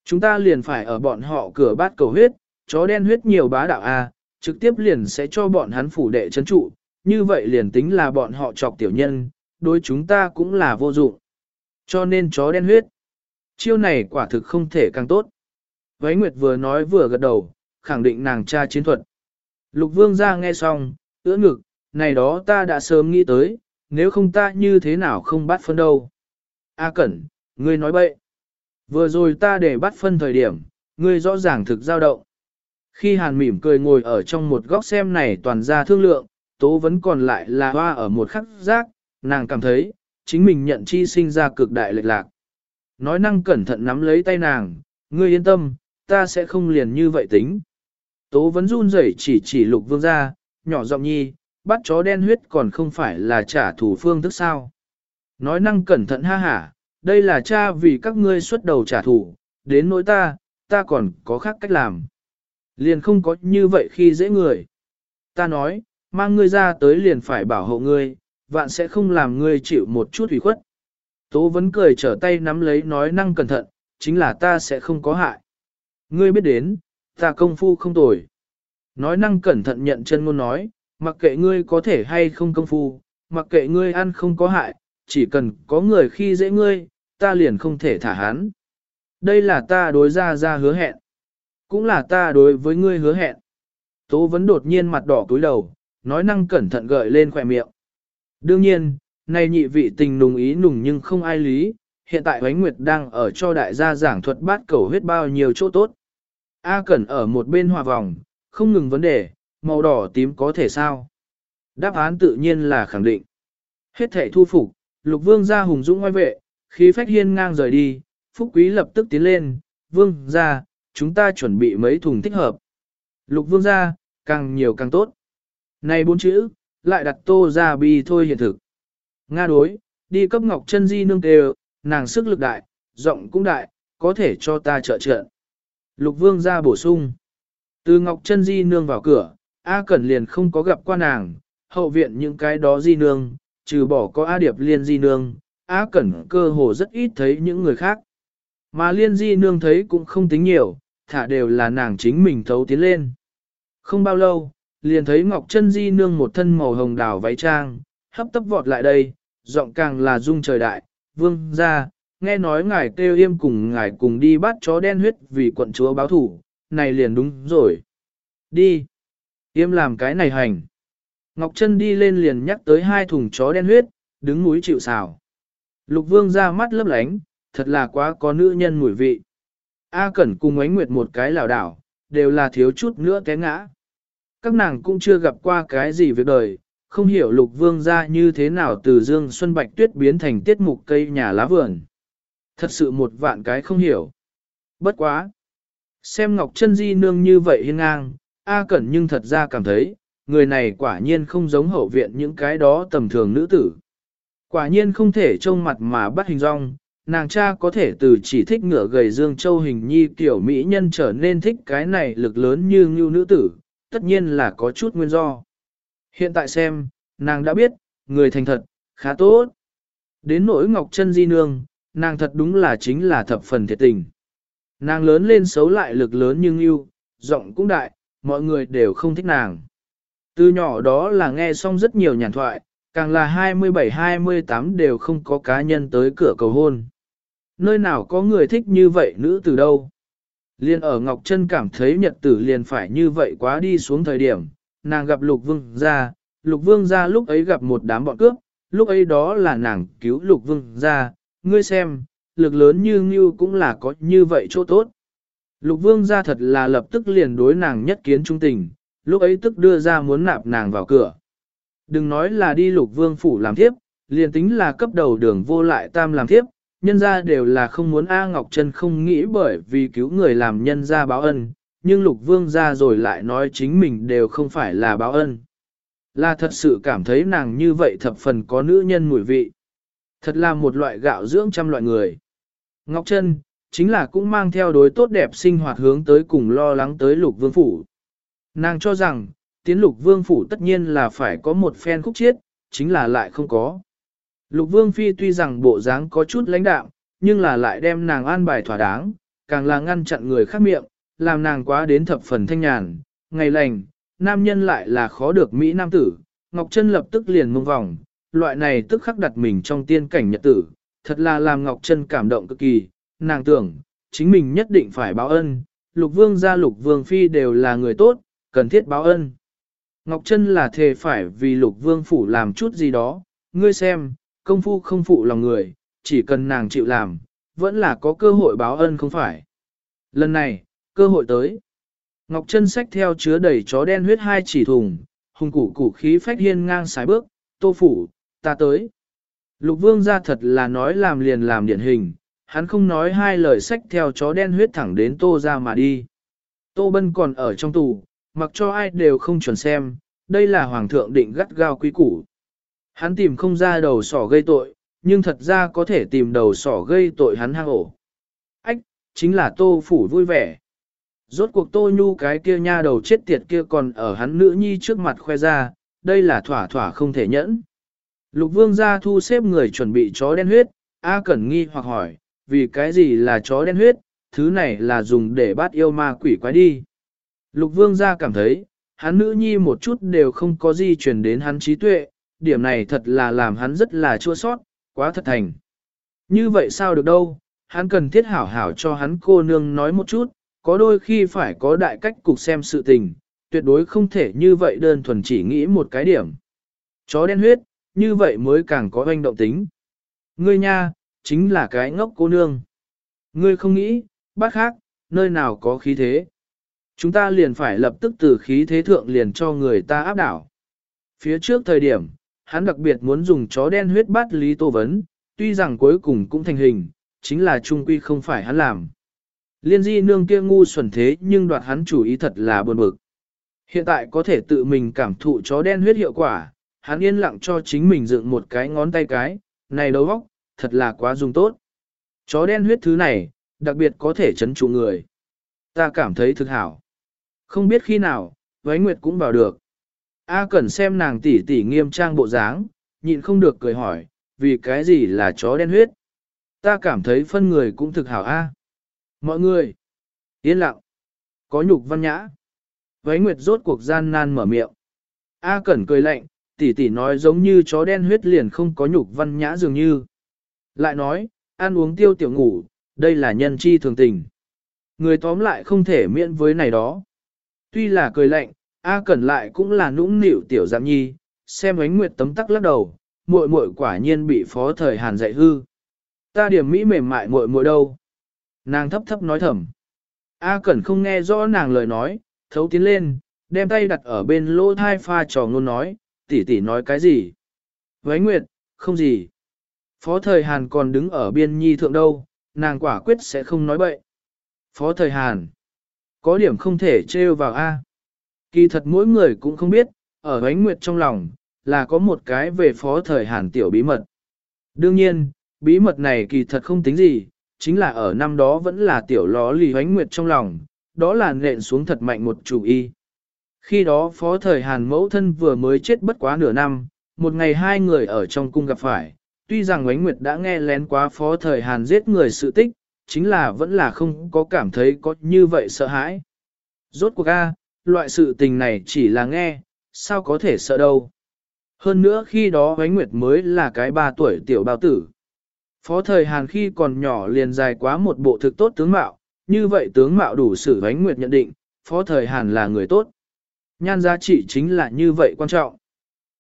S1: Chúng ta liền phải ở bọn họ cửa bát cầu huyết, chó đen huyết nhiều bá đạo A, trực tiếp liền sẽ cho bọn hắn phủ đệ chấn trụ, như vậy liền tính là bọn họ chọc tiểu nhân, đối chúng ta cũng là vô dụng. Cho nên chó đen huyết. Chiêu này quả thực không thể càng tốt. Vấy Nguyệt vừa nói vừa gật đầu, khẳng định nàng cha chiến thuật. Lục vương ra nghe xong, ưỡn ngực, này đó ta đã sớm nghĩ tới, nếu không ta như thế nào không bắt phân đâu. A Cẩn, ngươi nói bậy. Vừa rồi ta để bắt phân thời điểm, ngươi rõ ràng thực dao động. Khi hàn mỉm cười ngồi ở trong một góc xem này toàn ra thương lượng, tố vẫn còn lại là hoa ở một khắc giác, nàng cảm thấy, chính mình nhận chi sinh ra cực đại lệch lạc. Nói năng cẩn thận nắm lấy tay nàng, ngươi yên tâm, ta sẽ không liền như vậy tính. Tố vẫn run rẩy chỉ chỉ lục vương ra, nhỏ giọng nhi, bắt chó đen huyết còn không phải là trả thù phương thức sao. Nói năng cẩn thận ha hả, đây là cha vì các ngươi xuất đầu trả thù, đến nỗi ta, ta còn có khác cách làm. Liền không có như vậy khi dễ người. Ta nói, mang ngươi ra tới liền phải bảo hộ ngươi, vạn sẽ không làm ngươi chịu một chút ủy khuất. Tố vẫn cười trở tay nắm lấy nói năng cẩn thận, chính là ta sẽ không có hại. Ngươi biết đến, ta công phu không tồi. Nói năng cẩn thận nhận chân ngôn nói, mặc kệ ngươi có thể hay không công phu, mặc kệ ngươi ăn không có hại, chỉ cần có người khi dễ ngươi, ta liền không thể thả hắn. Đây là ta đối ra ra hứa hẹn. Cũng là ta đối với ngươi hứa hẹn. Tố vấn đột nhiên mặt đỏ cúi đầu, nói năng cẩn thận gợi lên khỏe miệng. Đương nhiên, nay nhị vị tình nùng ý nùng nhưng không ai lý, hiện tại Huánh Nguyệt đang ở cho đại gia giảng thuật bát cầu huyết bao nhiêu chỗ tốt. A Cẩn ở một bên hòa vòng, không ngừng vấn đề, màu đỏ tím có thể sao? Đáp án tự nhiên là khẳng định. Hết thể thu phục, lục vương ra hùng dũng ngoài vệ, khí phách hiên ngang rời đi, phúc quý lập tức tiến lên, vương ra, chúng ta chuẩn bị mấy thùng thích hợp. Lục vương ra, càng nhiều càng tốt. Này bốn chữ, lại đặt tô ra bi thôi hiện thực. Nga đối, đi cấp ngọc chân di nương đều, nàng sức lực đại, giọng cũng đại, có thể cho ta trợ trợ. Lục vương ra bổ sung. Từ ngọc chân di nương vào cửa, A Cẩn liền không có gặp qua nàng, hậu viện những cái đó di nương, trừ bỏ có A Điệp liên di nương, A Cẩn cơ hồ rất ít thấy những người khác. Mà liên di nương thấy cũng không tính nhiều, thả đều là nàng chính mình thấu tiến lên. Không bao lâu, liền thấy Ngọc chân Di nương một thân màu hồng đào váy trang, hấp tấp vọt lại đây, giọng càng là dung trời đại, vương gia nghe nói ngài kêu yêm cùng ngài cùng đi bắt chó đen huyết vì quận chúa báo thủ, này liền đúng rồi. Đi. Yêm làm cái này hành. Ngọc chân đi lên liền nhắc tới hai thùng chó đen huyết, đứng núi chịu sào Lục vương ra mắt lấp lánh, thật là quá có nữ nhân mùi vị. A Cẩn cùng ánh nguyệt một cái lảo đảo, đều là thiếu chút nữa té ngã. Các nàng cũng chưa gặp qua cái gì việc đời, không hiểu lục vương ra như thế nào từ dương xuân bạch tuyết biến thành tiết mục cây nhà lá vườn. Thật sự một vạn cái không hiểu. Bất quá. Xem Ngọc chân Di nương như vậy hiên ngang, A Cẩn nhưng thật ra cảm thấy, người này quả nhiên không giống hậu viện những cái đó tầm thường nữ tử. Quả nhiên không thể trông mặt mà bắt hình rong, nàng cha có thể từ chỉ thích ngựa gầy dương châu hình nhi tiểu mỹ nhân trở nên thích cái này lực lớn như ngưu nữ tử, tất nhiên là có chút nguyên do. Hiện tại xem, nàng đã biết, người thành thật, khá tốt. Đến nỗi Ngọc chân Di Nương, nàng thật đúng là chính là thập phần thiệt tình. Nàng lớn lên xấu lại lực lớn nhưng yêu, giọng cũng đại, mọi người đều không thích nàng. Từ nhỏ đó là nghe xong rất nhiều nhàn thoại, càng là 27-28 đều không có cá nhân tới cửa cầu hôn. Nơi nào có người thích như vậy nữ từ đâu. Liên ở Ngọc Trân cảm thấy nhật tử liền phải như vậy quá đi xuống thời điểm, nàng gặp Lục Vương ra, Lục Vương ra lúc ấy gặp một đám bọn cướp, lúc ấy đó là nàng cứu Lục Vương ra, ngươi xem, lực lớn như Ngưu cũng là có như vậy chỗ tốt. Lục Vương ra thật là lập tức liền đối nàng nhất kiến trung tình, lúc ấy tức đưa ra muốn nạp nàng vào cửa. Đừng nói là đi Lục Vương phủ làm thiếp, liền tính là cấp đầu đường vô lại tam làm thiếp, nhân ra đều là không muốn A Ngọc Trân không nghĩ bởi vì cứu người làm nhân ra báo ân, nhưng lục vương ra rồi lại nói chính mình đều không phải là báo ân. Là thật sự cảm thấy nàng như vậy thập phần có nữ nhân mùi vị. Thật là một loại gạo dưỡng trăm loại người. Ngọc Trân, chính là cũng mang theo đối tốt đẹp sinh hoạt hướng tới cùng lo lắng tới lục vương phủ. Nàng cho rằng, tiến lục vương phủ tất nhiên là phải có một phen khúc chiết, chính là lại không có. Lục Vương Phi tuy rằng bộ dáng có chút lãnh đạm, nhưng là lại đem nàng an bài thỏa đáng, càng là ngăn chặn người khác miệng, làm nàng quá đến thập phần thanh nhàn. Ngày lành, nam nhân lại là khó được Mỹ Nam tử, Ngọc Trân lập tức liền mông vòng, loại này tức khắc đặt mình trong tiên cảnh nhật tử, thật là làm Ngọc Trân cảm động cực kỳ, nàng tưởng, chính mình nhất định phải báo ân, Lục Vương gia Lục Vương Phi đều là người tốt, cần thiết báo ân. Ngọc Trân là thề phải vì Lục Vương Phủ làm chút gì đó, ngươi xem, công phu không phụ lòng người, chỉ cần nàng chịu làm, vẫn là có cơ hội báo ân không phải. Lần này, cơ hội tới. Ngọc Trân sách theo chứa đầy chó đen huyết hai chỉ thùng, hùng củ củ khí phách hiên ngang sái bước, tô phủ, ta tới. Lục vương ra thật là nói làm liền làm điển hình, hắn không nói hai lời sách theo chó đen huyết thẳng đến tô ra mà đi. Tô bân còn ở trong tù, mặc cho ai đều không chuẩn xem, đây là hoàng thượng định gắt gao quý củ. Hắn tìm không ra đầu sỏ gây tội, nhưng thật ra có thể tìm đầu sỏ gây tội hắn hang ổ. Ách, chính là tô phủ vui vẻ. Rốt cuộc tô nhu cái kia nha đầu chết tiệt kia còn ở hắn nữ nhi trước mặt khoe ra, đây là thỏa thỏa không thể nhẫn. Lục vương gia thu xếp người chuẩn bị chó đen huyết, A Cẩn nghi hoặc hỏi, vì cái gì là chó đen huyết, thứ này là dùng để bắt yêu ma quỷ quái đi. Lục vương gia cảm thấy, hắn nữ nhi một chút đều không có gì truyền đến hắn trí tuệ, điểm này thật là làm hắn rất là chua sót, quá thật thành. Như vậy sao được đâu, hắn cần thiết hảo hảo cho hắn cô nương nói một chút, có đôi khi phải có đại cách cục xem sự tình, tuyệt đối không thể như vậy đơn thuần chỉ nghĩ một cái điểm. Chó đen huyết, như vậy mới càng có hoành động tính. Ngươi nha, chính là cái ngốc cô nương. Ngươi không nghĩ, bác khác, nơi nào có khí thế. Chúng ta liền phải lập tức từ khí thế thượng liền cho người ta áp đảo. Phía trước thời điểm, hắn đặc biệt muốn dùng chó đen huyết bát Lý Tô Vấn, tuy rằng cuối cùng cũng thành hình, chính là trung quy không phải hắn làm. Liên di nương kia ngu xuẩn thế nhưng đoạt hắn chủ ý thật là buồn bực. Hiện tại có thể tự mình cảm thụ chó đen huyết hiệu quả, hắn yên lặng cho chính mình dựng một cái ngón tay cái, này đấu vóc, thật là quá dùng tốt. Chó đen huyết thứ này, đặc biệt có thể chấn trụ người. Ta cảm thấy thực hảo. Không biết khi nào, Vánh Nguyệt cũng vào được. A Cẩn xem nàng tỉ tỉ nghiêm trang bộ dáng, nhịn không được cười hỏi, vì cái gì là chó đen huyết? Ta cảm thấy phân người cũng thực hảo A. Mọi người, yên lặng, có nhục văn nhã. Váy Nguyệt rốt cuộc gian nan mở miệng. A Cẩn cười lạnh, tỉ tỉ nói giống như chó đen huyết liền không có nhục văn nhã dường như. Lại nói, ăn uống tiêu tiểu ngủ, đây là nhân chi thường tình. Người tóm lại không thể miễn với này đó. Tuy là cười lạnh, A Cẩn lại cũng là nũng nịu tiểu giảm nhi, xem ánh nguyệt tấm tắc lắc đầu, muội muội quả nhiên bị phó thời Hàn dạy hư. Ta điểm mỹ mềm mại muội muội đâu? Nàng thấp thấp nói thầm. A Cẩn không nghe rõ nàng lời nói, thấu tiến lên, đem tay đặt ở bên lỗ thai pha trò ngôn nói, tỷ tỷ nói cái gì? Với Nguyệt, không gì. Phó thời Hàn còn đứng ở biên nhi thượng đâu, nàng quả quyết sẽ không nói bậy. Phó thời Hàn, có điểm không thể trêu vào A. Kỳ thật mỗi người cũng không biết, ở ánh nguyệt trong lòng, là có một cái về phó thời Hàn tiểu bí mật. Đương nhiên, bí mật này kỳ thật không tính gì, chính là ở năm đó vẫn là tiểu ló lì ánh nguyệt trong lòng, đó là nện xuống thật mạnh một chủ y. Khi đó phó thời Hàn mẫu thân vừa mới chết bất quá nửa năm, một ngày hai người ở trong cung gặp phải, tuy rằng Ánh Nguyệt đã nghe lén quá phó thời Hàn giết người sự tích, chính là vẫn là không có cảm thấy có như vậy sợ hãi. Rốt cuộc a, loại sự tình này chỉ là nghe, sao có thể sợ đâu. Hơn nữa khi đó Huế Nguyệt mới là cái ba tuổi tiểu bao tử. Phó thời Hàn khi còn nhỏ liền dài quá một bộ thực tốt tướng mạo, như vậy tướng mạo đủ xử Huế Nguyệt nhận định, phó thời Hàn là người tốt. Nhan giá trị chính là như vậy quan trọng.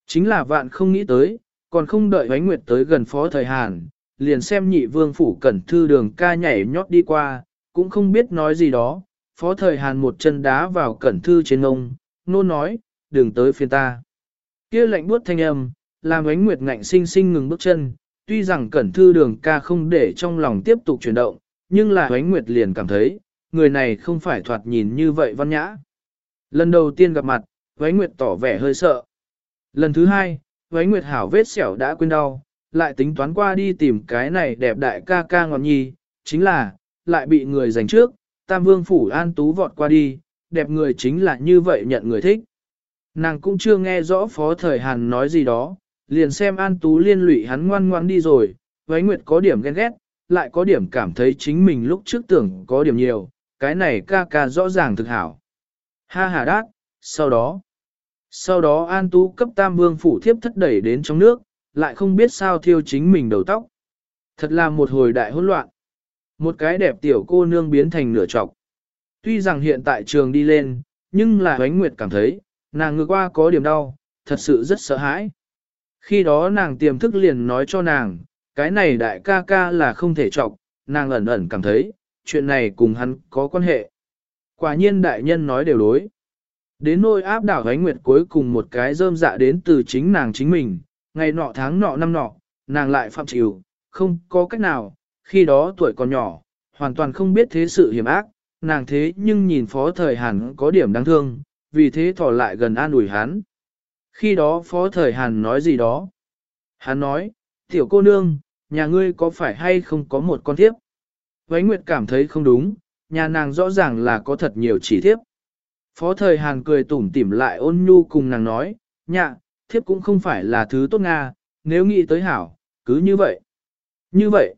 S1: Chính là vạn không nghĩ tới, còn không đợi Huế Nguyệt tới gần phó thời Hàn, liền xem nhị vương phủ cẩn thư đường ca nhảy nhót đi qua, cũng không biết nói gì đó. Phó thời Hàn một chân đá vào cẩn thư trên ngông, nôn nói, đừng tới phiên ta. kia lạnh buốt thanh âm, làm Ánh Nguyệt ngạnh sinh sinh ngừng bước chân, tuy rằng cẩn thư đường ca không để trong lòng tiếp tục chuyển động, nhưng là Ánh Nguyệt liền cảm thấy, người này không phải thoạt nhìn như vậy văn nhã. Lần đầu tiên gặp mặt, Ánh Nguyệt tỏ vẻ hơi sợ. Lần thứ hai, Ánh Nguyệt hảo vết sẹo đã quên đau, lại tính toán qua đi tìm cái này đẹp đại ca ca ngọn nhi, chính là, lại bị người giành trước, Tam Vương Phủ An Tú vọt qua đi, đẹp người chính là như vậy nhận người thích. Nàng cũng chưa nghe rõ Phó Thời Hàn nói gì đó, liền xem An Tú liên lụy hắn ngoan ngoan đi rồi, với Nguyệt có điểm ghen ghét, lại có điểm cảm thấy chính mình lúc trước tưởng có điểm nhiều, cái này ca ca rõ ràng thực hảo. Ha ha đát, sau đó, sau đó An Tú cấp tam vương phủ thiếp thất đẩy đến trong nước, lại không biết sao thiêu chính mình đầu tóc. Thật là một hồi đại hỗn loạn. Một cái đẹp tiểu cô nương biến thành nửa trọc. Tuy rằng hiện tại trường đi lên, nhưng là ánh Nguyệt cảm thấy, nàng ngược qua có điểm đau, thật sự rất sợ hãi. Khi đó nàng tiềm thức liền nói cho nàng, cái này đại ca ca là không thể trọc, nàng ẩn ẩn cảm thấy, chuyện này cùng hắn có quan hệ. Quả nhiên đại nhân nói đều đối. Đến nôi áp đảo ánh nguyệt cuối cùng một cái rơm dạ đến từ chính nàng chính mình, ngày nọ tháng nọ năm nọ, nàng lại phạm chịu, không có cách nào, khi đó tuổi còn nhỏ, hoàn toàn không biết thế sự hiểm ác, nàng thế nhưng nhìn phó thời Hàn có điểm đáng thương, vì thế thỏ lại gần an ủi hắn. Khi đó phó thời Hàn nói gì đó? Hắn nói, tiểu cô nương, nhà ngươi có phải hay không có một con thiếp? Vánh Nguyệt cảm thấy không đúng, nhà nàng rõ ràng là có thật nhiều chỉ thiếp. Phó thời Hàn cười tủm tỉm lại ôn nhu cùng nàng nói, nhạ, thiếp cũng không phải là thứ tốt Nga, nếu nghĩ tới hảo, cứ như vậy. Như vậy,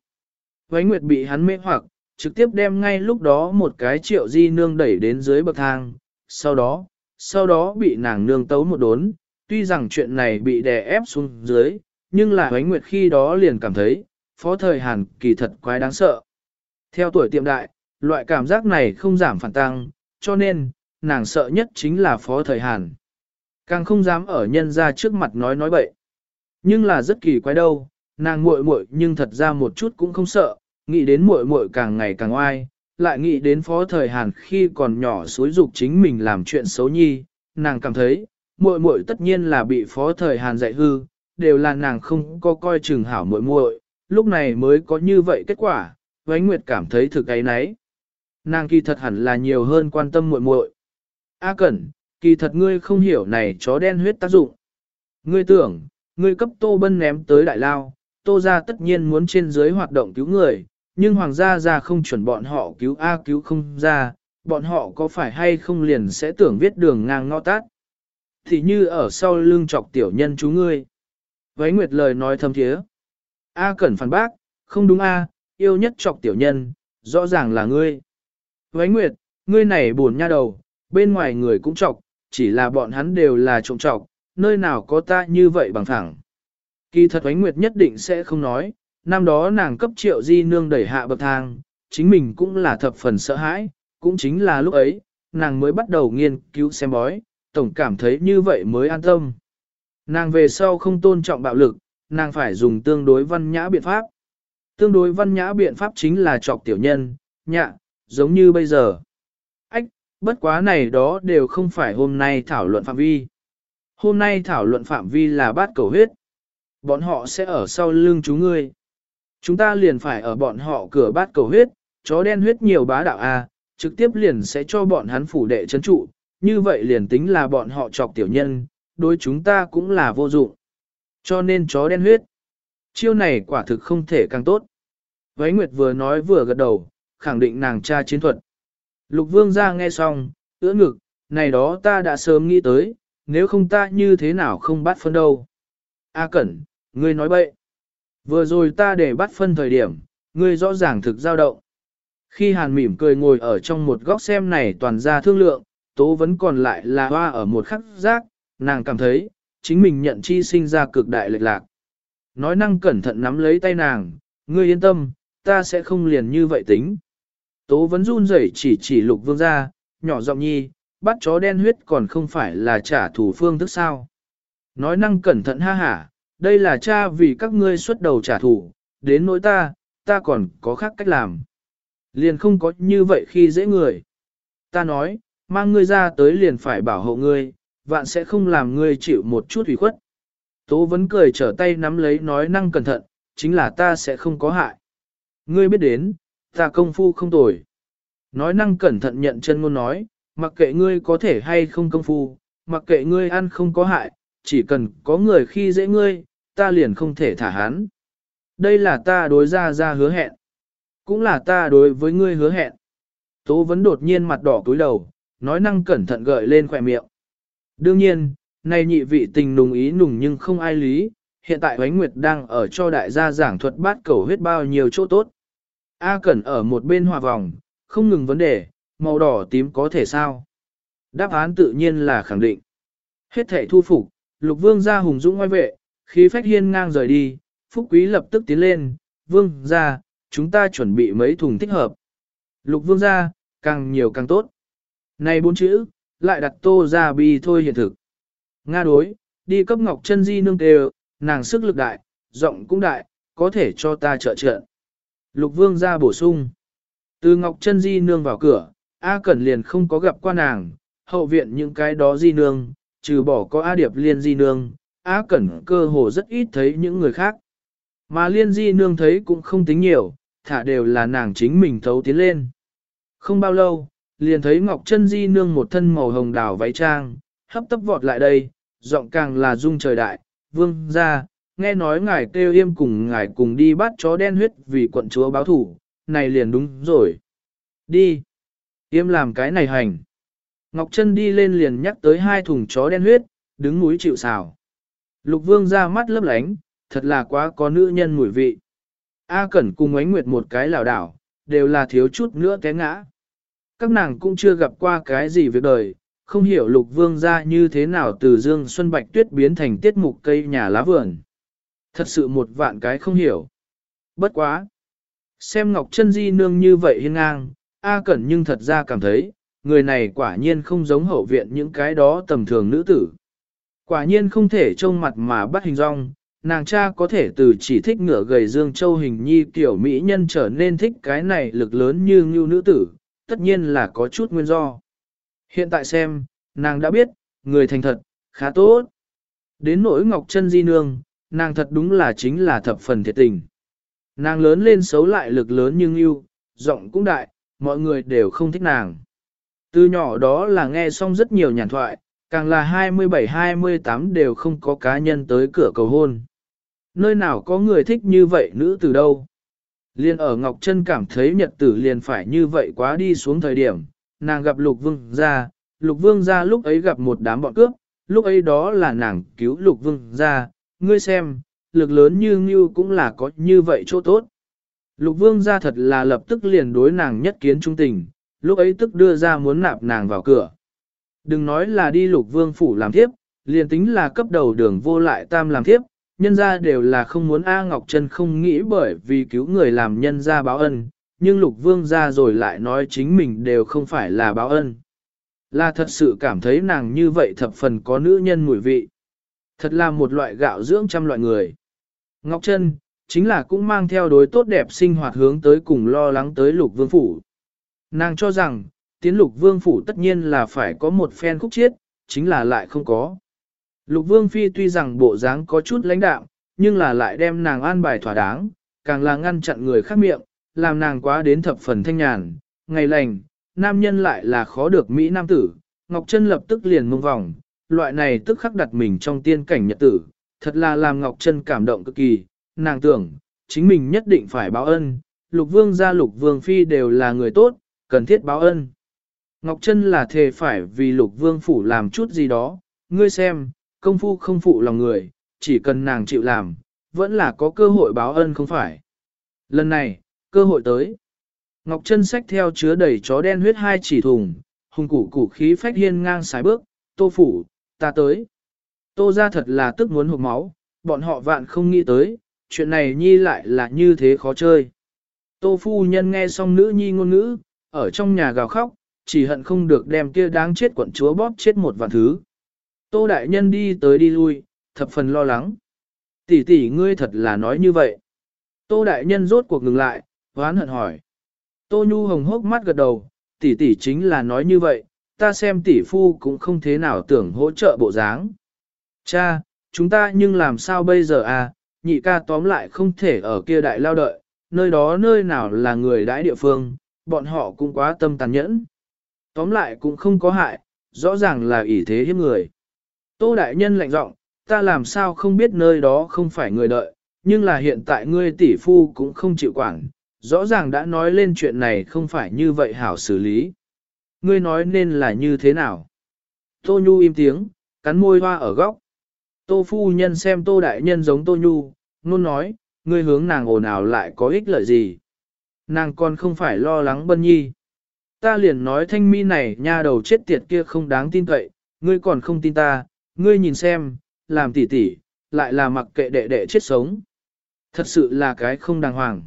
S1: Vánh Nguyệt bị hắn mê hoặc, trực tiếp đem ngay lúc đó một cái triệu di nương đẩy đến dưới bậc thang, sau đó, sau đó bị nàng nương tấu một đốn, tuy rằng chuyện này bị đè ép xuống dưới, nhưng là Vánh Nguyệt khi đó liền cảm thấy, phó thời Hàn kỳ thật quái đáng sợ. Theo tuổi tiệm đại, loại cảm giác này không giảm phản tăng, cho nên, nàng sợ nhất chính là phó thời Hàn. Càng không dám ở nhân ra trước mặt nói nói bậy. Nhưng là rất kỳ quái đâu, nàng muội muội nhưng thật ra một chút cũng không sợ, nghĩ đến muội muội càng ngày càng oai, lại nghĩ đến phó thời Hàn khi còn nhỏ suối dục chính mình làm chuyện xấu nhi, nàng cảm thấy, muội muội tất nhiên là bị phó thời Hàn dạy hư, đều là nàng không có coi chừng hảo muội muội, lúc này mới có như vậy kết quả, Vánh Nguyệt cảm thấy thực ấy nấy. Nàng kỳ thật hẳn là nhiều hơn quan tâm muội muội. A Cẩn, kỳ thật ngươi không hiểu này chó đen huyết tác dụng. Ngươi tưởng, ngươi cấp Tô Bân ném tới đại lao, Tô gia tất nhiên muốn trên dưới hoạt động cứu người, nhưng hoàng gia gia không chuẩn bọn họ cứu A cứu không ra, bọn họ có phải hay không liền sẽ tưởng viết đường ngang ngõ tát. Thì như ở sau lưng chọc tiểu nhân chú ngươi. Vấy Nguyệt lời nói thâm thiế. A Cẩn phản bác, không đúng A, yêu nhất chọc tiểu nhân, rõ ràng là ngươi. Vấy Nguyệt, ngươi này buồn nha đầu, bên ngoài người cũng chọc, chỉ là bọn hắn đều là trộm trọc, nơi nào có ta như vậy bằng thẳng. Kỳ thật Ánh Nguyệt nhất định sẽ không nói, năm đó nàng cấp triệu di nương đẩy hạ bậc thang, chính mình cũng là thập phần sợ hãi, cũng chính là lúc ấy, nàng mới bắt đầu nghiên cứu xem bói, tổng cảm thấy như vậy mới an tâm. Nàng về sau không tôn trọng bạo lực, nàng phải dùng tương đối văn nhã biện pháp. Tương đối văn nhã biện pháp chính là trọc tiểu nhân, nhạ, giống như bây giờ. Ách, bất quá này đó đều không phải hôm nay thảo luận phạm vi. Hôm nay thảo luận phạm vi là bát cầu huyết. Bọn họ sẽ ở sau lưng chú ngươi. Chúng ta liền phải ở bọn họ cửa bát cầu huyết, chó đen huyết nhiều bá đạo A, trực tiếp liền sẽ cho bọn hắn phủ đệ chấn trụ, như vậy liền tính là bọn họ chọc tiểu nhân, đối chúng ta cũng là vô dụng. Cho nên chó đen huyết. Chiêu này quả thực không thể càng tốt. Váy Nguyệt vừa nói vừa gật đầu, khẳng định nàng cha chiến thuật. Lục vương ra nghe xong, ưỡ ngực, này đó ta đã sớm nghĩ tới, nếu không ta như thế nào không bắt phân đâu. A Cẩn, ngươi nói bậy. Vừa rồi ta để bắt phân thời điểm, ngươi rõ ràng thực dao động. Khi hàn mỉm cười ngồi ở trong một góc xem này toàn ra thương lượng, tố vẫn còn lại là hoa ở một khắc giác, nàng cảm thấy, chính mình nhận chi sinh ra cực đại lệch lạc. Nói năng cẩn thận nắm lấy tay nàng, ngươi yên tâm, ta sẽ không liền như vậy tính. Tố vẫn run rẩy chỉ chỉ lục vương ra, nhỏ giọng nhi, bắt chó đen huyết còn không phải là trả thù phương thức sao. Nói năng cẩn thận ha hả, đây là cha vì các ngươi xuất đầu trả thù, đến nỗi ta, ta còn có khác cách làm. Liền không có như vậy khi dễ người. Ta nói, mang ngươi ra tới liền phải bảo hộ ngươi, vạn sẽ không làm ngươi chịu một chút ủy khuất. Tố vẫn cười trở tay nắm lấy nói năng cẩn thận, chính là ta sẽ không có hại. Ngươi biết đến, ta công phu không tồi. Nói năng cẩn thận nhận chân ngôn nói, mặc kệ ngươi có thể hay không công phu, mặc kệ ngươi ăn không có hại, chỉ cần có người khi dễ ngươi, ta liền không thể thả hắn. Đây là ta đối ra ra hứa hẹn. Cũng là ta đối với ngươi hứa hẹn. Tố vấn đột nhiên mặt đỏ cúi đầu, nói năng cẩn thận gợi lên khỏe miệng. Đương nhiên, nay nhị vị tình nùng ý nùng nhưng không ai lý, hiện tại Huánh Nguyệt đang ở cho đại gia giảng thuật bát cầu huyết bao nhiêu chỗ tốt. A Cẩn ở một bên hòa vòng, không ngừng vấn đề, màu đỏ tím có thể sao? Đáp án tự nhiên là khẳng định. Hết thể thu phục, lục vương ra hùng dũng ngoài vệ, khí phách hiên ngang rời đi, phúc quý lập tức tiến lên, vương ra, chúng ta chuẩn bị mấy thùng thích hợp. Lục vương ra, càng nhiều càng tốt. Này bốn chữ, lại đặt tô ra bi thôi hiện thực. Nga đối, đi cấp ngọc chân di nương tề, nàng sức lực đại, rộng cũng đại, có thể cho ta trợ trợ. Lục vương ra bổ sung. Từ ngọc chân di nương vào cửa, A Cẩn liền không có gặp qua nàng, hậu viện những cái đó di nương, trừ bỏ có A Điệp liên di nương, Á Cẩn cơ hồ rất ít thấy những người khác. Mà liên di nương thấy cũng không tính nhiều, thả đều là nàng chính mình thấu tiến lên. Không bao lâu, liền thấy Ngọc Trân di nương một thân màu hồng đào váy trang, hấp tấp vọt lại đây, giọng càng là dung trời đại, vương ra, nghe nói ngài kêu yêm cùng ngài cùng đi bắt chó đen huyết vì quận chúa báo thủ, này liền đúng rồi. Đi. Yêm làm cái này hành. Ngọc Trân đi lên liền nhắc tới hai thùng chó đen huyết, đứng núi chịu xào. Lục vương ra mắt lấp lánh, thật là quá có nữ nhân mùi vị. A Cẩn cùng ánh nguyệt một cái lảo đảo, đều là thiếu chút nữa té ngã. Các nàng cũng chưa gặp qua cái gì việc đời, không hiểu lục vương ra như thế nào từ dương xuân bạch tuyết biến thành tiết mục cây nhà lá vườn. Thật sự một vạn cái không hiểu. Bất quá. Xem Ngọc Trân Di nương như vậy hiên ngang, A Cẩn nhưng thật ra cảm thấy, người này quả nhiên không giống hậu viện những cái đó tầm thường nữ tử. Quả nhiên không thể trông mặt mà bắt hình rong, nàng cha có thể từ chỉ thích ngựa gầy dương châu hình nhi tiểu mỹ nhân trở nên thích cái này lực lớn như ngưu nữ tử, tất nhiên là có chút nguyên do. Hiện tại xem, nàng đã biết, người thành thật, khá tốt. Đến nỗi Ngọc chân Di Nương, nàng thật đúng là chính là thập phần thiệt tình. Nàng lớn lên xấu lại lực lớn nhưng yêu, giọng cũng đại, mọi người đều không thích nàng. Từ nhỏ đó là nghe xong rất nhiều nhàn thoại, càng là 27-28 đều không có cá nhân tới cửa cầu hôn. Nơi nào có người thích như vậy nữ từ đâu. Liên ở Ngọc Trân cảm thấy nhật tử liền phải như vậy quá đi xuống thời điểm, nàng gặp Lục Vương ra, Lục Vương ra lúc ấy gặp một đám bọn cướp, lúc ấy đó là nàng cứu Lục Vương ra, ngươi xem, lực lớn như Ngưu cũng là có như vậy chỗ tốt. Lục Vương ra thật là lập tức liền đối nàng nhất kiến trung tình, lúc ấy tức đưa ra muốn nạp nàng vào cửa. Đừng nói là đi Lục Vương phủ làm thiếp, liền tính là cấp đầu đường vô lại tam làm thiếp, nhân ra đều là không muốn A Ngọc Trân không nghĩ bởi vì cứu người làm nhân ra báo ân, nhưng Lục Vương ra rồi lại nói chính mình đều không phải là báo ân. Là thật sự cảm thấy nàng như vậy thập phần có nữ nhân mùi vị. Thật là một loại gạo dưỡng trăm loại người. Ngọc Trân, chính là cũng mang theo đối tốt đẹp sinh hoạt hướng tới cùng lo lắng tới lục vương phủ. Nàng cho rằng, tiến lục vương phủ tất nhiên là phải có một phen khúc chiết, chính là lại không có. Lục vương phi tuy rằng bộ dáng có chút lãnh đạm, nhưng là lại đem nàng an bài thỏa đáng, càng là ngăn chặn người khác miệng, làm nàng quá đến thập phần thanh nhàn, ngày lành, nam nhân lại là khó được Mỹ nam tử, Ngọc Trân lập tức liền mông vòng, loại này tức khắc đặt mình trong tiên cảnh nhật tử, thật là làm Ngọc Trân cảm động cực kỳ, nàng tưởng, chính mình nhất định phải báo ân, lục vương gia lục vương phi đều là người tốt, cần thiết báo ân. Ngọc Trân là thề phải vì lục vương phủ làm chút gì đó, ngươi xem, công phu không phụ lòng người, chỉ cần nàng chịu làm, vẫn là có cơ hội báo ân không phải. Lần này, cơ hội tới. Ngọc Trân sách theo chứa đầy chó đen huyết hai chỉ thùng, hùng củ củ khí phách hiên ngang sái bước, tô phủ, ta tới. Tô ra thật là tức muốn hụt máu, bọn họ vạn không nghĩ tới, chuyện này nhi lại là như thế khó chơi. Tô phu nhân nghe xong nữ nhi ngôn ngữ, ở trong nhà gào khóc, chỉ hận không được đem kia đáng chết quận chúa bóp chết một vạn thứ. Tô đại nhân đi tới đi lui, thập phần lo lắng. Tỷ tỷ ngươi thật là nói như vậy. Tô đại nhân rốt cuộc ngừng lại, hoán hận hỏi. Tô nhu hồng hốc mắt gật đầu, tỷ tỷ chính là nói như vậy, ta xem tỷ phu cũng không thế nào tưởng hỗ trợ bộ dáng. Cha, chúng ta nhưng làm sao bây giờ à, nhị ca tóm lại không thể ở kia đại lao đợi, nơi đó nơi nào là người đãi địa phương, bọn họ cũng quá tâm tàn nhẫn. Tóm lại cũng không có hại, rõ ràng là ỷ thế hiếp người. Tô đại nhân lạnh giọng, ta làm sao không biết nơi đó không phải người đợi, nhưng là hiện tại ngươi tỷ phu cũng không chịu quản, rõ ràng đã nói lên chuyện này không phải như vậy hảo xử lý. Ngươi nói nên là như thế nào? Tô Nhu im tiếng, cắn môi hoa ở góc. Tô phu nhân xem tô đại nhân giống tô nhu, luôn nói, ngươi hướng nàng ồn ào lại có ích lợi gì. Nàng còn không phải lo lắng bân nhi. Ta liền nói thanh mi này nha đầu chết tiệt kia không đáng tin cậy, ngươi còn không tin ta, ngươi nhìn xem, làm tỉ tỉ, lại là mặc kệ đệ đệ chết sống. Thật sự là cái không đàng hoàng.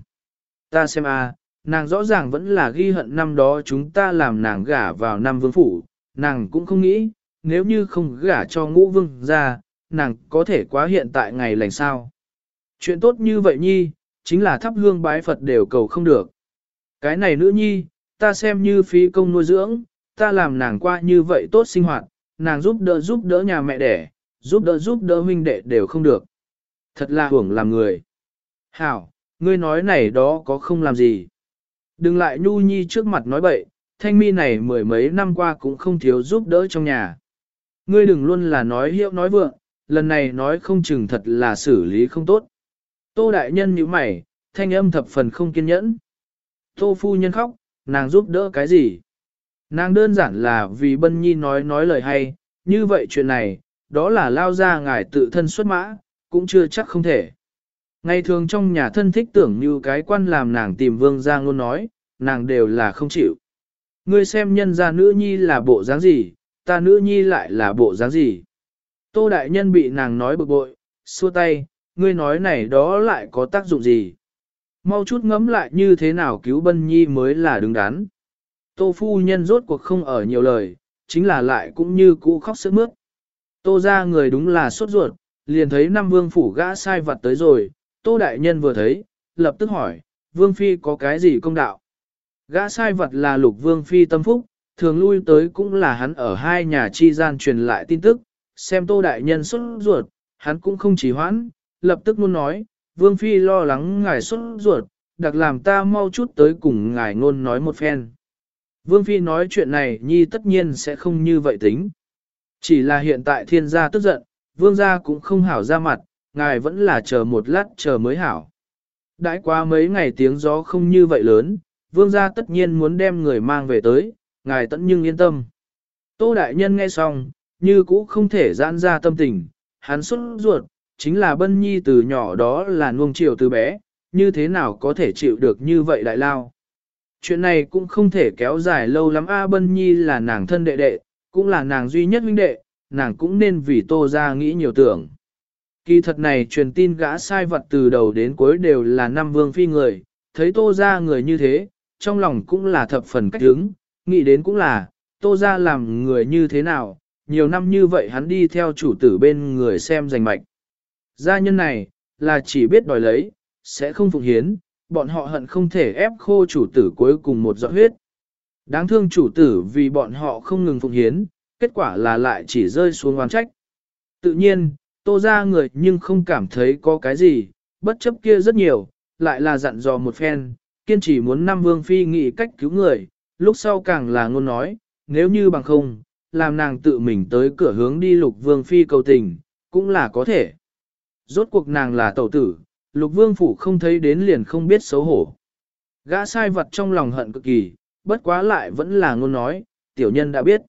S1: Ta xem a, nàng rõ ràng vẫn là ghi hận năm đó chúng ta làm nàng gả vào năm vương phủ, nàng cũng không nghĩ, nếu như không gả cho ngũ vương ra, nàng có thể quá hiện tại ngày lành sao. Chuyện tốt như vậy nhi, chính là thắp hương bái Phật đều cầu không được. Cái này nữ nhi, ta xem như phí công nuôi dưỡng, ta làm nàng qua như vậy tốt sinh hoạt, nàng giúp đỡ giúp đỡ nhà mẹ đẻ, giúp đỡ giúp đỡ huynh đệ đều không được. Thật là hưởng làm người. Hảo, ngươi nói này đó có không làm gì. Đừng lại nhu nhi trước mặt nói bậy, thanh mi này mười mấy năm qua cũng không thiếu giúp đỡ trong nhà. Ngươi đừng luôn là nói hiệu nói vượng, lần này nói không chừng thật là xử lý không tốt. Tô đại nhân như mày, thanh âm thập phần không kiên nhẫn. Tô phu nhân khóc, nàng giúp đỡ cái gì? Nàng đơn giản là vì Bân Nhi nói nói lời hay, như vậy chuyện này, đó là lao ra ngài tự thân xuất mã, cũng chưa chắc không thể. Ngày thường trong nhà thân thích tưởng như cái quan làm nàng tìm vương ra ngôn nói, nàng đều là không chịu. Ngươi xem nhân gia nữ nhi là bộ dáng gì, ta nữ nhi lại là bộ dáng gì. Tô đại nhân bị nàng nói bực bội, xua tay, ngươi nói này đó lại có tác dụng gì. Mau chút ngẫm lại như thế nào cứu bân nhi mới là đứng đắn. Tô phu nhân rốt cuộc không ở nhiều lời, chính là lại cũng như cũ khóc sướt mướt. Tô ra người đúng là sốt ruột, liền thấy năm vương phủ gã sai vặt tới rồi, tô đại nhân vừa thấy, lập tức hỏi, vương phi có cái gì công đạo? Gã sai vật là lục vương phi tâm phúc, thường lui tới cũng là hắn ở hai nhà chi gian truyền lại tin tức, xem tô đại nhân xuất ruột, hắn cũng không chỉ hoãn, lập tức luôn nói, vương phi lo lắng ngài xuất ruột, đặc làm ta mau chút tới cùng ngài ngôn nói một phen. Vương phi nói chuyện này nhi tất nhiên sẽ không như vậy tính. Chỉ là hiện tại thiên gia tức giận, vương gia cũng không hảo ra mặt, ngài vẫn là chờ một lát chờ mới hảo. Đãi qua mấy ngày tiếng gió không như vậy lớn, vương gia tất nhiên muốn đem người mang về tới, ngài tận nhưng yên tâm. Tô đại nhân nghe xong, như cũ không thể giãn ra tâm tình, hắn xuất ruột, chính là bân nhi từ nhỏ đó là nuông chiều từ bé, như thế nào có thể chịu được như vậy đại lao. Chuyện này cũng không thể kéo dài lâu lắm A Bân Nhi là nàng thân đệ đệ, cũng là nàng duy nhất huynh đệ, nàng cũng nên vì tô ra nghĩ nhiều tưởng. Kỳ thật này truyền tin gã sai vật từ đầu đến cuối đều là năm vương phi người, thấy tô ra người như thế, trong lòng cũng là thập phần cách hứng, nghĩ đến cũng là, tô ra làm người như thế nào, nhiều năm như vậy hắn đi theo chủ tử bên người xem giành mạch. Gia nhân này, là chỉ biết đòi lấy, sẽ không phụng hiến, bọn họ hận không thể ép khô chủ tử cuối cùng một giọt huyết. Đáng thương chủ tử vì bọn họ không ngừng phụng hiến, kết quả là lại chỉ rơi xuống oán trách. Tự nhiên, tô ra người nhưng không cảm thấy có cái gì, bất chấp kia rất nhiều, lại là dặn dò một phen, kiên trì muốn năm vương phi nghĩ cách cứu người, lúc sau càng là ngôn nói, nếu như bằng không, làm nàng tự mình tới cửa hướng đi lục vương phi cầu tình, cũng là có thể. Rốt cuộc nàng là tẩu tử, lục vương phủ không thấy đến liền không biết xấu hổ. Gã sai vật trong lòng hận cực kỳ, bất quá lại vẫn là ngôn nói, tiểu nhân đã biết.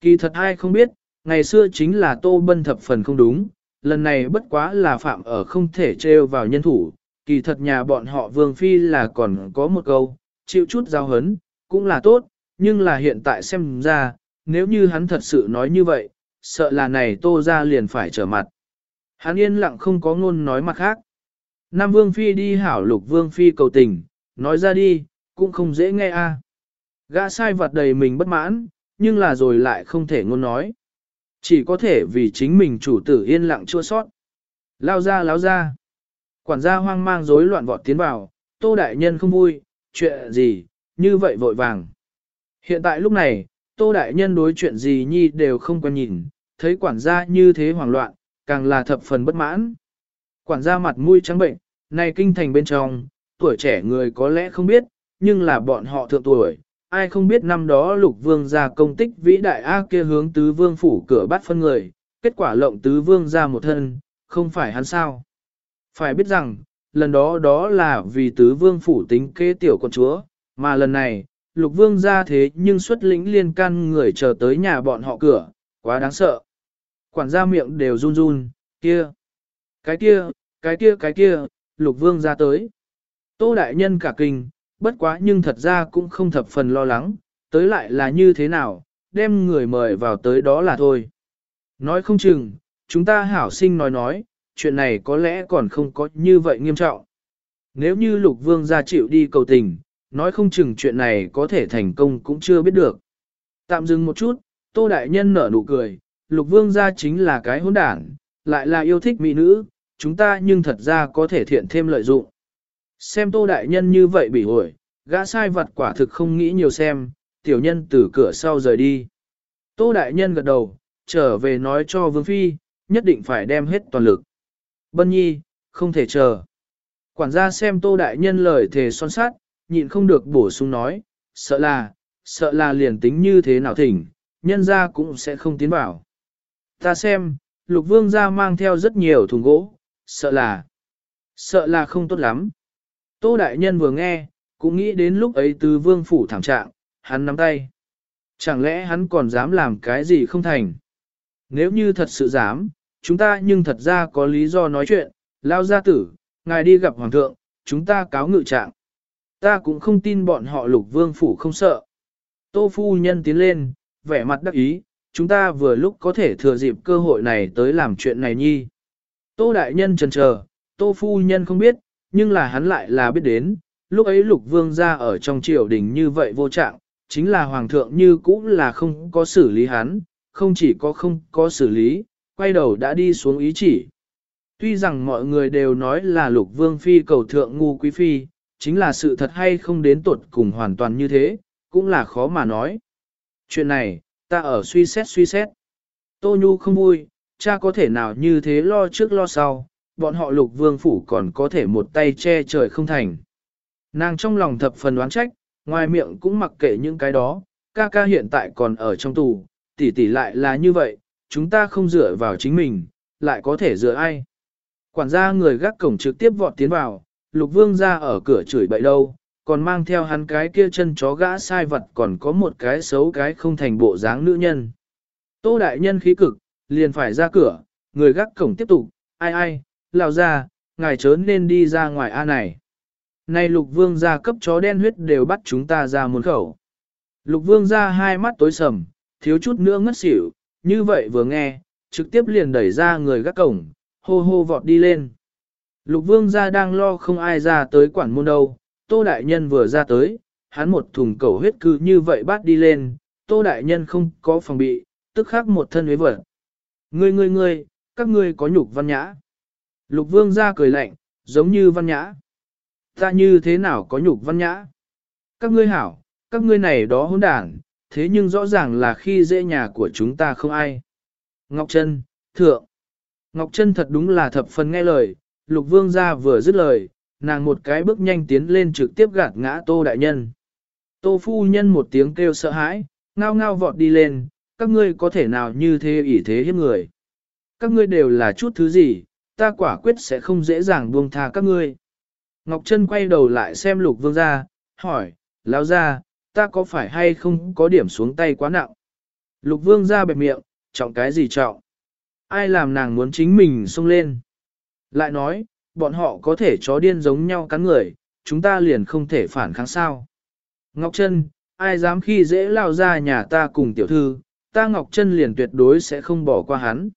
S1: Kỳ thật ai không biết, ngày xưa chính là tô bân thập phần không đúng, lần này bất quá là phạm ở không thể trêu vào nhân thủ, kỳ thật nhà bọn họ vương phi là còn có một câu, chịu chút giao hấn, cũng là tốt, nhưng là hiện tại xem ra, nếu như hắn thật sự nói như vậy, sợ là này tô ra liền phải trở mặt. Hắn yên lặng không có ngôn nói mặt khác. Nam vương phi đi hảo lục vương phi cầu tình, nói ra đi, cũng không dễ nghe a. Gã sai vật đầy mình bất mãn, nhưng là rồi lại không thể ngôn nói. Chỉ có thể vì chính mình chủ tử yên lặng chua sót. Lao ra lao ra. Quản gia hoang mang rối loạn vọt tiến vào, tô đại nhân không vui, chuyện gì, như vậy vội vàng. Hiện tại lúc này, tô đại nhân đối chuyện gì nhi đều không quan nhìn, thấy quản gia như thế hoảng loạn, càng là thập phần bất mãn. Quản gia mặt mũi trắng bệnh, này kinh thành bên trong, tuổi trẻ người có lẽ không biết, nhưng là bọn họ thượng tuổi, ai không biết năm đó lục vương ra công tích vĩ đại A kia hướng tứ vương phủ cửa bắt phân người, kết quả lộng tứ vương ra một thân, không phải hắn sao. Phải biết rằng, lần đó đó là vì tứ vương phủ tính kế tiểu con chúa, mà lần này, lục vương ra thế nhưng xuất lĩnh liên can người chờ tới nhà bọn họ cửa, quá đáng sợ. Quản gia miệng đều run run, kia, cái kia, cái kia cái kia, lục vương ra tới. Tô đại nhân cả kinh, bất quá nhưng thật ra cũng không thập phần lo lắng, tới lại là như thế nào, đem người mời vào tới đó là thôi. Nói không chừng, chúng ta hảo sinh nói nói, chuyện này có lẽ còn không có như vậy nghiêm trọng. Nếu như lục vương ra chịu đi cầu tình, nói không chừng chuyện này có thể thành công cũng chưa biết được. Tạm dừng một chút, tô đại nhân nở nụ cười, lục vương gia chính là cái hỗn đảng, lại là yêu thích mỹ nữ, chúng ta nhưng thật ra có thể thiện thêm lợi dụng. Xem tô đại nhân như vậy bị hồi, gã sai vật quả thực không nghĩ nhiều xem, tiểu nhân từ cửa sau rời đi. Tô đại nhân gật đầu, trở về nói cho Vương Phi, nhất định phải đem hết toàn lực. Bân nhi, không thể chờ. Quản gia xem tô đại nhân lời thề son sát, nhịn không được bổ sung nói, sợ là, sợ là liền tính như thế nào thỉnh, nhân ra cũng sẽ không tiến vào. Ta xem, lục vương ra mang theo rất nhiều thùng gỗ, sợ là, sợ là không tốt lắm. Tô đại nhân vừa nghe, cũng nghĩ đến lúc ấy từ vương phủ thảm trạng, hắn nắm tay. Chẳng lẽ hắn còn dám làm cái gì không thành? Nếu như thật sự dám, chúng ta nhưng thật ra có lý do nói chuyện, lao gia tử, ngài đi gặp hoàng thượng, chúng ta cáo ngự trạng. Ta cũng không tin bọn họ lục vương phủ không sợ. Tô phu nhân tiến lên, vẻ mặt đắc ý, chúng ta vừa lúc có thể thừa dịp cơ hội này tới làm chuyện này nhi. Tô đại nhân trần chờ, tô phu nhân không biết, nhưng là hắn lại là biết đến, lúc ấy lục vương ra ở trong triều đình như vậy vô trạng, chính là hoàng thượng như cũ là không có xử lý hắn, không chỉ có không có xử lý, quay đầu đã đi xuống ý chỉ. Tuy rằng mọi người đều nói là lục vương phi cầu thượng ngu quý phi, chính là sự thật hay không đến tuột cùng hoàn toàn như thế, cũng là khó mà nói. Chuyện này, ta ở suy xét suy xét. Tô Nhu không vui, cha có thể nào như thế lo trước lo sau, bọn họ lục vương phủ còn có thể một tay che trời không thành. Nàng trong lòng thập phần đoán trách, ngoài miệng cũng mặc kệ những cái đó, ca ca hiện tại còn ở trong tù, tỷ tỷ lại là như vậy, chúng ta không dựa vào chính mình, lại có thể dựa ai. Quản gia người gác cổng trực tiếp vọt tiến vào, lục vương ra ở cửa chửi bậy đâu, còn mang theo hắn cái kia chân chó gã sai vật còn có một cái xấu cái không thành bộ dáng nữ nhân. Tô đại nhân khí cực, liền phải ra cửa, người gác cổng tiếp tục, ai ai, lão ra, ngài chớ nên đi ra ngoài A này. Này lục vương gia cấp chó đen huyết đều bắt chúng ta ra muôn khẩu. Lục vương gia hai mắt tối sầm, thiếu chút nữa ngất xỉu, như vậy vừa nghe, trực tiếp liền đẩy ra người gác cổng, hô hô vọt đi lên. Lục vương gia đang lo không ai ra tới quản môn đâu, tô đại nhân vừa ra tới, hắn một thùng cầu huyết cứ như vậy bắt đi lên, tô đại nhân không có phòng bị, tức khắc một thân huế vật. Ngươi ngươi ngươi, các ngươi có nhục văn nhã. Lục vương ra cười lạnh, giống như văn nhã. Ta như thế nào có nhục văn nhã? Các ngươi hảo, các ngươi này đó hỗn đản, thế nhưng rõ ràng là khi dễ nhà của chúng ta không ai. Ngọc Trân, thượng. Ngọc Trân thật đúng là thập phần nghe lời, lục vương ra vừa dứt lời, nàng một cái bước nhanh tiến lên trực tiếp gạt ngã tô đại nhân. Tô phu nhân một tiếng kêu sợ hãi, ngao ngao vọt đi lên, các ngươi có thể nào như thế ỷ thế hiếp người. Các ngươi đều là chút thứ gì, ta quả quyết sẽ không dễ dàng buông tha các ngươi. Ngọc Trân quay đầu lại xem lục vương ra, hỏi, lão ra, ta có phải hay không có điểm xuống tay quá nặng? Lục vương ra bẹp miệng, trọng cái gì trọng? Ai làm nàng muốn chính mình xông lên? Lại nói, bọn họ có thể chó điên giống nhau cắn người, chúng ta liền không thể phản kháng sao. Ngọc Trân, ai dám khi dễ lao ra nhà ta cùng tiểu thư, ta Ngọc Trân liền tuyệt đối sẽ không bỏ qua hắn.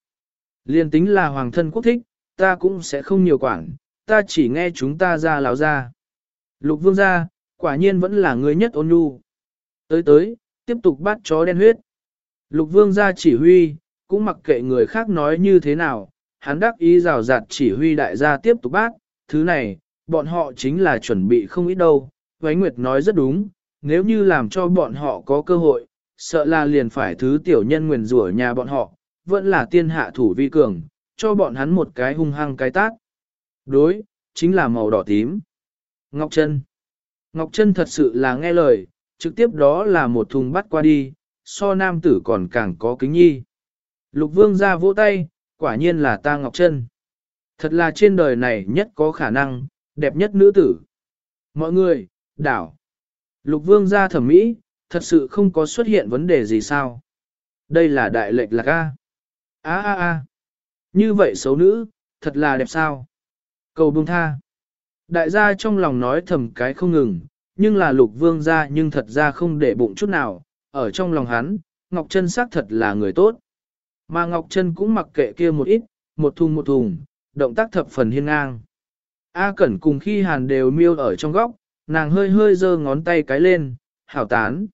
S1: Liền tính là hoàng thân quốc thích, ta cũng sẽ không nhiều quản, ta chỉ nghe chúng ta ra lão ra. Lục vương gia, quả nhiên vẫn là người nhất ôn nhu. Tới tới, tiếp tục bắt chó đen huyết. Lục vương gia chỉ huy, cũng mặc kệ người khác nói như thế nào, hắn đắc ý rào rạt chỉ huy đại gia tiếp tục bát, thứ này, bọn họ chính là chuẩn bị không ít đâu. Vánh Nguyệt nói rất đúng, nếu như làm cho bọn họ có cơ hội, sợ là liền phải thứ tiểu nhân nguyền rủa nhà bọn họ, vẫn là tiên hạ thủ vi cường, cho bọn hắn một cái hung hăng cái tác. Đối, chính là màu đỏ tím. Ngọc Trân Ngọc Trân thật sự là nghe lời, trực tiếp đó là một thùng bắt qua đi, so nam tử còn càng có kính nhi. Lục vương ra vỗ tay, quả nhiên là ta Ngọc Trân. Thật là trên đời này nhất có khả năng, đẹp nhất nữ tử. Mọi người, đảo. Lục vương gia thẩm mỹ, thật sự không có xuất hiện vấn đề gì sao. Đây là đại lệch lạc A. A a a. Như vậy xấu nữ, thật là đẹp sao. Cầu buông tha. Đại gia trong lòng nói thầm cái không ngừng, nhưng là lục vương gia nhưng thật ra không để bụng chút nào, ở trong lòng hắn, Ngọc Trân xác thật là người tốt. Mà Ngọc Trân cũng mặc kệ kia một ít, một thùng một thùng, động tác thập phần hiên ngang. A Cẩn cùng khi hàn đều miêu ở trong góc, nàng hơi hơi giơ ngón tay cái lên, hảo tán.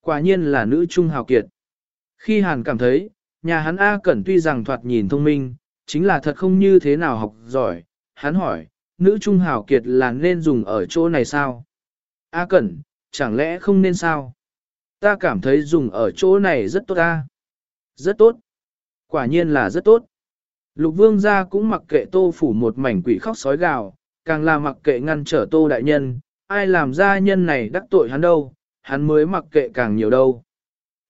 S1: Quả nhiên là nữ trung hào kiệt. Khi hàn cảm thấy, nhà hắn A Cẩn tuy rằng thoạt nhìn thông minh, chính là thật không như thế nào học giỏi, hắn hỏi, nữ trung hào kiệt là nên dùng ở chỗ này sao? A Cẩn, chẳng lẽ không nên sao? Ta cảm thấy dùng ở chỗ này rất tốt ta. Rất tốt. Quả nhiên là rất tốt. Lục vương gia cũng mặc kệ tô phủ một mảnh quỷ khóc sói gào, càng là mặc kệ ngăn trở tô đại nhân, ai làm gia nhân này đắc tội hắn đâu, hắn mới mặc kệ càng nhiều đâu.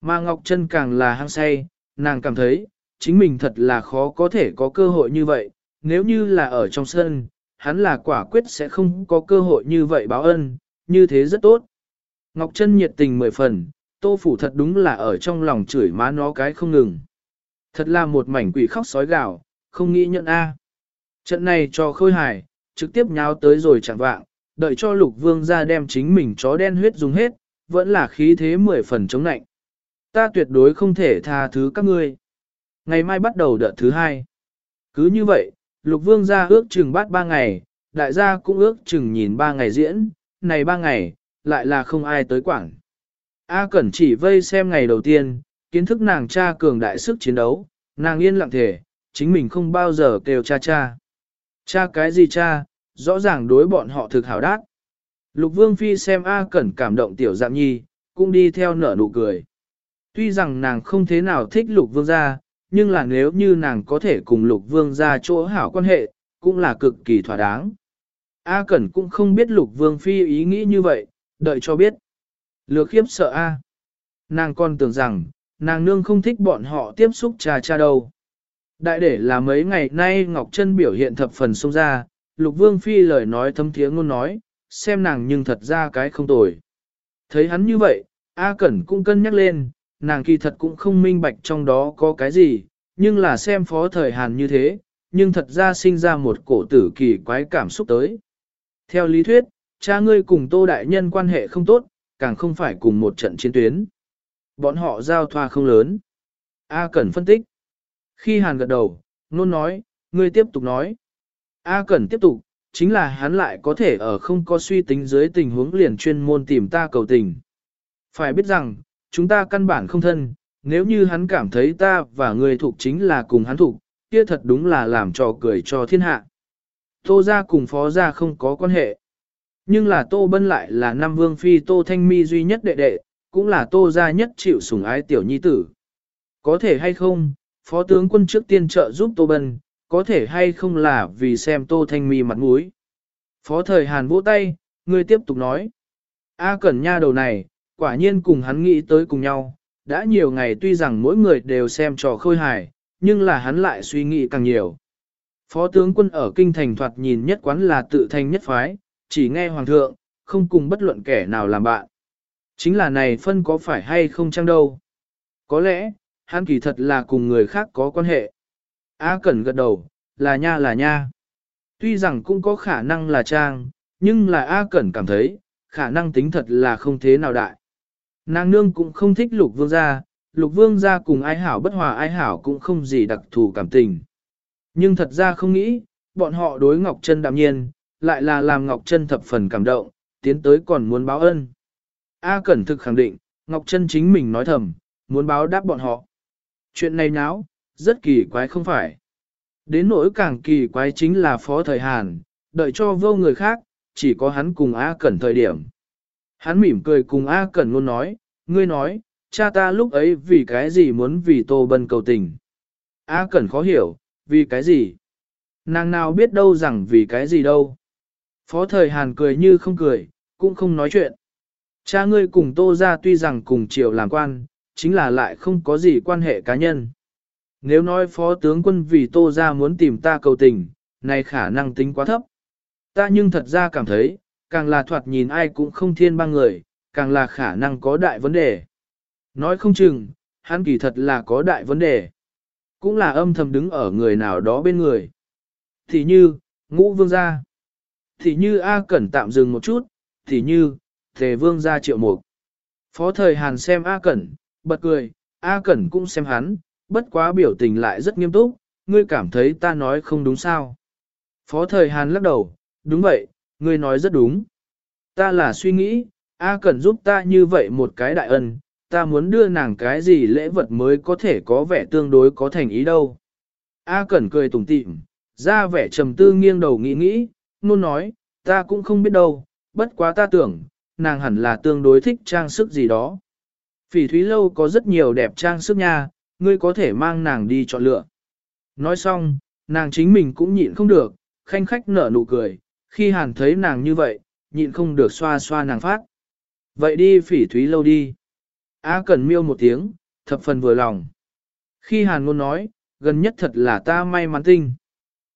S1: Mà Ngọc Trân càng là hăng say, nàng cảm thấy, chính mình thật là khó có thể có cơ hội như vậy, nếu như là ở trong sân, hắn là quả quyết sẽ không có cơ hội như vậy báo ân, như thế rất tốt. Ngọc Trân nhiệt tình mười phần, tô phủ thật đúng là ở trong lòng chửi má nó cái không ngừng. Thật là một mảnh quỷ khóc sói gào, không nghĩ nhận A. Trận này cho khôi hài, trực tiếp nháo tới rồi chẳng vạng, đợi cho lục vương ra đem chính mình chó đen huyết dùng hết, vẫn là khí thế mười phần chống nạnh. Ta tuyệt đối không thể tha thứ các ngươi. Ngày mai bắt đầu đợt thứ hai. Cứ như vậy, lục vương ra ước chừng bắt ba ngày, đại gia cũng ước chừng nhìn ba ngày diễn, này ba ngày, lại là không ai tới quảng. A Cẩn chỉ vây xem ngày đầu tiên, kiến thức nàng cha cường đại sức chiến đấu, nàng yên lặng thể, chính mình không bao giờ kêu cha cha. Cha cái gì cha, rõ ràng đối bọn họ thực hảo đát. Lục Vương Phi xem A Cẩn cảm động tiểu dạng nhi, cũng đi theo nở nụ cười. Tuy rằng nàng không thế nào thích Lục Vương gia, nhưng là nếu như nàng có thể cùng Lục Vương gia chỗ hảo quan hệ, cũng là cực kỳ thỏa đáng. A Cẩn cũng không biết Lục Vương Phi ý nghĩ như vậy, đợi cho biết. lừa khiếp sợ A. Nàng còn tưởng rằng, nàng nương không thích bọn họ tiếp xúc cha cha đâu. Đại để là mấy ngày nay Ngọc Trân biểu hiện thập phần sông ra, Lục Vương Phi lời nói thâm thiế ngôn nói, xem nàng nhưng thật ra cái không tồi. Thấy hắn như vậy, A Cẩn cũng cân nhắc lên, nàng kỳ thật cũng không minh bạch trong đó có cái gì, nhưng là xem phó thời Hàn như thế, nhưng thật ra sinh ra một cổ tử kỳ quái cảm xúc tới. Theo lý thuyết, cha ngươi cùng Tô Đại Nhân quan hệ không tốt, càng không phải cùng một trận chiến tuyến. Bọn họ giao thoa không lớn. A Cẩn phân tích. Khi Hàn gật đầu, nôn nói, ngươi tiếp tục nói. A Cẩn tiếp tục, chính là hắn lại có thể ở không có suy tính dưới tình huống liền chuyên môn tìm ta cầu tình. Phải biết rằng, chúng ta căn bản không thân, nếu như hắn cảm thấy ta và người thuộc chính là cùng hắn thuộc, kia thật đúng là làm trò cười cho thiên hạ. Tô gia cùng phó gia không có quan hệ. Nhưng là Tô Bân lại là Nam Vương Phi Tô Thanh Mi duy nhất đệ đệ, cũng là Tô gia nhất chịu sủng ái tiểu nhi tử. Có thể hay không, Phó tướng quân trước tiên trợ giúp Tô Bân, có thể hay không là vì xem Tô Thanh Mi mặt mũi. Phó thời Hàn vỗ tay, người tiếp tục nói. A Cẩn Nha đầu này, quả nhiên cùng hắn nghĩ tới cùng nhau, đã nhiều ngày tuy rằng mỗi người đều xem trò khôi hài, nhưng là hắn lại suy nghĩ càng nhiều. Phó tướng quân ở kinh thành thoạt nhìn nhất quán là tự thanh nhất phái, chỉ nghe hoàng thượng, không cùng bất luận kẻ nào làm bạn. Chính là này phân có phải hay không chăng đâu. Có lẽ, hắn kỳ thật là cùng người khác có quan hệ. A Cẩn gật đầu, là nha là nha. Tuy rằng cũng có khả năng là trang, nhưng là A Cẩn cảm thấy, khả năng tính thật là không thế nào đại. Nàng nương cũng không thích lục vương gia, lục vương gia cùng ai hảo bất hòa ai hảo cũng không gì đặc thù cảm tình. Nhưng thật ra không nghĩ, bọn họ đối Ngọc Trân đạm nhiên, lại là làm Ngọc Trân thập phần cảm động, tiến tới còn muốn báo ân. A Cẩn thực khẳng định, Ngọc Trân chính mình nói thầm, muốn báo đáp bọn họ. Chuyện này náo, rất kỳ quái không phải. Đến nỗi càng kỳ quái chính là phó thời Hàn, đợi cho vô người khác, chỉ có hắn cùng A Cẩn thời điểm. Hắn mỉm cười cùng A Cẩn luôn nói, ngươi nói, cha ta lúc ấy vì cái gì muốn vì Tô Bân cầu tình. A Cẩn khó hiểu, vì cái gì? Nàng nào biết đâu rằng vì cái gì đâu. Phó thời Hàn cười như không cười, cũng không nói chuyện. Cha ngươi cùng Tô ra tuy rằng cùng triều làm quan, chính là lại không có gì quan hệ cá nhân. Nếu nói phó tướng quân vì Tô ra muốn tìm ta cầu tình, này khả năng tính quá thấp. Ta nhưng thật ra cảm thấy, càng là thoạt nhìn ai cũng không thiên bang người, càng là khả năng có đại vấn đề. Nói không chừng, hắn kỳ thật là có đại vấn đề. Cũng là âm thầm đứng ở người nào đó bên người. Thì như, ngũ vương gia. Thì như A Cẩn tạm dừng một chút, thì như, Tề vương ra triệu mục. Phó thời Hàn xem A Cẩn, bật cười, A Cẩn cũng xem hắn, bất quá biểu tình lại rất nghiêm túc, ngươi cảm thấy ta nói không đúng sao. Phó thời Hàn lắc đầu, đúng vậy, ngươi nói rất đúng. Ta là suy nghĩ, A Cẩn giúp ta như vậy một cái đại ân, ta muốn đưa nàng cái gì lễ vật mới có thể có vẻ tương đối có thành ý đâu. A Cẩn cười tủm tỉm, ra vẻ trầm tư nghiêng đầu nghĩ nghĩ, luôn nói, ta cũng không biết đâu, bất quá ta tưởng, nàng hẳn là tương đối thích trang sức gì đó. Phỉ thúy lâu có rất nhiều đẹp trang sức nha, ngươi có thể mang nàng đi chọn lựa. Nói xong, nàng chính mình cũng nhịn không được, khanh khách nở nụ cười, khi hàn thấy nàng như vậy, nhịn không được xoa xoa nàng phát. Vậy đi phỉ thúy lâu đi. A Cẩn miêu một tiếng, thập phần vừa lòng. Khi hàn ngôn nói, gần nhất thật là ta may mắn tinh.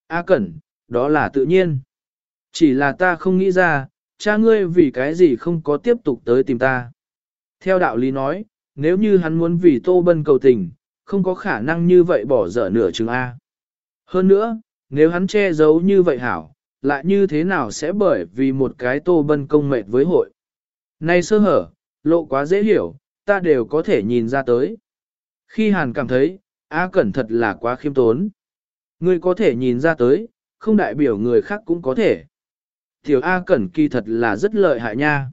S1: A Cẩn, đó là tự nhiên. Chỉ là ta không nghĩ ra, cha ngươi vì cái gì không có tiếp tục tới tìm ta. Theo đạo lý nói, nếu như hắn muốn vì Tô Bân cầu tình, không có khả năng như vậy bỏ dở nửa chừng A. Hơn nữa, nếu hắn che giấu như vậy hảo, lại như thế nào sẽ bởi vì một cái Tô Bân công mệt với hội. Này sơ hở, lộ quá dễ hiểu, ta đều có thể nhìn ra tới. Khi Hàn cảm thấy, A Cẩn thật là quá khiêm tốn. Ngươi có thể nhìn ra tới, không đại biểu người khác cũng có thể. Tiểu A Cẩn kỳ thật là rất lợi hại nha.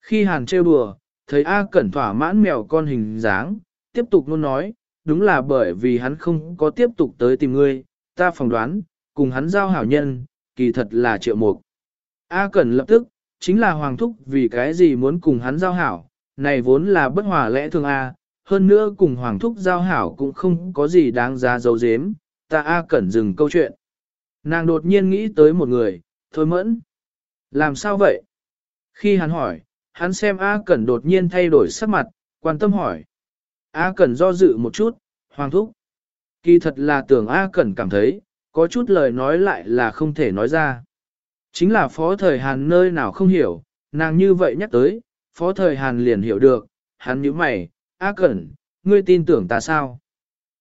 S1: Khi Hàn trêu đùa, thấy A Cẩn thỏa mãn mèo con hình dáng, tiếp tục luôn nói, đúng là bởi vì hắn không có tiếp tục tới tìm ngươi, ta phỏng đoán, cùng hắn giao hảo nhân, kỳ thật là triệu mục. A Cẩn lập tức, chính là Hoàng Thúc vì cái gì muốn cùng hắn giao hảo, này vốn là bất hòa lẽ thường A, hơn nữa cùng Hoàng Thúc giao hảo cũng không có gì đáng giá dấu dếm, ta A Cẩn dừng câu chuyện. Nàng đột nhiên nghĩ tới một người, thôi mẫn. Làm sao vậy? Khi hắn hỏi, hắn xem A Cẩn đột nhiên thay đổi sắc mặt, quan tâm hỏi. A Cẩn do dự một chút, Hoàng Thúc. Kỳ thật là tưởng A Cẩn cảm thấy, có chút lời nói lại là không thể nói ra. Chính là phó thời Hàn nơi nào không hiểu, nàng như vậy nhắc tới, phó thời Hàn liền hiểu được, hắn nhíu mày, A Cẩn, ngươi tin tưởng ta sao?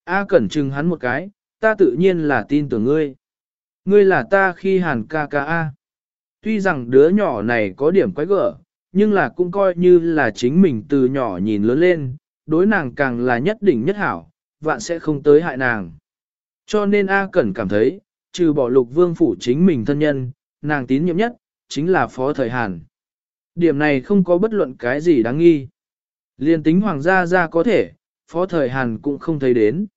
S1: A Cẩn chừng hắn một cái, ta tự nhiên là tin tưởng ngươi. Ngươi là ta khi Hàn ca ca A. Tuy rằng đứa nhỏ này có điểm quái gở, nhưng là cũng coi như là chính mình từ nhỏ nhìn lớn lên, đối nàng càng là nhất đỉnh nhất hảo, vạn sẽ không tới hại nàng. Cho nên A Cẩn cảm thấy, trừ bỏ lục vương phủ chính mình thân nhân, nàng tín nhiệm nhất, chính là phó thời Hàn. Điểm này không có bất luận cái gì đáng nghi. Liên tính hoàng gia gia có thể, phó thời Hàn cũng không thấy đến.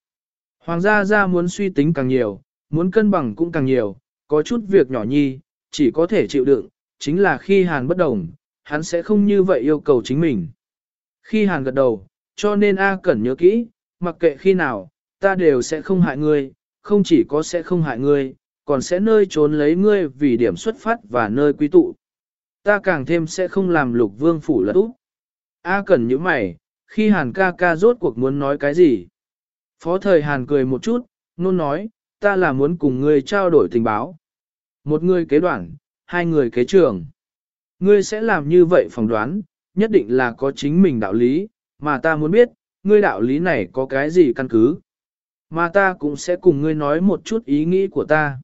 S1: Hoàng gia gia muốn suy tính càng nhiều, muốn cân bằng cũng càng nhiều, có chút việc nhỏ nhi, chỉ có thể chịu đựng, chính là khi Hàn bất đồng, hắn sẽ không như vậy yêu cầu chính mình. Khi Hàn gật đầu, cho nên A Cẩn nhớ kỹ, mặc kệ khi nào, ta đều sẽ không hại ngươi, không chỉ có sẽ không hại ngươi, còn sẽ nơi trốn lấy ngươi vì điểm xuất phát và nơi quy tụ. Ta càng thêm sẽ không làm lục vương phủ lật úp. A Cẩn như mày, khi Hàn ca ca rốt cuộc muốn nói cái gì? Phó thời Hàn cười một chút, nôn nói, ta là muốn cùng ngươi trao đổi tình báo. Một người kế đoạn, hai người kế trường. Ngươi sẽ làm như vậy phỏng đoán, nhất định là có chính mình đạo lý, mà ta muốn biết, ngươi đạo lý này có cái gì căn cứ. Mà ta cũng sẽ cùng ngươi nói một chút ý nghĩ của ta.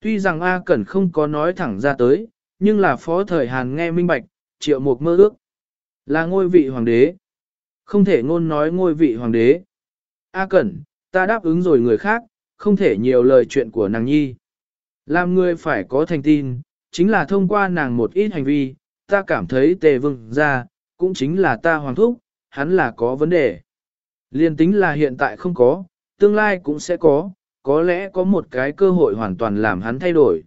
S1: Tuy rằng A Cẩn không có nói thẳng ra tới, nhưng là phó thời Hàn nghe minh bạch, triệu một mơ ước. Là ngôi vị hoàng đế. Không thể ngôn nói ngôi vị hoàng đế. A Cẩn, ta đáp ứng rồi người khác, không thể nhiều lời chuyện của nàng nhi. Làm người phải có thành tin, chính là thông qua nàng một ít hành vi, ta cảm thấy tề vương ra, cũng chính là ta hoàng thúc, hắn là có vấn đề. Liên tính là hiện tại không có, tương lai cũng sẽ có, có lẽ có một cái cơ hội hoàn toàn làm hắn thay đổi.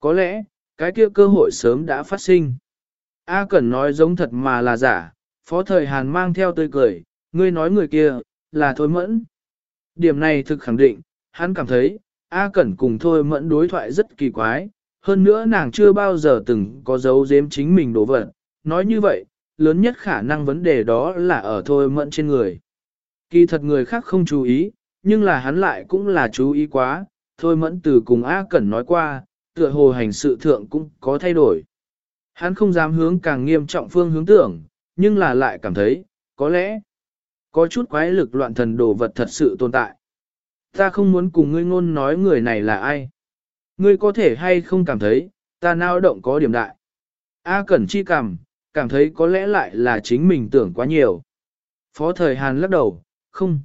S1: Có lẽ, cái kia cơ hội sớm đã phát sinh. A Cẩn nói giống thật mà là giả, phó thời Hàn mang theo tươi cười, ngươi nói người kia, là Thôi Mẫn. Điểm này thực khẳng định, hắn cảm thấy, A Cẩn cùng Thôi Mẫn đối thoại rất kỳ quái, hơn nữa nàng chưa bao giờ từng có dấu giếm chính mình đổ vật. Nói như vậy, lớn nhất khả năng vấn đề đó là ở Thôi Mẫn trên người. Kỳ thật người khác không chú ý, nhưng là hắn lại cũng là chú ý quá, Thôi Mẫn từ cùng A Cẩn nói qua, tựa hồ hành sự thượng cũng có thay đổi. Hắn không dám hướng càng nghiêm trọng phương hướng tưởng, nhưng là lại cảm thấy, có lẽ, có chút quái lực loạn thần đồ vật thật sự tồn tại. Ta không muốn cùng ngươi ngôn nói người này là ai. Ngươi có thể hay không cảm thấy, ta nao động có điểm đại. A Cẩn chi cảm, cảm thấy có lẽ lại là chính mình tưởng quá nhiều. Phó thời Hàn lắc đầu, không.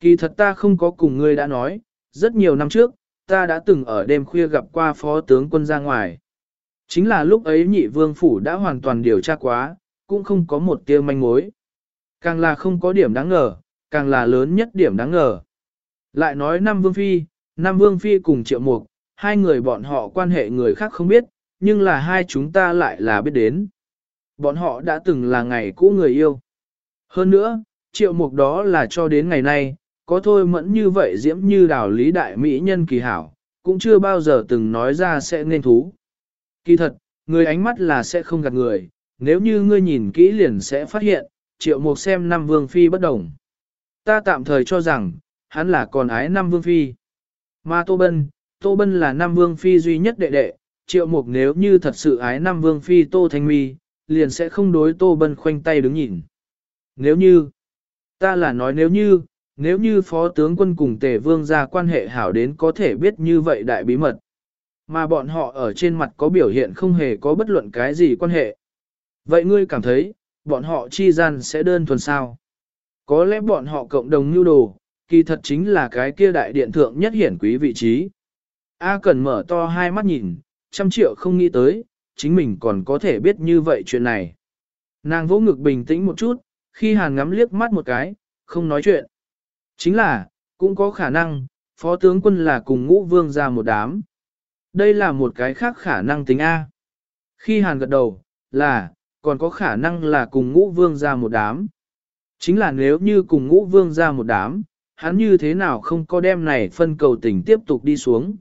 S1: Kỳ thật ta không có cùng ngươi đã nói, rất nhiều năm trước, ta đã từng ở đêm khuya gặp qua phó tướng quân ra ngoài. Chính là lúc ấy nhị vương phủ đã hoàn toàn điều tra quá, cũng không có một tia manh mối. Càng là không có điểm đáng ngờ, càng là lớn nhất điểm đáng ngờ. Lại nói năm vương phi, năm vương phi cùng triệu mục, hai người bọn họ quan hệ người khác không biết, nhưng là hai chúng ta lại là biết đến. Bọn họ đã từng là ngày cũ người yêu. Hơn nữa, triệu mục đó là cho đến ngày nay, có thôi mẫn như vậy diễm như đảo lý đại mỹ nhân kỳ hảo, cũng chưa bao giờ từng nói ra sẽ nên thú. Kỳ thật, người ánh mắt là sẽ không gạt người, nếu như ngươi nhìn kỹ liền sẽ phát hiện, triệu mục xem năm vương phi bất đồng. Ta tạm thời cho rằng, hắn là còn ái nam vương phi. Mà Tô Bân, Tô Bân là nam vương phi duy nhất đệ đệ, triệu mục nếu như thật sự ái nam vương phi Tô Thanh Mi, liền sẽ không đối Tô Bân khoanh tay đứng nhìn. Nếu như, ta là nói nếu như, nếu như phó tướng quân cùng tề vương ra quan hệ hảo đến có thể biết như vậy đại bí mật, mà bọn họ ở trên mặt có biểu hiện không hề có bất luận cái gì quan hệ. Vậy ngươi cảm thấy, bọn họ chi gian sẽ đơn thuần sao? Có lẽ bọn họ cộng đồng nhu đồ, kỳ thật chính là cái kia đại điện thượng nhất hiển quý vị trí. A cần mở to hai mắt nhìn, trăm triệu không nghĩ tới, chính mình còn có thể biết như vậy chuyện này. Nàng vỗ ngực bình tĩnh một chút, khi hàn ngắm liếc mắt một cái, không nói chuyện. Chính là, cũng có khả năng, phó tướng quân là cùng ngũ vương ra một đám. Đây là một cái khác khả năng tính A. Khi hàn gật đầu, là, còn có khả năng là cùng ngũ vương ra một đám. Chính là nếu như cùng ngũ vương ra một đám, hắn như thế nào không có đem này phân cầu tình tiếp tục đi xuống.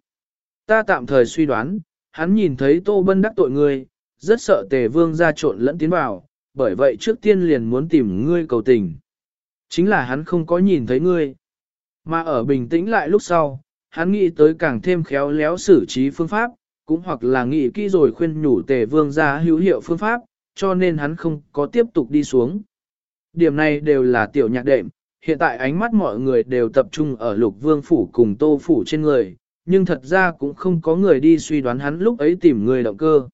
S1: Ta tạm thời suy đoán, hắn nhìn thấy Tô Bân đắc tội ngươi, rất sợ tề vương ra trộn lẫn tiến vào, bởi vậy trước tiên liền muốn tìm ngươi cầu tình. Chính là hắn không có nhìn thấy ngươi. Mà ở bình tĩnh lại lúc sau, hắn nghĩ tới càng thêm khéo léo xử trí phương pháp, cũng hoặc là nghĩ kỹ rồi khuyên nhủ tề vương ra hữu hiệu phương pháp, cho nên hắn không có tiếp tục đi xuống. Điểm này đều là tiểu nhạc đệm, hiện tại ánh mắt mọi người đều tập trung ở lục vương phủ cùng tô phủ trên người, nhưng thật ra cũng không có người đi suy đoán hắn lúc ấy tìm người động cơ.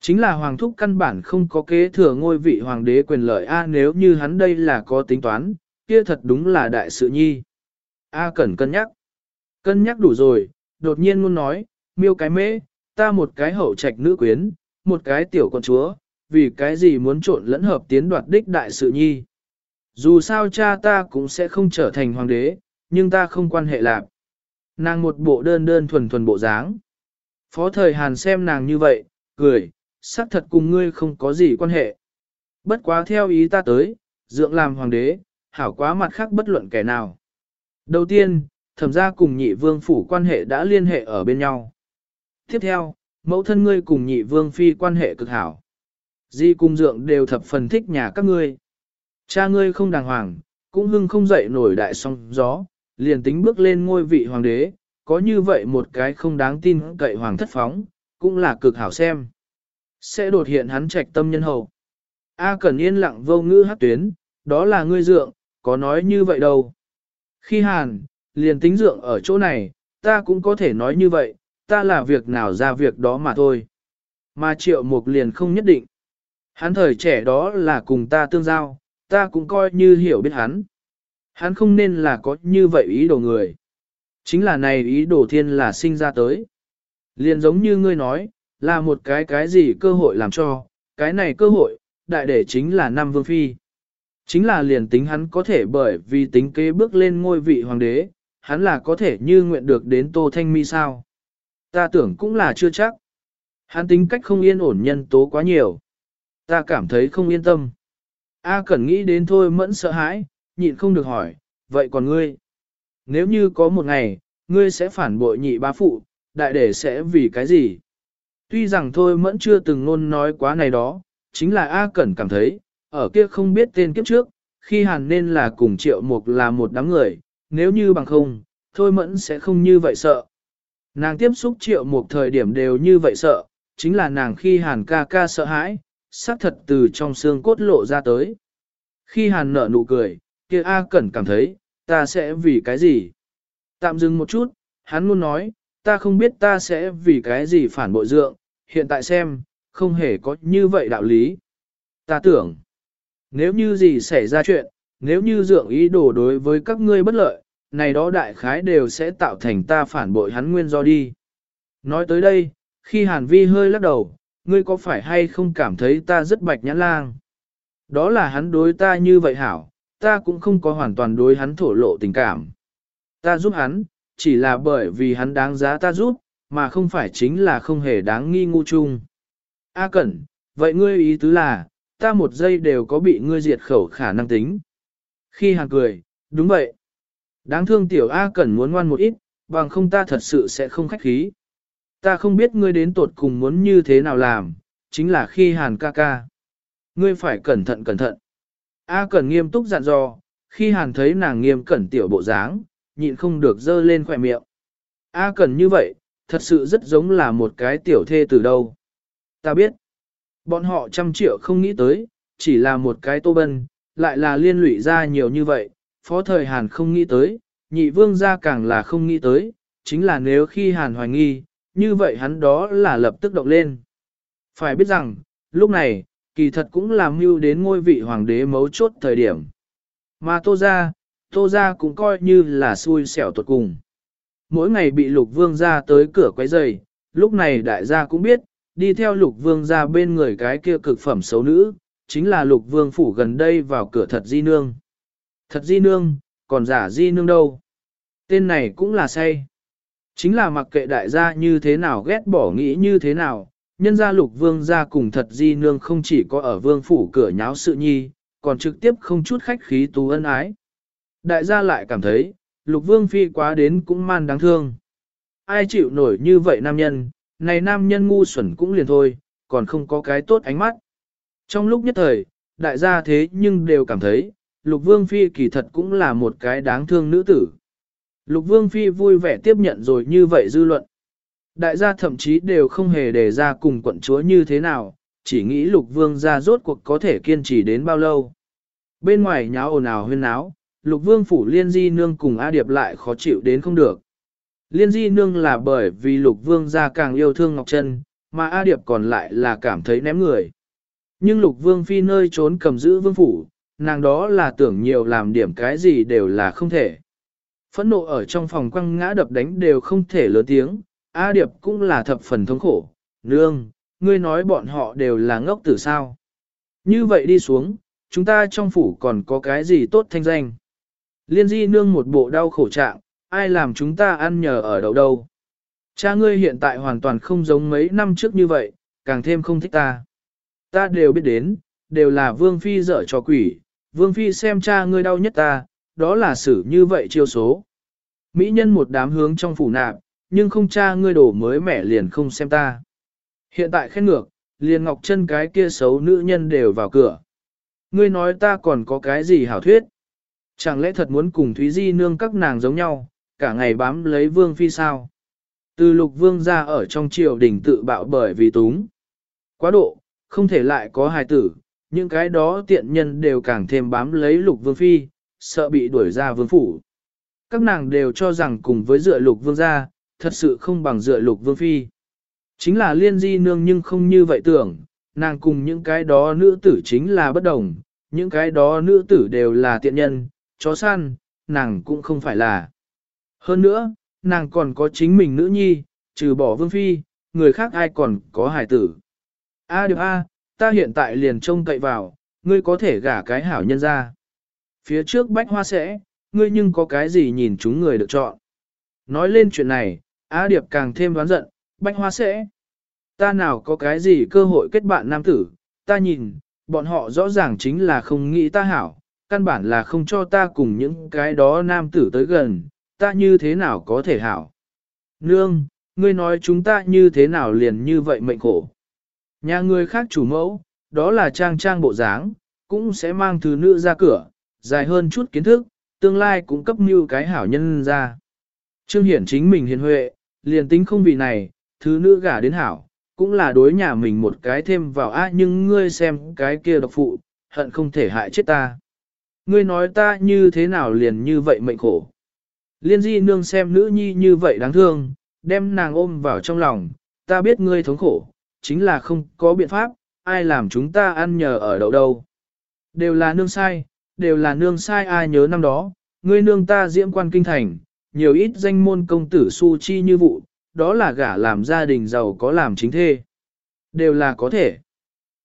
S1: Chính là hoàng thúc căn bản không có kế thừa ngôi vị hoàng đế quyền lợi A nếu như hắn đây là có tính toán, kia thật đúng là đại sự nhi. A cần cân nhắc. Cân nhắc đủ rồi, đột nhiên muốn nói, miêu cái mễ, ta một cái hậu trạch nữ quyến, một cái tiểu con chúa, vì cái gì muốn trộn lẫn hợp tiến đoạt đích đại sự nhi. Dù sao cha ta cũng sẽ không trở thành hoàng đế, nhưng ta không quan hệ lạc. Nàng một bộ đơn đơn thuần thuần bộ dáng. Phó thời Hàn xem nàng như vậy, cười, xác thật cùng ngươi không có gì quan hệ. Bất quá theo ý ta tới, dượng làm hoàng đế, hảo quá mặt khác bất luận kẻ nào. Đầu tiên, thẩm gia cùng nhị vương phủ quan hệ đã liên hệ ở bên nhau. Tiếp theo, mẫu thân ngươi cùng nhị vương phi quan hệ cực hảo. Di cung dượng đều thập phần thích nhà các ngươi. Cha ngươi không đàng hoàng, cũng hưng không dậy nổi đại song gió, liền tính bước lên ngôi vị hoàng đế, có như vậy một cái không đáng tin cậy hoàng thất phóng, cũng là cực hảo xem. Sẽ đột hiện hắn trạch tâm nhân hậu. A Cẩn yên lặng vô ngữ hát tuyến, đó là ngươi dượng, có nói như vậy đâu. Khi hàn, liền tính dượng ở chỗ này, ta cũng có thể nói như vậy, ta là việc nào ra việc đó mà thôi. Mà triệu mục liền không nhất định. Hắn thời trẻ đó là cùng ta tương giao, ta cũng coi như hiểu biết hắn. Hắn không nên là có như vậy ý đồ người. Chính là này ý đồ thiên là sinh ra tới. Liền giống như ngươi nói, là một cái cái gì cơ hội làm cho, cái này cơ hội, đại để chính là năm vương phi. Chính là liền tính hắn có thể bởi vì tính kế bước lên ngôi vị hoàng đế, hắn là có thể như nguyện được đến Tô Thanh Mi sao. Ta tưởng cũng là chưa chắc. Hắn tính cách không yên ổn nhân tố quá nhiều. Ta cảm thấy không yên tâm. A Cẩn nghĩ đến thôi mẫn sợ hãi, nhịn không được hỏi, vậy còn ngươi? Nếu như có một ngày, ngươi sẽ phản bội nhị bá phụ, đại để sẽ vì cái gì? Tuy rằng thôi mẫn chưa từng ngôn nói quá này đó, chính là A Cẩn cảm thấy, ở kia không biết tên kiếp trước, khi hàn nên là cùng triệu mục là một đám người, nếu như bằng không, thôi mẫn sẽ không như vậy sợ. Nàng tiếp xúc triệu mục thời điểm đều như vậy sợ, chính là nàng khi hàn ca ca sợ hãi, xác thật từ trong xương cốt lộ ra tới. Khi hàn nở nụ cười, kia A Cẩn cảm thấy, ta sẽ vì cái gì? Tạm dừng một chút, hắn luôn nói, ta không biết ta sẽ vì cái gì phản bội dượng, hiện tại xem, không hề có như vậy đạo lý. Ta tưởng, nếu như gì xảy ra chuyện, nếu như dượng ý đồ đối với các ngươi bất lợi, này đó đại khái đều sẽ tạo thành ta phản bội hắn nguyên do đi. Nói tới đây, khi Hàn Vi hơi lắc đầu, ngươi có phải hay không cảm thấy ta rất bạch nhãn lang? Đó là hắn đối ta như vậy hảo, ta cũng không có hoàn toàn đối hắn thổ lộ tình cảm. Ta giúp hắn, chỉ là bởi vì hắn đáng giá ta giúp, mà không phải chính là không hề đáng nghi ngu chung. A Cẩn, vậy ngươi ý tứ là, ta một giây đều có bị ngươi diệt khẩu khả năng tính. Khi hàng cười, đúng vậy. Đáng thương tiểu A cẩn muốn ngoan một ít, bằng không ta thật sự sẽ không khách khí. Ta không biết ngươi đến tột cùng muốn như thế nào làm, chính là khi hàn ca ca. Ngươi phải cẩn thận cẩn thận. A cần nghiêm túc dặn dò, khi hàn thấy nàng nghiêm cẩn tiểu bộ dáng, nhịn không được dơ lên khỏe miệng. A cần như vậy, thật sự rất giống là một cái tiểu thê từ đâu. Ta biết, bọn họ trăm triệu không nghĩ tới, chỉ là một cái tô bân, lại là liên lụy ra nhiều như vậy, phó thời Hàn không nghĩ tới, nhị vương gia càng là không nghĩ tới, chính là nếu khi Hàn hoài nghi, như vậy hắn đó là lập tức động lên. Phải biết rằng, lúc này, kỳ thật cũng làm mưu đến ngôi vị hoàng đế mấu chốt thời điểm. Mà tô ra, tô ra cũng coi như là xui xẻo tuột cùng. Mỗi ngày bị lục vương ra tới cửa quấy rầy, lúc này đại gia cũng biết, đi theo lục vương ra bên người cái kia cực phẩm xấu nữ, chính là lục vương phủ gần đây vào cửa thật di nương. Thật di nương, còn giả di nương đâu? Tên này cũng là say. Chính là mặc kệ đại gia như thế nào ghét bỏ nghĩ như thế nào, nhân gia lục vương gia cùng thật di nương không chỉ có ở vương phủ cửa nháo sự nhi, còn trực tiếp không chút khách khí tú ân ái. Đại gia lại cảm thấy, lục vương phi quá đến cũng man đáng thương. Ai chịu nổi như vậy nam nhân, này nam nhân ngu xuẩn cũng liền thôi, còn không có cái tốt ánh mắt. Trong lúc nhất thời, đại gia thế nhưng đều cảm thấy, lục vương phi kỳ thật cũng là một cái đáng thương nữ tử. Lục vương phi vui vẻ tiếp nhận rồi như vậy dư luận. Đại gia thậm chí đều không hề đề ra cùng quận chúa như thế nào, chỉ nghĩ lục vương gia rốt cuộc có thể kiên trì đến bao lâu. Bên ngoài nháo ồn ào huyên náo, lục vương phủ liên di nương cùng A Điệp lại khó chịu đến không được. Liên di nương là bởi vì lục vương gia càng yêu thương Ngọc Trân, mà A Điệp còn lại là cảm thấy ném người. Nhưng lục vương phi nơi trốn cầm giữ vương phủ, nàng đó là tưởng nhiều làm điểm cái gì đều là không thể. Phẫn nộ ở trong phòng quăng ngã đập đánh đều không thể lớn tiếng, A Điệp cũng là thập phần thống khổ, nương, ngươi nói bọn họ đều là ngốc tử sao. Như vậy đi xuống, chúng ta trong phủ còn có cái gì tốt thanh danh. Liên di nương một bộ đau khổ trạng, ai làm chúng ta ăn nhờ ở đâu đâu. Cha ngươi hiện tại hoàn toàn không giống mấy năm trước như vậy, càng thêm không thích ta. Ta đều biết đến, đều là vương phi dở cho quỷ, vương phi xem cha ngươi đau nhất ta, đó là xử như vậy chiêu số. Mỹ nhân một đám hướng trong phủ nạp, nhưng không cha ngươi đổ mới mẻ liền không xem ta. Hiện tại khen ngược, liền ngọc chân cái kia xấu nữ nhân đều vào cửa. Ngươi nói ta còn có cái gì hảo thuyết? Chẳng lẽ thật muốn cùng Thúy Di nương các nàng giống nhau, cả ngày bám lấy vương phi sao? Từ lục vương ra ở trong triều đình tự bạo bởi vì túng. Quá độ, không thể lại có hài tử, những cái đó tiện nhân đều càng thêm bám lấy lục vương phi, sợ bị đuổi ra vương phủ. Các nàng đều cho rằng cùng với dựa lục vương gia, thật sự không bằng dựa lục vương phi. Chính là liên di nương nhưng không như vậy tưởng, nàng cùng những cái đó nữ tử chính là bất đồng, những cái đó nữ tử đều là tiện nhân, chó săn, nàng cũng không phải là. Hơn nữa, nàng còn có chính mình nữ nhi, trừ bỏ vương phi, người khác ai còn có hải tử. A được A, ta hiện tại liền trông cậy vào, ngươi có thể gả cái hảo nhân ra. Phía trước bách hoa sẽ, ngươi nhưng có cái gì nhìn chúng người được chọn. Nói lên chuyện này, A Điệp càng thêm đoán giận, bách hoa sẽ. Ta nào có cái gì cơ hội kết bạn nam tử, ta nhìn, bọn họ rõ ràng chính là không nghĩ ta hảo, căn bản là không cho ta cùng những cái đó nam tử tới gần, ta như thế nào có thể hảo. Nương, ngươi nói chúng ta như thế nào liền như vậy mệnh khổ. Nhà người khác chủ mẫu, đó là trang trang bộ dáng, cũng sẽ mang thứ nữ ra cửa, dài hơn chút kiến thức, tương lai cũng cấp mưu cái hảo nhân ra. Trương Hiển chính mình hiền huệ, liền tính không vì này, thứ nữ gả đến hảo, cũng là đối nhà mình một cái thêm vào á nhưng ngươi xem cái kia độc phụ, hận không thể hại chết ta. Ngươi nói ta như thế nào liền như vậy mệnh khổ. Liên di nương xem nữ nhi như vậy đáng thương, đem nàng ôm vào trong lòng, ta biết ngươi thống khổ, chính là không có biện pháp, ai làm chúng ta ăn nhờ ở đậu đâu. Đều là nương sai, đều là nương sai ai nhớ năm đó, ngươi nương ta diễm quan kinh thành, nhiều ít danh môn công tử su chi như vụ, đó là gả làm gia đình giàu có làm chính thê. Đều là có thể.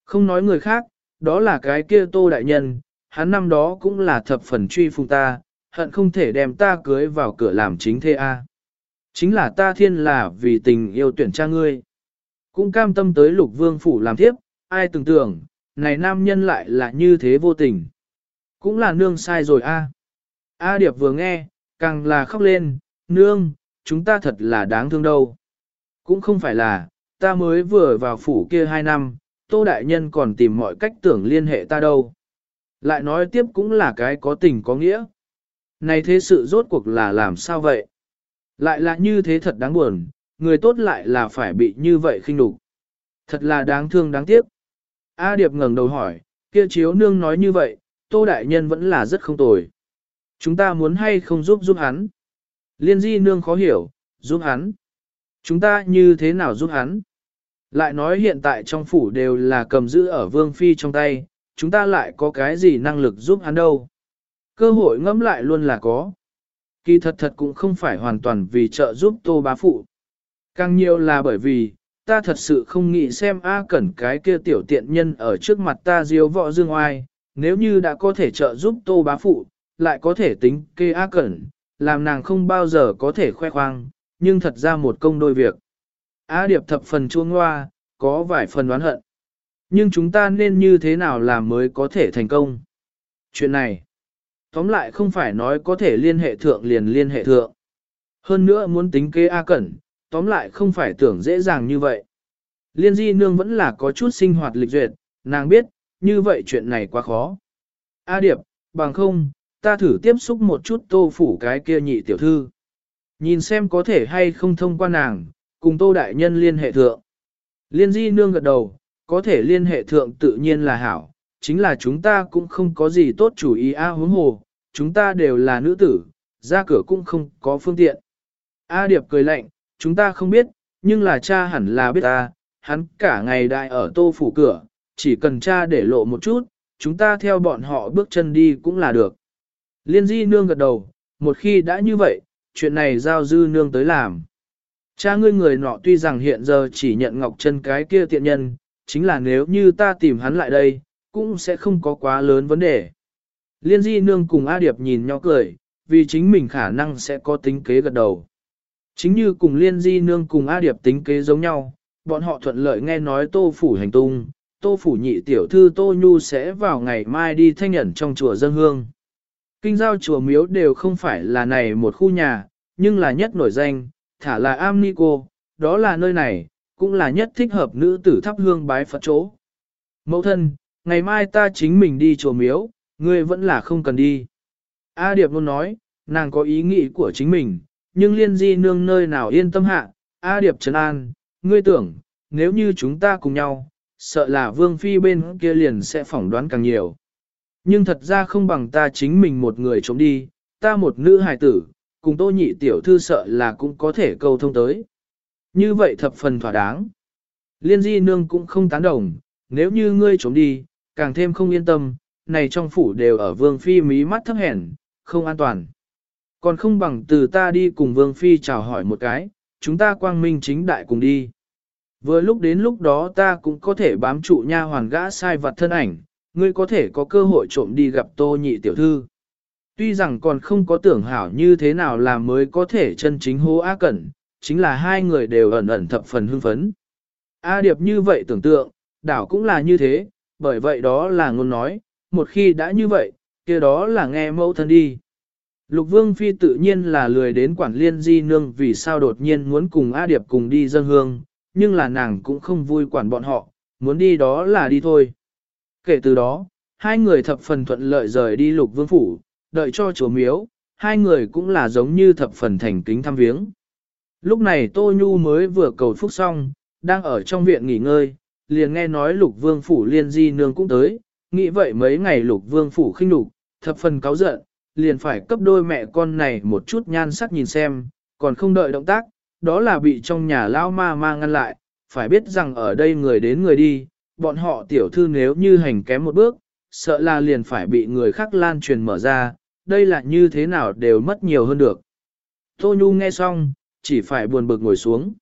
S1: Không nói người khác, đó là cái kia tô đại nhân, hắn năm đó cũng là thập phần truy phùng ta, hận không thể đem ta cưới vào cửa làm chính thê A. Chính là ta thiên là vì tình yêu tuyển cha ngươi. Cũng cam tâm tới lục vương phủ làm thiếp, ai tưởng tưởng, này nam nhân lại là như thế vô tình. Cũng là nương sai rồi a. A Điệp vừa nghe, càng là khóc lên, nương, chúng ta thật là đáng thương đâu. Cũng không phải là, ta mới vừa vào phủ kia hai năm, Tô Đại Nhân còn tìm mọi cách tưởng liên hệ ta đâu. Lại nói tiếp cũng là cái có tình có nghĩa. Này thế sự rốt cuộc là làm sao vậy? Lại là như thế thật đáng buồn, người tốt lại là phải bị như vậy khinh đục. Thật là đáng thương đáng tiếc. A Điệp ngẩng đầu hỏi, kia chiếu nương nói như vậy, Tô Đại Nhân vẫn là rất không tồi. Chúng ta muốn hay không giúp giúp hắn? Liên di nương khó hiểu, giúp hắn. Chúng ta như thế nào giúp hắn? Lại nói hiện tại trong phủ đều là cầm giữ ở vương phi trong tay, chúng ta lại có cái gì năng lực giúp hắn đâu. Cơ hội ngẫm lại luôn là có. Kỳ thật thật cũng không phải hoàn toàn vì trợ giúp tô bá phụ. Càng nhiều là bởi vì, ta thật sự không nghĩ xem A Cẩn cái kia tiểu tiện nhân ở trước mặt ta diêu võ dương oai, nếu như đã có thể trợ giúp tô bá phụ, lại có thể tính kê A Cẩn, làm nàng không bao giờ có thể khoe khoang, nhưng thật ra một công đôi việc. A Điệp thập phần chuông hoa, có vài phần oán hận. Nhưng chúng ta nên như thế nào làm mới có thể thành công? Chuyện này, tóm lại không phải nói có thể liên hệ thượng liền liên hệ thượng. Hơn nữa muốn tính kế A Cẩn, tóm lại không phải tưởng dễ dàng như vậy. Liên di nương vẫn là có chút sinh hoạt lịch duyệt, nàng biết, như vậy chuyện này quá khó. A Điệp, bằng không, ta thử tiếp xúc một chút tô phủ cái kia nhị tiểu thư. Nhìn xem có thể hay không thông qua nàng, cùng tô đại nhân liên hệ thượng. Liên di nương gật đầu, có thể liên hệ thượng tự nhiên là hảo, chính là chúng ta cũng không có gì tốt chủ ý a à, huống hồ, chúng ta đều là nữ tử, ra cửa cũng không có phương tiện. A Điệp cười lạnh, chúng ta không biết, nhưng là cha hẳn là biết ta, hắn cả ngày đại ở tô phủ cửa, chỉ cần cha để lộ một chút, chúng ta theo bọn họ bước chân đi cũng là được. Liên di nương gật đầu, một khi đã như vậy, chuyện này giao dư nương tới làm. Cha ngươi người nọ tuy rằng hiện giờ chỉ nhận ngọc Trân cái kia tiện nhân, chính là nếu như ta tìm hắn lại đây, cũng sẽ không có quá lớn vấn đề. Liên di nương cùng A Điệp nhìn nhau cười, vì chính mình khả năng sẽ có tính kế gật đầu. Chính như cùng Liên di nương cùng A Điệp tính kế giống nhau, bọn họ thuận lợi nghe nói tô phủ hành tung, tô phủ nhị tiểu thư tô nhu sẽ vào ngày mai đi thanh nhẫn trong chùa dân hương. Kinh giao chùa miếu đều không phải là này một khu nhà, nhưng là nhất nổi danh, thả là am ni cô, đó là nơi này, cũng là nhất thích hợp nữ tử thắp hương bái Phật chỗ. Mẫu thân, ngày mai ta chính mình đi chùa miếu, ngươi vẫn là không cần đi. A Điệp luôn nói, nàng có ý nghĩ của chính mình, nhưng liên di nương nơi nào yên tâm hạ, A Điệp trấn an, ngươi tưởng, nếu như chúng ta cùng nhau, sợ là vương phi bên kia liền sẽ phỏng đoán càng nhiều. Nhưng thật ra không bằng ta chính mình một người trốn đi, ta một nữ hài tử, cùng tô nhị tiểu thư sợ là cũng có thể câu thông tới. Như vậy thập phần thỏa đáng. Liên di nương cũng không tán đồng, nếu như ngươi trốn đi, càng thêm không yên tâm, này trong phủ đều ở vương phi mí mắt thấp hèn, không an toàn. Còn không bằng từ ta đi cùng vương phi chào hỏi một cái, chúng ta quang minh chính đại cùng đi. Vừa lúc đến lúc đó ta cũng có thể bám trụ nha hoàn gã sai vật thân ảnh, ngươi có thể có cơ hội trộm đi gặp tô nhị tiểu thư. Tuy rằng còn không có tưởng hảo như thế nào làm mới có thể chân chính hô A Cẩn, chính là hai người đều ẩn ẩn thập phần hưng phấn. A Điệp như vậy tưởng tượng, đảo cũng là như thế, bởi vậy đó là ngôn nói, một khi đã như vậy, kia đó là nghe mẫu thân đi. Lục Vương Phi tự nhiên là lười đến quản liên di nương vì sao đột nhiên muốn cùng A Điệp cùng đi dân hương, nhưng là nàng cũng không vui quản bọn họ, muốn đi đó là đi thôi. Kể từ đó, hai người thập phần thuận lợi rời đi Lục Vương Phủ, đợi cho chùa miếu, hai người cũng là giống như thập phần thành kính thăm viếng. Lúc này Tô Nhu mới vừa cầu phúc xong, đang ở trong viện nghỉ ngơi, liền nghe nói lục vương phủ liên di nương cũng tới, nghĩ vậy mấy ngày lục vương phủ khinh lục, thập phần cáu giận, liền phải cấp đôi mẹ con này một chút nhan sắc nhìn xem, còn không đợi động tác, đó là bị trong nhà lao ma ma ngăn lại, phải biết rằng ở đây người đến người đi, bọn họ tiểu thư nếu như hành kém một bước, sợ là liền phải bị người khác lan truyền mở ra, đây là như thế nào đều mất nhiều hơn được. Tô Nhu nghe xong, chỉ phải buồn bực ngồi xuống.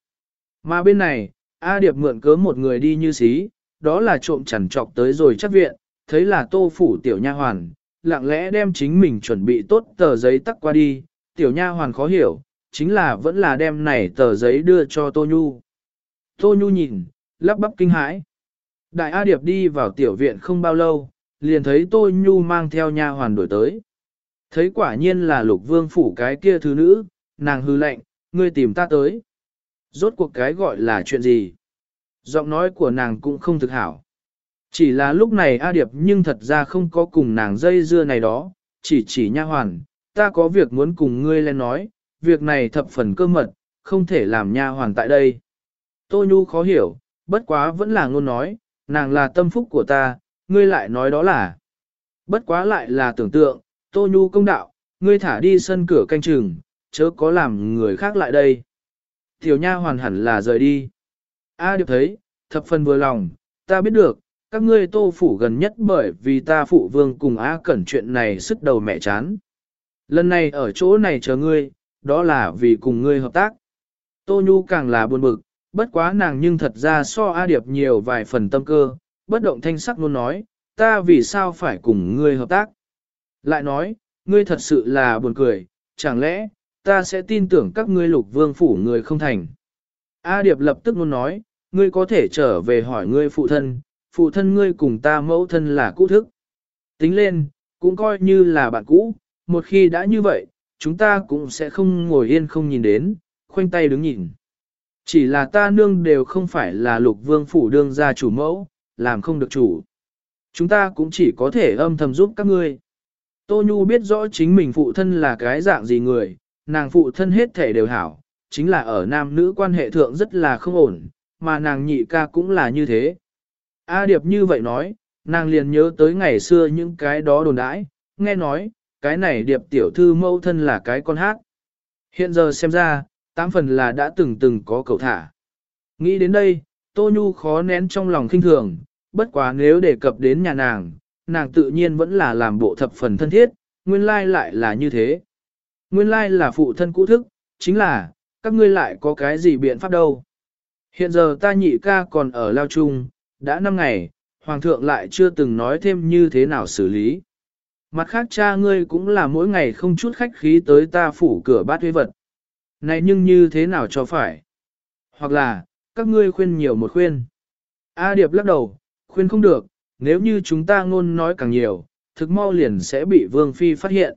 S1: Mà bên này, A Điệp mượn cớ một người đi như xí, đó là trộm chằn trọc tới rồi chắc viện, thấy là tô phủ tiểu nha hoàn, lặng lẽ đem chính mình chuẩn bị tốt tờ giấy tắc qua đi, tiểu nha hoàn khó hiểu, chính là vẫn là đem này tờ giấy đưa cho Tô Nhu. Tô Nhu nhìn, lắp bắp kinh hãi. Đại A Điệp đi vào tiểu viện không bao lâu, liền thấy Tô Nhu mang theo nha hoàn đổi tới. Thấy quả nhiên là lục vương phủ cái kia thứ nữ, nàng hư lệnh, ngươi tìm ta tới. Rốt cuộc cái gọi là chuyện gì? Giọng nói của nàng cũng không thực hảo. Chỉ là lúc này A Điệp nhưng thật ra không có cùng nàng dây dưa này đó, chỉ chỉ nha hoàn, ta có việc muốn cùng ngươi lên nói, việc này thập phần cơ mật, không thể làm nha hoàn tại đây. Tô Nhu khó hiểu, bất quá vẫn là ngôn nói, nàng là tâm phúc của ta, ngươi lại nói đó là. Bất quá lại là tưởng tượng, Tô Nhu công đạo, ngươi thả đi sân cửa canh chừng, chớ có làm người khác lại đây. Tiểu nha hoàn hẳn là rời đi. A Điệp thấy, thập phần vừa lòng, ta biết được, các ngươi tô phủ gần nhất bởi vì ta phụ vương cùng A cẩn chuyện này sức đầu mẹ chán. Lần này ở chỗ này chờ ngươi, đó là vì cùng ngươi hợp tác. Tô Nhu càng là buồn bực, bất quá nàng nhưng thật ra so A Điệp nhiều vài phần tâm cơ, bất động thanh sắc luôn nói, ta vì sao phải cùng ngươi hợp tác. Lại nói, ngươi thật sự là buồn cười, chẳng lẽ, ta sẽ tin tưởng các ngươi lục vương phủ người không thành. A Điệp lập tức luôn nói, ngươi có thể trở về hỏi ngươi phụ thân, phụ thân ngươi cùng ta mẫu thân là cũ thức. Tính lên, cũng coi như là bạn cũ, một khi đã như vậy, chúng ta cũng sẽ không ngồi yên không nhìn đến, khoanh tay đứng nhìn. Chỉ là ta nương đều không phải là lục vương phủ đương gia chủ mẫu, làm không được chủ. Chúng ta cũng chỉ có thể âm thầm giúp các ngươi. Tô Nhu biết rõ chính mình phụ thân là cái dạng gì người, nàng phụ thân hết thể đều hảo, chính là ở nam nữ quan hệ thượng rất là không ổn, mà nàng nhị ca cũng là như thế. A Điệp như vậy nói, nàng liền nhớ tới ngày xưa những cái đó đồn đãi, nghe nói, cái này Điệp tiểu thư mẫu thân là cái con hát. Hiện giờ xem ra, tám phần là đã từng từng có cầu thả. Nghĩ đến đây, Tô Nhu khó nén trong lòng khinh thường, bất quá nếu đề cập đến nhà nàng, nàng tự nhiên vẫn là làm bộ thập phần thân thiết, nguyên lai lại là như thế. Nguyên lai là phụ thân cũ thức, chính là, các ngươi lại có cái gì biện pháp đâu. Hiện giờ ta nhị ca còn ở lao trung đã năm ngày, hoàng thượng lại chưa từng nói thêm như thế nào xử lý. Mặt khác cha ngươi cũng là mỗi ngày không chút khách khí tới ta phủ cửa bát thuế vật. Này nhưng như thế nào cho phải? Hoặc là, các ngươi khuyên nhiều một khuyên. A Điệp lắc đầu, khuyên không được, nếu như chúng ta ngôn nói càng nhiều, thực mau liền sẽ bị Vương Phi phát hiện.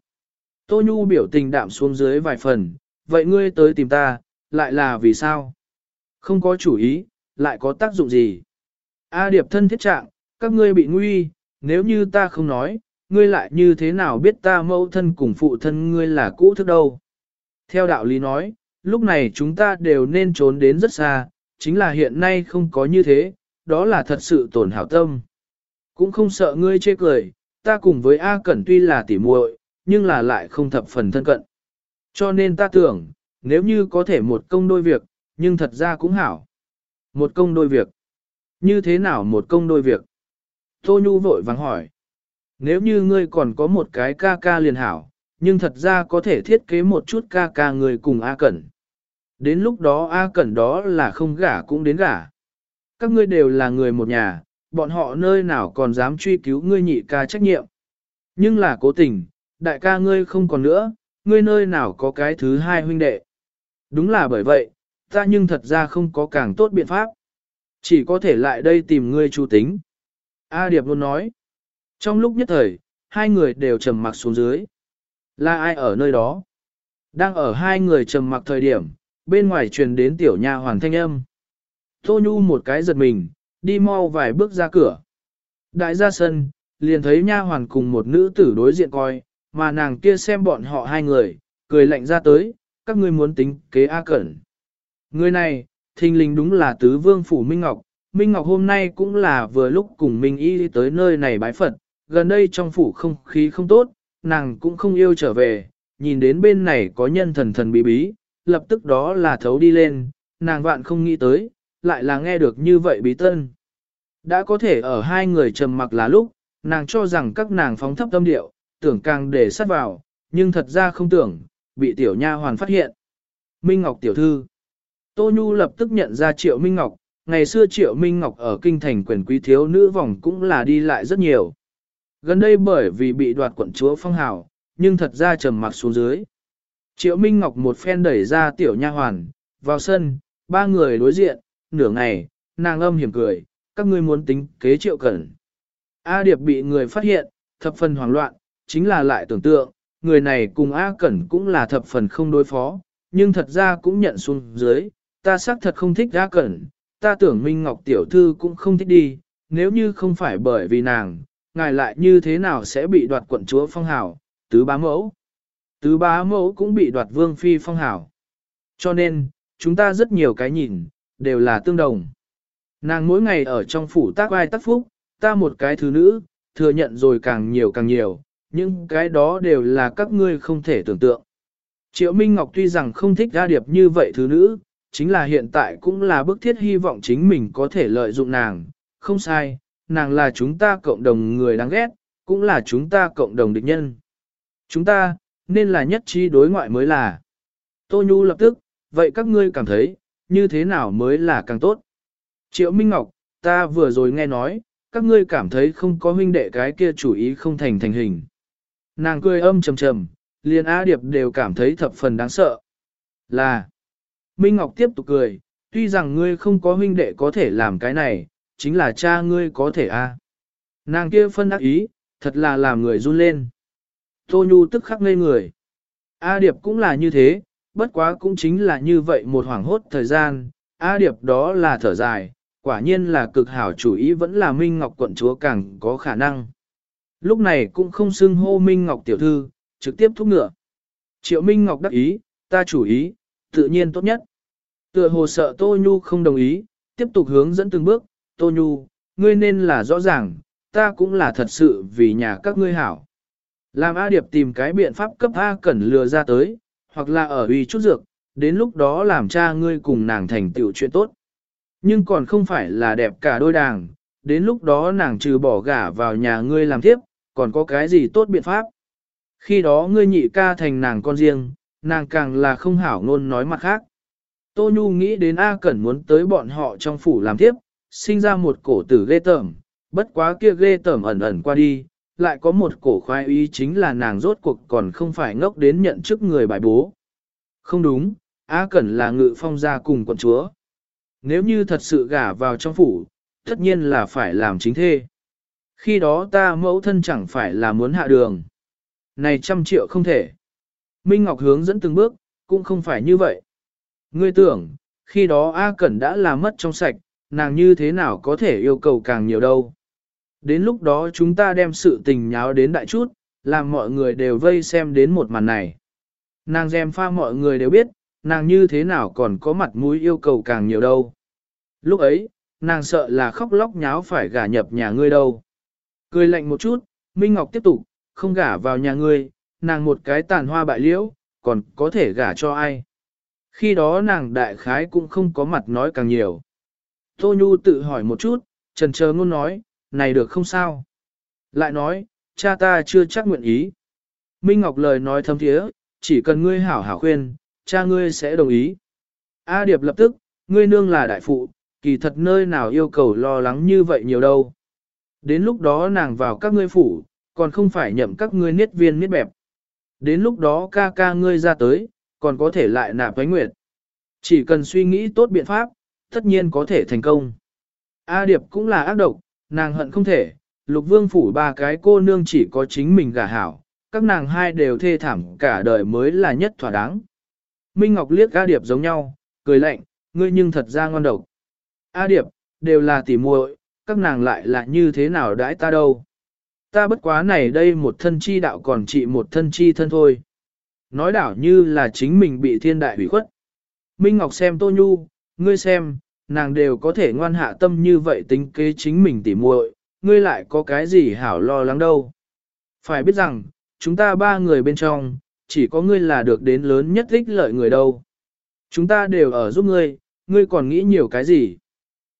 S1: Tô Nhu biểu tình đạm xuống dưới vài phần, vậy ngươi tới tìm ta, lại là vì sao? Không có chủ ý, lại có tác dụng gì? A Điệp thân thiết trạng, các ngươi bị nguy, nếu như ta không nói, ngươi lại như thế nào biết ta mẫu thân cùng phụ thân ngươi là cũ thức đâu? Theo đạo lý nói, lúc này chúng ta đều nên trốn đến rất xa, chính là hiện nay không có như thế, đó là thật sự tổn hảo tâm. Cũng không sợ ngươi chê cười, ta cùng với A Cẩn tuy là tỉ muội, nhưng là lại không thập phần thân cận. Cho nên ta tưởng, nếu như có thể một công đôi việc, nhưng thật ra cũng hảo. Một công đôi việc. Như thế nào một công đôi việc? Tô Nhu vội vắng hỏi. Nếu như ngươi còn có một cái ca ca liền hảo, nhưng thật ra có thể thiết kế một chút ca ca người cùng A Cẩn. Đến lúc đó A Cẩn đó là không gả cũng đến gả. Các ngươi đều là người một nhà, bọn họ nơi nào còn dám truy cứu ngươi nhị ca trách nhiệm. Nhưng là cố tình, đại ca ngươi không còn nữa, ngươi nơi nào có cái thứ hai huynh đệ. Đúng là bởi vậy, ta nhưng thật ra không có càng tốt biện pháp. Chỉ có thể lại đây tìm ngươi chu tính. A Điệp luôn nói. Trong lúc nhất thời, hai người đều trầm mặc xuống dưới. Là ai ở nơi đó? Đang ở hai người trầm mặc thời điểm, bên ngoài truyền đến tiểu nha hoàn thanh âm. Tô Nhu một cái giật mình, đi mau vài bước ra cửa. Đại ra sân, liền thấy nha hoàn cùng một nữ tử đối diện coi, mà nàng kia xem bọn họ hai người, cười lạnh ra tới, các ngươi muốn tính kế A Cẩn. Người này, thình lình đúng là tứ vương phủ Minh Ngọc, Minh Ngọc hôm nay cũng là vừa lúc cùng Minh Y tới nơi này bái Phật, gần đây trong phủ không khí không tốt, nàng cũng không yêu trở về, nhìn đến bên này có nhân thần thần bí bí, lập tức đó là thấu đi lên, nàng vạn không nghĩ tới, lại là nghe được như vậy bí tân. Đã có thể ở hai người trầm mặc là lúc, nàng cho rằng các nàng phóng thấp tâm điệu, tưởng càng để sát vào, nhưng thật ra không tưởng, bị tiểu nha hoàn phát hiện. Minh Ngọc tiểu thư. Tô Nhu lập tức nhận ra Triệu Minh Ngọc, ngày xưa Triệu Minh Ngọc ở kinh thành quyền quý thiếu nữ vòng cũng là đi lại rất nhiều. Gần đây bởi vì bị đoạt quận chúa phong hào, nhưng thật ra trầm mặc xuống dưới. Triệu Minh Ngọc một phen đẩy ra tiểu nha hoàn, vào sân, ba người đối diện, nửa ngày, nàng âm hiểm cười, các ngươi muốn tính kế triệu cẩn. A Điệp bị người phát hiện, thập phần hoảng loạn, chính là lại tưởng tượng, người này cùng A Cẩn cũng là thập phần không đối phó, nhưng thật ra cũng nhận xuống dưới, ta xác thật không thích A Cẩn, ta tưởng Minh Ngọc Tiểu Thư cũng không thích đi, nếu như không phải bởi vì nàng, ngài lại như thế nào sẽ bị đoạt quận chúa phong hào, tứ bá mẫu. Tứ bá mẫu cũng bị đoạt vương phi phong hào. Cho nên, chúng ta rất nhiều cái nhìn, đều là tương đồng. Nàng mỗi ngày ở trong phủ tác ai tác phúc, ta một cái thứ nữ, thừa nhận rồi càng nhiều càng nhiều, nhưng cái đó đều là các ngươi không thể tưởng tượng. Triệu Minh Ngọc tuy rằng không thích ra điệp như vậy thứ nữ, chính là hiện tại cũng là bức thiết hy vọng chính mình có thể lợi dụng nàng, không sai, nàng là chúng ta cộng đồng người đáng ghét, cũng là chúng ta cộng đồng địch nhân. Chúng ta, nên là nhất trí đối ngoại mới là. Tô Nhu lập tức, vậy các ngươi cảm thấy, như thế nào mới là càng tốt? Triệu Minh Ngọc, ta vừa rồi nghe nói, các ngươi cảm thấy không có huynh đệ cái kia chủ ý không thành thành hình. Nàng cười âm trầm trầm, liền A Điệp đều cảm thấy thập phần đáng sợ. Là, Minh Ngọc tiếp tục cười, tuy rằng ngươi không có huynh đệ có thể làm cái này, chính là cha ngươi có thể a. Nàng kia phân ác ý, thật là làm người run lên. Tô Nhu tức khắc ngây người. A Điệp cũng là như thế, bất quá cũng chính là như vậy một hoảng hốt thời gian, A Điệp đó là thở dài, quả nhiên là cực hảo chủ ý vẫn là Minh Ngọc quận chúa càng có khả năng. Lúc này cũng không xưng hô Minh Ngọc tiểu thư, trực tiếp thúc ngựa. Triệu Minh Ngọc đắc ý, ta chủ ý, tự nhiên tốt nhất. Tựa hồ sợ Tô Nhu không đồng ý, tiếp tục hướng dẫn từng bước, Tô Nhu, ngươi nên là rõ ràng, ta cũng là thật sự vì nhà các ngươi hảo. Làm A Điệp tìm cái biện pháp cấp A Cẩn lừa ra tới, hoặc là ở uy chút dược, đến lúc đó làm cha ngươi cùng nàng thành tựu chuyện tốt. Nhưng còn không phải là đẹp cả đôi đàng, đến lúc đó nàng trừ bỏ gả vào nhà ngươi làm tiếp, còn có cái gì tốt biện pháp. Khi đó ngươi nhị ca thành nàng con riêng, nàng càng là không hảo ngôn nói mặt khác. Tô Nhu nghĩ đến A Cẩn muốn tới bọn họ trong phủ làm tiếp, sinh ra một cổ tử ghê tởm, bất quá kia ghê tởm ẩn ẩn qua đi, lại có một cổ khoái ý chính là nàng rốt cuộc còn không phải ngốc đến nhận chức người bài bố. Không đúng, A Cẩn là ngự phong gia cùng quận chúa. Nếu như thật sự gả vào trong phủ, tất nhiên là phải làm chính thê. Khi đó ta mẫu thân chẳng phải là muốn hạ đường. Này trăm triệu không thể. Minh Ngọc hướng dẫn từng bước, cũng không phải như vậy. Ngươi tưởng, khi đó A Cẩn đã là mất trong sạch, nàng như thế nào có thể yêu cầu càng nhiều đâu. Đến lúc đó chúng ta đem sự tình nháo đến đại chút, làm mọi người đều vây xem đến một màn này. Nàng dèm pha mọi người đều biết, nàng như thế nào còn có mặt mũi yêu cầu càng nhiều đâu. Lúc ấy, nàng sợ là khóc lóc nháo phải gả nhập nhà ngươi đâu. Cười lạnh một chút, Minh Ngọc tiếp tục, không gả vào nhà ngươi, nàng một cái tàn hoa bại liễu, còn có thể gả cho ai. Khi đó nàng đại khái cũng không có mặt nói càng nhiều. Tô Nhu tự hỏi một chút, trần chờ ngôn nói, này được không sao? Lại nói, cha ta chưa chắc nguyện ý. Minh Ngọc lời nói thâm thiế, chỉ cần ngươi hảo hảo khuyên, cha ngươi sẽ đồng ý. A Điệp lập tức, ngươi nương là đại phụ, kỳ thật nơi nào yêu cầu lo lắng như vậy nhiều đâu. Đến lúc đó nàng vào các ngươi phủ, còn không phải nhậm các ngươi niết viên niết bẹp. Đến lúc đó ca ca ngươi ra tới, còn có thể lại nạp với nguyệt. Chỉ cần suy nghĩ tốt biện pháp, tất nhiên có thể thành công. A Điệp cũng là ác độc, nàng hận không thể, lục vương phủ ba cái cô nương chỉ có chính mình gả hảo, các nàng hai đều thê thảm cả đời mới là nhất thỏa đáng. Minh Ngọc liếc A Điệp giống nhau, cười lạnh, ngươi nhưng thật ra ngon độc. A Điệp, đều là tỉ muội, các nàng lại là như thế nào đãi ta đâu. Ta bất quá này đây một thân chi đạo còn trị một thân chi thân thôi. Nói đảo như là chính mình bị thiên đại hủy khuất. Minh Ngọc xem Tô Nhu, ngươi xem, nàng đều có thể ngoan hạ tâm như vậy tính kế chính mình tỉ muội, ngươi lại có cái gì hảo lo lắng đâu. Phải biết rằng, chúng ta ba người bên trong, chỉ có ngươi là được đến lớn nhất ích lợi người đâu. Chúng ta đều ở giúp ngươi, ngươi còn nghĩ nhiều cái gì.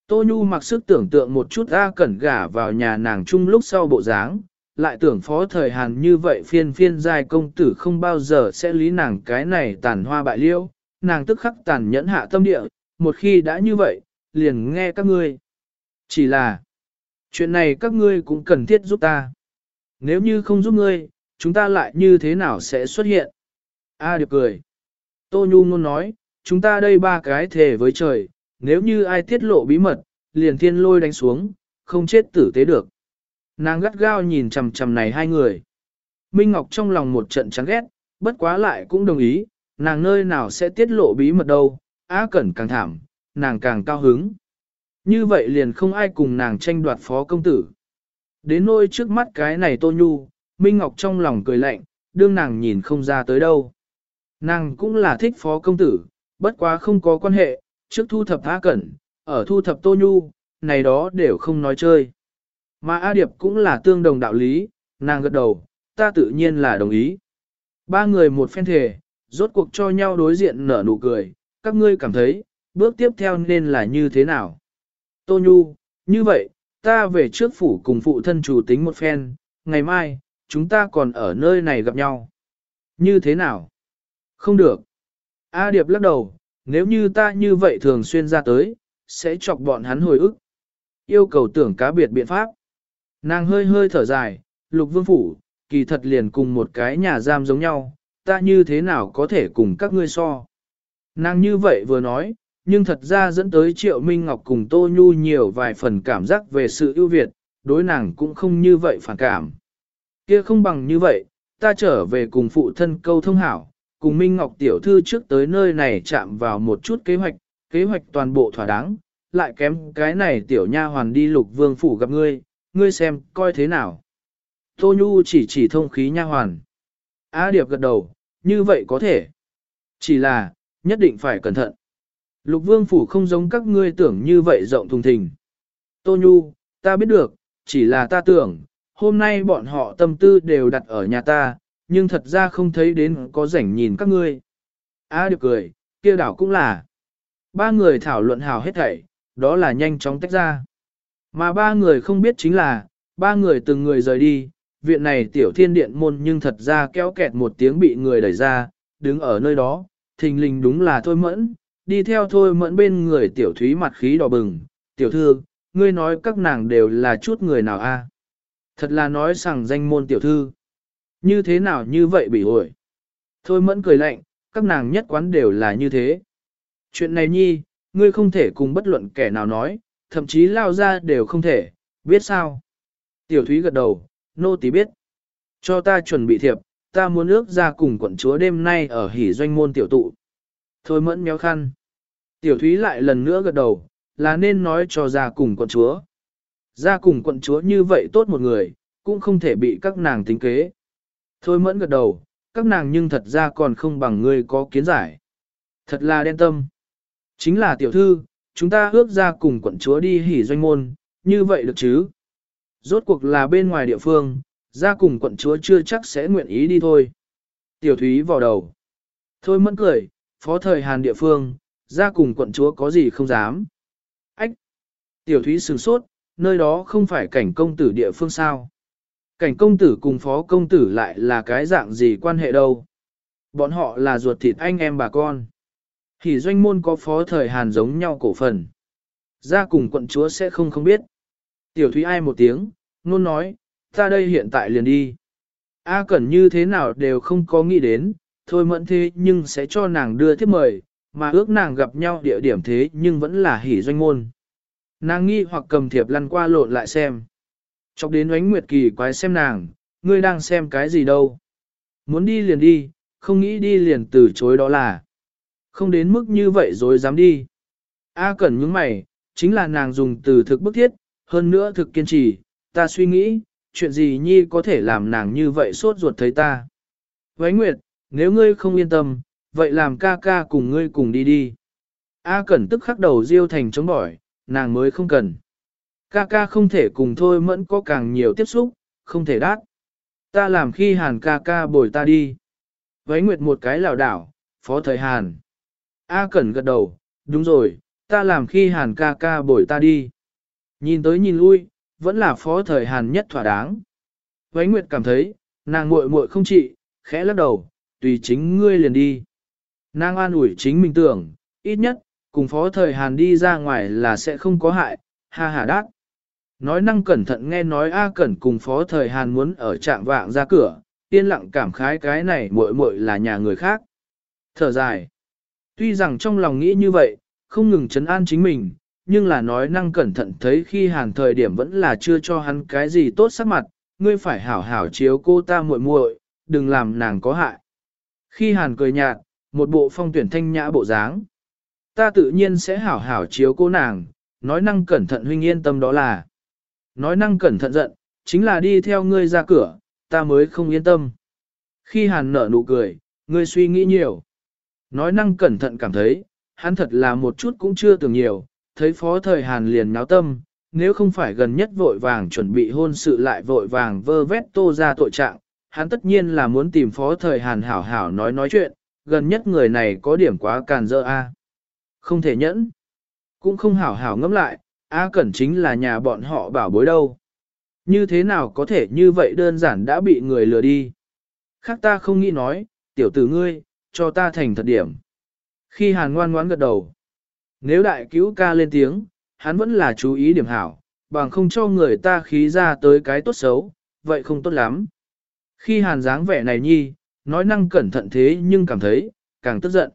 S1: Tô Nhu mặc sức tưởng tượng một chút A Cẩn gả vào nhà nàng chung lúc sau bộ dáng, lại tưởng phó thời Hàn như vậy phiên phiên giai công tử không bao giờ sẽ lý nàng cái này tàn hoa bại liêu, nàng tức khắc tàn nhẫn hạ tâm địa, một khi đã như vậy, liền nghe các ngươi. Chỉ là, chuyện này các ngươi cũng cần thiết giúp ta. Nếu như không giúp ngươi, chúng ta lại như thế nào sẽ xuất hiện? A Điệp cười. Tô Nhu luôn nói, chúng ta đây ba cái thề với trời, nếu như ai tiết lộ bí mật, liền thiên lôi đánh xuống, không chết tử tế được. Nàng gắt gao nhìn chằm chằm này hai người. Minh Ngọc trong lòng một trận chán ghét, bất quá lại cũng đồng ý, nàng nơi nào sẽ tiết lộ bí mật đâu, á cẩn càng thảm, nàng càng cao hứng. Như vậy liền không ai cùng nàng tranh đoạt phó công tử. Đến nôi trước mắt cái này Tô Nhu, Minh Ngọc trong lòng cười lạnh, đương nàng nhìn không ra tới đâu. Nàng cũng là thích phó công tử, bất quá không có quan hệ, trước thu thập A Cẩn, ở thu thập Tô Nhu, này đó đều không nói chơi. Mà A Điệp cũng là tương đồng đạo lý, nàng gật đầu, ta tự nhiên là đồng ý. Ba người một phen thể, rốt cuộc cho nhau đối diện nở nụ cười, các ngươi cảm thấy, bước tiếp theo nên là như thế nào? Tô Nhu, như vậy, ta về trước phủ cùng phụ thân chủ tính một phen, ngày mai, chúng ta còn ở nơi này gặp nhau. Như thế nào? Không được. A Điệp lắc đầu, nếu như ta như vậy thường xuyên ra tới, sẽ chọc bọn hắn hồi ức. Yêu cầu tưởng cá biệt biện pháp. Nàng hơi hơi thở dài, lục vương phủ, kỳ thật liền cùng một cái nhà giam giống nhau, ta như thế nào có thể cùng các ngươi so. Nàng như vậy vừa nói, nhưng thật ra dẫn tới Triệu Minh Ngọc cùng Tô Nhu nhiều vài phần cảm giác về sự ưu việt, đối nàng cũng không như vậy phản cảm. Kia không bằng như vậy, ta trở về cùng phụ thân câu thông hảo, cùng Minh Ngọc tiểu thư trước tới nơi này chạm vào một chút kế hoạch, kế hoạch toàn bộ thỏa đáng, lại kém cái này tiểu nha hoàn đi lục vương phủ gặp ngươi, ngươi xem coi thế nào. Tô Nhu chỉ chỉ thông khí nha hoàn. Á Điệp gật đầu, như vậy có thể. Chỉ là, nhất định phải cẩn thận. Lục vương phủ không giống các ngươi tưởng như vậy rộng thùng thình. Tô Nhu, ta biết được, chỉ là ta tưởng, hôm nay bọn họ tâm tư đều đặt ở nhà ta, nhưng thật ra không thấy đến có rảnh nhìn các ngươi. Á được cười, kia đảo cũng là. Ba người thảo luận hào hết thảy, đó là nhanh chóng tách ra. Mà ba người không biết chính là, ba người từng người rời đi, viện này tiểu thiên điện môn nhưng thật ra kéo kẹt một tiếng bị người đẩy ra, đứng ở nơi đó, thình lình đúng là thôi mẫn, đi theo thôi mẫn bên người tiểu thúy mặt khí đỏ bừng, tiểu thư, ngươi nói các nàng đều là chút người nào a? Thật là nói rằng danh môn tiểu thư. Như thế nào như vậy bị ổi. Thôi mẫn cười lạnh, các nàng nhất quán đều là như thế. Chuyện này nhi, ngươi không thể cùng bất luận kẻ nào nói, thậm chí lao ra đều không thể, biết sao? Tiểu thúy gật đầu, nô tỳ biết. Cho ta chuẩn bị thiệp, ta muốn ước ra cùng quận chúa đêm nay ở hỉ doanh môn tiểu tụ. Thôi mẫn méo khăn. Tiểu thúy lại lần nữa gật đầu, là nên nói cho ra cùng quận chúa. Ra cùng quận chúa như vậy tốt một người, cũng không thể bị các nàng tính kế. Thôi mẫn gật đầu, các nàng nhưng thật ra còn không bằng ngươi có kiến giải. Thật là đen tâm. Chính là tiểu thư, chúng ta ước ra cùng quận chúa đi hỉ doanh môn, như vậy được chứ? Rốt cuộc là bên ngoài địa phương, ra cùng quận chúa chưa chắc sẽ nguyện ý đi thôi. Tiểu thúy vào đầu. Thôi mẫn cười, phó thời Hàn địa phương, ra cùng quận chúa có gì không dám. Ách! Tiểu thúy sừng sốt, nơi đó không phải cảnh công tử địa phương sao. Cảnh công tử cùng phó công tử lại là cái dạng gì quan hệ đâu. Bọn họ là ruột thịt anh em bà con. Thì doanh môn có phó thời Hàn giống nhau cổ phần. Ra cùng quận chúa sẽ không không biết. Tiểu thúy ai một tiếng, luôn nói, ta đây hiện tại liền đi. A Cẩn như thế nào đều không có nghĩ đến, thôi mẫn thế nhưng sẽ cho nàng đưa tiếp mời, mà ước nàng gặp nhau địa điểm thế nhưng vẫn là hỉ doanh môn. Nàng nghi hoặc cầm thiệp lăn qua lộn lại xem. Chọc đến oánh nguyệt kỳ quái xem nàng, ngươi đang xem cái gì đâu. Muốn đi liền đi, không nghĩ đi liền từ chối đó là. Không đến mức như vậy rồi dám đi. A Cẩn những mày, chính là nàng dùng từ thực bức thiết, hơn nữa thực kiên trì, ta suy nghĩ, chuyện gì nhi có thể làm nàng như vậy sốt ruột thấy ta. Vánh Nguyệt, nếu ngươi không yên tâm, vậy làm ca ca cùng ngươi cùng đi đi. A Cẩn tức khắc đầu diêu thành chống bỏi, nàng mới không cần. Ca ca không thể cùng thôi mẫn có càng nhiều tiếp xúc, không thể đát. Ta làm khi hàn ca ca bồi ta đi. Vánh Nguyệt một cái lảo đảo, phó thời hàn. A Cẩn gật đầu, đúng rồi, ta làm khi hàn ca ca bồi ta đi. Nhìn tới nhìn lui, vẫn là phó thời hàn nhất thỏa đáng. Vánh Nguyệt cảm thấy, nàng muội muội không trị, khẽ lắc đầu, tùy chính ngươi liền đi. Nàng an ủi chính mình tưởng, ít nhất, cùng phó thời hàn đi ra ngoài là sẽ không có hại, ha ha đát. Nói năng cẩn thận nghe nói A Cẩn cùng phó thời hàn muốn ở trạng vạng ra cửa, yên lặng cảm khái cái này muội muội là nhà người khác. Thở dài. Tuy rằng trong lòng nghĩ như vậy, không ngừng chấn an chính mình, nhưng là nói năng cẩn thận thấy khi hàn thời điểm vẫn là chưa cho hắn cái gì tốt sắc mặt, ngươi phải hảo hảo chiếu cô ta muội muội, đừng làm nàng có hại. Khi hàn cười nhạt, một bộ phong tuyển thanh nhã bộ dáng. Ta tự nhiên sẽ hảo hảo chiếu cô nàng, nói năng cẩn thận huynh yên tâm đó là. Nói năng cẩn thận giận, chính là đi theo ngươi ra cửa, ta mới không yên tâm. Khi hàn nở nụ cười, ngươi suy nghĩ nhiều. Nói năng cẩn thận cảm thấy, hắn thật là một chút cũng chưa tưởng nhiều, thấy phó thời hàn liền náo tâm, nếu không phải gần nhất vội vàng chuẩn bị hôn sự lại vội vàng vơ vét tô ra tội trạng, hắn tất nhiên là muốn tìm phó thời hàn hảo hảo nói nói chuyện, gần nhất người này có điểm quá càn dơ a Không thể nhẫn, cũng không hảo hảo ngẫm lại, A Cẩn chính là nhà bọn họ bảo bối đâu. Như thế nào có thể như vậy đơn giản đã bị người lừa đi. Khác ta không nghĩ nói, tiểu tử ngươi, cho ta thành thật điểm. Khi hàn ngoan ngoãn gật đầu, nếu đại cứu ca lên tiếng, hắn vẫn là chú ý điểm hảo, bằng không cho người ta khí ra tới cái tốt xấu, vậy không tốt lắm. Khi hàn dáng vẻ này nhi, nói năng cẩn thận thế nhưng cảm thấy, càng tức giận.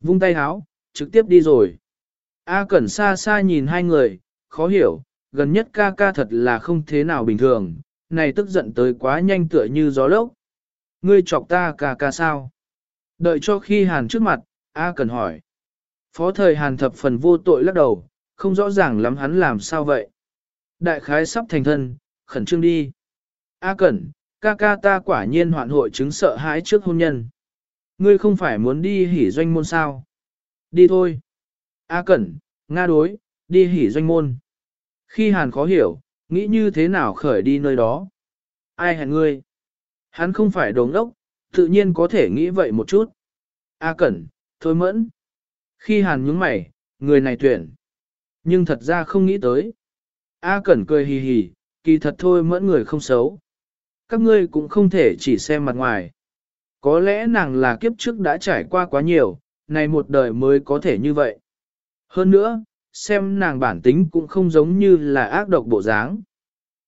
S1: Vung tay háo, trực tiếp đi rồi. A cẩn xa xa nhìn hai người, khó hiểu, gần nhất ca ca thật là không thế nào bình thường, này tức giận tới quá nhanh tựa như gió lốc. Ngươi chọc ta ca ca sao? Đợi cho khi hàn trước mặt, A cần hỏi. Phó thời hàn thập phần vô tội lắc đầu, không rõ ràng lắm hắn làm sao vậy. Đại khái sắp thành thân, khẩn trương đi. A cẩn, ca ca ta quả nhiên hoạn hội chứng sợ hãi trước hôn nhân. Ngươi không phải muốn đi hỉ doanh môn sao? Đi thôi. A cẩn, Nga đối, đi hỉ doanh môn. Khi hàn khó hiểu, nghĩ như thế nào khởi đi nơi đó? Ai hẹn ngươi? Hắn không phải đồ ngốc, tự nhiên có thể nghĩ vậy một chút. A cẩn, thôi mẫn. Khi hàn nhướng mày, người này tuyển. Nhưng thật ra không nghĩ tới. A cẩn cười hì hì, kỳ thật thôi mẫn người không xấu. Các ngươi cũng không thể chỉ xem mặt ngoài. Có lẽ nàng là kiếp trước đã trải qua quá nhiều, này một đời mới có thể như vậy. Hơn nữa, xem nàng bản tính cũng không giống như là ác độc bộ dáng.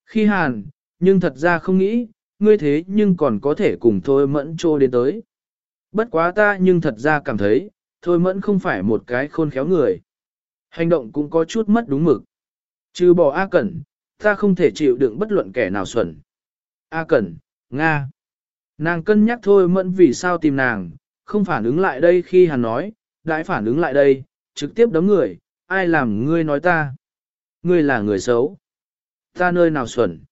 S1: Khi hàn, nhưng thật ra không nghĩ, ngươi thế nhưng còn có thể cùng thôi mẫn trô đến tới. Bất quá ta nhưng thật ra cảm thấy, thôi mẫn không phải một cái khôn khéo người. Hành động cũng có chút mất đúng mực. Trừ bỏ A Cẩn, ta không thể chịu đựng bất luận kẻ nào xuẩn. A Cẩn, Nga. Nàng cân nhắc thôi mẫn vì sao tìm nàng, không phản ứng lại đây khi hắn nói, đại phản ứng lại đây, trực tiếp đấm người, ai làm ngươi nói ta? Ngươi là người xấu. Ta nơi nào xuẩn?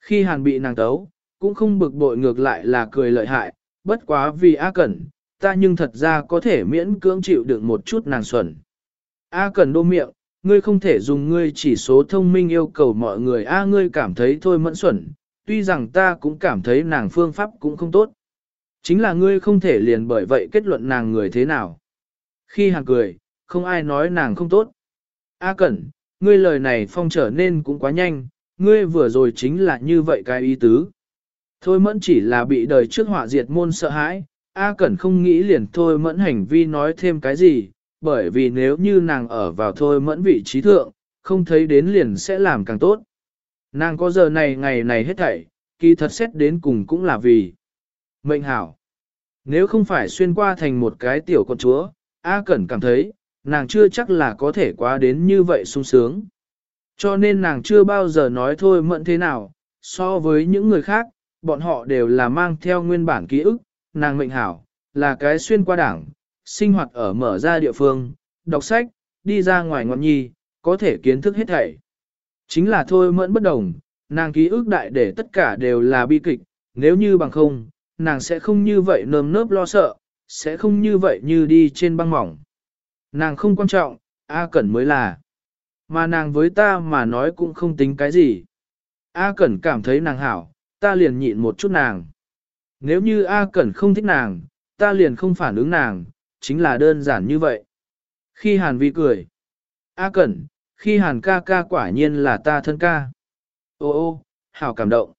S1: Khi hàn bị nàng tấu, cũng không bực bội ngược lại là cười lợi hại, bất quá vì A Cẩn, ta nhưng thật ra có thể miễn cưỡng chịu được một chút nàng xuẩn. A cần đô miệng, ngươi không thể dùng ngươi chỉ số thông minh yêu cầu mọi người A ngươi cảm thấy thôi mẫn xuẩn, tuy rằng ta cũng cảm thấy nàng phương pháp cũng không tốt. Chính là ngươi không thể liền bởi vậy kết luận nàng người thế nào. Khi hàng cười, không ai nói nàng không tốt. A Cẩn, ngươi lời này phong trở nên cũng quá nhanh, ngươi vừa rồi chính là như vậy cái ý tứ. Thôi mẫn chỉ là bị đời trước họa diệt môn sợ hãi, A Cẩn không nghĩ liền thôi mẫn hành vi nói thêm cái gì, bởi vì nếu như nàng ở vào thôi mẫn vị trí thượng, không thấy đến liền sẽ làm càng tốt. Nàng có giờ này ngày này hết thảy, kỳ thật xét đến cùng cũng là vì mệnh hảo. Nếu không phải xuyên qua thành một cái tiểu con chúa, A Cẩn cảm thấy, nàng chưa chắc là có thể quá đến như vậy sung sướng. Cho nên nàng chưa bao giờ nói thôi mẫn thế nào, so với những người khác, bọn họ đều là mang theo nguyên bản ký ức, nàng mệnh hảo, là cái xuyên qua đảng, sinh hoạt ở mở ra địa phương, đọc sách, đi ra ngoài ngọn nhi, có thể kiến thức hết thảy. Chính là thôi mẫn bất đồng, nàng ký ức đại để tất cả đều là bi kịch, nếu như bằng không, nàng sẽ không như vậy nơm nớp lo sợ, sẽ không như vậy như đi trên băng mỏng. Nàng không quan trọng, A Cẩn mới là. Mà nàng với ta mà nói cũng không tính cái gì. A Cẩn cảm thấy nàng hảo, ta liền nhịn một chút nàng. Nếu như A Cẩn không thích nàng, ta liền không phản ứng nàng, chính là đơn giản như vậy. Khi Hàn Vi cười, A Cẩn, khi Hàn ca ca quả nhiên là ta thân ca. Ô ô, hảo cảm động.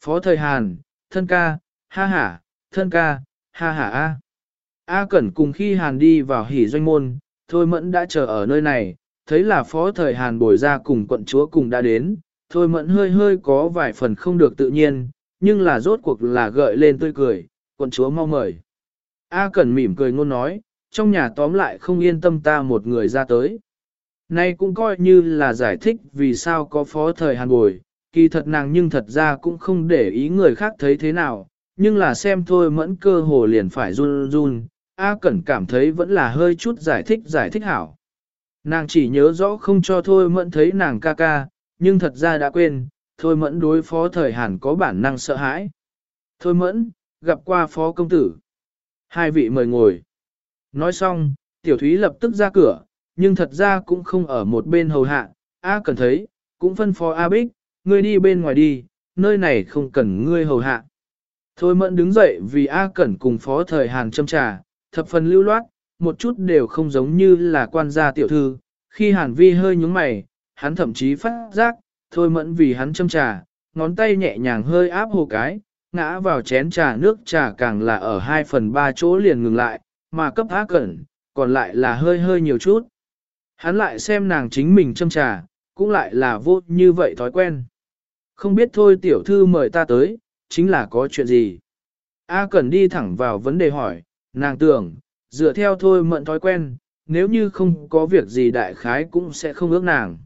S1: Phó thời Hàn, thân ca, ha ha, thân ca, ha ha a. A Cẩn cùng khi Hàn đi vào hỉ doanh môn, Thôi Mẫn đã chờ ở nơi này, thấy là phó thời Hàn bồi ra cùng quận chúa cùng đã đến, Thôi Mẫn hơi hơi có vài phần không được tự nhiên, nhưng là rốt cuộc là gợi lên tươi cười, quận chúa mau mời. A Cẩn mỉm cười ngôn nói, trong nhà tóm lại không yên tâm ta một người ra tới. Nay cũng coi như là giải thích vì sao có phó thời hàn bồi, kỳ thật nàng nhưng thật ra cũng không để ý người khác thấy thế nào, nhưng là xem thôi mẫn cơ hồ liền phải run run, A Cẩn cảm thấy vẫn là hơi chút giải thích giải thích hảo. Nàng chỉ nhớ rõ không cho thôi mẫn thấy nàng ca ca, nhưng thật ra đã quên, thôi mẫn đối phó thời hàn có bản năng sợ hãi. Thôi mẫn, gặp qua phó công tử. Hai vị mời ngồi. Nói xong, tiểu thúy lập tức ra cửa, nhưng thật ra cũng không ở một bên hầu hạ. A cần thấy, cũng phân phó A Bích, ngươi đi bên ngoài đi, nơi này không cần ngươi hầu hạ. Thôi mẫn đứng dậy vì A Cẩn cùng phó thời Hàn châm trà, thập phần lưu loát, một chút đều không giống như là quan gia tiểu thư. Khi Hàn Vi hơi nhúng mày, hắn thậm chí phát giác, thôi mẫn vì hắn châm trà, ngón tay nhẹ nhàng hơi áp hồ cái, ngã vào chén trà nước trà càng là ở 2 phần 3 chỗ liền ngừng lại, mà cấp A Cẩn, còn lại là hơi hơi nhiều chút. Hắn lại xem nàng chính mình châm trà, cũng lại là vô như vậy thói quen. Không biết thôi tiểu thư mời ta tới, chính là có chuyện gì. A Cẩn đi thẳng vào vấn đề hỏi, nàng tưởng, dựa theo thôi mận thói quen, nếu như không có việc gì đại khái cũng sẽ không ước nàng.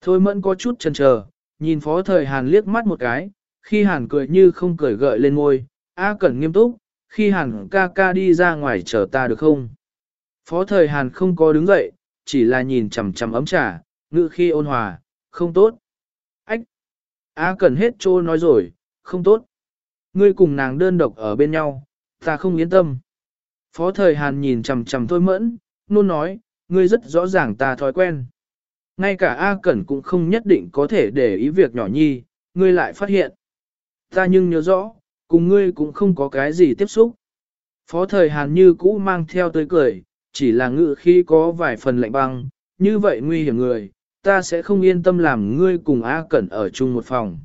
S1: Thôi mẫn có chút chần chờ, nhìn phó thời Hàn liếc mắt một cái, khi Hàn cười như không cười gợi lên ngôi, A Cẩn nghiêm túc, khi Hàn ca ca đi ra ngoài chờ ta được không? Phó thời Hàn không có đứng dậy, chỉ là nhìn chằm chằm ấm trà, ngự khi ôn hòa, không tốt. Ách! A Cẩn hết trô nói rồi, không tốt. Ngươi cùng nàng đơn độc ở bên nhau, ta không yên tâm. Phó thời Hàn nhìn chằm chằm thôi mẫn, luôn nói, ngươi rất rõ ràng ta thói quen. Ngay cả A Cẩn cũng không nhất định có thể để ý việc nhỏ nhi, ngươi lại phát hiện. Ta nhưng nhớ rõ, cùng ngươi cũng không có cái gì tiếp xúc. Phó thời Hàn như cũ mang theo tới cười, chỉ là ngự khi có vài phần lạnh băng, như vậy nguy hiểm người, ta sẽ không yên tâm làm ngươi cùng A Cẩn ở chung một phòng.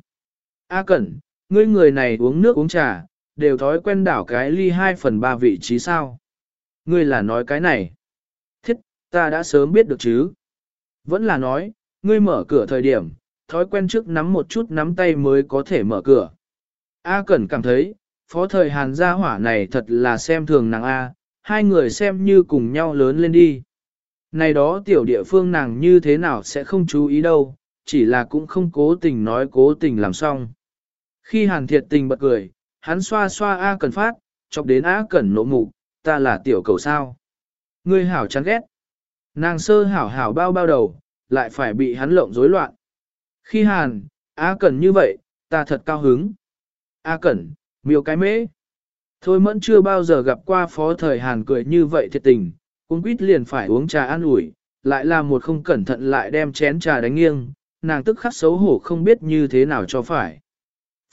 S1: A Cẩn, ngươi người này uống nước uống trà, đều thói quen đảo cái ly 2 phần 3 vị trí sao. Ngươi là nói cái này. Thiết, ta đã sớm biết được chứ. Vẫn là nói, ngươi mở cửa thời điểm, thói quen trước nắm một chút nắm tay mới có thể mở cửa. A Cẩn cảm thấy, phó thời Hàn gia hỏa này thật là xem thường nàng A, hai người xem như cùng nhau lớn lên đi. Này đó tiểu địa phương nàng như thế nào sẽ không chú ý đâu, chỉ là cũng không cố tình nói cố tình làm xong. Khi Hàn thiệt tình bật cười, hắn xoa xoa A Cẩn phát, chọc đến A Cẩn nộ mụ, ta là tiểu cầu sao. Ngươi hảo chán ghét. Nàng sơ hảo hảo bao bao đầu, lại phải bị hắn lộng rối loạn. Khi Hàn, A Cẩn như vậy, ta thật cao hứng. A Cẩn, miêu cái mễ. Thôi mẫn chưa bao giờ gặp qua phó thời Hàn cười như vậy thiệt tình, cũng quýt liền phải uống trà ăn ủi, lại là một không cẩn thận lại đem chén trà đánh nghiêng, nàng tức khắc xấu hổ không biết như thế nào cho phải.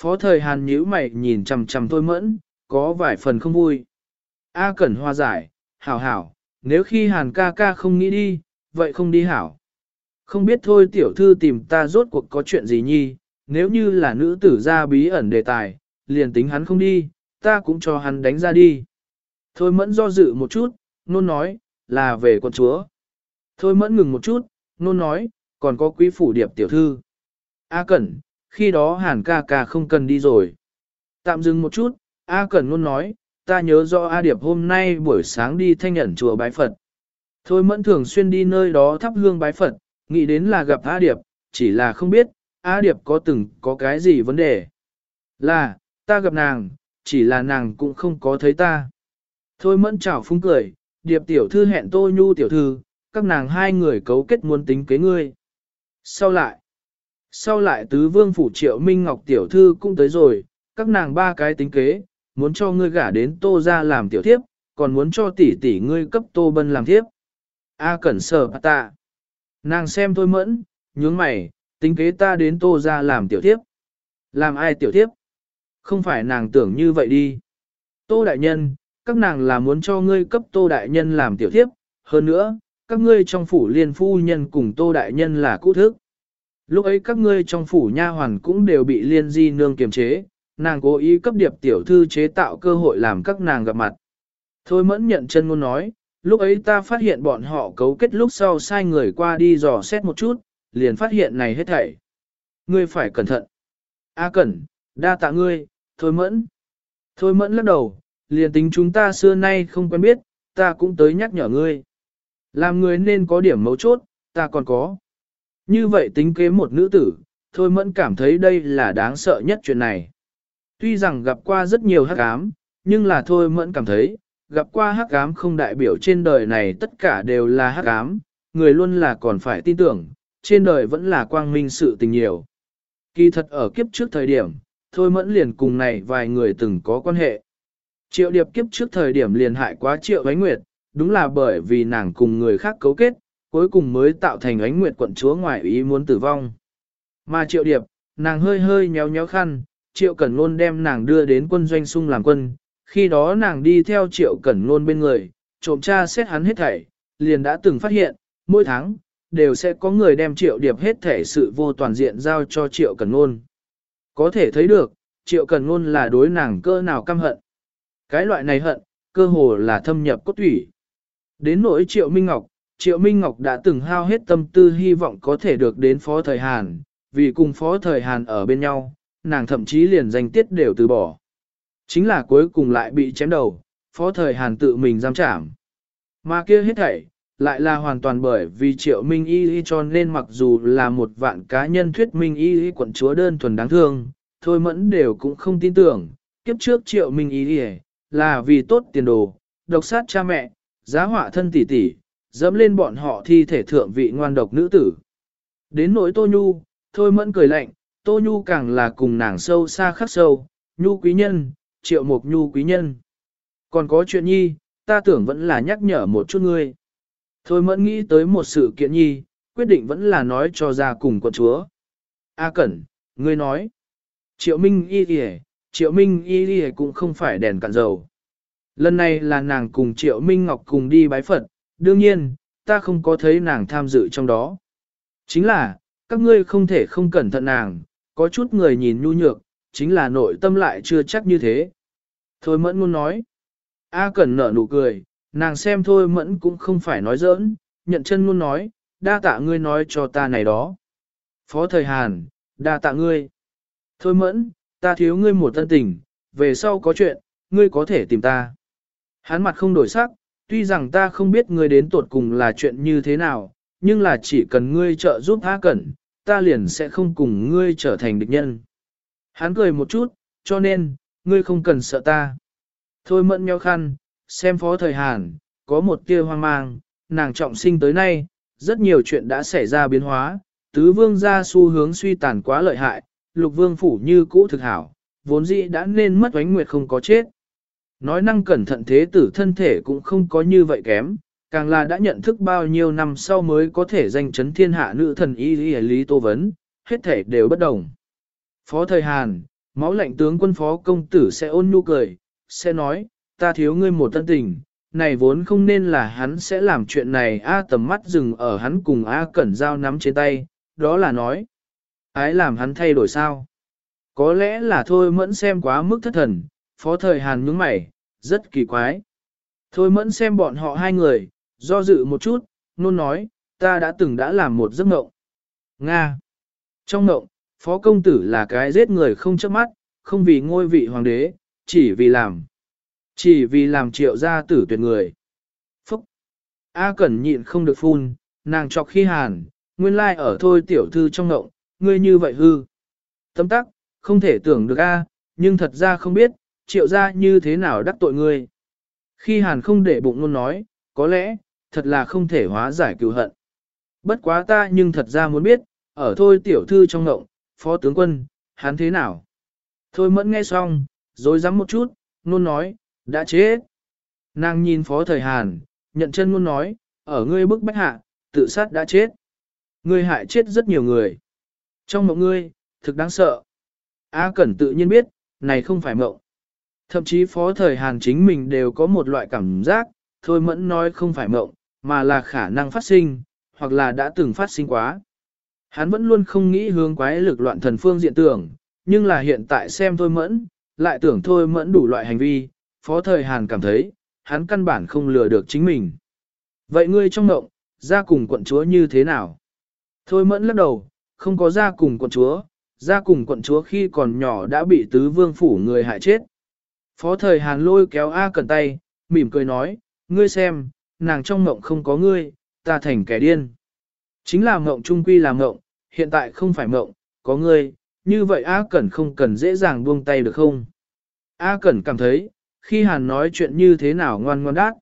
S1: Phó thời Hàn nhíu mày nhìn chằm chằm thôi mẫn, có vài phần không vui. A Cẩn hoa giải, hảo hảo, nếu khi Hàn ca ca không nghĩ đi, vậy không đi hảo. Không biết thôi tiểu thư tìm ta rốt cuộc có chuyện gì nhi, nếu như là nữ tử ra bí ẩn đề tài, liền tính hắn không đi, ta cũng cho hắn đánh ra đi. Thôi mẫn do dự một chút, nôn nói, là về con chúa. Thôi mẫn ngừng một chút, nôn nói, còn có quý phủ điệp tiểu thư. A Cẩn, khi đó hàn ca ca không cần đi rồi. Tạm dừng một chút, A Cẩn nôn nói, ta nhớ rõ A Điệp hôm nay buổi sáng đi thanh nhận chùa bái Phật. Thôi mẫn thường xuyên đi nơi đó thắp hương bái Phật, nghĩ đến là gặp A Điệp, chỉ là không biết, A Điệp có từng có cái gì vấn đề. Là, ta gặp nàng, chỉ là nàng cũng không có thấy ta. Thôi mẫn chào phúng cười, Điệp tiểu thư hẹn Tô Nhu tiểu thư, các nàng hai người cấu kết muốn tính kế ngươi. Sau lại, sau lại tứ vương phủ triệu Minh Ngọc tiểu thư cũng tới rồi, các nàng ba cái tính kế, muốn cho ngươi gả đến Tô ra làm tiểu thiếp, còn muốn cho tỷ tỷ ngươi cấp Tô Bân làm thiếp. A cẩn sở ta. Nàng xem thôi mẫn, nhướng mày, tính kế ta đến tô ra làm tiểu tiếp. Làm ai tiểu tiếp? Không phải nàng tưởng như vậy đi. Tô đại nhân, các nàng là muốn cho ngươi cấp tô đại nhân làm tiểu tiếp, hơn nữa, các ngươi trong phủ liên phu nhân cùng tô đại nhân là cũ thức. Lúc ấy các ngươi trong phủ nha hoàn cũng đều bị liên di nương kiềm chế, nàng cố ý cấp điệp tiểu thư chế tạo cơ hội làm các nàng gặp mặt. Thôi mẫn nhận chân ngôn nói, lúc ấy ta phát hiện bọn họ cấu kết lúc sau sai người qua đi dò xét một chút, liền phát hiện này hết thảy. Ngươi phải cẩn thận. A cẩn, đa tạ ngươi, thôi mẫn. Thôi mẫn lắc đầu, liền tính chúng ta xưa nay không quen biết, ta cũng tới nhắc nhở ngươi. Làm người nên có điểm mấu chốt, ta còn có. Như vậy tính kế một nữ tử, thôi mẫn cảm thấy đây là đáng sợ nhất chuyện này. Tuy rằng gặp qua rất nhiều hắc ám, nhưng là thôi mẫn cảm thấy, gặp qua hắc ám không đại biểu trên đời này tất cả đều là hắc ám, người luôn là còn phải tin tưởng, trên đời vẫn là quang minh sự tình nhiều. Kỳ thật ở kiếp trước thời điểm, thôi mẫn liền cùng này vài người từng có quan hệ. Triệu điệp kiếp trước thời điểm liền hại quá triệu ánh nguyệt, đúng là bởi vì nàng cùng người khác cấu kết, cuối cùng mới tạo thành ánh nguyệt quận chúa ngoại ý muốn tử vong. Mà triệu điệp, nàng hơi hơi nhéo nhéo khăn, triệu cẩn luôn đem nàng đưa đến quân doanh sung làm quân, khi đó nàng đi theo triệu cẩn luôn bên người, trộm tra xét hắn hết thảy, liền đã từng phát hiện, mỗi tháng, đều sẽ có người đem triệu điệp hết thể sự vô toàn diện giao cho triệu cần ngôn. Có thể thấy được, triệu cần ngôn là đối nàng cơ nào căm hận. Cái loại này hận, cơ hồ là thâm nhập cốt thủy. Đến nỗi triệu Minh Ngọc, triệu Minh Ngọc đã từng hao hết tâm tư hy vọng có thể được đến phó thời Hàn, vì cùng phó thời Hàn ở bên nhau, nàng thậm chí liền danh tiết đều từ bỏ. Chính là cuối cùng lại bị chém đầu, phó thời Hàn tự mình giam trảm. Mà kia hết thảy, lại là hoàn toàn bởi vì triệu minh y cho nên mặc dù là một vạn cá nhân thuyết minh y quận chúa đơn thuần đáng thương, thôi mẫn đều cũng không tin tưởng, kiếp trước triệu minh y là vì tốt tiền đồ, độc sát cha mẹ, giá họa thân tỷ tỷ, dẫm lên bọn họ thi thể thượng vị ngoan độc nữ tử. Đến nỗi Tô Nhu, thôi mẫn cười lạnh, Tô Nhu càng là cùng nàng sâu xa khắc sâu, Nhu quý nhân, triệu mục Nhu quý nhân. Còn có chuyện nhi, ta tưởng vẫn là nhắc nhở một chút ngươi. Thôi mẫn nghĩ tới một sự kiện nhi, quyết định vẫn là nói cho ra cùng quận chúa. A Cẩn, ngươi nói. Triệu Minh y y Triệu Minh y y cũng không phải đèn cạn dầu. Lần này là nàng cùng Triệu Minh Ngọc cùng đi bái Phật, đương nhiên, ta không có thấy nàng tham dự trong đó. Chính là, các ngươi không thể không cẩn thận nàng, có chút người nhìn nhu nhược, chính là nội tâm lại chưa chắc như thế. Thôi mẫn muốn nói. A Cẩn nở nụ cười, nàng xem thôi mẫn cũng không phải nói giỡn, nhận chân muốn nói, đa tạ ngươi nói cho ta này đó. Phó thời Hàn, đa tạ ngươi. Thôi mẫn, ta thiếu ngươi một tân tình, về sau có chuyện, ngươi có thể tìm ta. Hắn mặt không đổi sắc, tuy rằng ta không biết ngươi đến tuột cùng là chuyện như thế nào, nhưng là chỉ cần ngươi trợ giúp A cẩn, ta liền sẽ không cùng ngươi trở thành địch nhân. Hắn cười một chút, cho nên, ngươi không cần sợ ta. Thôi mẫn nhau khăn, xem phó thời Hàn, có một tia hoang mang, nàng trọng sinh tới nay, rất nhiều chuyện đã xảy ra biến hóa, tứ vương ra xu hướng suy tàn quá lợi hại, lục vương phủ như cũ thực hảo, vốn dĩ đã nên mất oánh nguyệt không có chết. Nói năng cẩn thận thế tử thân thể cũng không có như vậy kém, càng là đã nhận thức bao nhiêu năm sau mới có thể danh chấn thiên hạ nữ thần y lý, lý tô vấn, hết thể đều bất đồng. Phó thời Hàn, máu lạnh tướng quân phó công tử sẽ ôn nhu cười, sẽ nói, ta thiếu ngươi một tân tình, này vốn không nên là hắn sẽ làm chuyện này A tầm mắt dừng ở hắn cùng A cẩn giao nắm trên tay, đó là nói. Ái làm hắn thay đổi sao? Có lẽ là thôi mẫn xem quá mức thất thần, phó thời hàn nhướng mày, rất kỳ quái. Thôi mẫn xem bọn họ hai người, do dự một chút, nôn nói, ta đã từng đã làm một giấc mộng. Nga. Trong mộng, phó công tử là cái giết người không chớp mắt, không vì ngôi vị hoàng đế, chỉ vì làm. Chỉ vì làm triệu gia tử tuyệt người. Phúc! A Cẩn nhịn không được phun, nàng chọc khi hàn, nguyên lai ở thôi tiểu thư trong ngộng, ngươi như vậy hư. Tâm tắc, không thể tưởng được A, nhưng thật ra không biết, triệu gia như thế nào đắc tội ngươi. Khi hàn không để bụng luôn nói, có lẽ, thật là không thể hóa giải cựu hận. Bất quá ta nhưng thật ra muốn biết, ở thôi tiểu thư trong ngộng, phó tướng quân, hắn thế nào? Thôi mẫn nghe xong, rồi dám một chút, nôn nói, đã chết. Nàng nhìn phó thời Hàn, nhận chân nôn nói, ở ngươi bức bách hạ, tự sát đã chết. Ngươi hại chết rất nhiều người. Trong mộng ngươi, thực đáng sợ. A Cẩn tự nhiên biết, này không phải mộng. Thậm chí phó thời Hàn chính mình đều có một loại cảm giác, thôi mẫn nói không phải mộng, mà là khả năng phát sinh, hoặc là đã từng phát sinh quá. Hắn vẫn luôn không nghĩ hướng quái lực loạn thần phương diện tưởng, nhưng là hiện tại xem thôi mẫn, lại tưởng thôi mẫn đủ loại hành vi, Phó Thời Hàn cảm thấy, hắn căn bản không lừa được chính mình. Vậy ngươi trong mộng, ra cùng quận chúa như thế nào? Thôi mẫn lắc đầu, không có ra cùng quận chúa, ra cùng quận chúa khi còn nhỏ đã bị tứ vương phủ người hại chết. Phó Thời Hàn lôi kéo A Cẩn tay, mỉm cười nói, ngươi xem, nàng trong mộng không có ngươi, ta thành kẻ điên. Chính là mộng trung quy là mộng, hiện tại không phải mộng, có ngươi, như vậy A Cẩn không cần dễ dàng buông tay được không? A Cẩn cảm thấy, khi Hàn nói chuyện như thế nào ngoan ngoan đát,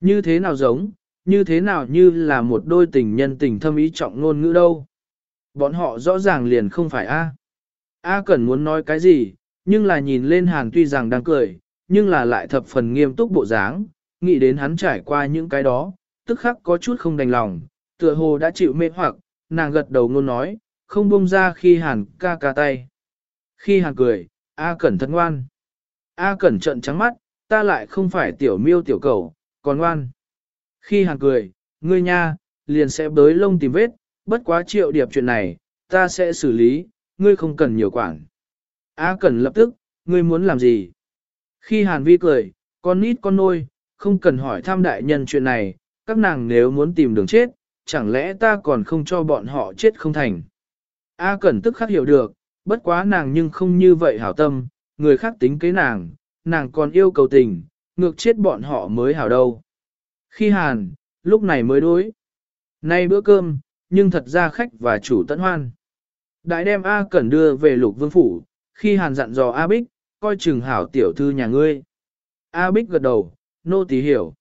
S1: như thế nào giống, như thế nào như là một đôi tình nhân tình thâm ý trọng ngôn ngữ đâu. Bọn họ rõ ràng liền không phải A. A Cẩn muốn nói cái gì, nhưng là nhìn lên Hàn tuy rằng đang cười, nhưng là lại thập phần nghiêm túc bộ dáng, nghĩ đến hắn trải qua những cái đó, tức khắc có chút không đành lòng, tựa hồ đã chịu mê hoặc, nàng gật đầu ngôn nói, không buông ra khi Hàn ca ca tay. Khi Hàn cười, A Cẩn thật ngoan. A Cẩn trận trắng mắt, ta lại không phải tiểu miêu tiểu cầu, còn ngoan. Khi Hàn cười, ngươi nha, liền sẽ bới lông tìm vết, bất quá triệu điệp chuyện này, ta sẽ xử lý, ngươi không cần nhiều quản. A Cẩn lập tức, ngươi muốn làm gì? Khi Hàn Vi cười, con nít con nôi, không cần hỏi tham đại nhân chuyện này, các nàng nếu muốn tìm đường chết, chẳng lẽ ta còn không cho bọn họ chết không thành. A Cẩn tức khắc hiểu được, bất quá nàng nhưng không như vậy hảo tâm, người khác tính kế nàng, nàng còn yêu cầu tình, ngược chết bọn họ mới hảo đâu. Khi Hàn, lúc này mới đối. Nay bữa cơm, nhưng thật ra khách và chủ tận hoan. Đại đem A Cẩn đưa về lục vương phủ, khi Hàn dặn dò A Bích, coi chừng hảo tiểu thư nhà ngươi. A Bích gật đầu, nô tỳ hiểu.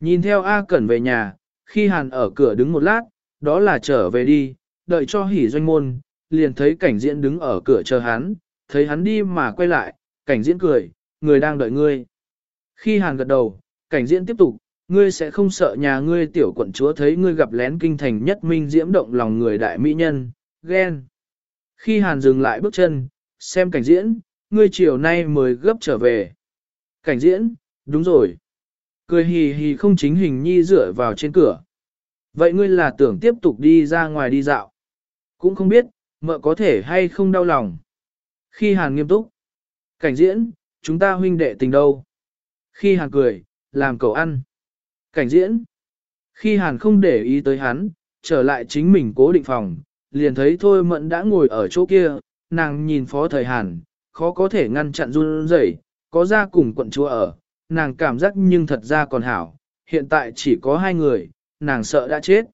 S1: Nhìn theo A Cẩn về nhà, khi Hàn ở cửa đứng một lát, đó là trở về đi, đợi cho hỉ doanh môn, liền thấy cảnh diễn đứng ở cửa chờ hắn, thấy hắn đi mà quay lại, cảnh diễn cười, người đang đợi ngươi. Khi Hàn gật đầu, cảnh diễn tiếp tục, ngươi sẽ không sợ nhà ngươi tiểu quận chúa thấy ngươi gặp lén kinh thành nhất minh diễm động lòng người đại mỹ nhân, ghen. Khi Hàn dừng lại bước chân, xem cảnh diễn, ngươi chiều nay mới gấp trở về. Cảnh diễn, đúng rồi. Cười hì hì không chính hình nhi dựa vào trên cửa. Vậy ngươi là tưởng tiếp tục đi ra ngoài đi dạo. Cũng không biết, mợ có thể hay không đau lòng. Khi Hàn nghiêm túc. Cảnh diễn, chúng ta huynh đệ tình đâu. Khi Hàn cười, làm cậu ăn. Cảnh diễn. Khi Hàn không để ý tới hắn, trở lại chính mình cố định phòng, liền thấy Thôi mận đã ngồi ở chỗ kia, nàng nhìn phó thời Hàn, khó có thể ngăn chặn run rẩy, có ra cùng quận chúa ở, nàng cảm giác nhưng thật ra còn hảo, hiện tại chỉ có hai người, nàng sợ đã chết.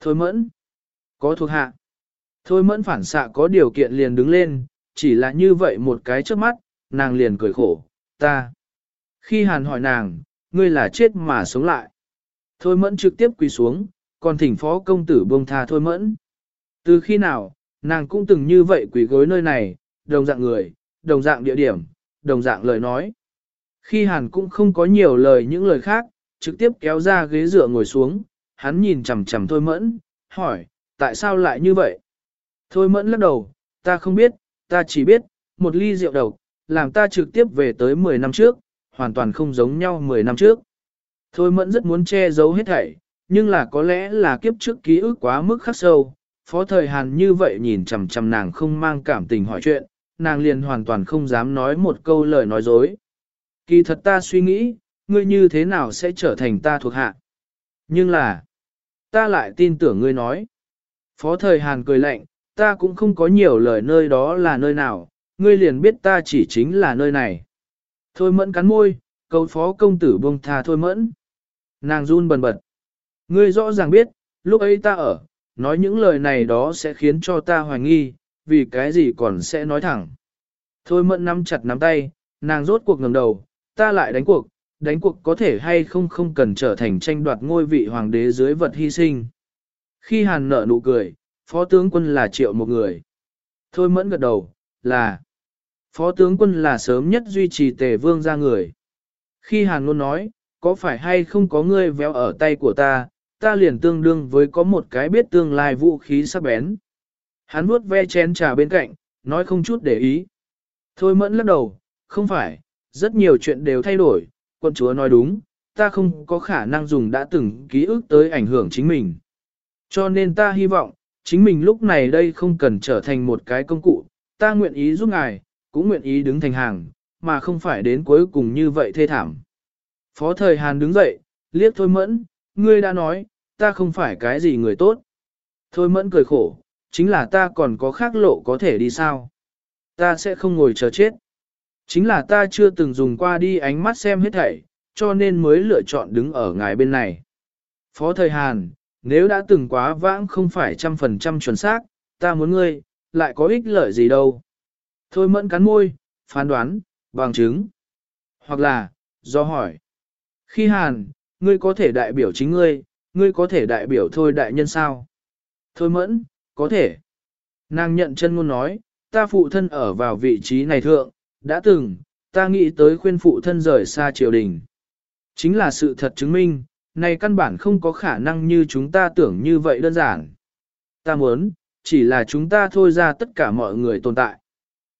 S1: Thôi Mẫn. Có thuộc hạ. Thôi Mẫn phản xạ có điều kiện liền đứng lên, chỉ là như vậy một cái trước mắt, nàng liền cười khổ, ta. Khi Hàn hỏi nàng, ngươi là chết mà sống lại. Thôi mẫn trực tiếp quỳ xuống, còn thỉnh phó công tử buông tha thôi mẫn. Từ khi nào, nàng cũng từng như vậy quỳ gối nơi này, đồng dạng người, đồng dạng địa điểm, đồng dạng lời nói. Khi Hàn cũng không có nhiều lời những lời khác, trực tiếp kéo ra ghế dựa ngồi xuống, hắn nhìn chằm chằm thôi mẫn, hỏi, tại sao lại như vậy? Thôi mẫn lắc đầu, ta không biết, ta chỉ biết, một ly rượu độc, làm ta trực tiếp về tới 10 năm trước, hoàn toàn không giống nhau 10 năm trước. Thôi mẫn rất muốn che giấu hết thảy, nhưng là có lẽ là kiếp trước ký ức quá mức khắc sâu, phó thời Hàn như vậy nhìn chằm chằm nàng không mang cảm tình hỏi chuyện, nàng liền hoàn toàn không dám nói một câu lời nói dối. Kỳ thật ta suy nghĩ, ngươi như thế nào sẽ trở thành ta thuộc hạ. Nhưng là, ta lại tin tưởng ngươi nói. Phó thời Hàn cười lạnh, ta cũng không có nhiều lời nơi đó là nơi nào, ngươi liền biết ta chỉ chính là nơi này. Thôi mẫn cắn môi, cầu phó công tử buông tha thôi mẫn. Nàng run bần bật. Ngươi rõ ràng biết, lúc ấy ta ở, nói những lời này đó sẽ khiến cho ta hoài nghi, vì cái gì còn sẽ nói thẳng. Thôi mẫn nắm chặt nắm tay, nàng rốt cuộc ngẩng đầu, ta lại đánh cuộc, đánh cuộc có thể hay không không cần trở thành tranh đoạt ngôi vị hoàng đế dưới vật hy sinh. Khi hàn nợ nụ cười, phó tướng quân là triệu một người. Thôi mẫn gật đầu, là phó tướng quân là sớm nhất duy trì tề vương ra người. Khi hàn luôn nói, có phải hay không có ngươi véo ở tay của ta, ta liền tương đương với có một cái biết tương lai vũ khí sắc bén. Hắn vuốt ve chén trà bên cạnh, nói không chút để ý. Thôi mẫn lắc đầu, không phải, rất nhiều chuyện đều thay đổi, quân chúa nói đúng, ta không có khả năng dùng đã từng ký ức tới ảnh hưởng chính mình. Cho nên ta hy vọng, chính mình lúc này đây không cần trở thành một cái công cụ, ta nguyện ý giúp ngài, cũng nguyện ý đứng thành hàng, mà không phải đến cuối cùng như vậy thê thảm. Phó thời Hàn đứng dậy, liếc Thôi Mẫn, ngươi đã nói, ta không phải cái gì người tốt. Thôi Mẫn cười khổ, chính là ta còn có khác lộ có thể đi sao. Ta sẽ không ngồi chờ chết. Chính là ta chưa từng dùng qua đi ánh mắt xem hết thảy, cho nên mới lựa chọn đứng ở ngài bên này. Phó thời Hàn, nếu đã từng quá vãng không phải trăm phần trăm chuẩn xác, ta muốn ngươi, lại có ích lợi gì đâu. Thôi mẫn cắn môi, phán đoán, bằng chứng. Hoặc là, do hỏi. Khi hàn, ngươi có thể đại biểu chính ngươi, ngươi có thể đại biểu thôi đại nhân sao? Thôi mẫn, có thể. Nàng nhận chân ngôn nói, ta phụ thân ở vào vị trí này thượng, đã từng, ta nghĩ tới khuyên phụ thân rời xa triều đình. Chính là sự thật chứng minh, này căn bản không có khả năng như chúng ta tưởng như vậy đơn giản. Ta muốn, chỉ là chúng ta thôi ra tất cả mọi người tồn tại.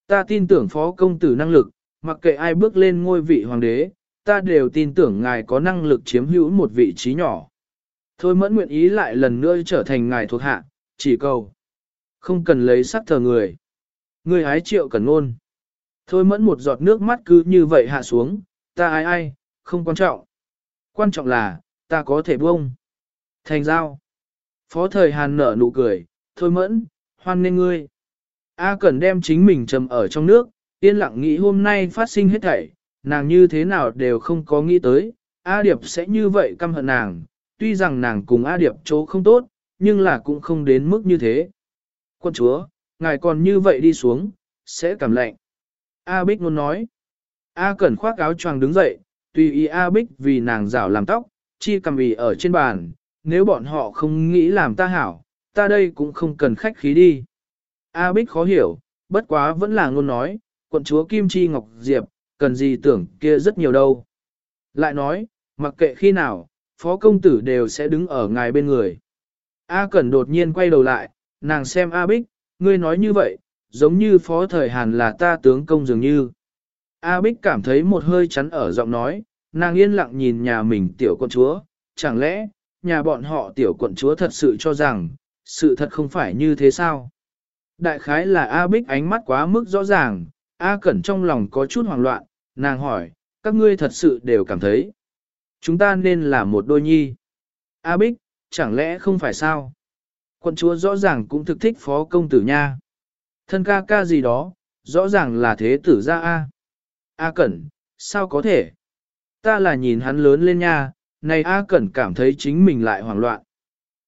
S1: Ta tin tưởng phó công tử năng lực, mặc kệ ai bước lên ngôi vị hoàng đế, ta đều tin tưởng ngài có năng lực chiếm hữu một vị trí nhỏ. Thôi mẫn nguyện ý lại lần nữa trở thành ngài thuộc hạ, chỉ cầu. Không cần lấy sắc thờ người. Người hái triệu cần ngôn. Thôi mẫn một giọt nước mắt cứ như vậy hạ xuống, ta ai ai, không quan trọng. Quan trọng là, ta có thể buông. Thành giao. Phó thời Hàn nở nụ cười, thôi mẫn, hoan nên ngươi. A Cẩn đem chính mình trầm ở trong nước, yên lặng nghĩ hôm nay phát sinh hết thảy, nàng như thế nào đều không có nghĩ tới, A Điệp sẽ như vậy căm hận nàng, tuy rằng nàng cùng A Điệp chỗ không tốt, nhưng là cũng không đến mức như thế. Quân chúa, ngài còn như vậy đi xuống, sẽ cảm lạnh. A Bích luôn nói. A Cẩn khoác áo choàng đứng dậy, tùy ý A Bích vì nàng rảo làm tóc, chi cầm ý ở trên bàn, nếu bọn họ không nghĩ làm ta hảo, ta đây cũng không cần khách khí đi. A Bích khó hiểu, bất quá vẫn là ngôn nói, quận chúa Kim Chi Ngọc Diệp, cần gì tưởng kia rất nhiều đâu. Lại nói, mặc kệ khi nào, phó công tử đều sẽ đứng ở ngài bên người. A Cẩn đột nhiên quay đầu lại, nàng xem A Bích, ngươi nói như vậy, giống như phó thời Hàn là ta tướng công dường như. A Bích cảm thấy một hơi chắn ở giọng nói, nàng yên lặng nhìn nhà mình tiểu quận chúa, chẳng lẽ, nhà bọn họ tiểu quận chúa thật sự cho rằng, sự thật không phải như thế sao? Đại khái là A Bích ánh mắt quá mức rõ ràng, A Cẩn trong lòng có chút hoảng loạn, nàng hỏi, các ngươi thật sự đều cảm thấy. Chúng ta nên là một đôi nhi. A Bích, chẳng lẽ không phải sao? Quận chúa rõ ràng cũng thực thích phó công tử nha. Thân ca ca gì đó, rõ ràng là thế tử ra A. A Cẩn, sao có thể? Ta là nhìn hắn lớn lên nha, này A Cẩn cảm thấy chính mình lại hoảng loạn.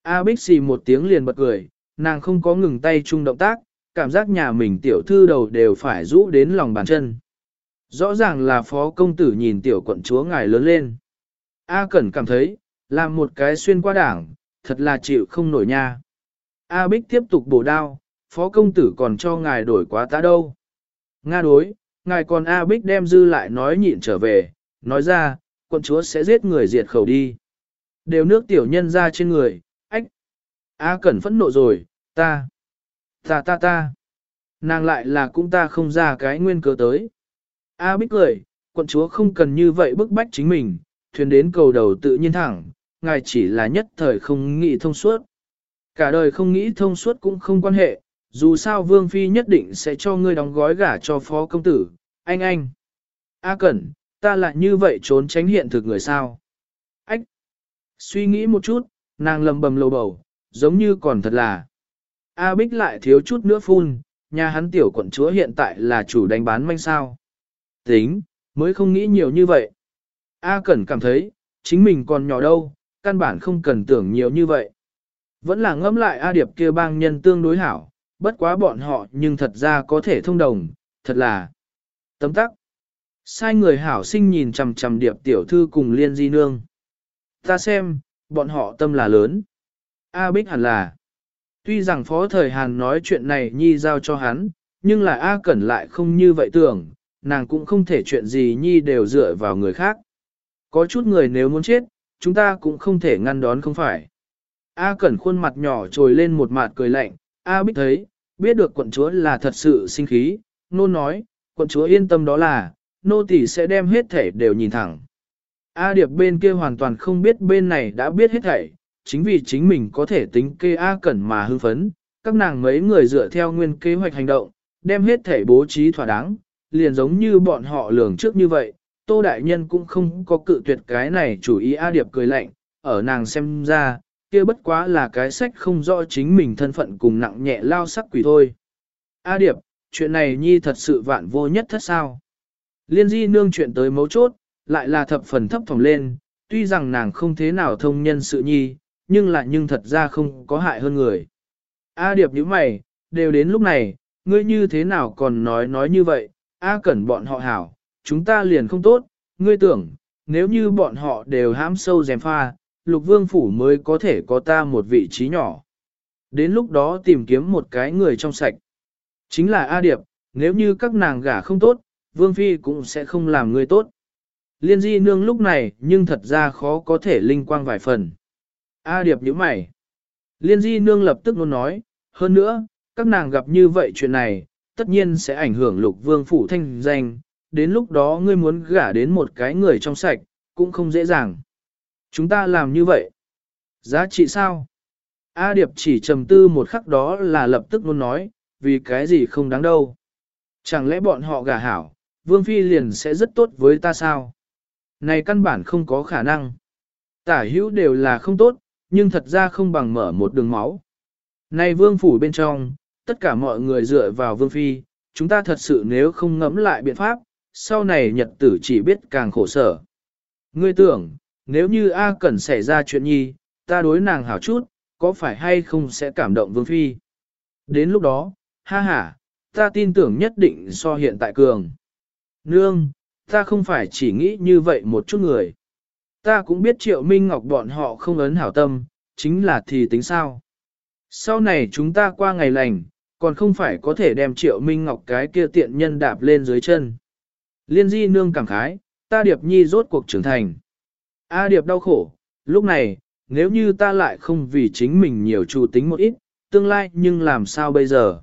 S1: A Bích xì một tiếng liền bật cười, nàng không có ngừng tay chung động tác, cảm giác nhà mình tiểu thư đầu đều phải rũ đến lòng bàn chân. Rõ ràng là phó công tử nhìn tiểu quận chúa ngài lớn lên. A Cẩn cảm thấy, làm một cái xuyên qua đảng, thật là chịu không nổi nha. A Bích tiếp tục bổ đao, phó công tử còn cho ngài đổi quá ta đâu. Nga đối, ngài còn A Bích đem dư lại nói nhịn trở về, nói ra, quận chúa sẽ giết người diệt khẩu đi. Đều nước tiểu nhân ra trên người, ách. A Cẩn phẫn nộ rồi, ta, ta ta ta. Nàng lại là cũng ta không ra cái nguyên cớ tới. A Bích cười, quận chúa không cần như vậy bức bách chính mình, thuyền đến cầu đầu tự nhiên thẳng, ngài chỉ là nhất thời không nghĩ thông suốt. Cả đời không nghĩ thông suốt cũng không quan hệ, dù sao Vương Phi nhất định sẽ cho ngươi đóng gói gả cho phó công tử, anh anh. A Cẩn, ta lại như vậy trốn tránh hiện thực người sao? Ách! Suy nghĩ một chút, nàng lầm bầm lầu bầu, giống như còn thật là. A Bích lại thiếu chút nữa phun, nhà hắn tiểu quận chúa hiện tại là chủ đánh bán manh sao. Tính, mới không nghĩ nhiều như vậy. A Cẩn cảm thấy, chính mình còn nhỏ đâu, căn bản không cần tưởng nhiều như vậy. Vẫn là ngẫm lại A Điệp kia bang nhân tương đối hảo, bất quá bọn họ nhưng thật ra có thể thông đồng, thật là tấm tắc. Sai người hảo sinh nhìn chằm chằm Điệp tiểu thư cùng liên di nương. Ta xem, bọn họ tâm là lớn. A Bích hẳn là. Tuy rằng phó thời Hàn nói chuyện này nhi giao cho hắn, nhưng là A Cẩn lại không như vậy tưởng, nàng cũng không thể chuyện gì nhi đều dựa vào người khác. Có chút người nếu muốn chết, chúng ta cũng không thể ngăn đón không phải. A Cẩn khuôn mặt nhỏ trồi lên một mặt cười lạnh, A Bích thấy, biết được quận chúa là thật sự sinh khí, nô nói, quận chúa yên tâm đó là, nô tỷ sẽ đem hết thể đều nhìn thẳng. A Điệp bên kia hoàn toàn không biết bên này đã biết hết thảy, chính vì chính mình có thể tính kê A Cẩn mà hưng phấn, các nàng mấy người dựa theo nguyên kế hoạch hành động, đem hết thể bố trí thỏa đáng, liền giống như bọn họ lường trước như vậy, Tô Đại Nhân cũng không có cự tuyệt cái này chủ ý A Điệp cười lạnh, ở nàng xem ra, kia bất quá là cái sách không rõ chính mình thân phận cùng nặng nhẹ lao sắc quỷ thôi. A Điệp, chuyện này nhi thật sự vạn vô nhất thất sao. Liên di nương chuyện tới mấu chốt, lại là thập phần thấp phòng lên, tuy rằng nàng không thế nào thông nhân sự nhi, nhưng lại nhưng thật ra không có hại hơn người. A Điệp như mày, đều đến lúc này, ngươi như thế nào còn nói nói như vậy, A Cẩn bọn họ hảo, chúng ta liền không tốt, ngươi tưởng, nếu như bọn họ đều hãm sâu dèm pha, lục vương phủ mới có thể có ta một vị trí nhỏ. Đến lúc đó tìm kiếm một cái người trong sạch. Chính là A Điệp, nếu như các nàng gả không tốt, vương phi cũng sẽ không làm người tốt. Liên di nương lúc này nhưng thật ra khó có thể linh quang vài phần. A Điệp nhíu mày. Liên di nương lập tức luôn nói, hơn nữa, các nàng gặp như vậy chuyện này, tất nhiên sẽ ảnh hưởng lục vương phủ thanh danh, đến lúc đó ngươi muốn gả đến một cái người trong sạch, cũng không dễ dàng. Chúng ta làm như vậy. Giá trị sao? A Điệp chỉ trầm tư một khắc đó là lập tức luôn nói, vì cái gì không đáng đâu. Chẳng lẽ bọn họ gả hảo, Vương Phi liền sẽ rất tốt với ta sao? Này căn bản không có khả năng. Tả hữu đều là không tốt, nhưng thật ra không bằng mở một đường máu. Này Vương Phủ bên trong, tất cả mọi người dựa vào Vương Phi, chúng ta thật sự nếu không ngẫm lại biện pháp, sau này nhật tử chỉ biết càng khổ sở. Ngươi tưởng, nếu như A Cẩn xảy ra chuyện nhi, ta đối nàng hảo chút, có phải hay không sẽ cảm động Vương Phi? Đến lúc đó, ha ha, ta tin tưởng nhất định so hiện tại cường. Nương, ta không phải chỉ nghĩ như vậy một chút người. Ta cũng biết triệu minh ngọc bọn họ không ấn hảo tâm, chính là thì tính sao. Sau này chúng ta qua ngày lành, còn không phải có thể đem triệu minh ngọc cái kia tiện nhân đạp lên dưới chân. Liên di nương cảm khái, ta điệp nhi rốt cuộc trưởng thành. A điệp đau khổ, lúc này, nếu như ta lại không vì chính mình nhiều chủ tính một ít, tương lai nhưng làm sao bây giờ?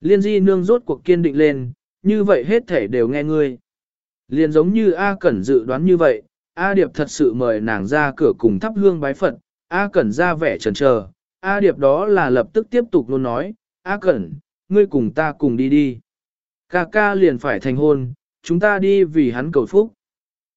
S1: Liên di nương rốt cuộc kiên định lên, như vậy hết thể đều nghe ngươi. Liên giống như A Cẩn dự đoán như vậy, A Điệp thật sự mời nàng ra cửa cùng thắp hương bái Phật, A Cẩn ra vẻ trần chờ A Điệp đó là lập tức tiếp tục luôn nói, A Cẩn, ngươi cùng ta cùng đi đi. Ca ca liền phải thành hôn, chúng ta đi vì hắn cầu phúc.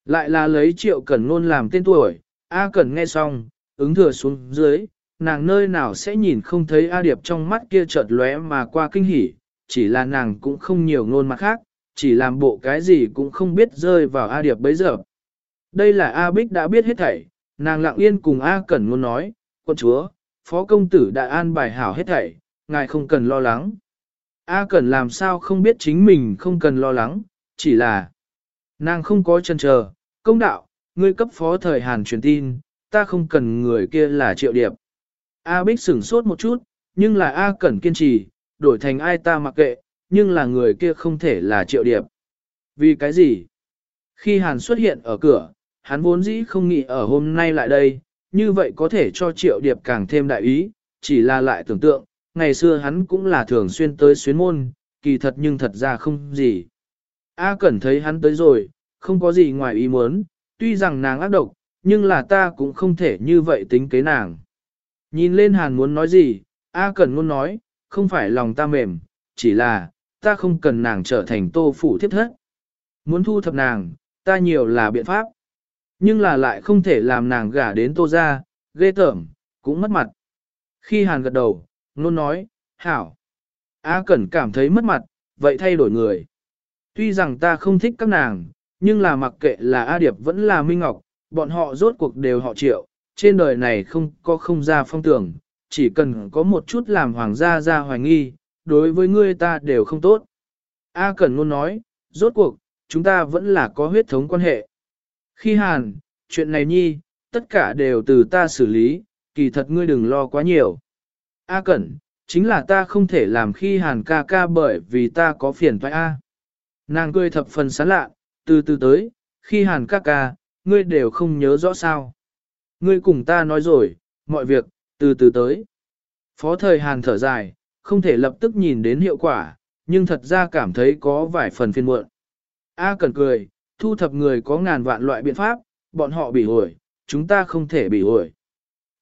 S1: Lại là lấy triệu cẩn ngôn làm tên tuổi, A cẩn nghe xong, ứng thừa xuống dưới, nàng nơi nào sẽ nhìn không thấy A Điệp trong mắt kia chợt lóe mà qua kinh hỉ, chỉ là nàng cũng không nhiều ngôn mặt khác, chỉ làm bộ cái gì cũng không biết rơi vào A Điệp bấy giờ. Đây là A Bích đã biết hết thảy, nàng lặng yên cùng A Cẩn ngôn nói, quân chúa, phó công tử đã an bài hảo hết thảy, ngài không cần lo lắng. A Cẩn làm sao không biết chính mình không cần lo lắng, chỉ là nàng không có chân chờ, công đạo, ngươi cấp phó thời Hàn truyền tin, ta không cần người kia là triệu điệp. A Bích sửng sốt một chút, nhưng là A Cẩn kiên trì, đổi thành ai ta mặc kệ, nhưng là người kia không thể là triệu điệp. Vì cái gì? Khi Hàn xuất hiện ở cửa, hắn vốn dĩ không nghĩ ở hôm nay lại đây, như vậy có thể cho triệu điệp càng thêm đại ý, chỉ là lại tưởng tượng, ngày xưa hắn cũng là thường xuyên tới xuyến môn, kỳ thật nhưng thật ra không gì. A Cẩn thấy hắn tới rồi, không có gì ngoài ý muốn, tuy rằng nàng ác độc, nhưng là ta cũng không thể như vậy tính kế nàng. Nhìn lên Hàn muốn nói gì, A Cẩn muốn nói, không phải lòng ta mềm, chỉ là, ta không cần nàng trở thành tô phủ thiết thất. Muốn thu thập nàng, ta nhiều là biện pháp. Nhưng là lại không thể làm nàng gả đến tô ra, ghê tởm, cũng mất mặt. Khi Hàn gật đầu, luôn nói, hảo. A Cẩn cảm thấy mất mặt, vậy thay đổi người. Tuy rằng ta không thích các nàng, nhưng là mặc kệ là A Điệp vẫn là Minh Ngọc, bọn họ rốt cuộc đều họ triệu, trên đời này không có không ra phong tưởng, chỉ cần có một chút làm hoàng gia ra hoài nghi, đối với ngươi ta đều không tốt. A Cẩn Ngôn nói, rốt cuộc, chúng ta vẫn là có huyết thống quan hệ. Khi hàn, chuyện này nhi, tất cả đều từ ta xử lý, kỳ thật ngươi đừng lo quá nhiều. A Cẩn, chính là ta không thể làm khi hàn ca ca bởi vì ta có phiền phải A. Nàng cười thập phần sán lạ, từ từ tới, khi hàn ca ca, ngươi đều không nhớ rõ sao. Ngươi cùng ta nói rồi, mọi việc, từ từ tới. Phó thời hàn thở dài, không thể lập tức nhìn đến hiệu quả, nhưng thật ra cảm thấy có vài phần phiên muộn. A cần cười, thu thập người có ngàn vạn loại biện pháp, bọn họ bị hồi, chúng ta không thể bị hồi.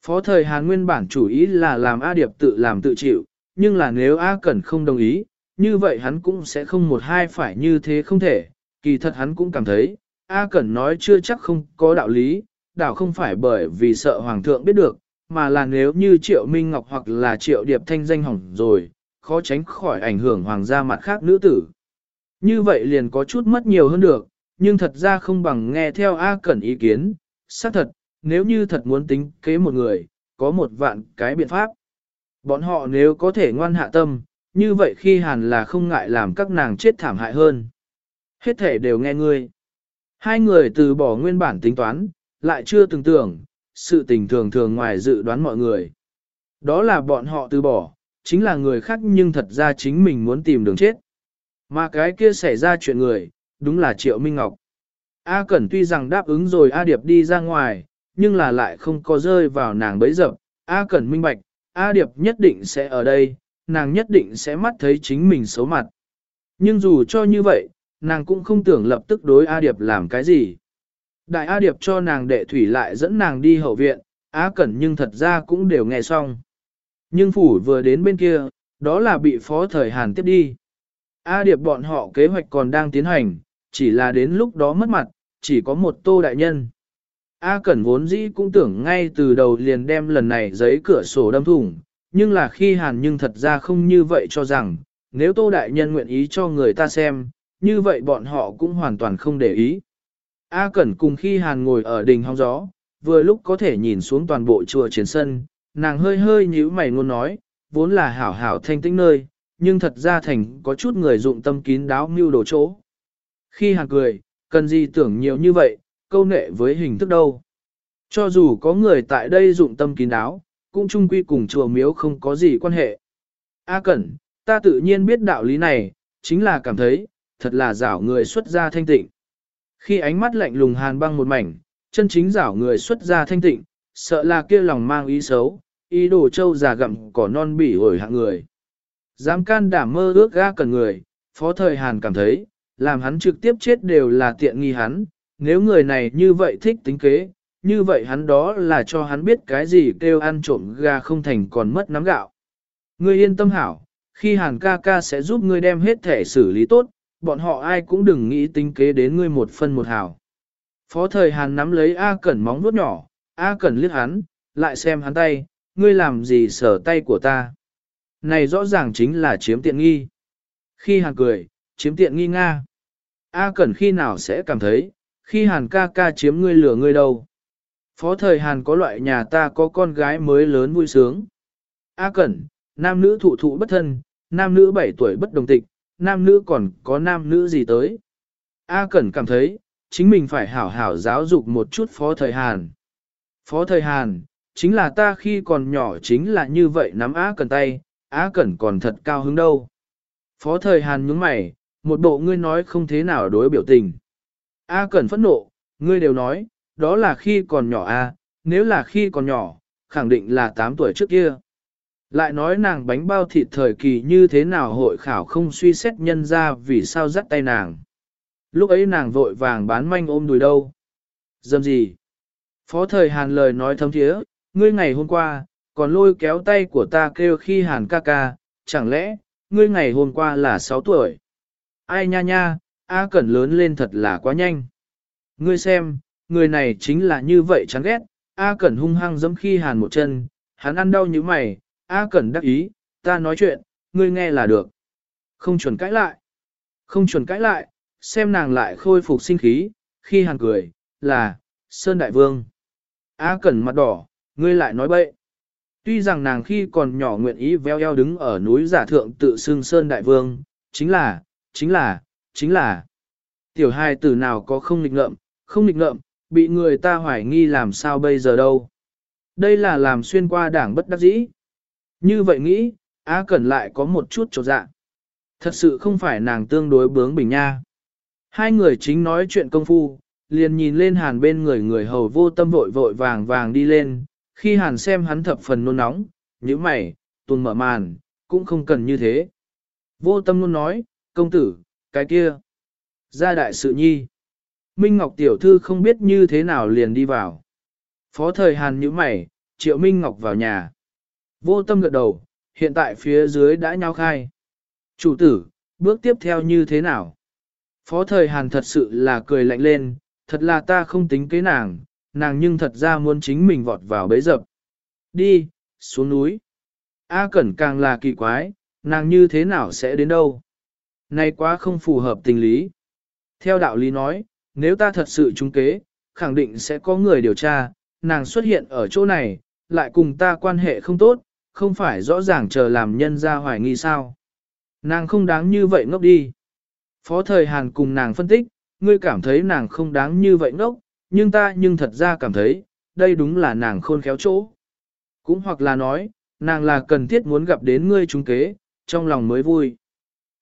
S1: Phó thời Hàn nguyên bản chủ ý là làm A Điệp tự làm tự chịu, nhưng là nếu A Cẩn không đồng ý, như vậy hắn cũng sẽ không một hai phải như thế không thể, kỳ thật hắn cũng cảm thấy, A Cẩn nói chưa chắc không có đạo lý, đạo không phải bởi vì sợ Hoàng thượng biết được, mà là nếu như Triệu Minh Ngọc hoặc là Triệu Điệp thanh danh hỏng rồi, khó tránh khỏi ảnh hưởng Hoàng gia mặt khác nữ tử. Như vậy liền có chút mất nhiều hơn được, nhưng thật ra không bằng nghe theo A Cẩn ý kiến, xác thật, nếu như thật muốn tính kế một người, có một vạn cái biện pháp. Bọn họ nếu có thể ngoan hạ tâm, như vậy khi hàn là không ngại làm các nàng chết thảm hại hơn. Hết thể đều nghe ngươi. Hai người từ bỏ nguyên bản tính toán, lại chưa từng tưởng, sự tình thường thường ngoài dự đoán mọi người. Đó là bọn họ từ bỏ, chính là người khác nhưng thật ra chính mình muốn tìm đường chết. Mà cái kia xảy ra chuyện người, đúng là Triệu Minh Ngọc. A Cẩn tuy rằng đáp ứng rồi A Điệp đi ra ngoài, nhưng là lại không có rơi vào nàng bấy dập. A Cẩn minh bạch, A Điệp nhất định sẽ ở đây, nàng nhất định sẽ mắt thấy chính mình xấu mặt. Nhưng dù cho như vậy, nàng cũng không tưởng lập tức đối A Điệp làm cái gì. Đại A Điệp cho nàng đệ thủy lại dẫn nàng đi hậu viện, A Cẩn nhưng thật ra cũng đều nghe xong. Nhưng phủ vừa đến bên kia, đó là bị phó thời Hàn tiếp đi. A Điệp bọn họ kế hoạch còn đang tiến hành, chỉ là đến lúc đó mất mặt, chỉ có một tô đại nhân. A Cẩn vốn dĩ cũng tưởng ngay từ đầu liền đem lần này giấy cửa sổ đâm thủng, nhưng là khi Hàn nhưng thật ra không như vậy cho rằng, nếu tô đại nhân nguyện ý cho người ta xem, như vậy bọn họ cũng hoàn toàn không để ý. A Cẩn cùng khi Hàn ngồi ở đỉnh hóng gió, vừa lúc có thể nhìn xuống toàn bộ chùa chiến sân, nàng hơi hơi nhíu mày ngôn nói, vốn là hảo hảo thanh tĩnh nơi, nhưng thật ra thành có chút người dụng tâm kín đáo mưu đồ chỗ. Khi Hàn cười, cần gì tưởng nhiều như vậy, câu nệ với hình thức đâu. Cho dù có người tại đây dụng tâm kín đáo, cũng chung quy cùng chùa miếu không có gì quan hệ. A Cẩn, ta tự nhiên biết đạo lý này, chính là cảm thấy, thật là rảo người xuất gia thanh tịnh. Khi ánh mắt lạnh lùng hàn băng một mảnh, chân chính rảo người xuất gia thanh tịnh, sợ là kia lòng mang ý xấu, ý đồ trâu già gặm cỏ non bỉ ổi hạng người. Dám can đảm mơ ước ga cần người, phó thời hàn cảm thấy, làm hắn trực tiếp chết đều là tiện nghi hắn, nếu người này như vậy thích tính kế, như vậy hắn đó là cho hắn biết cái gì kêu ăn trộm gà không thành còn mất nắm gạo. Ngươi yên tâm hảo, khi hàn ca ca sẽ giúp ngươi đem hết thể xử lý tốt, bọn họ ai cũng đừng nghĩ tính kế đến ngươi một phân một hào. Phó thời hàn nắm lấy A Cẩn móng vuốt nhỏ, A Cẩn liếc hắn, lại xem hắn tay, ngươi làm gì sở tay của ta. Này rõ ràng chính là chiếm tiện nghi. Khi hàn cười, chiếm tiện nghi Nga. A Cẩn khi nào sẽ cảm thấy, khi hàn ca ca chiếm ngươi lửa ngươi đâu. Phó thời hàn có loại nhà ta có con gái mới lớn vui sướng. A Cẩn, nam nữ thụ thụ bất thân, nam nữ 7 tuổi bất đồng tịch, nam nữ còn có nam nữ gì tới. A Cẩn cảm thấy, chính mình phải hảo hảo giáo dục một chút phó thời hàn. Phó thời hàn, chính là ta khi còn nhỏ chính là như vậy nắm A Cẩn tay, A Cẩn còn thật cao hứng đâu. Phó thời Hàn nhướng mày, một bộ ngươi nói không thế nào đối biểu tình. A Cẩn phẫn nộ, ngươi đều nói, đó là khi còn nhỏ A, nếu là khi còn nhỏ, khẳng định là 8 tuổi trước kia. Lại nói nàng bánh bao thịt thời kỳ như thế nào hội khảo không suy xét nhân ra vì sao dắt tay nàng. Lúc ấy nàng vội vàng bán manh ôm đùi đâu. Dâm gì? Phó thời Hàn lời nói thấm thiế, ngươi ngày hôm qua, còn lôi kéo tay của ta kêu khi hàn ca ca, chẳng lẽ, ngươi ngày hôm qua là 6 tuổi. Ai nha nha, A Cẩn lớn lên thật là quá nhanh. Ngươi xem, người này chính là như vậy chán ghét, A Cẩn hung hăng giẫm khi hàn một chân, hắn ăn đau như mày, A Cẩn đắc ý, ta nói chuyện, ngươi nghe là được. Không chuẩn cãi lại. Không chuẩn cãi lại, xem nàng lại khôi phục sinh khí, khi hàn cười, là, Sơn Đại Vương. A Cẩn mặt đỏ, ngươi lại nói bậy. Tuy rằng nàng khi còn nhỏ nguyện ý veo eo đứng ở núi giả thượng tự xưng Sơn Đại Vương, chính là, chính là, chính là, tiểu hai tử nào có không nghịch ngợm, không nghịch ngợm, bị người ta hoài nghi làm sao bây giờ đâu. Đây là làm xuyên qua đảng bất đắc dĩ. Như vậy nghĩ, Á Cẩn lại có một chút trột dạ. Thật sự không phải nàng tương đối bướng bình nha. Hai người chính nói chuyện công phu, liền nhìn lên hàn bên người người hầu vô tâm vội vội vàng vàng đi lên, khi hàn xem hắn thập phần nôn nóng, như mày, tuần mở màn, cũng không cần như thế. Vô tâm luôn nói, công tử, cái kia, gia đại sự nhi. Minh Ngọc tiểu thư không biết như thế nào liền đi vào. Phó thời hàn như mày, triệu Minh Ngọc vào nhà. Vô tâm gật đầu, hiện tại phía dưới đã nhau khai. Chủ tử, bước tiếp theo như thế nào? Phó thời hàn thật sự là cười lạnh lên, thật là ta không tính kế nàng, nàng nhưng thật ra muốn chính mình vọt vào bấy dập. Đi, xuống núi. A Cẩn càng là kỳ quái, nàng như thế nào sẽ đến đâu? nay quá không phù hợp tình lý. Theo đạo lý nói, nếu ta thật sự trúng kế, khẳng định sẽ có người điều tra, nàng xuất hiện ở chỗ này, lại cùng ta quan hệ không tốt, không phải rõ ràng chờ làm nhân ra hoài nghi sao. Nàng không đáng như vậy ngốc đi. Phó thời Hàn cùng nàng phân tích, ngươi cảm thấy nàng không đáng như vậy ngốc, nhưng ta nhưng thật ra cảm thấy, đây đúng là nàng khôn khéo chỗ. Cũng hoặc là nói, nàng là cần thiết muốn gặp đến ngươi trúng kế, trong lòng mới vui.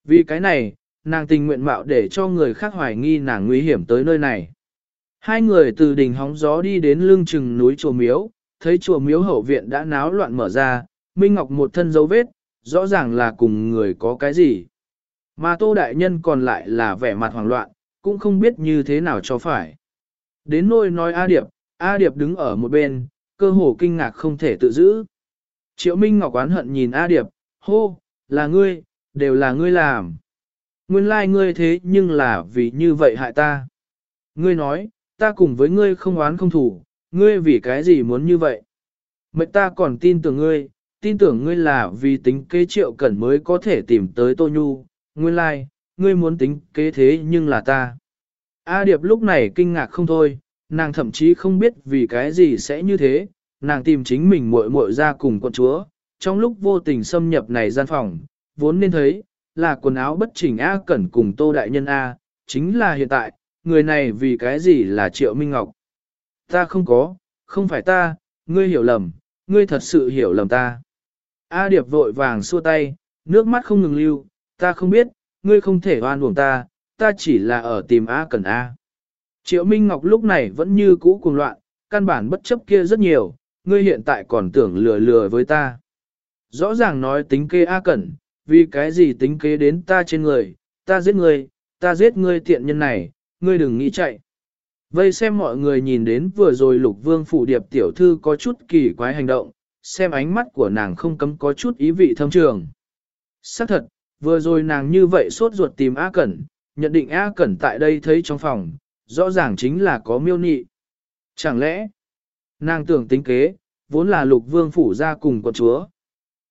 S1: Vì cái này, nàng tình nguyện mạo để cho người khác hoài nghi nàng nguy hiểm tới nơi này. Hai người từ đỉnh hóng gió đi đến lưng chừng núi chùa miếu, thấy chùa miếu hậu viện đã náo loạn mở ra, Minh Ngọc một thân dấu vết, rõ ràng là cùng người có cái gì. Mà Tô Đại Nhân còn lại là vẻ mặt hoảng loạn, cũng không biết như thế nào cho phải. Đến nôi nói A Điệp, A Điệp đứng ở một bên, cơ hồ kinh ngạc không thể tự giữ. Triệu Minh Ngọc oán hận nhìn A Điệp, hô, là ngươi, đều là ngươi làm. Nguyên lai like ngươi thế nhưng là vì như vậy hại ta. Ngươi nói, ta cùng với ngươi không oán không thủ, ngươi vì cái gì muốn như vậy? Mệnh ta còn tin tưởng ngươi, tin tưởng ngươi là vì tính kế triệu cẩn mới có thể tìm tới Tô Nhu, nguyên lai, like, ngươi muốn tính kế thế nhưng là ta. A Điệp lúc này kinh ngạc không thôi, nàng thậm chí không biết vì cái gì sẽ như thế, nàng tìm chính mình muội muội ra cùng con chúa, trong lúc vô tình xâm nhập này gian phòng, vốn nên thấy, là quần áo bất chỉnh A Cẩn cùng Tô Đại Nhân A, chính là hiện tại, người này vì cái gì là Triệu Minh Ngọc. Ta không có, không phải ta, ngươi hiểu lầm, ngươi thật sự hiểu lầm ta. A Điệp vội vàng xua tay, nước mắt không ngừng lưu, ta không biết, ngươi không thể oan uổng ta, ta chỉ là ở tìm A Cẩn A. Triệu Minh Ngọc lúc này vẫn như cũ cuồng loạn, căn bản bất chấp kia rất nhiều, ngươi hiện tại còn tưởng lừa lừa với ta. Rõ ràng nói tính kê A Cẩn, vì cái gì tính kế đến ta trên người, ta giết ngươi, ta giết ngươi tiện nhân này, ngươi đừng nghĩ chạy. Vây xem mọi người nhìn đến vừa rồi lục vương phủ điệp tiểu thư có chút kỳ quái hành động, xem ánh mắt của nàng không cấm có chút ý vị thâm trường. Xác thật, vừa rồi nàng như vậy sốt ruột tìm A Cẩn, nhận định A Cẩn tại đây thấy trong phòng, rõ ràng chính là có miêu nị. Chẳng lẽ, nàng tưởng tính kế, vốn là lục vương phủ ra cùng con chúa.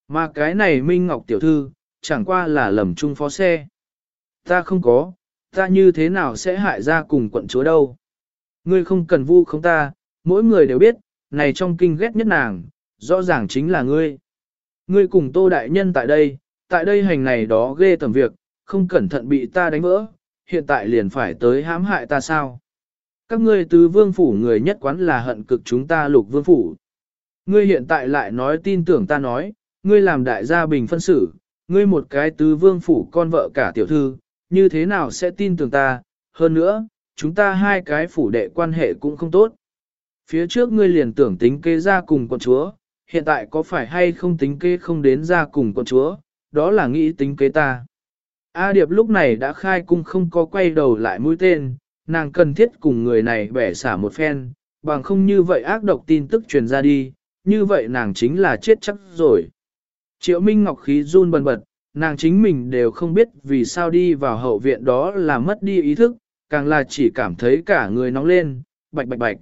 S1: Mà cái này Minh Ngọc tiểu thư, chẳng qua là lầm chung phó xe. Ta không có, ta như thế nào sẽ hại ra cùng quận chúa đâu. Ngươi không cần vu không ta, mỗi người đều biết, này trong kinh ghét nhất nàng, rõ ràng chính là ngươi. Ngươi cùng tô đại nhân tại đây, tại đây hành này đó ghê tầm việc, không cẩn thận bị ta đánh vỡ, hiện tại liền phải tới hãm hại ta sao. Các ngươi tứ vương phủ người nhất quán là hận cực chúng ta lục vương phủ. Ngươi hiện tại lại nói tin tưởng ta nói, ngươi làm đại gia bình phân xử, ngươi một cái tứ vương phủ con vợ cả tiểu thư, như thế nào sẽ tin tưởng ta, hơn nữa, chúng ta hai cái phủ đệ quan hệ cũng không tốt. Phía trước ngươi liền tưởng tính kế ra cùng con chúa, hiện tại có phải hay không tính kế không đến ra cùng con chúa, đó là nghĩ tính kế ta. A Điệp lúc này đã khai cung không có quay đầu lại mũi tên, nàng cần thiết cùng người này bẻ xả một phen, bằng không như vậy ác độc tin tức truyền ra đi, như vậy nàng chính là chết chắc rồi. Triệu Minh Ngọc khí run bần bật, nàng chính mình đều không biết vì sao đi vào hậu viện đó là mất đi ý thức, càng là chỉ cảm thấy cả người nóng lên, bạch bạch bạch.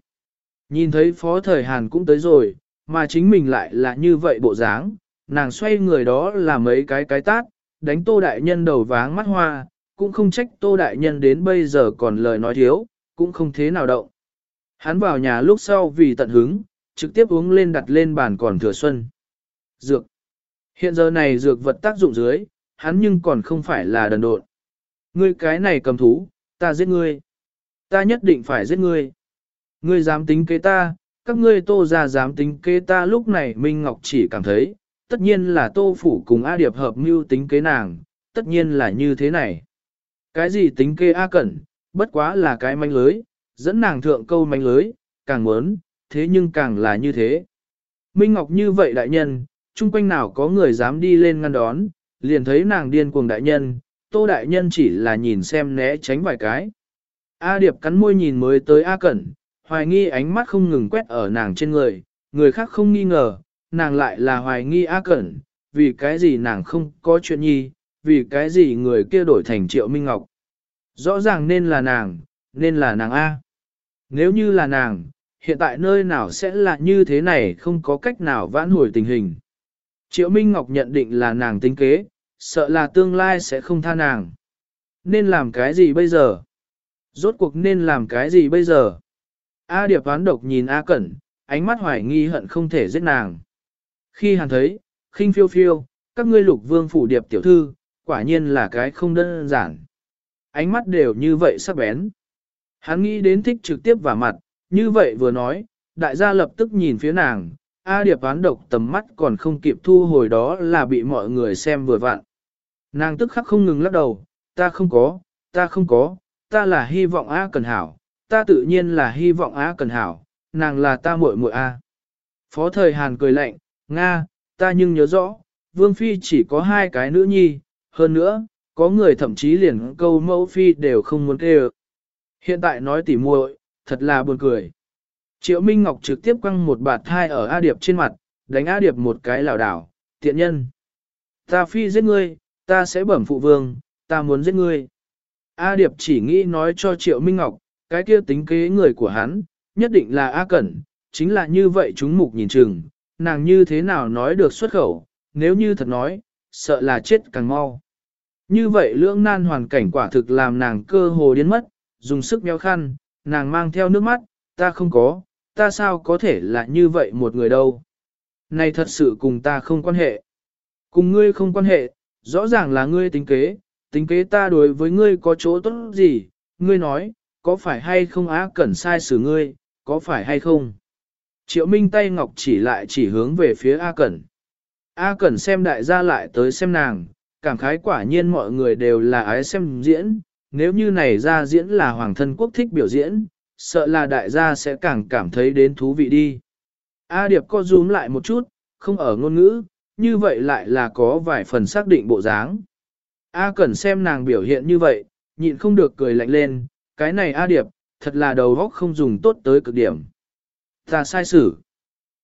S1: Nhìn thấy phó thời Hàn cũng tới rồi, mà chính mình lại là như vậy bộ dáng, nàng xoay người đó là mấy cái cái tát, đánh tô đại nhân đầu váng mắt hoa, cũng không trách tô đại nhân đến bây giờ còn lời nói thiếu, cũng không thế nào động. Hắn vào nhà lúc sau vì tận hứng, trực tiếp uống lên đặt lên bàn còn thừa xuân. Dược. Hiện giờ này dược vật tác dụng dưới, hắn nhưng còn không phải là đần độn. Ngươi cái này cầm thú, ta giết ngươi. Ta nhất định phải giết ngươi. Ngươi dám tính kế ta, các ngươi tô ra dám tính kế ta lúc này Minh Ngọc chỉ cảm thấy, tất nhiên là tô phủ cùng A Điệp hợp mưu tính kế nàng, tất nhiên là như thế này. Cái gì tính kế A Cẩn, bất quá là cái manh lưới, dẫn nàng thượng câu manh lưới, càng muốn, thế nhưng càng là như thế. Minh Ngọc như vậy đại nhân, chung quanh nào có người dám đi lên ngăn đón, liền thấy nàng điên cuồng đại nhân, tô đại nhân chỉ là nhìn xem né tránh vài cái. A Điệp cắn môi nhìn mới tới A Cẩn, hoài nghi ánh mắt không ngừng quét ở nàng trên người, người khác không nghi ngờ, nàng lại là hoài nghi A Cẩn, vì cái gì nàng không có chuyện nhi, vì cái gì người kia đổi thành Triệu Minh Ngọc. Rõ ràng nên là nàng, nên là nàng A. Nếu như là nàng, hiện tại nơi nào sẽ là như thế này không có cách nào vãn hồi tình hình. Triệu Minh Ngọc nhận định là nàng tính kế, sợ là tương lai sẽ không tha nàng. Nên làm cái gì bây giờ? Rốt cuộc nên làm cái gì bây giờ? A Điệp ván độc nhìn A Cẩn, ánh mắt hoài nghi hận không thể giết nàng. Khi hàn thấy, khinh phiêu phiêu, các ngươi lục vương phủ điệp tiểu thư, quả nhiên là cái không đơn giản. Ánh mắt đều như vậy sắc bén. Hắn nghĩ đến thích trực tiếp vào mặt, như vậy vừa nói, đại gia lập tức nhìn phía nàng, A điệp án độc tầm mắt còn không kịp thu hồi đó là bị mọi người xem vừa vặn. Nàng tức khắc không ngừng lắc đầu, ta không có, ta không có, ta là hy vọng A cần hảo, ta tự nhiên là hy vọng A cần hảo, nàng là ta muội muội A. Phó thời Hàn cười lạnh, Nga, ta nhưng nhớ rõ, Vương Phi chỉ có hai cái nữ nhi, hơn nữa, có người thậm chí liền câu mẫu Phi đều không muốn kêu. Hiện tại nói tỉ muội, thật là buồn cười. Triệu Minh Ngọc trực tiếp quăng một bạt thai ở A Điệp trên mặt, đánh A Điệp một cái lảo đảo, tiện nhân. Ta Phi giết ngươi, ta sẽ bẩm phụ vương, ta muốn giết ngươi. A Điệp chỉ nghĩ nói cho Triệu Minh Ngọc, cái kia tính kế người của hắn, nhất định là A Cẩn, chính là như vậy chúng mục nhìn chừng, nàng như thế nào nói được xuất khẩu, nếu như thật nói, sợ là chết càng mau. Như vậy lưỡng nan hoàn cảnh quả thực làm nàng cơ hồ điên mất, dùng sức méo khăn, nàng mang theo nước mắt, ta không có, ta sao có thể là như vậy một người đâu. Này thật sự cùng ta không quan hệ. Cùng ngươi không quan hệ, rõ ràng là ngươi tính kế, tính kế ta đối với ngươi có chỗ tốt gì, ngươi nói, có phải hay không á cẩn sai xử ngươi, có phải hay không? Triệu Minh tay ngọc chỉ lại chỉ hướng về phía A Cẩn. A Cẩn xem đại gia lại tới xem nàng, cảm khái quả nhiên mọi người đều là ái xem diễn, nếu như này ra diễn là hoàng thân quốc thích biểu diễn, sợ là đại gia sẽ càng cảm thấy đến thú vị đi. A Điệp co rúm lại một chút, không ở ngôn ngữ, như vậy lại là có vài phần xác định bộ dáng. A Cẩn xem nàng biểu hiện như vậy, nhịn không được cười lạnh lên, cái này A Điệp, thật là đầu óc không dùng tốt tới cực điểm. Ta sai xử.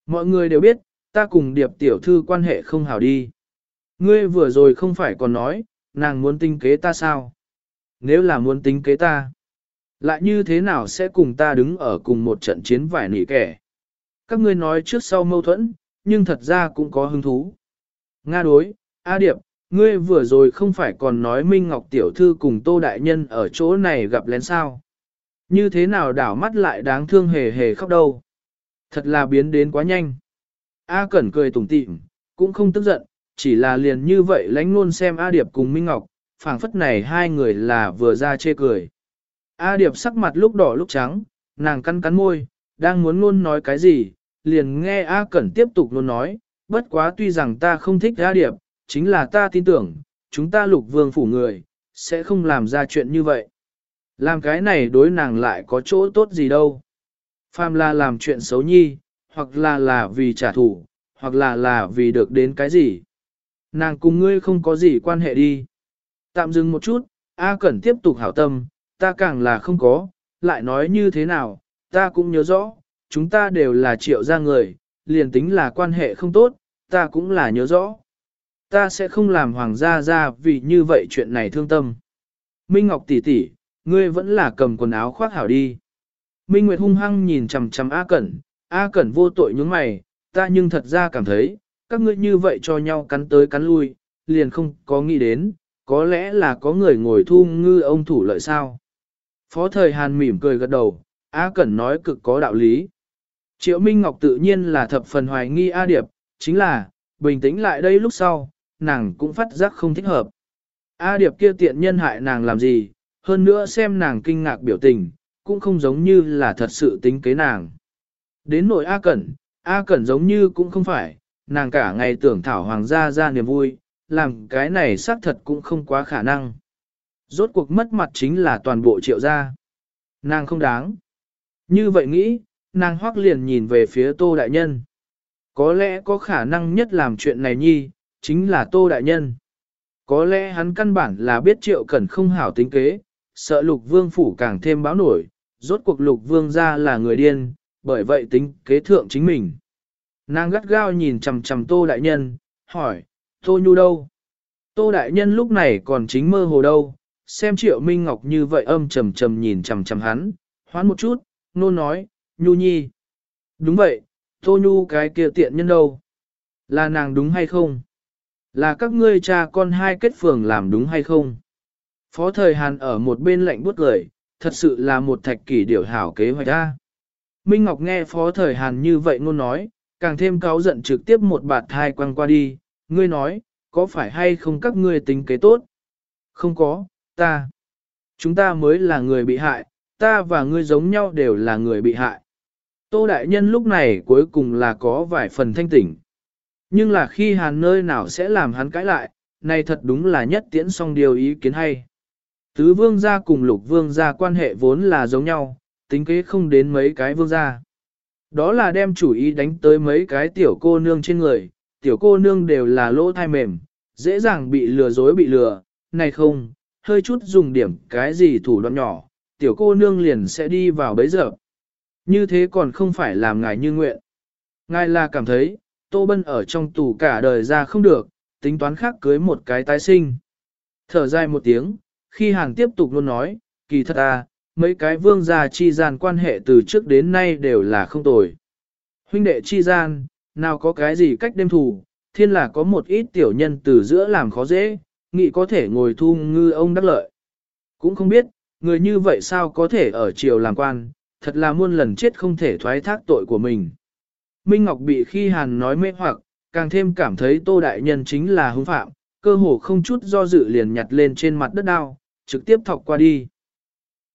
S1: Mọi người đều biết, ta cùng Điệp tiểu thư quan hệ không hảo đi. Ngươi vừa rồi không phải còn nói, nàng muốn tinh kế ta sao? Nếu là muốn tính kế ta, lại như thế nào sẽ cùng ta đứng ở cùng một trận chiến vải nỉ kẻ? Các ngươi nói trước sau mâu thuẫn, nhưng thật ra cũng có hứng thú. Nga đối, A Điệp, ngươi vừa rồi không phải còn nói Minh Ngọc Tiểu Thư cùng Tô Đại Nhân ở chỗ này gặp lén sao? Như thế nào đảo mắt lại đáng thương hề hề khóc đâu? Thật là biến đến quá nhanh. A Cẩn cười tủm tỉm, cũng không tức giận, chỉ là liền như vậy lánh luôn xem A Điệp cùng Minh Ngọc, phảng phất này hai người là vừa ra chê cười. A Điệp sắc mặt lúc đỏ lúc trắng, nàng cắn cắn môi, đang muốn luôn nói cái gì, liền nghe A Cẩn tiếp tục luôn nói, bất quá tuy rằng ta không thích A Điệp, chính là ta tin tưởng, chúng ta lục vương phủ người, sẽ không làm ra chuyện như vậy. Làm cái này đối nàng lại có chỗ tốt gì đâu. Phàm là làm chuyện xấu nhi, hoặc là là vì trả thù, hoặc là là vì được đến cái gì. Nàng cùng ngươi không có gì quan hệ đi. Tạm dừng một chút, A Cẩn tiếp tục hảo tâm, ta càng là không có, lại nói như thế nào, ta cũng nhớ rõ, chúng ta đều là triệu gia người, liền tính là quan hệ không tốt, ta cũng là nhớ rõ. Ta sẽ không làm hoàng gia ra vì như vậy chuyện này thương tâm. Minh Ngọc tỷ tỷ, ngươi vẫn là cầm quần áo khoác hảo đi. Minh Nguyệt hung hăng nhìn chằm chằm A Cẩn, A Cẩn vô tội nhướng mày, ta nhưng thật ra cảm thấy, các ngươi như vậy cho nhau cắn tới cắn lui, liền không có nghĩ đến, có lẽ là có người ngồi thu ngư ông thủ lợi sao. Phó thời Hàn mỉm cười gật đầu, A Cẩn nói cực có đạo lý. Triệu Minh Ngọc tự nhiên là thập phần hoài nghi A Điệp, chính là, bình tĩnh lại đây lúc sau, nàng cũng phát giác không thích hợp. A Điệp kia tiện nhân hại nàng làm gì, hơn nữa xem nàng kinh ngạc biểu tình, cũng không giống như là thật sự tính kế nàng. Đến nội A Cẩn, A Cẩn giống như cũng không phải, nàng cả ngày tưởng thảo hoàng gia ra niềm vui, làm cái này xác thật cũng không quá khả năng. Rốt cuộc mất mặt chính là toàn bộ triệu gia. Nàng không đáng. Như vậy nghĩ, nàng hoắc liền nhìn về phía tô đại nhân. Có lẽ có khả năng nhất làm chuyện này nhi, chính là tô đại nhân. Có lẽ hắn căn bản là biết triệu cẩn không hảo tính kế, sợ lục vương phủ càng thêm báo nổi, rốt cuộc lục vương ra là người điên, bởi vậy tính kế thượng chính mình. Nàng gắt gao nhìn chằm chằm tô đại nhân, hỏi, tô nhu đâu? Tô đại nhân lúc này còn chính mơ hồ đâu, xem triệu minh ngọc như vậy âm trầm trầm nhìn chằm chằm hắn, hoán một chút, nôn nói, nhu nhi. Đúng vậy, tô nhu cái kia tiện nhân đâu? Là nàng đúng hay không? Là các ngươi cha con hai kết phường làm đúng hay không? Phó thời Hàn ở một bên lạnh buốt cười, thật sự là một thạch kỷ điều hảo kế hoạch ra. Minh Ngọc nghe phó thời Hàn như vậy ngôn nói, càng thêm cáu giận trực tiếp một bạt thai quăng qua đi, ngươi nói, có phải hay không các ngươi tính kế tốt? Không có, ta. Chúng ta mới là người bị hại, ta và ngươi giống nhau đều là người bị hại. Tô Đại Nhân lúc này cuối cùng là có vài phần thanh tỉnh. Nhưng là khi hàn nơi nào sẽ làm hắn cãi lại, này thật đúng là nhất tiễn song điều ý kiến hay. Tứ vương gia cùng lục vương gia quan hệ vốn là giống nhau, tính kế không đến mấy cái vương gia. Đó là đem chủ ý đánh tới mấy cái tiểu cô nương trên người, tiểu cô nương đều là lỗ thai mềm, dễ dàng bị lừa dối bị lừa, này không, hơi chút dùng điểm cái gì thủ đoạn nhỏ, tiểu cô nương liền sẽ đi vào bấy giờ. Như thế còn không phải làm ngài như nguyện. Ngài là cảm thấy, Tô Bân ở trong tù cả đời ra không được, tính toán khác cưới một cái tái sinh. Thở dài một tiếng, khi hàng tiếp tục luôn nói, kỳ thật à, mấy cái vương gia chi gian quan hệ từ trước đến nay đều là không tồi. Huynh đệ chi gian, nào có cái gì cách đêm thù, thiên là có một ít tiểu nhân từ giữa làm khó dễ, nghĩ có thể ngồi thu ngư ông đắc lợi. Cũng không biết, người như vậy sao có thể ở triều làm quan, thật là muôn lần chết không thể thoái thác tội của mình. Minh Ngọc bị khi Hàn nói mê hoặc, càng thêm cảm thấy Tô Đại Nhân chính là hung phạm, cơ hồ không chút do dự liền nhặt lên trên mặt đất đao, trực tiếp thọc qua đi.